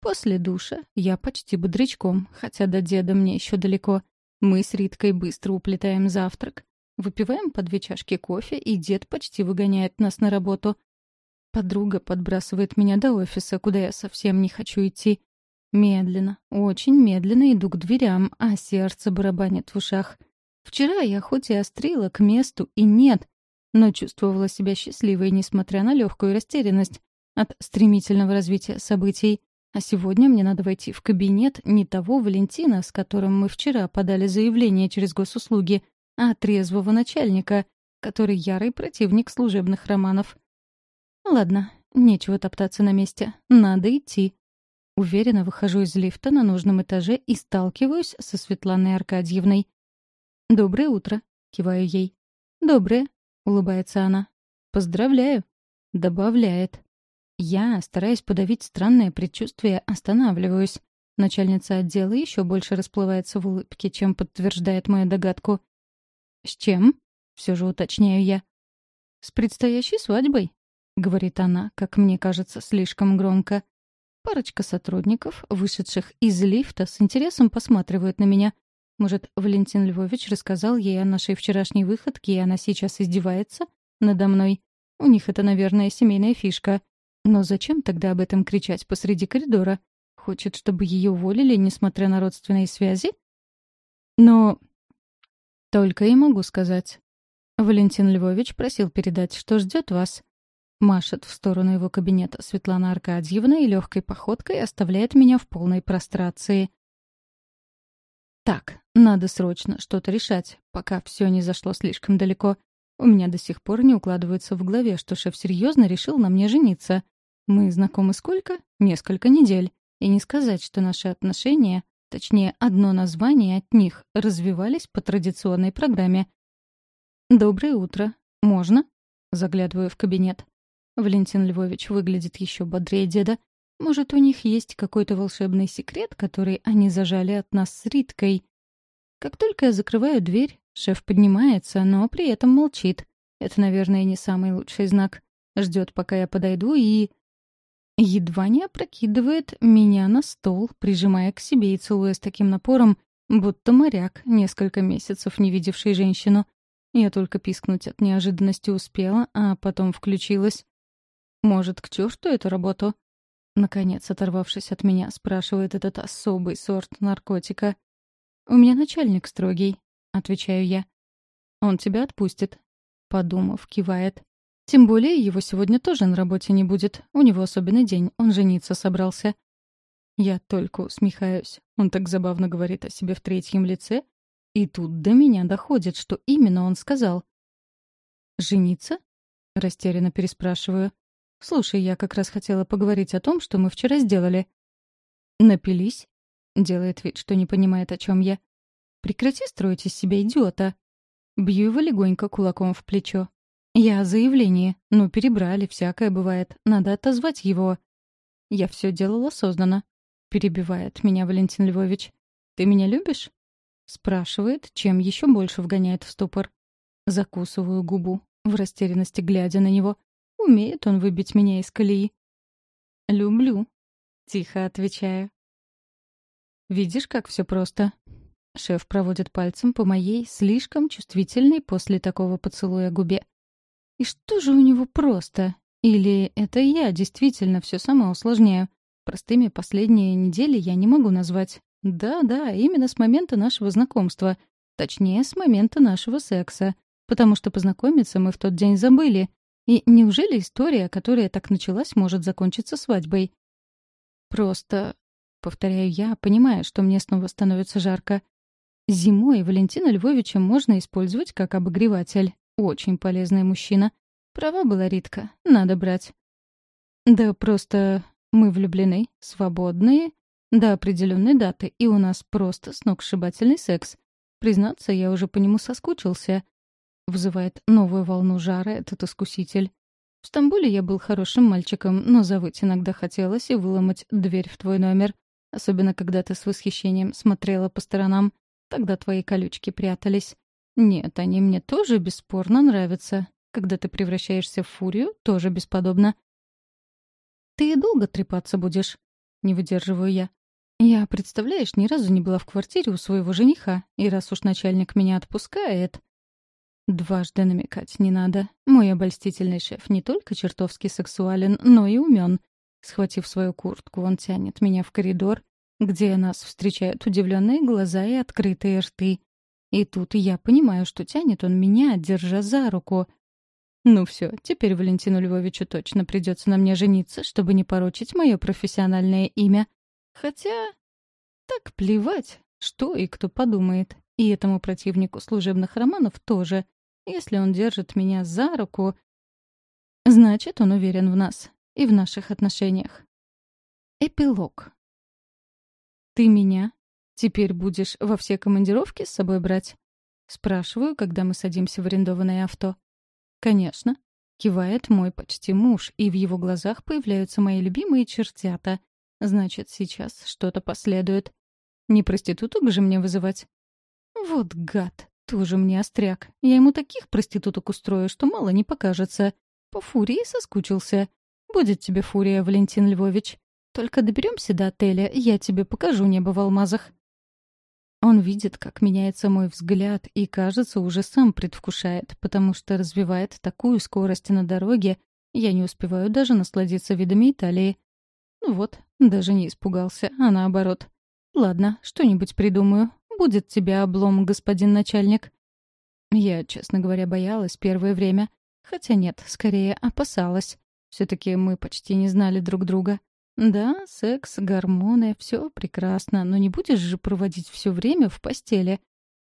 После душа я почти бодрячком, хотя до деда мне еще далеко. Мы с Риткой быстро уплетаем завтрак, выпиваем по две чашки кофе, и дед почти выгоняет нас на работу. Подруга подбрасывает меня до офиса, куда я совсем не хочу идти. Медленно, очень медленно иду к дверям, а сердце барабанит в ушах — Вчера я хоть и острила к месту и нет, но чувствовала себя счастливой, несмотря на легкую растерянность от стремительного развития событий. А сегодня мне надо войти в кабинет не того Валентина, с которым мы вчера подали заявление через госуслуги, а трезвого начальника, который ярый противник служебных романов. Ладно, нечего топтаться на месте. Надо идти. Уверенно выхожу из лифта на нужном этаже и сталкиваюсь со Светланой Аркадьевной. «Доброе утро», — киваю ей. «Доброе», — улыбается она. «Поздравляю», — добавляет. Я, стараясь подавить странное предчувствие, останавливаюсь. Начальница отдела еще больше расплывается в улыбке, чем подтверждает мою догадку. «С чем?» — все же уточняю я. «С предстоящей свадьбой», — говорит она, как мне кажется, слишком громко. Парочка сотрудников, вышедших из лифта, с интересом посматривают на меня — может, Валентин Львович рассказал ей о нашей вчерашней выходке, и она сейчас издевается надо мной? У них это, наверное, семейная фишка. Но зачем тогда об этом кричать посреди коридора? Хочет, чтобы ее уволили, несмотря на родственные связи? Но только и могу сказать. Валентин Львович просил передать, что ждет вас. Машет в сторону его кабинета Светлана Аркадьевна и легкой походкой оставляет меня в полной прострации. Так, надо срочно что-то решать, пока все не зашло слишком далеко. У меня до сих пор не укладывается в голове, что шеф серьезно решил на мне жениться. Мы знакомы сколько? Несколько недель. И не сказать, что наши отношения, точнее, одно название от них, развивались по традиционной программе. «Доброе утро. Можно?» Заглядываю в кабинет. Валентин Львович выглядит еще бодрее деда. Может, у них есть какой-то волшебный секрет, который они зажали от нас с Риткой. Как только я закрываю дверь, шеф поднимается, но при этом молчит. Это, наверное, не самый лучший знак. Ждет, пока я подойду, и... Едва не опрокидывает меня на стол, прижимая к себе и целуя с таким напором, будто моряк, несколько месяцев не видевший женщину. Я только пискнуть от неожиданности успела, а потом включилась. «Может, к черту эту работу?» Наконец, оторвавшись от меня, спрашивает этот особый сорт наркотика. «У меня начальник строгий», — отвечаю я. «Он тебя отпустит», — подумав, кивает. «Тем более его сегодня тоже на работе не будет. У него особенный день, он жениться собрался». Я только усмехаюсь. Он так забавно говорит о себе в третьем лице. И тут до меня доходит, что именно он сказал. «Жениться?» — растерянно переспрашиваю. «Слушай, я как раз хотела поговорить о том, что мы вчера сделали». «Напились?» Делает вид, что не понимает, о чем я. «Прекрати строить из себя идиота!» Бью его легонько кулаком в плечо. «Я о заявлении. Ну, перебрали, всякое бывает. Надо отозвать его». «Я все делала осознанно», — перебивает меня Валентин Львович. «Ты меня любишь?» Спрашивает, чем еще больше вгоняет в ступор. Закусываю губу, в растерянности глядя на него. Умеет он выбить меня из колеи. «Люблю», — тихо отвечаю. Видишь, как все просто. Шеф проводит пальцем по моей, слишком чувствительной после такого поцелуя губе. И что же у него просто? Или это я действительно все сама усложняю? Простыми последние недели я не могу назвать. Да-да, именно с момента нашего знакомства. Точнее, с момента нашего секса. Потому что познакомиться мы в тот день забыли. И неужели история, которая так началась, может закончиться свадьбой? Просто Повторяю я, понимая, что мне снова становится жарко. Зимой Валентина Львовича можно использовать как обогреватель. Очень полезный мужчина. Права была Ритка. Надо брать. Да просто мы влюблены, свободные, до определенной даты, и у нас просто сногсшибательный секс. Признаться, я уже по нему соскучился. Вызывает новую волну жара этот искуситель. В Стамбуле я был хорошим мальчиком, но завыть иногда хотелось и выломать дверь в твой номер. Особенно, когда ты с восхищением смотрела по сторонам. Тогда твои колючки прятались. Нет, они мне тоже бесспорно нравятся. Когда ты превращаешься в фурию, тоже бесподобно. «Ты долго трепаться будешь?» — не выдерживаю я. «Я, представляешь, ни разу не была в квартире у своего жениха, и раз уж начальник меня отпускает...» Дважды намекать не надо. Мой обольстительный шеф не только чертовски сексуален, но и умен. Схватив свою куртку, он тянет меня в коридор, где нас встречают удивленные глаза и открытые рты. И тут я понимаю, что тянет он меня, держа за руку. Ну все, теперь Валентину Львовичу точно придется на мне жениться, чтобы не порочить мое профессиональное имя. Хотя... Так плевать, что и кто подумает. И этому противнику служебных романов тоже. Если он держит меня за руку, значит, он уверен в нас и в наших отношениях. Эпилог. «Ты меня теперь будешь во все командировки с собой брать?» Спрашиваю, когда мы садимся в арендованное авто. «Конечно», — кивает мой почти муж, и в его глазах появляются мои любимые чертята. Значит, сейчас что-то последует. Не проституток же мне вызывать? Вот гад, тоже мне остряк. Я ему таких проституток устрою, что мало не покажется. По фурии соскучился. Будет тебе фурия, Валентин Львович. Только доберемся до отеля, я тебе покажу небо в алмазах. Он видит, как меняется мой взгляд, и, кажется, уже сам предвкушает, потому что развивает такую скорость на дороге, я не успеваю даже насладиться видами Италии. Ну вот, даже не испугался, а наоборот. Ладно, что-нибудь придумаю. Будет тебе облом, господин начальник. Я, честно говоря, боялась первое время. Хотя нет, скорее опасалась. Все-таки мы почти не знали друг друга. Да, секс, гормоны — все прекрасно, но не будешь же проводить все время в постели.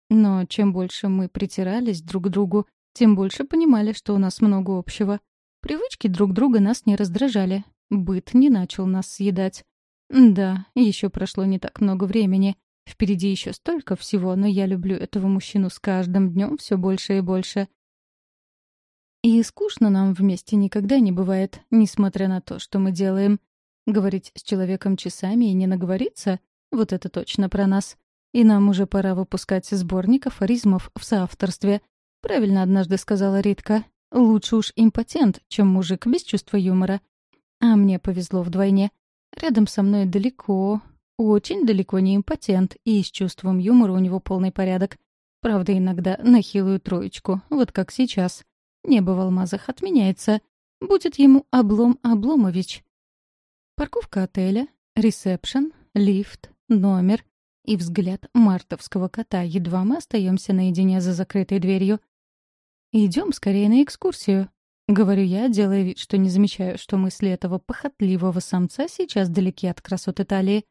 Но чем больше мы притирались друг к другу, тем больше понимали, что у нас много общего. Привычки друг друга нас не раздражали. Быт не начал нас съедать. Да, еще прошло не так много времени. Впереди еще столько всего, но я люблю этого мужчину с каждым днем все больше и больше. И скучно нам вместе никогда не бывает, несмотря на то, что мы делаем. Говорить с человеком часами и не наговориться — вот это точно про нас. И нам уже пора выпускать сборник афоризмов в соавторстве. Правильно однажды сказала Ритка. Лучше уж импотент, чем мужик без чувства юмора. А мне повезло вдвойне. Рядом со мной далеко, очень далеко не импотент, и с чувством юмора у него полный порядок. Правда, иногда на хилую троечку, вот как сейчас. Небо в алмазах отменяется. Будет ему облом Обломович. Парковка отеля, ресепшн, лифт, номер и взгляд мартовского кота, едва мы остаемся наедине за закрытой дверью. Идем скорее на экскурсию», — говорю я, делая вид, что не замечаю, что мысли этого похотливого самца сейчас далеки от красот Италии.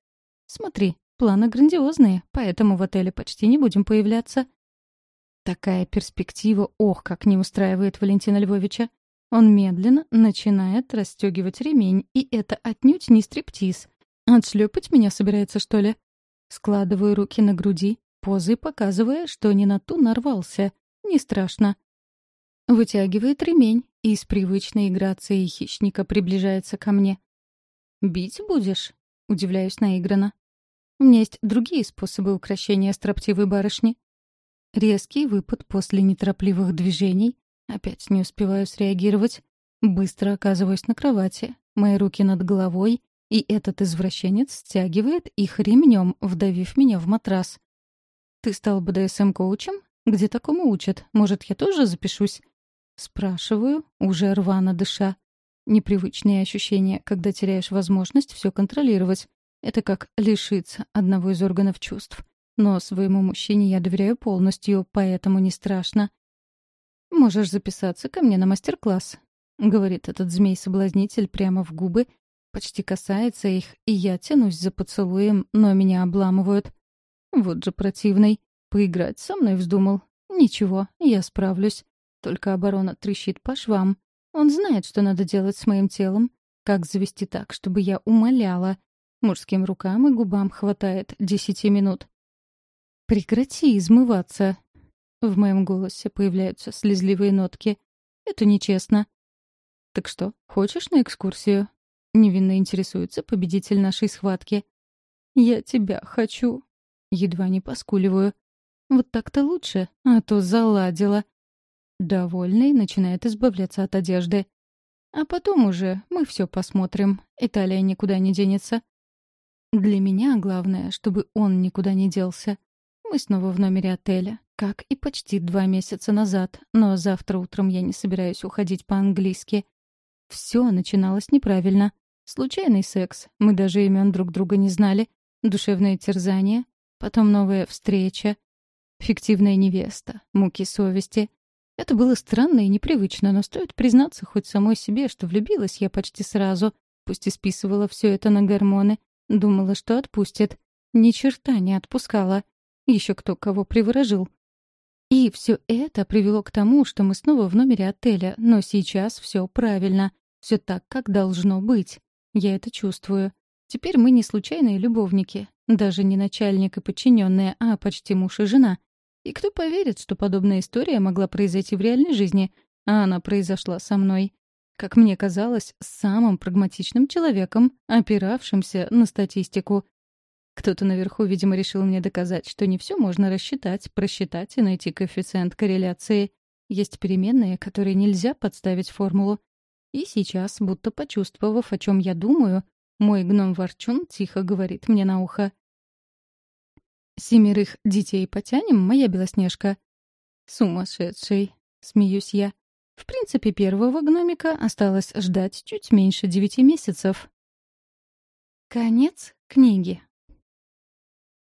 «Смотри, планы грандиозные, поэтому в отеле почти не будем появляться. Такая перспектива, ох, как не устраивает Валентина Львовича. Он медленно начинает расстегивать ремень, и это отнюдь не стриптиз. Отшлепать меня собирается, что ли? Складываю руки на груди, позы показывая, что не на ту нарвался. Не страшно. Вытягивает ремень и с привычной грацией хищника приближается ко мне. «Бить будешь?» — удивляюсь наигранно. «У меня есть другие способы укрощения строптивой барышни», Резкий выпад после неторопливых движений. Опять не успеваю среагировать. Быстро оказываюсь на кровати. Мои руки над головой, и этот извращенец стягивает их ремнем, вдавив меня в матрас. «Ты стал БДСМ-коучем? Где такому учат? Может, я тоже запишусь?» Спрашиваю, уже рвано дыша. Непривычные ощущения, когда теряешь возможность все контролировать. Это как лишиться одного из органов чувств. Но своему мужчине я доверяю полностью, поэтому не страшно. «Можешь записаться ко мне на мастер-класс», — говорит этот змей-соблазнитель прямо в губы, почти касается их, и я тянусь за поцелуем, но меня обламывают. Вот же противный. Поиграть со мной вздумал. Ничего, я справлюсь. Только оборона трещит по швам. Он знает, что надо делать с моим телом. Как завести так, чтобы я умоляла. Мужским рукам и губам хватает десяти минут. «Прекрати измываться!» В моем голосе появляются слезливые нотки. «Это нечестно». «Так что, хочешь на экскурсию?» Невинно интересуется победитель нашей схватки. «Я тебя хочу». Едва не поскуливаю. «Вот так-то лучше, а то заладила». Довольный начинает избавляться от одежды. А потом уже мы все посмотрим. Италия никуда не денется. Для меня главное, чтобы он никуда не делся. Мы снова в номере отеля, как и почти два месяца назад, но завтра утром я не собираюсь уходить по-английски. Все начиналось неправильно. Случайный секс, мы даже имен друг друга не знали, душевное терзание, потом новая встреча, фиктивная невеста, муки совести. Это было странно и непривычно, но стоит признаться хоть самой себе, что влюбилась я почти сразу, пусть и списывала все это на гормоны, думала, что отпустит. Ни черта не отпускала. Еще кто кого приворожил. И все это привело к тому, что мы снова в номере отеля, но сейчас все правильно. Все так, как должно быть. Я это чувствую. Теперь мы не случайные любовники, даже не начальник и подчиненные, а почти муж и жена. И кто поверит, что подобная история могла произойти в реальной жизни, а она произошла со мной? Как мне казалось, самым прагматичным человеком, опиравшимся на статистику. Кто-то наверху, видимо, решил мне доказать, что не все можно рассчитать, просчитать и найти коэффициент корреляции. Есть переменные, которые нельзя подставить формулу. И сейчас, будто почувствовав, о чем я думаю, мой гном-ворчун тихо говорит мне на ухо. «Семерых детей потянем, моя Белоснежка?» «Сумасшедший!» — смеюсь я. В принципе, первого гномика осталось ждать чуть меньше девяти месяцев. Конец книги.